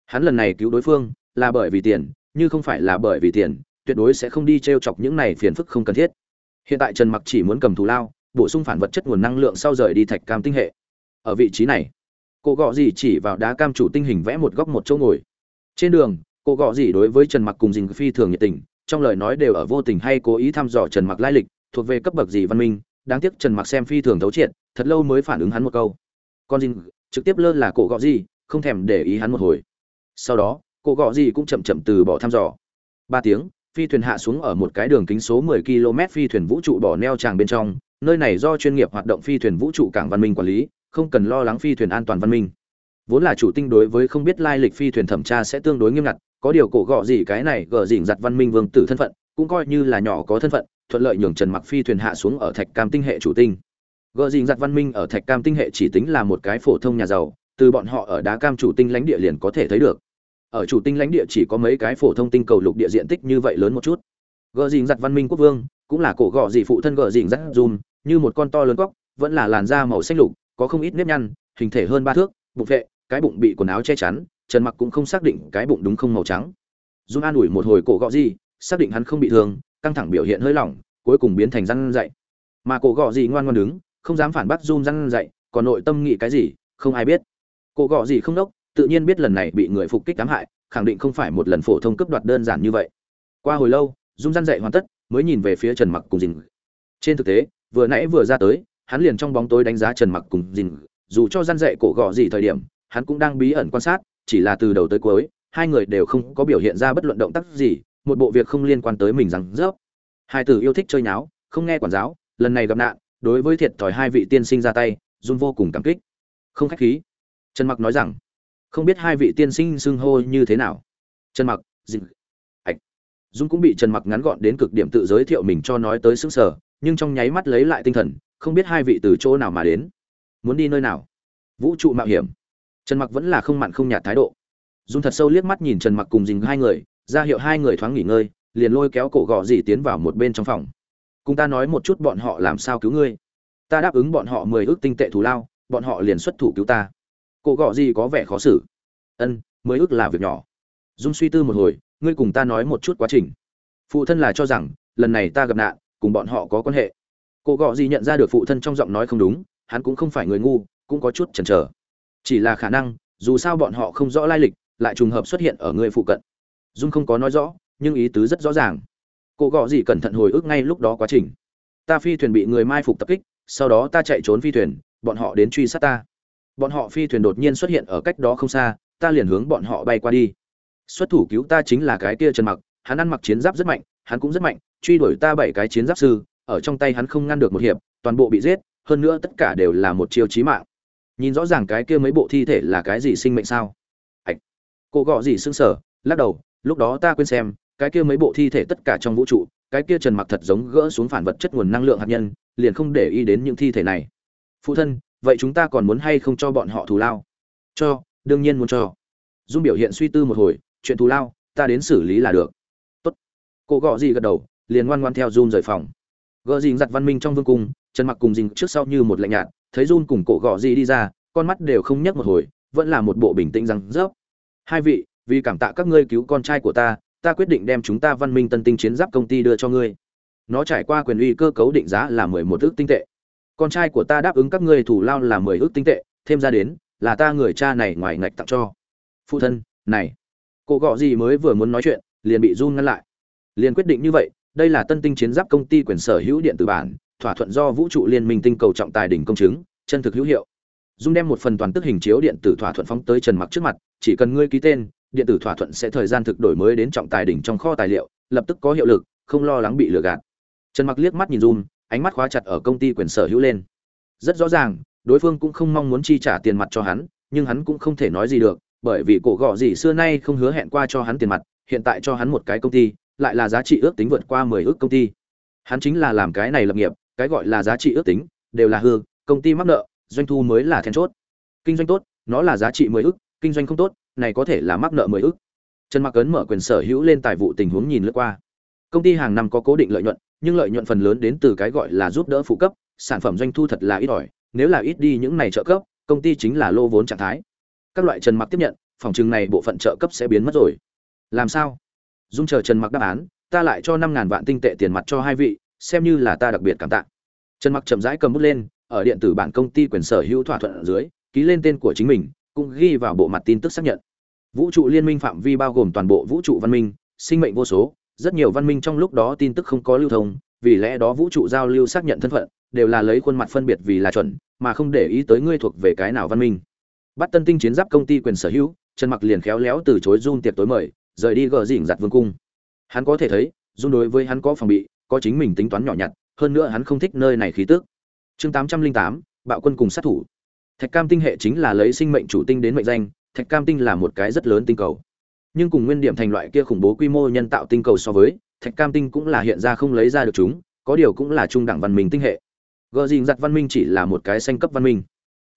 Hắn lần này cứu đối phương, là bởi vì tiền, như không phải là bởi vì tiền, tuyệt đối sẽ không đi t chọc những này phiền phức không cần thiết hiện tại trần mặc chỉ muốn cầm thù lao, bổ sung phản vật chất nguồn năng lượng sau rời đi thạch cam tinh hệ. Ở vị trí này, cô gọ gì chỉ vào đá cam chủ tinh hình vẽ một góc một chỗ ngồi. Trên đường, cô gọ gì đối với trần mặc cùng dình phi thường nhiệt tình, trong lời nói đều ở vô tình hay cố ý thăm dò trần mặc lai lịch, thuộc về cấp bậc gì văn minh, đáng tiếc trần mặc xem phi thường thấu triệt, thật lâu mới phản ứng hắn một câu. Con dình trực tiếp lơ là cổ gọ gì không thèm để ý hắn một hồi. Sau đó cô gọ gì cũng chậm chậm từ bỏ thăm dò. Ba tiếng phi thuyền hạ xuống ở một cái đường kính số 10 km phi thuyền vũ trụ bỏ neo tràng bên trong, nơi này do chuyên nghiệp hoạt động phi thuyền vũ trụ cảng văn minh quản lý, không cần lo lắng phi thuyền an toàn văn minh. Vốn là chủ tinh đối với không biết lai lịch phi thuyền thẩm tra sẽ tương đối nghiêm ngặt, có điều cổ gọ gì cái này gở rỉnh giặt văn minh vương tử thân phận, cũng coi như là nhỏ có thân phận, thuận lợi nhường trần mặc phi thuyền hạ xuống ở thạch cam tinh hệ chủ tinh. Gở rỉnh giặt văn minh ở thạch cam tinh hệ chỉ tính là một cái phổ thông nhà giàu, từ bọn họ ở đá cam chủ tinh lãnh địa liền có thể thấy được ở chủ tinh lãnh địa chỉ có mấy cái phổ thông tinh cầu lục địa diện tích như vậy lớn một chút. Gờ dình giặt văn minh quốc vương, cũng là cổ gọ dị phụ thân gờ dình giặt dùm, như một con to lớn cóc vẫn là làn da màu xanh lục, có không ít nếp nhăn, hình thể hơn ba thước, bụng vệ, cái bụng bị quần áo che chắn, trần mặc cũng không xác định cái bụng đúng không màu trắng. Dùm an ủi một hồi cổ gọ dị, xác định hắn không bị thương, căng thẳng biểu hiện hơi lỏng, cuối cùng biến thành răn dậy. Mà cổ gọ dị ngoan ngoan đứng, không dám phản bác dùm răn dậy, còn nội tâm nghĩ cái gì, không ai biết. Cổ gọ dị không đốc tự nhiên biết lần này bị người phục kích ám hại, khẳng định không phải một lần phổ thông cấp đoạt đơn giản như vậy. Qua hồi lâu, dung răn dậy hoàn tất, mới nhìn về phía trần mặc cùng dình trên thực tế, vừa nãy vừa ra tới, hắn liền trong bóng tối đánh giá trần mặc cùng dình dù cho răn dậy cổ gọ gì thời điểm, hắn cũng đang bí ẩn quan sát, chỉ là từ đầu tới cuối, hai người đều không có biểu hiện ra bất luận động tác gì, một bộ việc không liên quan tới mình rằng rớp. Hai tử yêu thích chơi nháo, không nghe quản giáo, lần này gặp nạn, đối với thiệt thòi hai vị tiên sinh ra tay, dung vô cùng cảm kích. Không khách khí. Trần mặc nói rằng không biết hai vị tiên sinh xưng hô như thế nào. Trần mặc dịp ạch dung cũng bị trần mặc ngắn gọn đến cực điểm tự giới thiệu mình cho nói tới xứng sở nhưng trong nháy mắt lấy lại tinh thần, không biết hai vị từ chỗ nào mà đến. Muốn đi nơi nào? Vũ trụ mạo hiểm. Trần mặc vẫn là không mặn không nhạt thái độ. Dung thật sâu liếc mắt nhìn trần mặc cùng dình hai người, ra hiệu hai người thoáng nghỉ ngơi, liền lôi kéo cổ gò dì tiến vào một bên trong phòng. Cùng ta nói một chút bọn họ làm sao cứu ngươi. Ta đáp ứng bọn họ mười ước tinh tệ thù lao, bọn họ liền xuất thủ cứu ta cổ gọ gì có vẻ khó xử. Ân, mới ước là việc nhỏ. Dung suy tư một hồi, ngươi cùng ta nói một chút quá trình. Phụ thân là cho rằng, lần này ta gặp nạn, cùng bọn họ có quan hệ. Cổ gọ gì nhận ra được phụ thân trong giọng nói không đúng, hắn cũng không phải người ngu, cũng có chút chần chờ. Chỉ là khả năng, dù sao bọn họ không rõ lai lịch, lại trùng hợp xuất hiện ở người phụ cận. Dung không có nói rõ, nhưng ý tứ rất rõ ràng. Cô gọ gì cẩn thận hồi ức ngay lúc đó quá trình. Ta phi thuyền bị người mai phục tập kích, sau đó ta chạy trốn phi thuyền, bọn họ đến truy sát ta bọn họ phi thuyền đột nhiên xuất hiện ở cách đó không xa, ta liền hướng bọn họ bay qua đi. Xuất thủ cứu ta chính là cái kia trần mặc, hắn ăn mặc chiến giáp rất mạnh, hắn cũng rất mạnh, truy đuổi ta bảy cái chiến giáp sư, ở trong tay hắn không ngăn được một hiệp, toàn bộ bị giết, hơn nữa tất cả đều là một chiêu chí mạng. Nhìn rõ ràng cái kia mấy bộ thi thể là cái gì sinh mệnh sao? Ạch cô gọ gì xương sở lắc đầu, lúc đó ta quên xem, cái kia mấy bộ thi thể tất cả trong vũ trụ, cái kia trần mặc thật giống gỡ xuống phản vật chất nguồn năng lượng hạt nhân, liền không để ý đến những thi thể này. Phụ thân vậy chúng ta còn muốn hay không cho bọn họ thù lao? Cho, đương nhiên muốn cho. Dung biểu hiện suy tư một hồi, chuyện thù lao, ta đến xử lý là được. Tốt. Cô gọ gì gật đầu, liền ngoan ngoan theo dung rời phòng. Gợ dình giặt văn minh trong vương cung, trần mặc cùng dình trước sau như một lạnh nhạt, thấy run cùng cổ gọ gì đi ra, con mắt đều không nhấc một hồi, vẫn là một bộ bình tĩnh rằng rớp. Hai vị, vì cảm tạ các ngươi cứu con trai của ta ta quyết định đem chúng ta văn minh tân tinh chiến giáp công ty đưa cho ngươi. Nó trải qua quyền uy cơ cấu định giá là mười một ước tinh tệ con trai của ta đáp ứng các ngươi thủ lao là mười ước tinh tệ, thêm ra đến, là ta người cha này ngoài ngạch tặng cho. Phụ thân, này. Cô gọ gì mới vừa muốn nói chuyện, liền bị run ngăn lại. Liền quyết định như vậy, đây là tân tinh chiến giáp công ty quyền sở hữu điện tử bản, thỏa thuận do vũ trụ liên minh tinh cầu trọng tài đỉnh công chứng, chân thực hữu hiệu. Dung đem một phần toàn tức hình chiếu điện tử thỏa thuận phóng tới trần mặc trước mặt, chỉ cần ngươi ký tên, điện tử thỏa thuận sẽ thời gian thực đổi mới đến trọng tài đỉnh trong kho tài liệu, lập tức có hiệu lực, không lo lắng bị lừa gạt. Trần mặc liếc mắt nhìn dung ánh mắt khóa chặt ở công ty quyền sở hữu lên. Rất rõ ràng, đối phương cũng không mong muốn chi trả tiền mặt cho hắn, nhưng hắn cũng không thể nói gì được, bởi vì cổ gọ gì xưa nay không hứa hẹn qua cho hắn tiền mặt, hiện tại cho hắn một cái công ty, lại là giá trị ước tính vượt qua 10 ước công ty. Hắn chính là làm cái này lập nghiệp, cái gọi là giá trị ước tính, đều là hư, công ty mắc nợ, doanh thu mới là then chốt. Kinh doanh tốt, nó là giá trị mười ức kinh doanh không tốt, này có thể là mắc nợ mười ức trần mặc ấn mở quyền sở hữu lên tài vụ tình huống nhìn lướt qua. Công ty hàng năm có cố định lợi nhuận nhưng lợi nhuận phần lớn đến từ cái gọi là giúp đỡ phụ cấp, sản phẩm doanh thu thật là ít ỏi, nếu là ít đi những này trợ cấp, công ty chính là lô vốn trạng thái. Các loại trần mặc tiếp nhận, phòng trừng này bộ phận trợ cấp sẽ biến mất rồi. Làm sao? Dung chờ trần mặc đáp án, ta lại cho năm ngàn vạn tinh tệ tiền mặt cho hai vị, xem như là ta đặc biệt cảm tạ. Trần mặc chậm rãi cầm bút lên, ở điện tử bản công ty quyền sở hữu thỏa thuận ở dưới, ký lên tên của chính mình, cũng ghi vào bộ mặt tin tức xác nhận. Vũ trụ liên minh phạm vi bao gồm toàn bộ vũ trụ văn minh, sinh mệnh vô số rất nhiều văn minh trong lúc đó tin tức không có lưu thông, vì lẽ đó vũ trụ giao lưu xác nhận thân phận, đều là lấy khuôn mặt phân biệt vì là chuẩn, mà không để ý tới ngươi thuộc về cái nào văn minh. Bắt tân tinh chiến giáp công ty quyền sở hữu, trần mặc liền khéo léo từ chối run tiệc tối mời, rời đi gờ dỉnh giặt vương cung. Hắn có thể thấy run đối với hắn có phòng bị, có chính mình tính toán nhỏ nhặt, hơn nữa hắn không thích nơi này khí tức. Chương tám trăm linh tám, bạo quân cùng sát thủ. Thạch cam tinh hệ chính là lấy sinh mệnh chủ tinh đến mệnh danh, thạch cam tinh là một cái rất lớn tinh cầu nhưng cùng nguyên điểm thành loại kia khủng bố quy mô nhân tạo tinh cầu so với, thạch cam tinh cũng là hiện ra không lấy ra được chúng, có điều cũng là trung đẳng văn minh tinh hệ. Gờ dình giặt văn minh chỉ là một cái xanh cấp văn minh.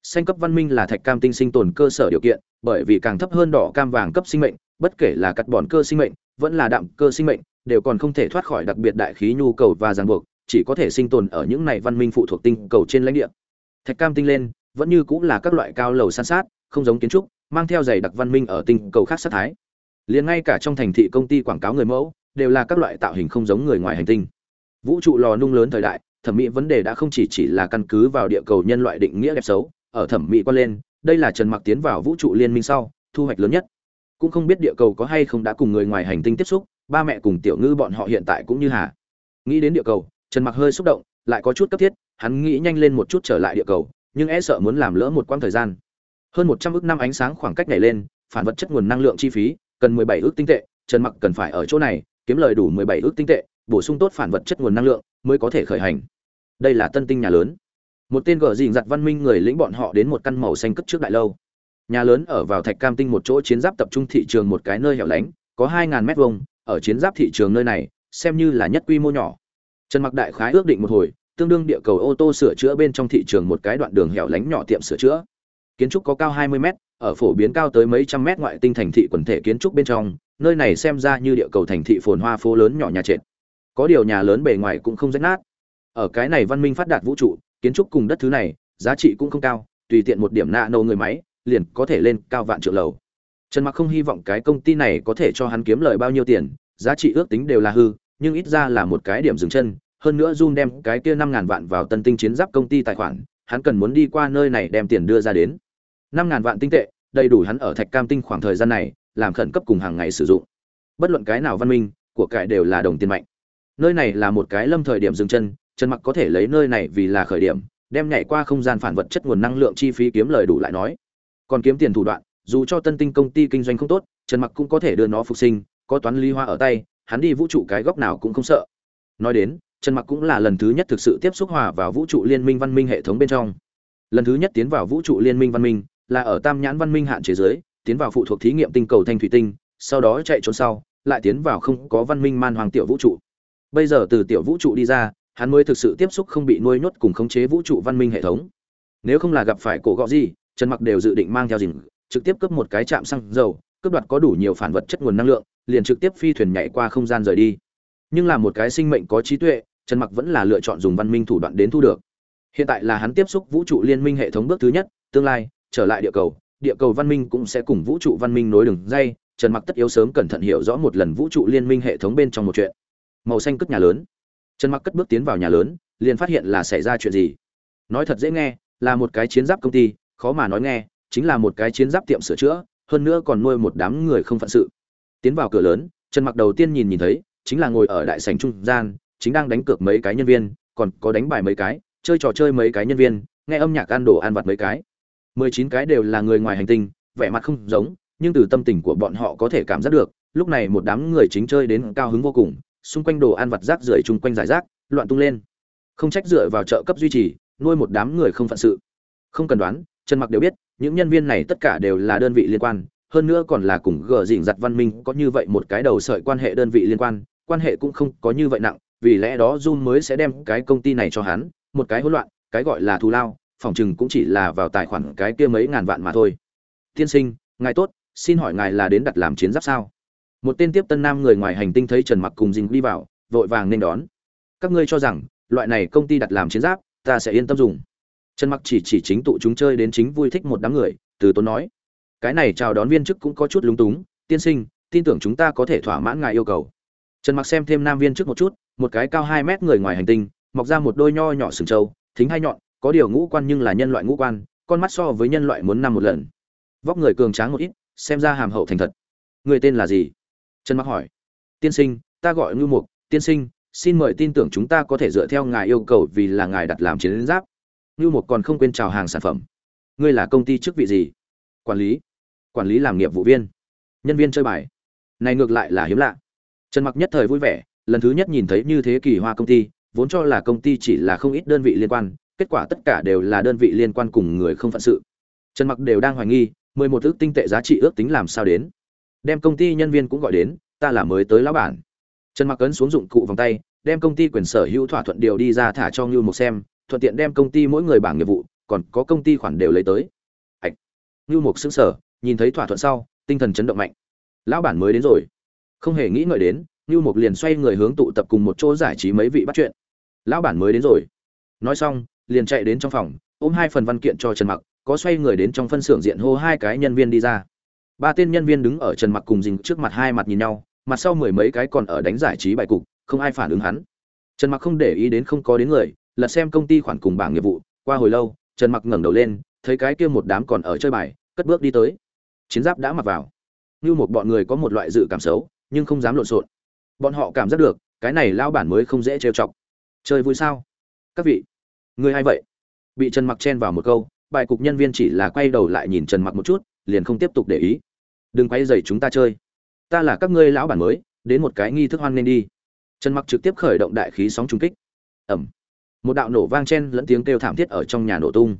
Xanh cấp văn minh là thạch cam tinh sinh tồn cơ sở điều kiện, bởi vì càng thấp hơn đỏ cam vàng cấp sinh mệnh, bất kể là cắt bòn cơ sinh mệnh, vẫn là đạm cơ sinh mệnh, đều còn không thể thoát khỏi đặc biệt đại khí nhu cầu và ràng buộc, chỉ có thể sinh tồn ở những này văn minh phụ thuộc tinh cầu trên lãnh địa. Thạch cam tinh lên, vẫn như cũng là các loại cao lầu san sát, không giống kiến trúc, mang theo giày đặc văn minh ở tinh cầu khác sát thái liền ngay cả trong thành thị công ty quảng cáo người mẫu đều là các loại tạo hình không giống người ngoài hành tinh. Vũ trụ lò nung lớn thời đại, thẩm mỹ vấn đề đã không chỉ chỉ là căn cứ vào địa cầu nhân loại định nghĩa đẹp xấu, ở thẩm mỹ quan lên, đây là trần mặc tiến vào vũ trụ liên minh sau, thu hoạch lớn nhất. Cũng không biết địa cầu có hay không đã cùng người ngoài hành tinh tiếp xúc, ba mẹ cùng tiểu ngư bọn họ hiện tại cũng như hà. Nghĩ đến địa cầu, trần mặc hơi xúc động, lại có chút cấp thiết, hắn nghĩ nhanh lên một chút trở lại địa cầu, nhưng e sợ muốn làm lỡ một quãng thời gian. Hơn một trăm ước năm ánh sáng khoảng cách này lên, phản vật chất nguồn năng lượng chi phí cần mười bảy ước tinh tệ, trần mặc cần phải ở chỗ này, kiếm lời đủ mười bảy ước tinh tệ, bổ sung tốt phản vật chất nguồn năng lượng mới có thể khởi hành. Đây là tân tinh nhà lớn. Một tên gở dìn giặt văn minh người lĩnh bọn họ đến một căn màu xanh cất trước đại lâu. Nhà lớn ở vào thạch cam tinh một chỗ chiến giáp tập trung thị trường một cái nơi hẻo lánh, có hai ngàn mét vuông, ở chiến giáp thị trường nơi này, xem như là nhất quy mô nhỏ. Trần mặc đại khái ước định một hồi, tương đương địa cầu ô tô sửa chữa bên trong thị trường một cái đoạn đường hẻo lánh nhỏ tiệm sửa chữa. Kiến trúc có cao 20 mét ở phổ biến cao tới mấy trăm mét ngoại tinh thành thị quần thể kiến trúc bên trong, nơi này xem ra như địa cầu thành thị phồn hoa phố lớn nhỏ nhà trệt. Có điều nhà lớn bề ngoài cũng không rách nát. Ở cái này văn minh phát đạt vũ trụ, kiến trúc cùng đất thứ này, giá trị cũng không cao, tùy tiện một điểm nạ nô người máy, liền có thể lên cao vạn triệu lầu. Trần mặc không hy vọng cái công ty này có thể cho hắn kiếm lời bao nhiêu tiền, giá trị ước tính đều là hư, nhưng ít ra là một cái điểm dừng chân, hơn nữa Jun đem cái kia năm ngàn vạn vào tân tinh chiến giáp công ty tài khoản, hắn cần muốn đi qua nơi này đem tiền đưa ra đến năm ngàn vạn tinh tệ, đầy đủ hắn ở thạch cam tinh khoảng thời gian này, làm khẩn cấp cùng hàng ngày sử dụng. Bất luận cái nào văn minh, của cải đều là đồng tiền mạnh. Nơi này là một cái lâm thời điểm dừng chân, trần mặc có thể lấy nơi này vì là khởi điểm, đem nhảy qua không gian phản vật chất nguồn năng lượng chi phí kiếm lời đủ lại nói. Còn kiếm tiền thủ đoạn, dù cho tân tinh công ty kinh doanh không tốt, trần mặc cũng có thể đưa nó phục sinh, có toán ly hoa ở tay, hắn đi vũ trụ cái góc nào cũng không sợ. Nói đến, trần mặc cũng là lần thứ nhất thực sự tiếp xúc hòa vào vũ trụ liên minh văn minh hệ thống bên trong. Lần thứ nhất tiến vào vũ trụ liên minh văn minh là ở tam nhãn văn minh hạn chế giới, tiến vào phụ thuộc thí nghiệm tinh cầu thanh thủy tinh, sau đó chạy trốn sau, lại tiến vào không có văn minh man hoàng tiểu vũ trụ. Bây giờ từ tiểu vũ trụ đi ra, hắn mới thực sự tiếp xúc không bị nuôi nhốt cùng khống chế vũ trụ văn minh hệ thống. Nếu không là gặp phải cổ gọ gì, trần mặc đều dự định mang theo dình trực tiếp cướp một cái chạm xăng dầu, cướp đoạt có đủ nhiều phản vật chất nguồn năng lượng, liền trực tiếp phi thuyền nhảy qua không gian rời đi. Nhưng là một cái sinh mệnh có trí tuệ, trần mặc vẫn là lựa chọn dùng văn minh thủ đoạn đến thu được. Hiện tại là hắn tiếp xúc vũ trụ liên minh hệ thống bước thứ nhất, tương lai trở lại địa cầu địa cầu văn minh cũng sẽ cùng vũ trụ văn minh nối đường dây. Trần mặc tất yếu sớm cẩn thận hiểu rõ một lần vũ trụ liên minh hệ thống bên trong một chuyện. Màu xanh cất nhà lớn. Trần mặc cất bước tiến vào nhà lớn, liền phát hiện là xảy ra chuyện gì. Nói thật dễ nghe, là một cái chiến giáp công ty, khó mà nói nghe, chính là một cái chiến giáp tiệm sửa chữa, hơn nữa còn nuôi một đám người không phận sự. Tiến vào cửa lớn, trần mặc đầu tiên nhìn nhìn thấy, chính là ngồi ở đại sảnh trung gian, chính đang đánh cược mấy cái nhân viên, còn có đánh bài mấy cái, chơi trò chơi mấy cái nhân viên, nghe âm nhạc ăn đồ ăn vặt mấy cái mười chín cái đều là người ngoài hành tinh, vẻ mặt không giống, nhưng từ tâm tình của bọn họ có thể cảm giác được, lúc này một đám người chính chơi đến cao hứng vô cùng, xung quanh đồ ăn vặt rác rưởi chung quanh giải rác, loạn tung lên. Không trách dựa vào trợ cấp duy trì, nuôi một đám người không phận sự. Không cần đoán, trần mặc đều biết, những nhân viên này tất cả đều là đơn vị liên quan, hơn nữa còn là cùng gờ dịnh giặt văn minh có như vậy một cái đầu sợi quan hệ đơn vị liên quan quan hệ cũng không có như vậy nặng, vì lẽ đó Jun mới sẽ đem cái công ty này cho hắn, một cái hỗn loạn, cái gọi là thù lao phòng chừng cũng chỉ là vào tài khoản cái kia mấy ngàn vạn mà thôi. Tiên sinh, ngài tốt, xin hỏi ngài là đến đặt làm chiến giáp sao? Một tên tiếp tân nam người ngoài hành tinh thấy trần mặc cùng dinh đi vào, vội vàng nên đón. Các ngươi cho rằng, loại này công ty đặt làm chiến giáp, ta sẽ yên tâm dùng. Trần mặc chỉ chỉ chính tụ chúng chơi đến chính vui thích một đám người, từ tốn nói. Cái này chào đón viên chức cũng có chút lúng túng, tiên sinh, tin tưởng chúng ta có thể thỏa mãn ngài yêu cầu. Trần mặc xem thêm nam viên chức một chút, một cái cao 2 mét người ngoài hành tinh, mọc ra một đôi nho nhỏ sừng trâu, thính hai nhọn có điều ngũ quan nhưng là nhân loại ngũ quan, con mắt so với nhân loại muốn năm một lần. Vóc người cường tráng một ít, xem ra hàm hậu thành thật. Người tên là gì? Trần mặc hỏi. Tiên sinh, ta gọi ngưu mục. Tiên sinh, xin mời tin tưởng chúng ta có thể dựa theo ngài yêu cầu vì là ngài đặt làm chiến giáp. Ngưu mục còn không quên chào hàng sản phẩm. Ngươi là công ty chức vị gì? Quản lý. Quản lý làm nghiệp vụ viên. Nhân viên chơi bài. Này ngược lại là hiếm lạ. Trần mặc nhất thời vui vẻ, lần thứ nhất nhìn thấy như thế kỳ hoa công ty, vốn cho là công ty chỉ là không ít đơn vị liên quan kết quả tất cả đều là đơn vị liên quan cùng người không phận sự. Trần mặc đều đang hoài nghi, mười một ước tinh tệ giá trị ước tính làm sao đến. Đem công ty nhân viên cũng gọi đến, ta là mới tới lão bản. Trần mặc ấn xuống dụng cụ vòng tay, đem công ty quyền sở hữu thỏa thuận điều đi ra thả cho ngưu một xem, thuận tiện đem công ty mỗi người bảng nghiệp vụ, còn có công ty khoản đều lấy tới. Ạch. Ngưu mục xứng sở nhìn thấy thỏa thuận sau, tinh thần chấn động mạnh. Lão bản mới đến rồi. Không hề nghĩ ngợi đến, ngưu mục liền xoay người hướng tụ tập cùng một chỗ giải trí mấy vị bắt chuyện. Lão bản mới đến rồi. Nói xong liền chạy đến trong phòng, ôm hai phần văn kiện cho trần mặc, có xoay người đến trong phân xưởng diện hô hai cái nhân viên đi ra. Ba tên nhân viên đứng ở trần mặc cùng dình trước mặt hai mặt nhìn nhau, mặt sau mười mấy cái còn ở đánh giải trí bài cục, không ai phản ứng hắn. Trần mặc không để ý đến không có đến người, lật xem công ty khoản cùng bảng nghiệp vụ. Qua hồi lâu, trần mặc ngẩng đầu lên, thấy cái kia một đám còn ở chơi bài, cất bước đi tới. Chiến giáp đã mặc vào. Như một bọn người có một loại dự cảm xấu, nhưng không dám lộn xộn. Bọn họ cảm giác được, cái này lao bản mới không dễ trêu chọc. Chơi vui sao? Các vị người hay vậy? Bị trần mặc chen vào một câu, bài cục nhân viên chỉ là quay đầu lại nhìn trần mặc một chút, liền không tiếp tục để ý. Đừng quay dày chúng ta chơi. Ta là các ngươi lão bản mới, đến một cái nghi thức hoan nên đi. Trần mặc trực tiếp khởi động đại khí sóng trung kích. Ẩm một đạo nổ vang chen lẫn tiếng kêu thảm thiết ở trong nhà nổ tung.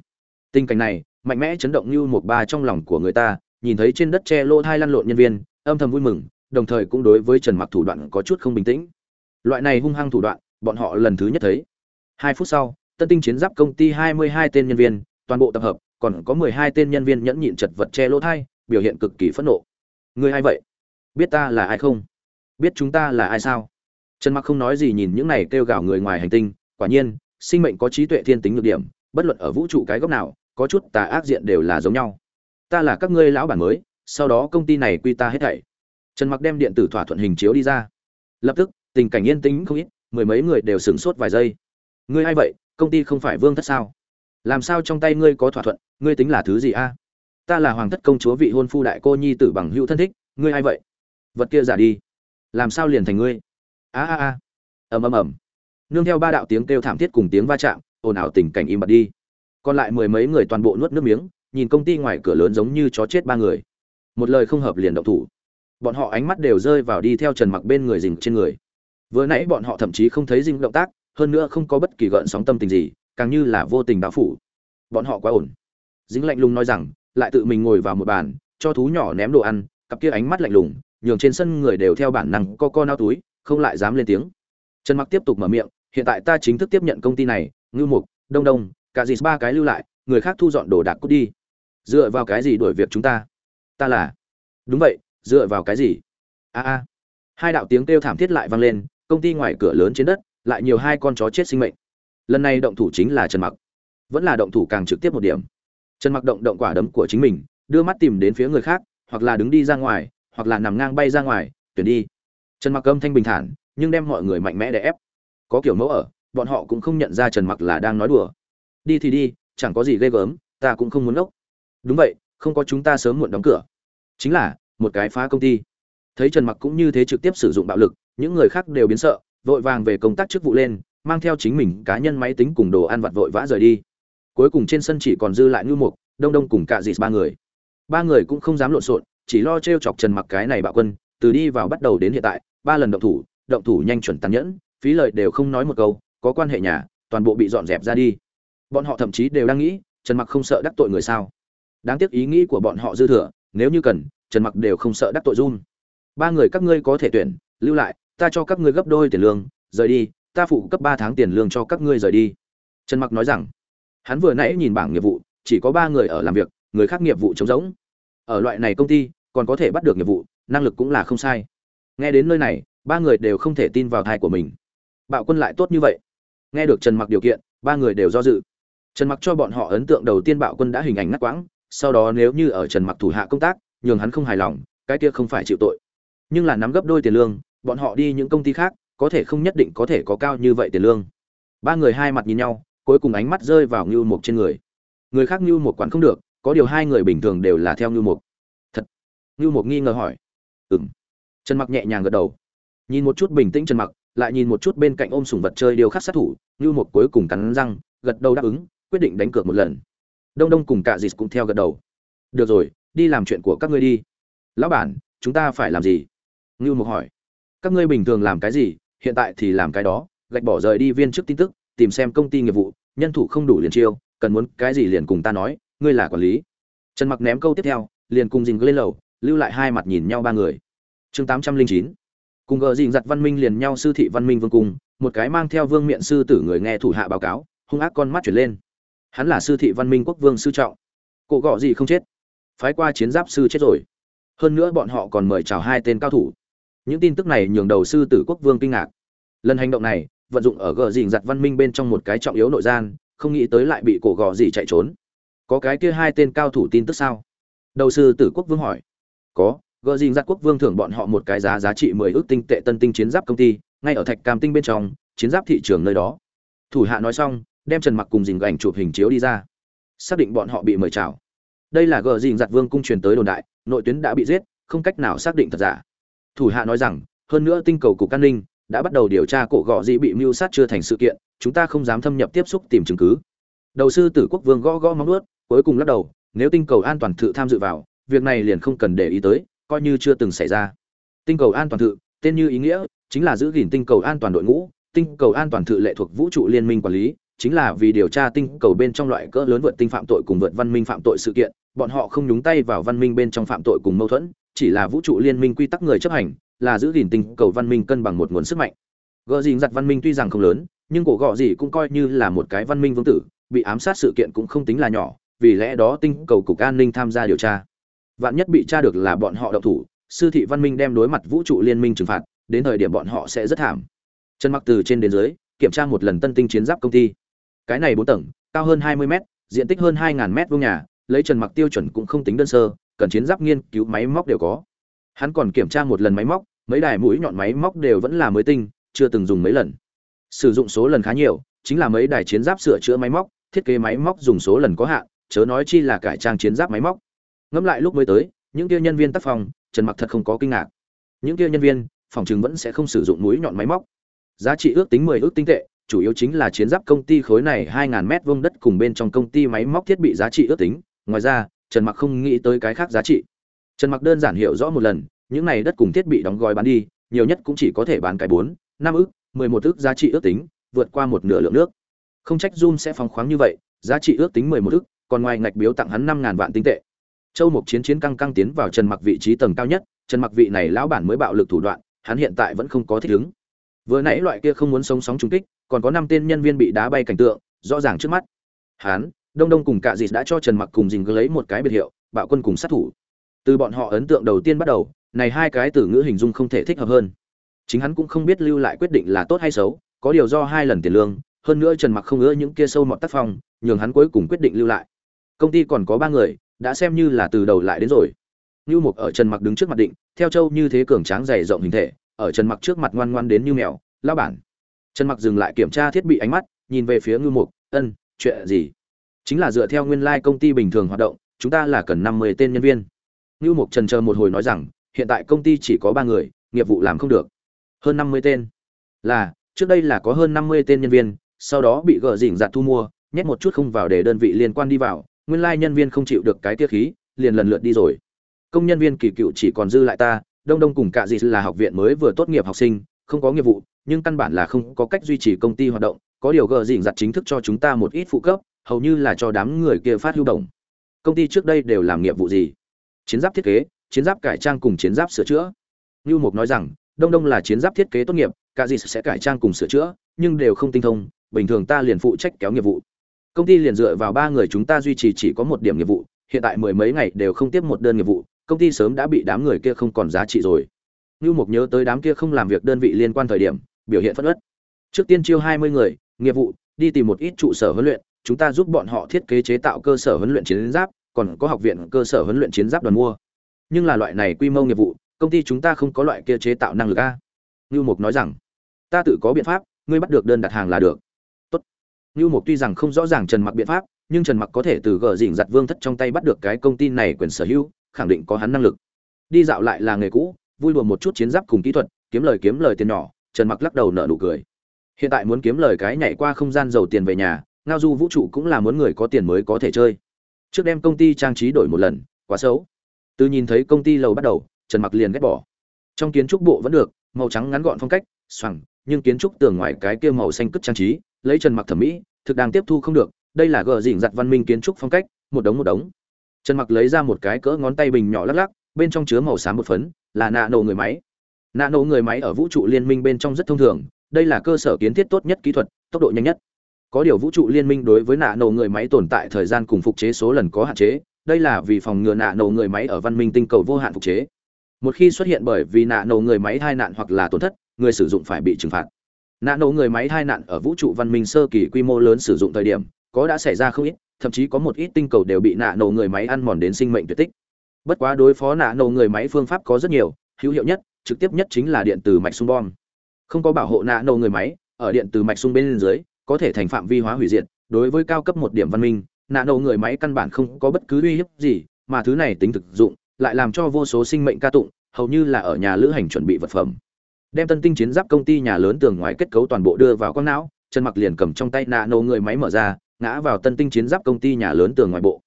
Tình cảnh này, mạnh mẽ chấn động như một ba trong lòng của người ta, nhìn thấy trên đất che lô thai lăn lộn nhân viên, âm thầm vui mừng, đồng thời cũng đối với trần mặc thủ đoạn có chút không bình tĩnh. Loại này hung hăng thủ đoạn, bọn họ lần thứ nhất thấy. Hai phút sau tân tinh chiến giáp công ty 22 tên nhân viên, toàn bộ tập hợp, còn có 12 tên nhân viên nhẫn nhịn chật vật che lỗ thai, biểu hiện cực kỳ phẫn nộ. Người ai vậy? Biết ta là ai không? Biết chúng ta là ai sao? Trần mặc không nói gì nhìn những này kêu gào người ngoài hành tinh, quả nhiên, sinh mệnh có trí tuệ thiên tính nhược điểm, bất luận ở vũ trụ cái góc nào, có chút tà ác diện đều là giống nhau. Ta là các ngươi lão bản mới, sau đó công ty này quy ta hết thảy. Trần mặc đem điện tử thỏa thuận hình chiếu đi ra. Lập tức, tình cảnh yên tĩnh không ít, mười mấy người đều sửng sốt vài giây. Ngươi ai vậy? Công ty không phải vương thất sao? Làm sao trong tay ngươi có thỏa thuận? Ngươi tính là thứ gì a? Ta là hoàng thất công chúa vị hôn phu đại cô nhi tử bằng hữu thân thích, ngươi ai vậy? Vật kia giả đi. Làm sao liền thành ngươi? A a a. Ầm ầm ầm. Nương theo ba đạo tiếng kêu thảm thiết cùng tiếng va chạm, ồn ào tình cảnh im bặt đi. Còn lại mười mấy người toàn bộ nuốt nước miếng, nhìn công ty ngoài cửa lớn giống như chó chết ba người. Một lời không hợp liền động thủ. Bọn họ ánh mắt đều rơi vào đi theo trần mặc bên người dình trên người. Vừa nãy bọn họ thậm chí không thấy dinh động tác hơn nữa không có bất kỳ gợn sóng tâm tình gì, càng như là vô tình báo phủ. Bọn họ quá ổn. Dính lạnh lùng nói rằng, lại tự mình ngồi vào một bàn, cho thú nhỏ ném đồ ăn, cặp kia ánh mắt lạnh lùng, nhường trên sân người đều theo bản năng co co nao túi, không lại dám lên tiếng. Trần mặc tiếp tục mở miệng, hiện tại ta chính thức tiếp nhận công ty này ngư mục, đông đông, cả dì ba cái lưu lại, người khác thu dọn đồ đạc cút đi. Dựa vào cái gì đuổi việc chúng ta? Ta là. Đúng vậy, dựa vào cái gì? A a. Hai đạo tiếng kêu thảm thiết lại vang lên, công ty ngoài cửa lớn trên đất lại nhiều hai con chó chết sinh mệnh. Lần này động thủ chính là trần mặc. Vẫn là động thủ càng trực tiếp một điểm. Trần mặc động động quả đấm của chính mình, đưa mắt tìm đến phía người khác, hoặc là đứng đi ra ngoài, hoặc là nằm ngang bay ra ngoài, tuyển đi. Trần mặc âm thanh bình thản, nhưng đem mọi người mạnh mẽ để ép. Có kiểu mẫu ở, bọn họ cũng không nhận ra trần mặc là đang nói đùa. Đi thì đi, chẳng có gì ghê gớm, ta cũng không muốn ngốc. Đúng vậy, không có chúng ta sớm muộn đóng cửa. Chính là, một cái phá công ty. Thấy trần mặc cũng như thế trực tiếp sử dụng bạo lực, những người khác đều biến sợ vội vàng về công tác chức vụ lên, mang theo chính mình cá nhân máy tính cùng đồ ăn vặt vội vã rời đi. Cuối cùng trên sân chỉ còn dư lại ngư mục, đông đông cùng cả dịt ba người. Ba người cũng không dám lộn xộn, chỉ lo t chọc trần mặc cái này bạo quân, từ đi vào bắt đầu đến hiện tại, ba lần động thủ động thủ nhanh chuẩn tàn nhẫn, phí lợi đều không nói một câu, có quan hệ nhà, toàn bộ bị dọn dẹp ra đi. Bọn họ thậm chí đều đang nghĩ, trần mặc không sợ đắc tội người sao? Đáng tiếc ý nghĩ của bọn họ dư thừa, nếu như cần, trần mặc đều không sợ đắc tội run ba người các ngươi có thể tuyển, lưu lại ta cho các ngươi gấp đôi tiền lương, rời đi, ta phụ cấp ba tháng tiền lương cho các ngươi rời đi. Trần mặc nói rằng. Hắn vừa nãy nhìn bảng nghiệp vụ, chỉ có ba người ở làm việc, người khác nghiệp vụ trống rỗng. Ở loại này công ty, còn có thể bắt được nghiệp vụ, năng lực cũng là không sai. Nghe đến nơi này, ba người đều không thể tin vào thai của mình. Bạo quân lại tốt như vậy. Nghe được trần mặc điều kiện, ba người đều do dự. Trần mặc cho bọn họ ấn tượng đầu tiên bạo quân đã hình ảnh ngắt quãng, sau đó nếu như ở trần mặc thủ hạ công tác, nhường hắn không hài lòng, cái kia không phải chịu tội. Nhưng là nắm gấp đôi tiền lương bọn họ đi những công ty khác, có thể không nhất định có thể có cao như vậy tiền lương. Ba người hai mặt nhìn nhau, cuối cùng ánh mắt rơi vào ngưu mục trên người. Người khác ngưu mục quản không được, có điều hai người bình thường đều là theo ngưu mục. Thật. Ngưu mục nghi ngờ hỏi. Ừ m trần mặc nhẹ nhàng gật đầu. Nhìn một chút bình tĩnh trần mặc, lại nhìn một chút bên cạnh ôm sùng vật chơi điều khắc sát thủ, ngưu mục cuối cùng cắn răng, gật đầu đáp ứng, quyết định đánh cược một lần. Đông đông cùng cả dịt cũng theo gật đầu. Được rồi, đi làm chuyện của các ngươi đi. Lão bản, chúng ta phải làm gì? Ngưu mục hỏi các ngươi bình thường làm cái gì, hiện tại thì làm cái đó, gạch bỏ rời đi viên chức tin tức, tìm xem công ty nghiệp vụ, nhân thủ không đủ liền chiêu, cần muốn cái gì liền cùng ta nói, ngươi là quản lý. Trần mặc ném câu tiếp theo, liền cùng dình lên lầu, lưu lại hai mặt nhìn nhau ba người. Chương tám trăm linh chín, cùng gờ dình giặt văn minh liền nhau sư thị văn minh vương cung, một cái mang theo vương miện sư tử người nghe thủ hạ báo cáo, hung ác con mắt chuyển lên. Hắn là sư thị văn minh quốc vương sư trọng. Cổ gọ gì không chết? Phái qua chiến giáp sư chết rồi. Hơn nữa bọn họ còn mời chào hai tên cao thủ những tin tức này nhường đầu sư tử quốc vương kinh ngạc. Lần hành động này, vận dụng ở gờ dình giặt văn minh bên trong một cái trọng yếu nội gian, không nghĩ tới lại bị cổ gò gì chạy trốn. Có cái kia hai tên cao thủ tin tức sao? Đầu sư tử quốc vương hỏi. Có, gờ dình giặt quốc vương thưởng bọn họ một cái giá giá trị mười ước tinh tệ tân tinh chiến giáp công ty, ngay ở thạch cam tinh bên trong, chiến giáp thị trường nơi đó. Thủ hạ nói xong, đem trần mặc cùng dình ảnh chụp hình chiếu đi ra. Xác định bọn họ bị mời chào. Đây là gờ dình giặt vương cung truyền tới đồn đại, nội tuyến đã bị giết, không cách nào xác định thật giả thủ hạ nói rằng, hơn nữa tinh cầu cục an ninh đã bắt đầu điều tra cổ gọ gì bị mưu sát chưa thành sự kiện, chúng ta không dám thâm nhập tiếp xúc tìm chứng cứ. Đầu sư tử quốc vương gõ gõ móng ướt cuối cùng lắc đầu, nếu tinh cầu an toàn thự tham dự vào, việc này liền không cần để ý tới, coi như chưa từng xảy ra. Tinh cầu an toàn thự, tên như ý nghĩa, chính là giữ gìn tinh cầu an toàn đội ngũ, tinh cầu an toàn thự lệ thuộc vũ trụ liên minh quản lý, chính là vì điều tra tinh cầu bên trong loại cỡ lớn vượt tinh phạm tội cùng vượt văn minh phạm tội sự kiện, bọn họ không nhúng tay vào văn minh bên trong phạm tội cùng mâu thuẫn chỉ là vũ trụ liên minh quy tắc người chấp hành, là giữ gìn tình cầu văn minh cân bằng một nguồn sức mạnh. Gợ dìn giặt văn minh tuy rằng không lớn, nhưng cổ gọ gì cũng coi như là một cái văn minh vương tử, bị ám sát sự kiện cũng không tính là nhỏ, vì lẽ đó tinh cầu cục an ninh tham gia điều tra. Vạn nhất bị tra được là bọn họ đậu thủ, sư thị văn minh đem đối mặt vũ trụ liên minh trừng phạt, đến thời điểm bọn họ sẽ rất thảm. Trần mặc từ trên đến dưới, kiểm tra một lần tân tinh chiến giáp công ty. Cái này bốn tầng, cao hơn 20 mét, diện tích hơn 2.000 mét vuông nhà, lấy trần mặc tiêu chuẩn cũng không tính đơn sơ cần chiến giáp nghiên cứu máy móc đều có. Hắn còn kiểm tra một lần máy móc mấy đài mũi nhọn máy móc đều vẫn là mới tinh chưa từng dùng mấy lần. Sử dụng số lần khá nhiều chính là mấy đài chiến giáp sửa chữa máy móc thiết kế máy móc dùng số lần có hạn chớ nói chi là cải trang chiến giáp máy móc. Ngẫm lại lúc mới tới những kia nhân viên tác phòng trần mặc thật không có kinh ngạc. Những kia nhân viên phòng chừng vẫn sẽ không sử dụng mũi nhọn máy móc. Giá trị ước tính 10 ước tinh tệ chủ yếu chính là chiến giáp công ty khối này 2000 mét vuông đất cùng bên trong công ty máy móc thiết bị giá trị ước tính, ngoài ra, Trần Mặc không nghĩ tới cái khác giá trị. Trần Mặc đơn giản hiểu rõ một lần, những này đất cùng thiết bị đóng gói bán đi, nhiều nhất cũng chỉ có thể bán cái 4, 5 ức, 11 ức giá trị ước tính, vượt qua một nửa lượng nước. Không trách Zoom sẽ phóng khoáng như vậy, giá trị ước tính 11 ức, còn ngoài ngạch biếu tặng hắn 5000 vạn tinh tệ. Châu Mục Chiến chiến căng căng tiến vào Trần Mặc vị trí tầng cao nhất, Trần Mặc vị này lão bản mới bạo lực thủ đoạn, hắn hiện tại vẫn không có thích ứng. Vừa nãy loại kia không muốn sống sóng trùng kích, còn có năm tên nhân viên bị đá bay cảnh tượng, rõ ràng trước mắt. Hắn, Đông Đông cùng cả dịt đã cho Trần Mặc cùng Dình lấy một cái biệt hiệu, bạo quân cùng sát thủ. Từ bọn họ ấn tượng đầu tiên bắt đầu, này hai cái từ ngữ hình dung không thể thích hợp hơn. Chính hắn cũng không biết lưu lại quyết định là tốt hay xấu, có điều do hai lần tiền lương, hơn nữa Trần Mặc không ngỡ những kia sâu mọt tác phong, nhường hắn cuối cùng quyết định lưu lại. Công ty còn có ba người, đã xem như là từ đầu lại đến rồi. như Mục ở Trần Mặc đứng trước mặt định, theo châu như thế cường tráng dày rộng hình thể, ở Trần Mặc trước mặt ngoan ngoan đến như mèo, lão bản trần mặc dừng lại kiểm tra thiết bị ánh mắt nhìn về phía ngư mục ân chuyện gì chính là dựa theo nguyên lai like công ty bình thường hoạt động, chúng ta là cần năm mươi tên nhân viên. Ngưu mục trần chờ một hồi nói rằng, hiện tại công ty chỉ có ba người, nghiệp vụ làm không được. Hơn năm mươi tên. Là, trước đây là có hơn năm mươi tên nhân viên, sau đó bị gỡ dỉnh dạt thu mua, nhét một chút không vào để đơn vị liên quan đi vào, nguyên lai like nhân viên không chịu được cái tiết khí, liền lần lượt đi rồi. Công nhân viên kỳ cựu chỉ còn dư lại ta, đông đông cùng cả gì là học viện mới vừa tốt nghiệp học sinh, không có nghiệp vụ, nhưng căn bản là không có cách duy trì công ty hoạt động, có điều gờ dỉnh giặt chính thức cho chúng ta một ít phụ cấp hầu như là cho đám người kia phát hưu đồng. Công ty trước đây đều làm nghiệp vụ gì? Chiến giáp thiết kế, chiến giáp cải trang cùng chiến giáp sửa chữa. Như mục nói rằng, đông đông là chiến giáp thiết kế tốt nghiệp, cả gì sẽ cải trang cùng sửa chữa, nhưng đều không tinh thông, bình thường ta liền phụ trách kéo nghiệp vụ. Công ty liền dựa vào ba người chúng ta duy trì chỉ có một điểm nghiệp vụ, hiện tại mười mấy ngày đều không tiếp một đơn nghiệp vụ, công ty sớm đã bị đám người kia không còn giá trị rồi. Như mục nhớ tới đám kia không làm việc đơn vị liên quan thời điểm, biểu hiện phất ất trước tiên chiêu hai mươi người, nghiệp vụ, đi tìm một ít trụ sở huấn luyện chúng ta giúp bọn họ thiết kế chế tạo cơ sở huấn luyện chiến giáp, còn có học viện cơ sở huấn luyện chiến giáp đoàn mua. Nhưng là loại này quy mô nghiệp vụ, công ty chúng ta không có loại kia chế tạo năng lực a. Nưu mục nói rằng, ta tự có biện pháp, ngươi bắt được đơn đặt hàng là được. Tốt. Nưu mục tuy rằng không rõ ràng trần mặc biện pháp, nhưng trần mặc có thể từ gở dỉnh giặt vương thất trong tay bắt được cái công ty này quyền sở hữu, khẳng định có hắn năng lực. Đi dạo lại là nghề cũ, vui đùa một chút chiến giáp cùng kỹ thuật, kiếm lời kiếm lời tiền nhỏ, trần mặc lắc đầu nở nụ cười. Hiện tại muốn kiếm lời cái nhảy qua không gian giàu tiền về nhà ngao du vũ trụ cũng là muốn người có tiền mới có thể chơi. Trước đem công ty trang trí đổi một lần, quá xấu. Từ nhìn thấy công ty lầu bắt đầu, trần mặc liền ghét bỏ. Trong kiến trúc bộ vẫn được, màu trắng ngắn gọn phong cách xoẳng nhưng kiến trúc tường ngoài cái kia màu xanh cất trang trí, lấy trần mặc thẩm mỹ, thực đang tiếp thu không được, đây là gờ dỉnh giặt văn minh kiến trúc phong cách, một đống một đống. Trần mặc lấy ra một cái cỡ ngón tay bình nhỏ lắc lắc, bên trong chứa màu xám một phấn, là nạ nổ người máy. Nạ nổ người máy ở vũ trụ liên minh bên trong rất thông thường, đây là cơ sở kiến thiết tốt nhất kỹ thuật, tốc độ nhanh nhất có điều vũ trụ liên minh đối với nạ nổ người máy tồn tại thời gian cùng phục chế số lần có hạn chế, đây là vì phòng ngừa nạ nổ người máy ở văn minh tinh cầu vô hạn phục chế. Một khi xuất hiện bởi vì nạ nổ người máy tai nạn hoặc là tổn thất, người sử dụng phải bị trừng phạt. Nạ nổ người máy tai nạn ở vũ trụ văn minh sơ kỳ quy mô lớn sử dụng thời điểm, có đã xảy ra không ít, thậm chí có một ít tinh cầu đều bị nạ nổ người máy ăn mòn đến sinh mệnh tuyệt tích. Bất quá đối phó nạ nổ người máy phương pháp có rất nhiều, hữu hiệu nhất, trực tiếp nhất chính là điện từ mạch sung bom. Không có bảo hộ nạ nổ người máy, ở điện từ mạch sung bên dưới có thể thành phạm vi hóa hủy diệt, đối với cao cấp một điểm văn minh, nạ nổ người máy căn bản không có bất cứ uy hiếp gì, mà thứ này tính thực dụng, lại làm cho vô số sinh mệnh ca tụng, hầu như là ở nhà lữ hành chuẩn bị vật phẩm. Đem tân tinh chiến giáp công ty nhà lớn tường ngoài kết cấu toàn bộ đưa vào con não chân mặc liền cầm trong tay nạ nổ người máy mở ra, ngã vào tân tinh chiến giáp công ty nhà lớn tường ngoài bộ.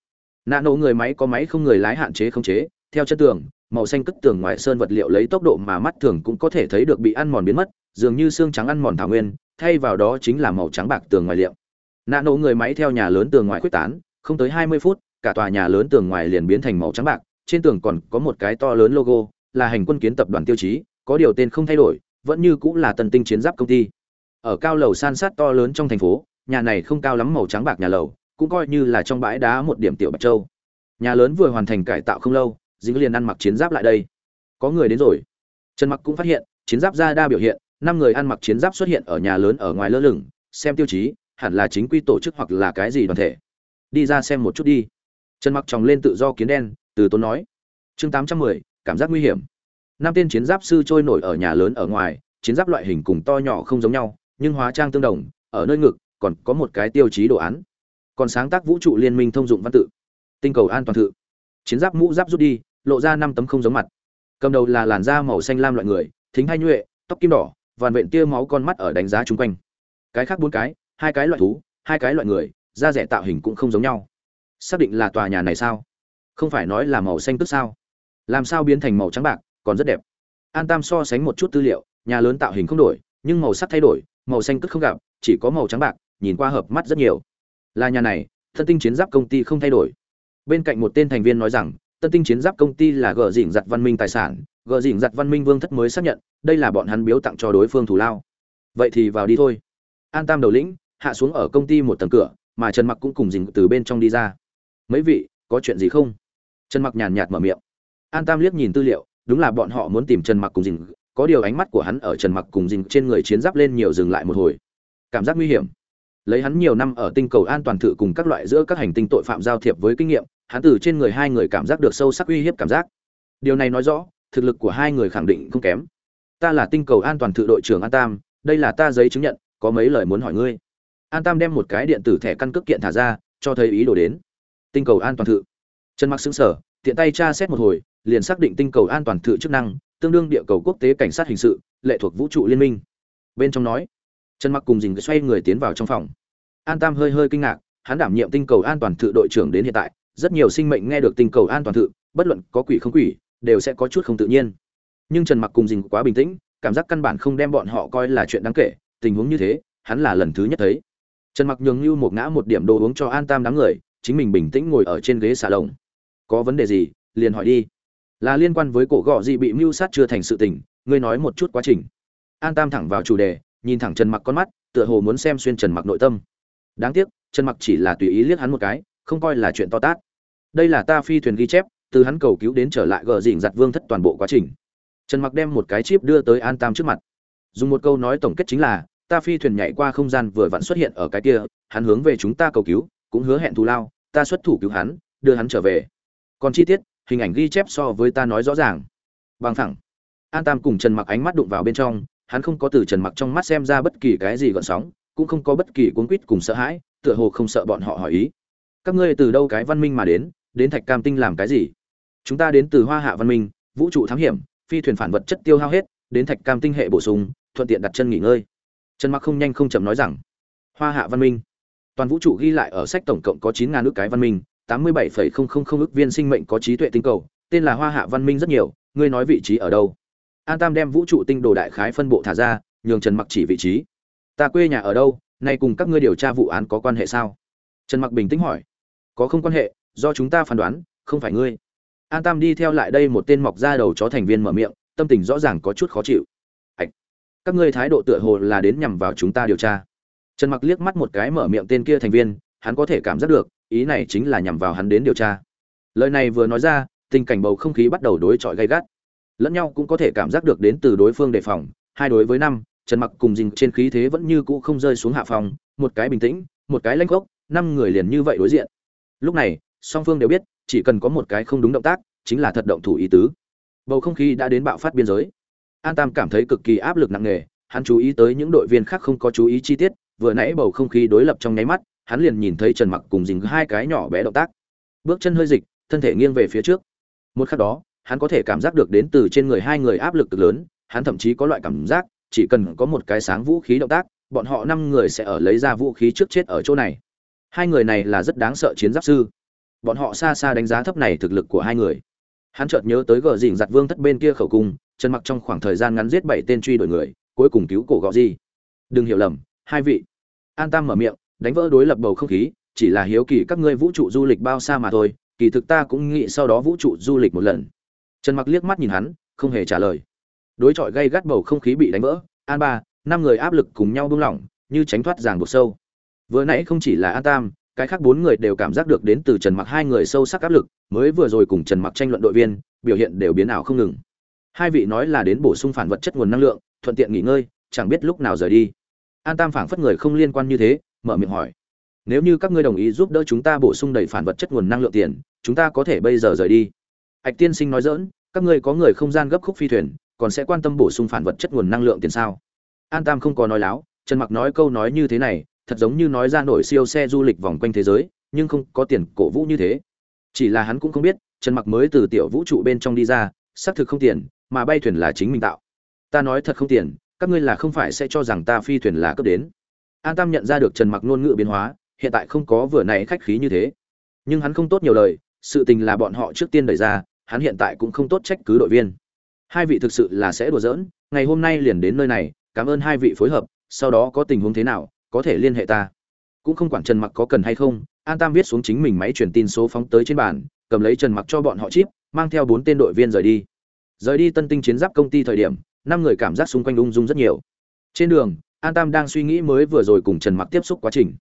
Nạ nổ người máy có máy không người lái hạn chế không chế, theo chất tường, màu xanh cất tường ngoài sơn vật liệu lấy tốc độ mà mắt thường cũng có thể thấy được bị ăn mòn biến mất, dường như xương trắng ăn mòn thảo nguyên thay vào đó chính là màu trắng bạc tường ngoài liệu nạ nổ người máy theo nhà lớn tường ngoài quyết tán, không tới hai mươi phút, cả tòa nhà lớn tường ngoài liền biến thành màu trắng bạc, trên tường còn có một cái to lớn logo, là hành quân kiến tập đoàn tiêu chí, có điều tên không thay đổi, vẫn như cũng là tân tinh chiến giáp công ty. Ở cao lầu san sát to lớn trong thành phố, nhà này không cao lắm màu trắng bạc nhà lầu, cũng coi như là trong bãi đá một điểm tiểu bạch châu. Nhà lớn vừa hoàn thành cải tạo không lâu, dính liền ăn mặc chiến giáp lại đây. Có người đến rồi. Trần mặc cũng phát hiện, chiến giáp ra đa biểu hiện năm người ăn mặc chiến giáp xuất hiện ở nhà lớn ở ngoài lơ lửng xem tiêu chí hẳn là chính quy tổ chức hoặc là cái gì đoàn thể. Đi ra xem một chút đi. Trần mặc tròng lên tự do kiến đen từ tốn nói. Chương 810, cảm giác nguy hiểm. Năm tên chiến giáp sư trôi nổi ở nhà lớn ở ngoài chiến giáp loại hình cùng to nhỏ không giống nhau nhưng hóa trang tương đồng ở nơi ngực còn có một cái tiêu chí đồ án. Còn sáng tác vũ trụ liên minh thông dụng văn tự. Tinh cầu an toàn thự. Chiến giáp mũ giáp rút đi lộ ra năm tấm không giống mặt. Cầm đầu là làn da màu xanh lam loại người thính hai nhuệ tóc kim đỏ vằn vện tia máu con mắt ở đánh giá chung quanh. Cái khác bốn cái, hai cái loại thú, hai cái loại người, da rẻ tạo hình cũng không giống nhau. Xác định là tòa nhà này sao? Không phải nói là màu xanh tức sao? Làm sao biến thành màu trắng bạc, còn rất đẹp. An tam so sánh một chút tư liệu, nhà lớn tạo hình không đổi, nhưng màu sắc thay đổi, màu xanh tức không gặp, chỉ có màu trắng bạc, nhìn qua hợp mắt rất nhiều. Là nhà này thân tinh chiến giáp công ty không thay đổi. Bên cạnh một tên thành viên nói rằng, tân tinh chiến giáp công ty là gờ dỉn giặt văn minh tài sản gờ dỉn giặt văn minh vương thất mới xác nhận, đây là bọn hắn biếu tặng cho đối phương thủ lao. Vậy thì vào đi thôi. An tam đầu lĩnh, hạ xuống ở công ty một tầng cửa, mà trần mặc cũng cùng dình từ bên trong đi ra. Mấy vị, có chuyện gì không? Trần mặc nhàn nhạt mở miệng. An tam liếc nhìn tư liệu, đúng là bọn họ muốn tìm trần mặc cùng dình, có điều ánh mắt của hắn ở trần mặc cùng dình trên người chiến giáp lên nhiều dừng lại một hồi. Cảm giác nguy hiểm. Lấy hắn nhiều năm ở tinh cầu an toàn thự cùng các loại giữa các hành tinh tội phạm giao thiệp với kinh nghiệm, hắn từ trên người hai người cảm giác được sâu sắc uy hiếp cảm giác. Điều này nói rõ thực lực của hai người khẳng định không kém. Ta là tinh cầu an toàn thự đội trưởng an tam, đây là ta giấy chứng nhận, có mấy lời muốn hỏi ngươi. An tam đem một cái điện tử thẻ căn cước kiện thả ra, cho thấy ý đồ đến. Tinh cầu an toàn thự. Trần mặc xứng sở tiện tay tra xét một hồi, liền xác định tinh cầu an toàn thự chức năng, tương đương địa cầu quốc tế cảnh sát hình sự, lệ thuộc vũ trụ liên minh. Bên trong nói, trần mặc cùng dình xoay người tiến vào trong phòng. An tam hơi hơi kinh ngạc, hắn đảm nhiệm tinh cầu an toàn thự đội trưởng đến hiện tại, rất nhiều sinh mệnh nghe được tinh cầu an toàn thự, bất luận có quỷ không quỷ đều sẽ có chút không tự nhiên. Nhưng trần mặc cùng dình quá bình tĩnh, cảm giác căn bản không đem bọn họ coi là chuyện đáng kể, tình huống như thế, hắn là lần thứ nhất thấy. Trần mặc nhường như một ngã một điểm đồ uống cho an tam đám người, chính mình bình tĩnh ngồi ở trên ghế xà lồng. Có vấn đề gì, liền hỏi đi. Là liên quan với cổ gọ gì bị mưu sát chưa thành sự tình, ngươi nói một chút quá trình. An tam thẳng vào chủ đề, nhìn thẳng trần mặc con mắt, tựa hồ muốn xem xuyên trần mặc nội tâm. Đáng tiếc, trần mặc chỉ là tùy ý liếc hắn một cái, không coi là chuyện to tát. Đây là ta phi thuyền ghi chép từ hắn cầu cứu đến trở lại gờ dỉnh giặt vương thất toàn bộ quá trình. Trần mặc đem một cái chip đưa tới an tam trước mặt. Dùng một câu nói tổng kết chính là, ta phi thuyền nhảy qua không gian vừa vặn xuất hiện ở cái kia, hắn hướng về chúng ta cầu cứu, cũng hứa hẹn thù lao, ta xuất thủ cứu hắn, đưa hắn trở về. Còn chi tiết, hình ảnh ghi chép so với ta nói rõ ràng. Bằng thẳng. An tam cùng trần mặc ánh mắt đụng vào bên trong, hắn không có từ trần mặc trong mắt xem ra bất kỳ cái gì gợn sóng, cũng không có bất kỳ cuốn quýt cùng sợ hãi, tựa hồ không sợ bọn họ hỏi ý. Các ngươi từ đâu cái văn minh mà đến đến thạch cam tinh làm cái gì? Chúng ta đến từ hoa hạ văn minh, vũ trụ thám hiểm, phi thuyền phản vật chất tiêu hao hết, đến thạch cam tinh hệ bổ sung, thuận tiện đặt chân nghỉ ngơi. Trần mặc không nhanh không chậm nói rằng. Hoa hạ văn minh. Toàn vũ trụ ghi lại ở sách tổng cộng có chín ngàn ước cái văn minh, tám mươi bảy phẩy không không không ước viên sinh mệnh có trí tuệ tinh cầu, tên là hoa hạ văn minh rất nhiều, ngươi nói vị trí ở đâu? An tam đem vũ trụ tinh đồ đại khái phân bộ thả ra, nhường trần mặc chỉ vị trí. Ta quê nhà ở đâu? Nay cùng các ngươi điều tra vụ án có quan hệ sao? Trần mặc bình tĩnh hỏi. Có không quan hệ, do chúng ta phán đoán, không phải ngươi an tam đi theo lại đây một tên mọc ra đầu chó thành viên mở miệng, tâm tình rõ ràng có chút khó chịu. Ạch các ngươi thái độ tựa hồ là đến nhằm vào chúng ta điều tra. Trần mặc liếc mắt một cái mở miệng tên kia thành viên, hắn có thể cảm giác được, ý này chính là nhằm vào hắn đến điều tra. Lời này vừa nói ra, tình cảnh bầu không khí bắt đầu đối chọi gay gắt. Lẫn nhau cũng có thể cảm giác được đến từ đối phương đề phòng. Hai đối với năm, trần mặc cùng dình trên khí thế vẫn như cũ không rơi xuống hạ phòng, một cái bình tĩnh, một cái lanh gốc năm người liền như vậy đối diện. Lúc này, song phương đều biết chỉ cần có một cái không đúng động tác, chính là thật động thủ ý tứ. Bầu không khí đã đến bạo phát biên giới. An tam cảm thấy cực kỳ áp lực nặng nề, hắn chú ý tới những đội viên khác không có chú ý chi tiết, vừa nãy bầu không khí đối lập trong nháy mắt, hắn liền nhìn thấy trần mặc cùng dình hai cái nhỏ bé động tác. Bước chân hơi dịch, thân thể nghiêng về phía trước. Một khắc đó, hắn có thể cảm giác được đến từ trên người hai người áp lực cực lớn, hắn thậm chí có loại cảm giác, chỉ cần có một cái sáng vũ khí động tác, bọn họ năm người sẽ ở lấy ra vũ khí trước chết ở chỗ này. Hai người này là rất đáng sợ chiến giáp sư bọn họ xa xa đánh giá thấp này thực lực của hai người. Hắn chợt nhớ tới gờ dình giặt vương thất bên kia khẩu cung trần mặc trong khoảng thời gian ngắn giết bảy tên truy đuổi người, cuối cùng cứu cổ gọ gì đừng hiểu lầm, hai vị. An tam mở miệng, đánh vỡ đối lập bầu không khí, chỉ là hiếu kỳ các ngươi vũ trụ du lịch bao xa mà thôi, kỳ thực ta cũng nghĩ sau đó vũ trụ du lịch một lần. Trần mặc liếc mắt nhìn hắn, không hề trả lời. Đối chọi gây gắt bầu không khí bị đánh vỡ, an ba, năm người áp lực cùng nhau buông lỏng, như tránh thoát ràng buộc sâu. Vừa nãy không chỉ là an tam cái khác bốn người đều cảm giác được đến từ trần mặc hai người sâu sắc áp lực, mới vừa rồi cùng trần mặc tranh luận đội viên, biểu hiện đều biến ảo không ngừng. Hai vị nói là đến bổ sung phản vật chất nguồn năng lượng, thuận tiện nghỉ ngơi, chẳng biết lúc nào rời đi. An tam phảng phất người không liên quan như thế, mở miệng hỏi. Nếu như các ngươi đồng ý giúp đỡ chúng ta bổ sung đầy phản vật chất nguồn năng lượng tiền, chúng ta có thể bây giờ rời đi. Ạch tiên sinh nói dỡn các ngươi có người không gian gấp khúc phi thuyền, còn sẽ quan tâm bổ sung phản vật chất nguồn năng lượng tiền sao? An tam không có nói láo, trần mặc nói câu nói như thế này thật giống như nói ra nổi siêu xe du lịch vòng quanh thế giới, nhưng không có tiền cổ vũ như thế. Chỉ là hắn cũng không biết, trần mặc mới từ tiểu vũ trụ bên trong đi ra, xác thực không tiền, mà bay thuyền là chính mình tạo. Ta nói thật không tiền, các ngươi là không phải sẽ cho rằng ta phi thuyền là cấp đến. An tam nhận ra được trần mặc ngôn ngữ biến hóa, hiện tại không có vừa này khách khí như thế. Nhưng hắn không tốt nhiều lời, sự tình là bọn họ trước tiên đẩy ra, hắn hiện tại cũng không tốt trách cứ đội viên. Hai vị thực sự là sẽ đùa giỡn, ngày hôm nay liền đến nơi này, cảm ơn hai vị phối hợp, sau đó có tình huống thế nào có thể liên hệ ta. Cũng không quản trần mặc có cần hay không, an tam viết xuống chính mình máy truyền tin số phóng tới trên bàn, cầm lấy trần mặc cho bọn họ chip, mang theo bốn tên đội viên rời đi. Rời đi tân tinh chiến giáp công ty thời điểm, năm người cảm giác xung quanh ung dung rất nhiều. Trên đường, an tam đang suy nghĩ mới vừa rồi cùng trần mặc tiếp xúc quá trình.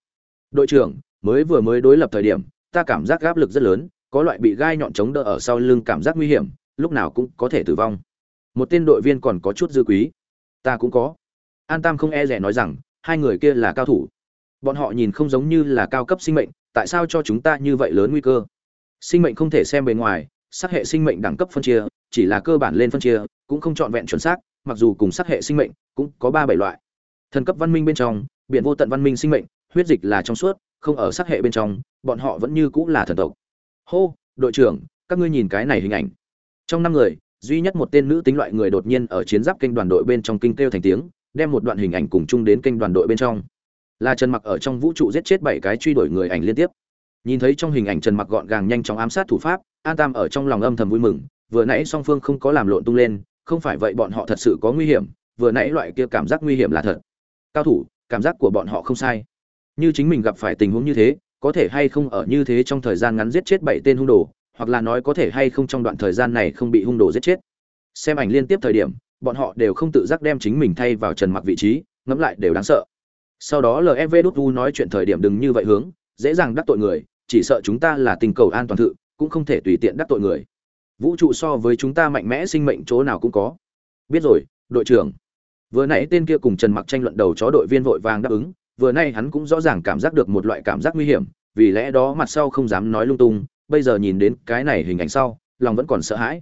Đội trưởng, mới vừa mới đối lập thời điểm, ta cảm giác áp lực rất lớn, có loại bị gai nhọn chống đỡ ở sau lưng cảm giác nguy hiểm, lúc nào cũng có thể tử vong. Một tên đội viên còn có chút dư quý. Ta cũng có. An tam không e rẻ nói rằng hai người kia là cao thủ. Bọn họ nhìn không giống như là cao cấp sinh mệnh, tại sao cho chúng ta như vậy lớn nguy cơ? Sinh mệnh không thể xem bề ngoài, sắc hệ sinh mệnh đẳng cấp phân chia, chỉ là cơ bản lên phân chia, cũng không trọn vẹn chuẩn xác, mặc dù cùng sắc hệ sinh mệnh cũng có ba bảy loại. Thần cấp văn minh bên trong biện vô tận văn minh sinh mệnh, huyết dịch là trong suốt, không ở sắc hệ bên trong, bọn họ vẫn như cũng là thần tộc. Hô, đội trưởng, các ngươi nhìn cái này hình ảnh. Trong năm người, duy nhất một tên nữ tính loại người đột nhiên ở chiến giáp kênh đoàn đội bên trong kinh kêu thành tiếng đem một đoạn hình ảnh cùng chung đến kênh đoàn đội bên trong. Là trần mặc ở trong vũ trụ giết chết bảy cái truy đuổi người ảnh liên tiếp. Nhìn thấy trong hình ảnh trần mặc gọn gàng nhanh chóng ám sát thủ pháp, an tam ở trong lòng âm thầm vui mừng, vừa nãy song phương không có làm lộn tung lên, không phải vậy bọn họ thật sự có nguy hiểm, vừa nãy loại kia cảm giác nguy hiểm là thật. Cao thủ, cảm giác của bọn họ không sai. Như chính mình gặp phải tình huống như thế, có thể hay không ở như thế trong thời gian ngắn giết chết bảy tên hung đồ, hoặc là nói có thể hay không trong đoạn thời gian này không bị hung đồ giết chết. Xem ảnh liên tiếp thời điểm bọn họ đều không tự giác đem chính mình thay vào trần mặc vị trí, ngẫm lại đều đáng sợ. Sau đó lev đút u nói chuyện thời điểm đừng như vậy hướng, dễ dàng đắc tội người, chỉ sợ chúng ta là tình cầu an toàn thự, cũng không thể tùy tiện đắc tội người. Vũ trụ so với chúng ta mạnh mẽ sinh mệnh chỗ nào cũng có. Biết rồi, đội trưởng. Vừa nãy tên kia cùng trần mặc tranh luận đầu chó đội viên vội vàng đáp ứng, vừa nay hắn cũng rõ ràng cảm giác được một loại cảm giác nguy hiểm, vì lẽ đó mặt sau không dám nói lung tung, bây giờ nhìn đến cái này hình ảnh sau, lòng vẫn còn sợ hãi.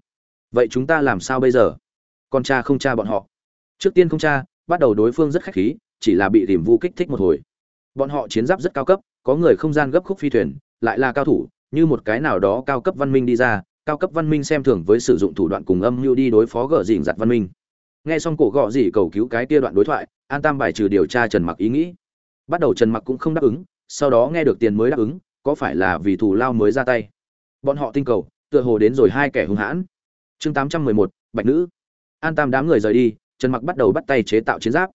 Vậy chúng ta làm sao bây giờ? Con cha không cha bọn họ. Trước tiên không cha bắt đầu đối phương rất khách khí chỉ là bị tìm vu kích thích một hồi. Bọn họ chiến giáp rất cao cấp có người không gian gấp khúc phi thuyền lại là cao thủ như một cái nào đó cao cấp văn minh đi ra cao cấp văn minh xem thường với sử dụng thủ đoạn cùng âm mưu đi đối phó gỡ dỉn giặt văn minh. Nghe xong cổ gọ gì cầu cứu cái kia đoạn đối thoại an tam bài trừ điều tra trần mặc ý nghĩ. Bắt đầu trần mặc cũng không đáp ứng sau đó nghe được tiền mới đáp ứng có phải là vì thù lao mới ra tay? Bọn họ tinh cầu tựa hồ đến rồi hai kẻ hung hãn. Chương 811, bạch nữ an tam đám người rời đi, trần mặc bắt đầu bắt tay chế tạo chiến giáp.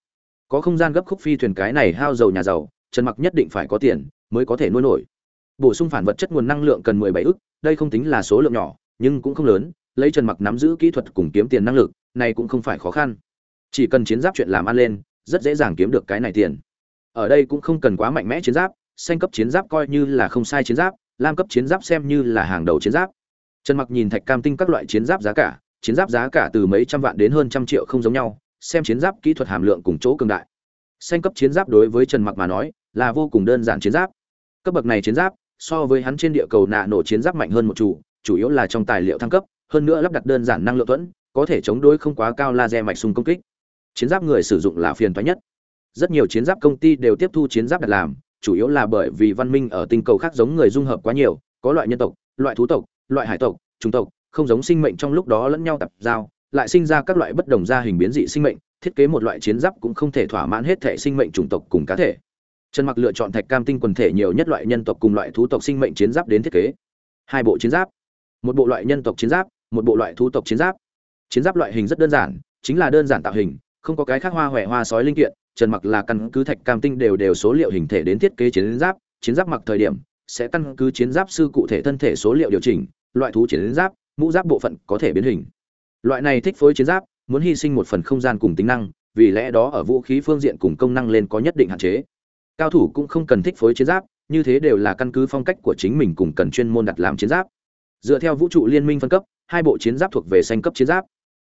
Có không gian gấp khúc phi thuyền cái này hao dầu nhà giàu, trần mặc nhất định phải có tiền mới có thể nuôi nổi. Bổ sung phản vật chất nguồn năng lượng cần 17 ức, đây không tính là số lượng nhỏ, nhưng cũng không lớn, lấy trần mặc nắm giữ kỹ thuật cùng kiếm tiền năng lực, này cũng không phải khó khăn. Chỉ cần chiến giáp chuyện làm ăn lên, rất dễ dàng kiếm được cái này tiền. Ở đây cũng không cần quá mạnh mẽ chiến giáp, xanh cấp chiến giáp coi như là không sai chiến giáp, lam cấp chiến giáp xem như là hàng đầu chiến giáp. Trần mặc nhìn thạch cam tinh các loại chiến giáp giá cả chiến giáp giá cả từ mấy trăm vạn đến hơn trăm triệu không giống nhau, xem chiến giáp kỹ thuật hàm lượng cùng chỗ cường đại. Xanh cấp chiến giáp đối với trần mặc mà nói, là vô cùng đơn giản chiến giáp. Cấp bậc này chiến giáp, so với hắn trên địa cầu nạ nổ chiến giáp mạnh hơn một chủ chủ yếu là trong tài liệu thăng cấp, hơn nữa lắp đặt đơn giản năng lượng thuẫn, có thể chống đối không quá cao laser mạch xung công kích. Chiến giáp người sử dụng là phiền toái nhất. Rất nhiều chiến giáp công ty đều tiếp thu chiến giáp đặt làm, chủ yếu là bởi vì văn minh ở tinh cầu khác giống người dung hợp quá nhiều, có loại nhân tộc, loại thú tộc, loại hải tộc, chủng tộc không giống sinh mệnh trong lúc đó lẫn nhau tập giao, lại sinh ra các loại bất đồng gia hình biến dị sinh mệnh, thiết kế một loại chiến giáp cũng không thể thỏa mãn hết thể sinh mệnh chủng tộc cùng cá thể. Trần mặc lựa chọn thạch cam tinh quần thể nhiều nhất loại nhân tộc cùng loại thú tộc sinh mệnh chiến giáp đến thiết kế. Hai bộ chiến giáp. Một bộ loại nhân tộc chiến giáp, một bộ loại thú tộc chiến giáp. Chiến giáp loại hình rất đơn giản, chính là đơn giản tạo hình, không có cái khác hoa hoè hoa sói linh kiện, trần mặc là căn cứ thạch cam tinh đều đều số liệu hình thể đến thiết kế chiến giáp chiến giáp mặc thời điểm sẽ căn cứ chiến giáp sư cụ thể thân thể số liệu điều chỉnh, loại thú chiến giáp mũ giáp bộ phận có thể biến hình. Loại này thích phối chiến giáp, muốn hy sinh một phần không gian cùng tính năng, vì lẽ đó ở vũ khí phương diện cùng công năng lên có nhất định hạn chế. Cao thủ cũng không cần thích phối chiến giáp, như thế đều là căn cứ phong cách của chính mình cùng cần chuyên môn đặt làm chiến giáp. Dựa theo vũ trụ liên minh phân cấp, hai bộ chiến giáp thuộc về xanh cấp chiến giáp.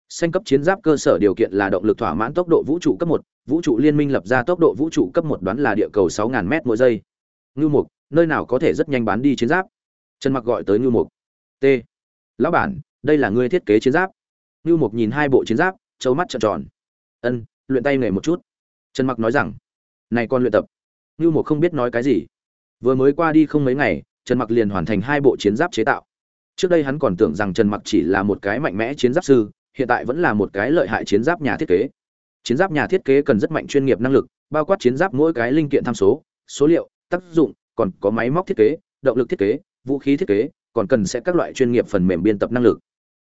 Xanh cấp chiến giáp cơ sở điều kiện là động lực thỏa mãn tốc độ vũ trụ cấp một, vũ trụ liên minh lập ra tốc độ vũ trụ cấp một đoán là địa cầu sáu 000 m mỗi giây. Ngư mục, nơi nào có thể rất nhanh bán đi chiến giáp? Trần mặc gọi tới ngư mục. T lão bản, đây là ngươi thiết kế chiến giáp. Lưu mục nhìn hai bộ chiến giáp, trâu mắt trợn tròn. Ân, luyện tay nghề một chút. Trần mặc nói rằng, này con luyện tập. Lưu mục không biết nói cái gì. Vừa mới qua đi không mấy ngày, trần mặc liền hoàn thành hai bộ chiến giáp chế tạo. Trước đây hắn còn tưởng rằng trần mặc chỉ là một cái mạnh mẽ chiến giáp sư, hiện tại vẫn là một cái lợi hại chiến giáp nhà thiết kế. Chiến giáp nhà thiết kế cần rất mạnh chuyên nghiệp năng lực, bao quát chiến giáp mỗi cái linh kiện tham số số liệu, tác dụng, còn có máy móc thiết kế, động lực thiết kế, vũ khí thiết kế còn cần sẽ các loại chuyên nghiệp phần mềm biên tập năng lực.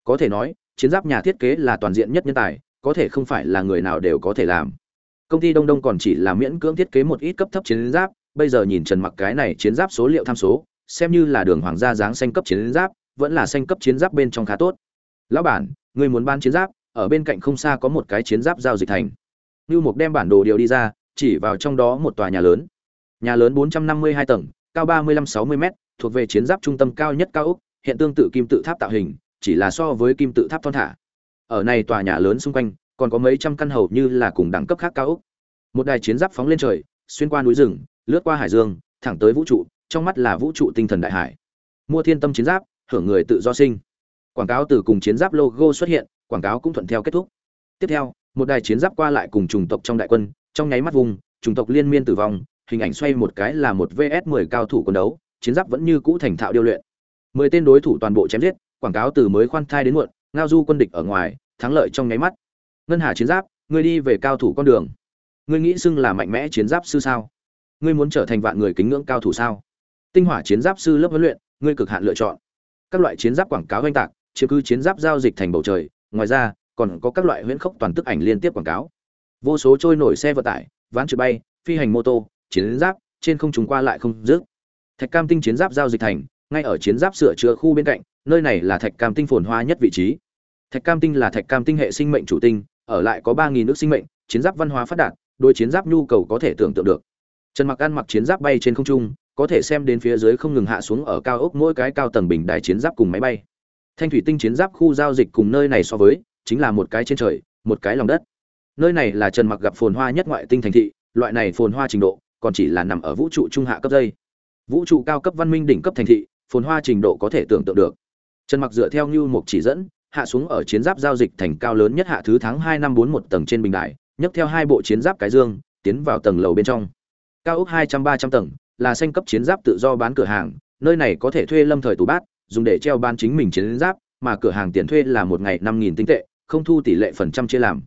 Có thể nói, chiến giáp nhà thiết kế là toàn diện nhất nhân tài, có thể không phải là người nào đều có thể làm. Công ty đông đông còn chỉ là miễn cưỡng thiết kế một ít cấp thấp chiến giáp, bây giờ nhìn trần mặc cái này chiến giáp số liệu tham số, xem như là đường hoàng gia dáng xanh cấp chiến giáp, vẫn là xanh cấp chiến giáp bên trong khá tốt. Lão bản người muốn ban chiến giáp, ở bên cạnh không xa có một cái chiến giáp giao dịch thành. Như mục đem bản đồ điều đi ra, chỉ vào trong đó một tòa nhà lớn. Nhà lớn 452 tầng, cao 35-60 m thuộc về chiến giáp trung tâm cao nhất cao úc, hiện tương tự kim tự tháp tạo hình, chỉ là so với kim tự tháp thon thả. Ở này tòa nhà lớn xung quanh, còn có mấy trăm căn hầu như là cùng đẳng cấp khác cao úc. Một đài chiến giáp phóng lên trời, xuyên qua núi rừng, lướt qua hải dương, thẳng tới vũ trụ, trong mắt là vũ trụ tinh thần đại hải. Mua thiên tâm chiến giáp, hưởng người tự do sinh. Quảng cáo từ cùng chiến giáp logo xuất hiện, quảng cáo cũng thuận theo kết thúc. Tiếp theo, một đài chiến giáp qua lại cùng chủng tộc trong đại quân, trong nháy mắt vùng, chủng tộc liên miên tử vong, hình ảnh xoay một cái là một vs 10 cao thủ quân đấu chiến giáp vẫn như cũ thành thạo điêu luyện. Mười tên đối thủ toàn bộ chém giết, quảng cáo từ mới khoan thai đến muộn, ngao du quân địch ở ngoài, thắng lợi trong nháy mắt. Ngân hà chiến giáp, ngươi đi về cao thủ con đường. Ngươi nghĩ xưng là mạnh mẽ chiến giáp sư sao? Ngươi muốn trở thành vạn người kính ngưỡng cao thủ sao? Tinh hỏa chiến giáp sư lớp huấn luyện, ngươi cực hạn lựa chọn. Các loại chiến giáp quảng cáo oanh tạc, chiếm cứ chiến giáp giao dịch thành bầu trời, ngoài ra, còn có các loại huyễn khốc toàn tức ảnh liên tiếp quảng cáo. Vô số trôi nổi xe vận tải, ván trượt bay, phi hành mô tô, chiến giáp, trên không trùng qua lại không dứt thạch cam tinh chiến giáp giao dịch thành, ngay ở chiến giáp sửa chữa khu bên cạnh, nơi này là thạch cam tinh phồn hoa nhất vị trí. Thạch cam tinh là thạch cam tinh hệ sinh mệnh chủ tinh, ở lại có ba nghìn nước sinh mệnh, chiến giáp văn hóa phát đạt đôi chiến giáp nhu cầu có thể tưởng tượng được. Trần mặc ăn mặc chiến giáp bay trên không trung, có thể xem đến phía dưới không ngừng hạ xuống ở cao ốc mỗi cái cao tầng bình đài chiến giáp cùng máy bay. Thanh thủy tinh chiến giáp khu giao dịch cùng nơi này so với, chính là một cái trên trời, một cái lòng đất. Nơi này là trần mặc gặp phồn hoa nhất ngoại tinh thành thị, loại này phồn hoa trình độ, còn chỉ là nằm ở vũ trụ trung hạ cấp dây vũ trụ cao cấp văn minh đỉnh cấp thành thị, phồn hoa trình độ có thể tưởng tượng được. Trần mặc dựa theo như một chỉ dẫn, hạ xuống ở chiến giáp giao dịch thành cao lớn nhất hạ thứ tháng hai năm bốn một tầng trên bình đài, nhấc theo hai bộ chiến giáp cái dương, tiến vào tầng lầu bên trong. Cao ốc hai trăm ba trăm tầng, là xanh cấp chiến giáp tự do bán cửa hàng, nơi này có thể thuê lâm thời tủ bát, dùng để treo bán chính mình chiến giáp, mà cửa hàng tiền thuê là một ngày năm nghìn tinh tệ, không thu tỷ lệ phần trăm chia làm.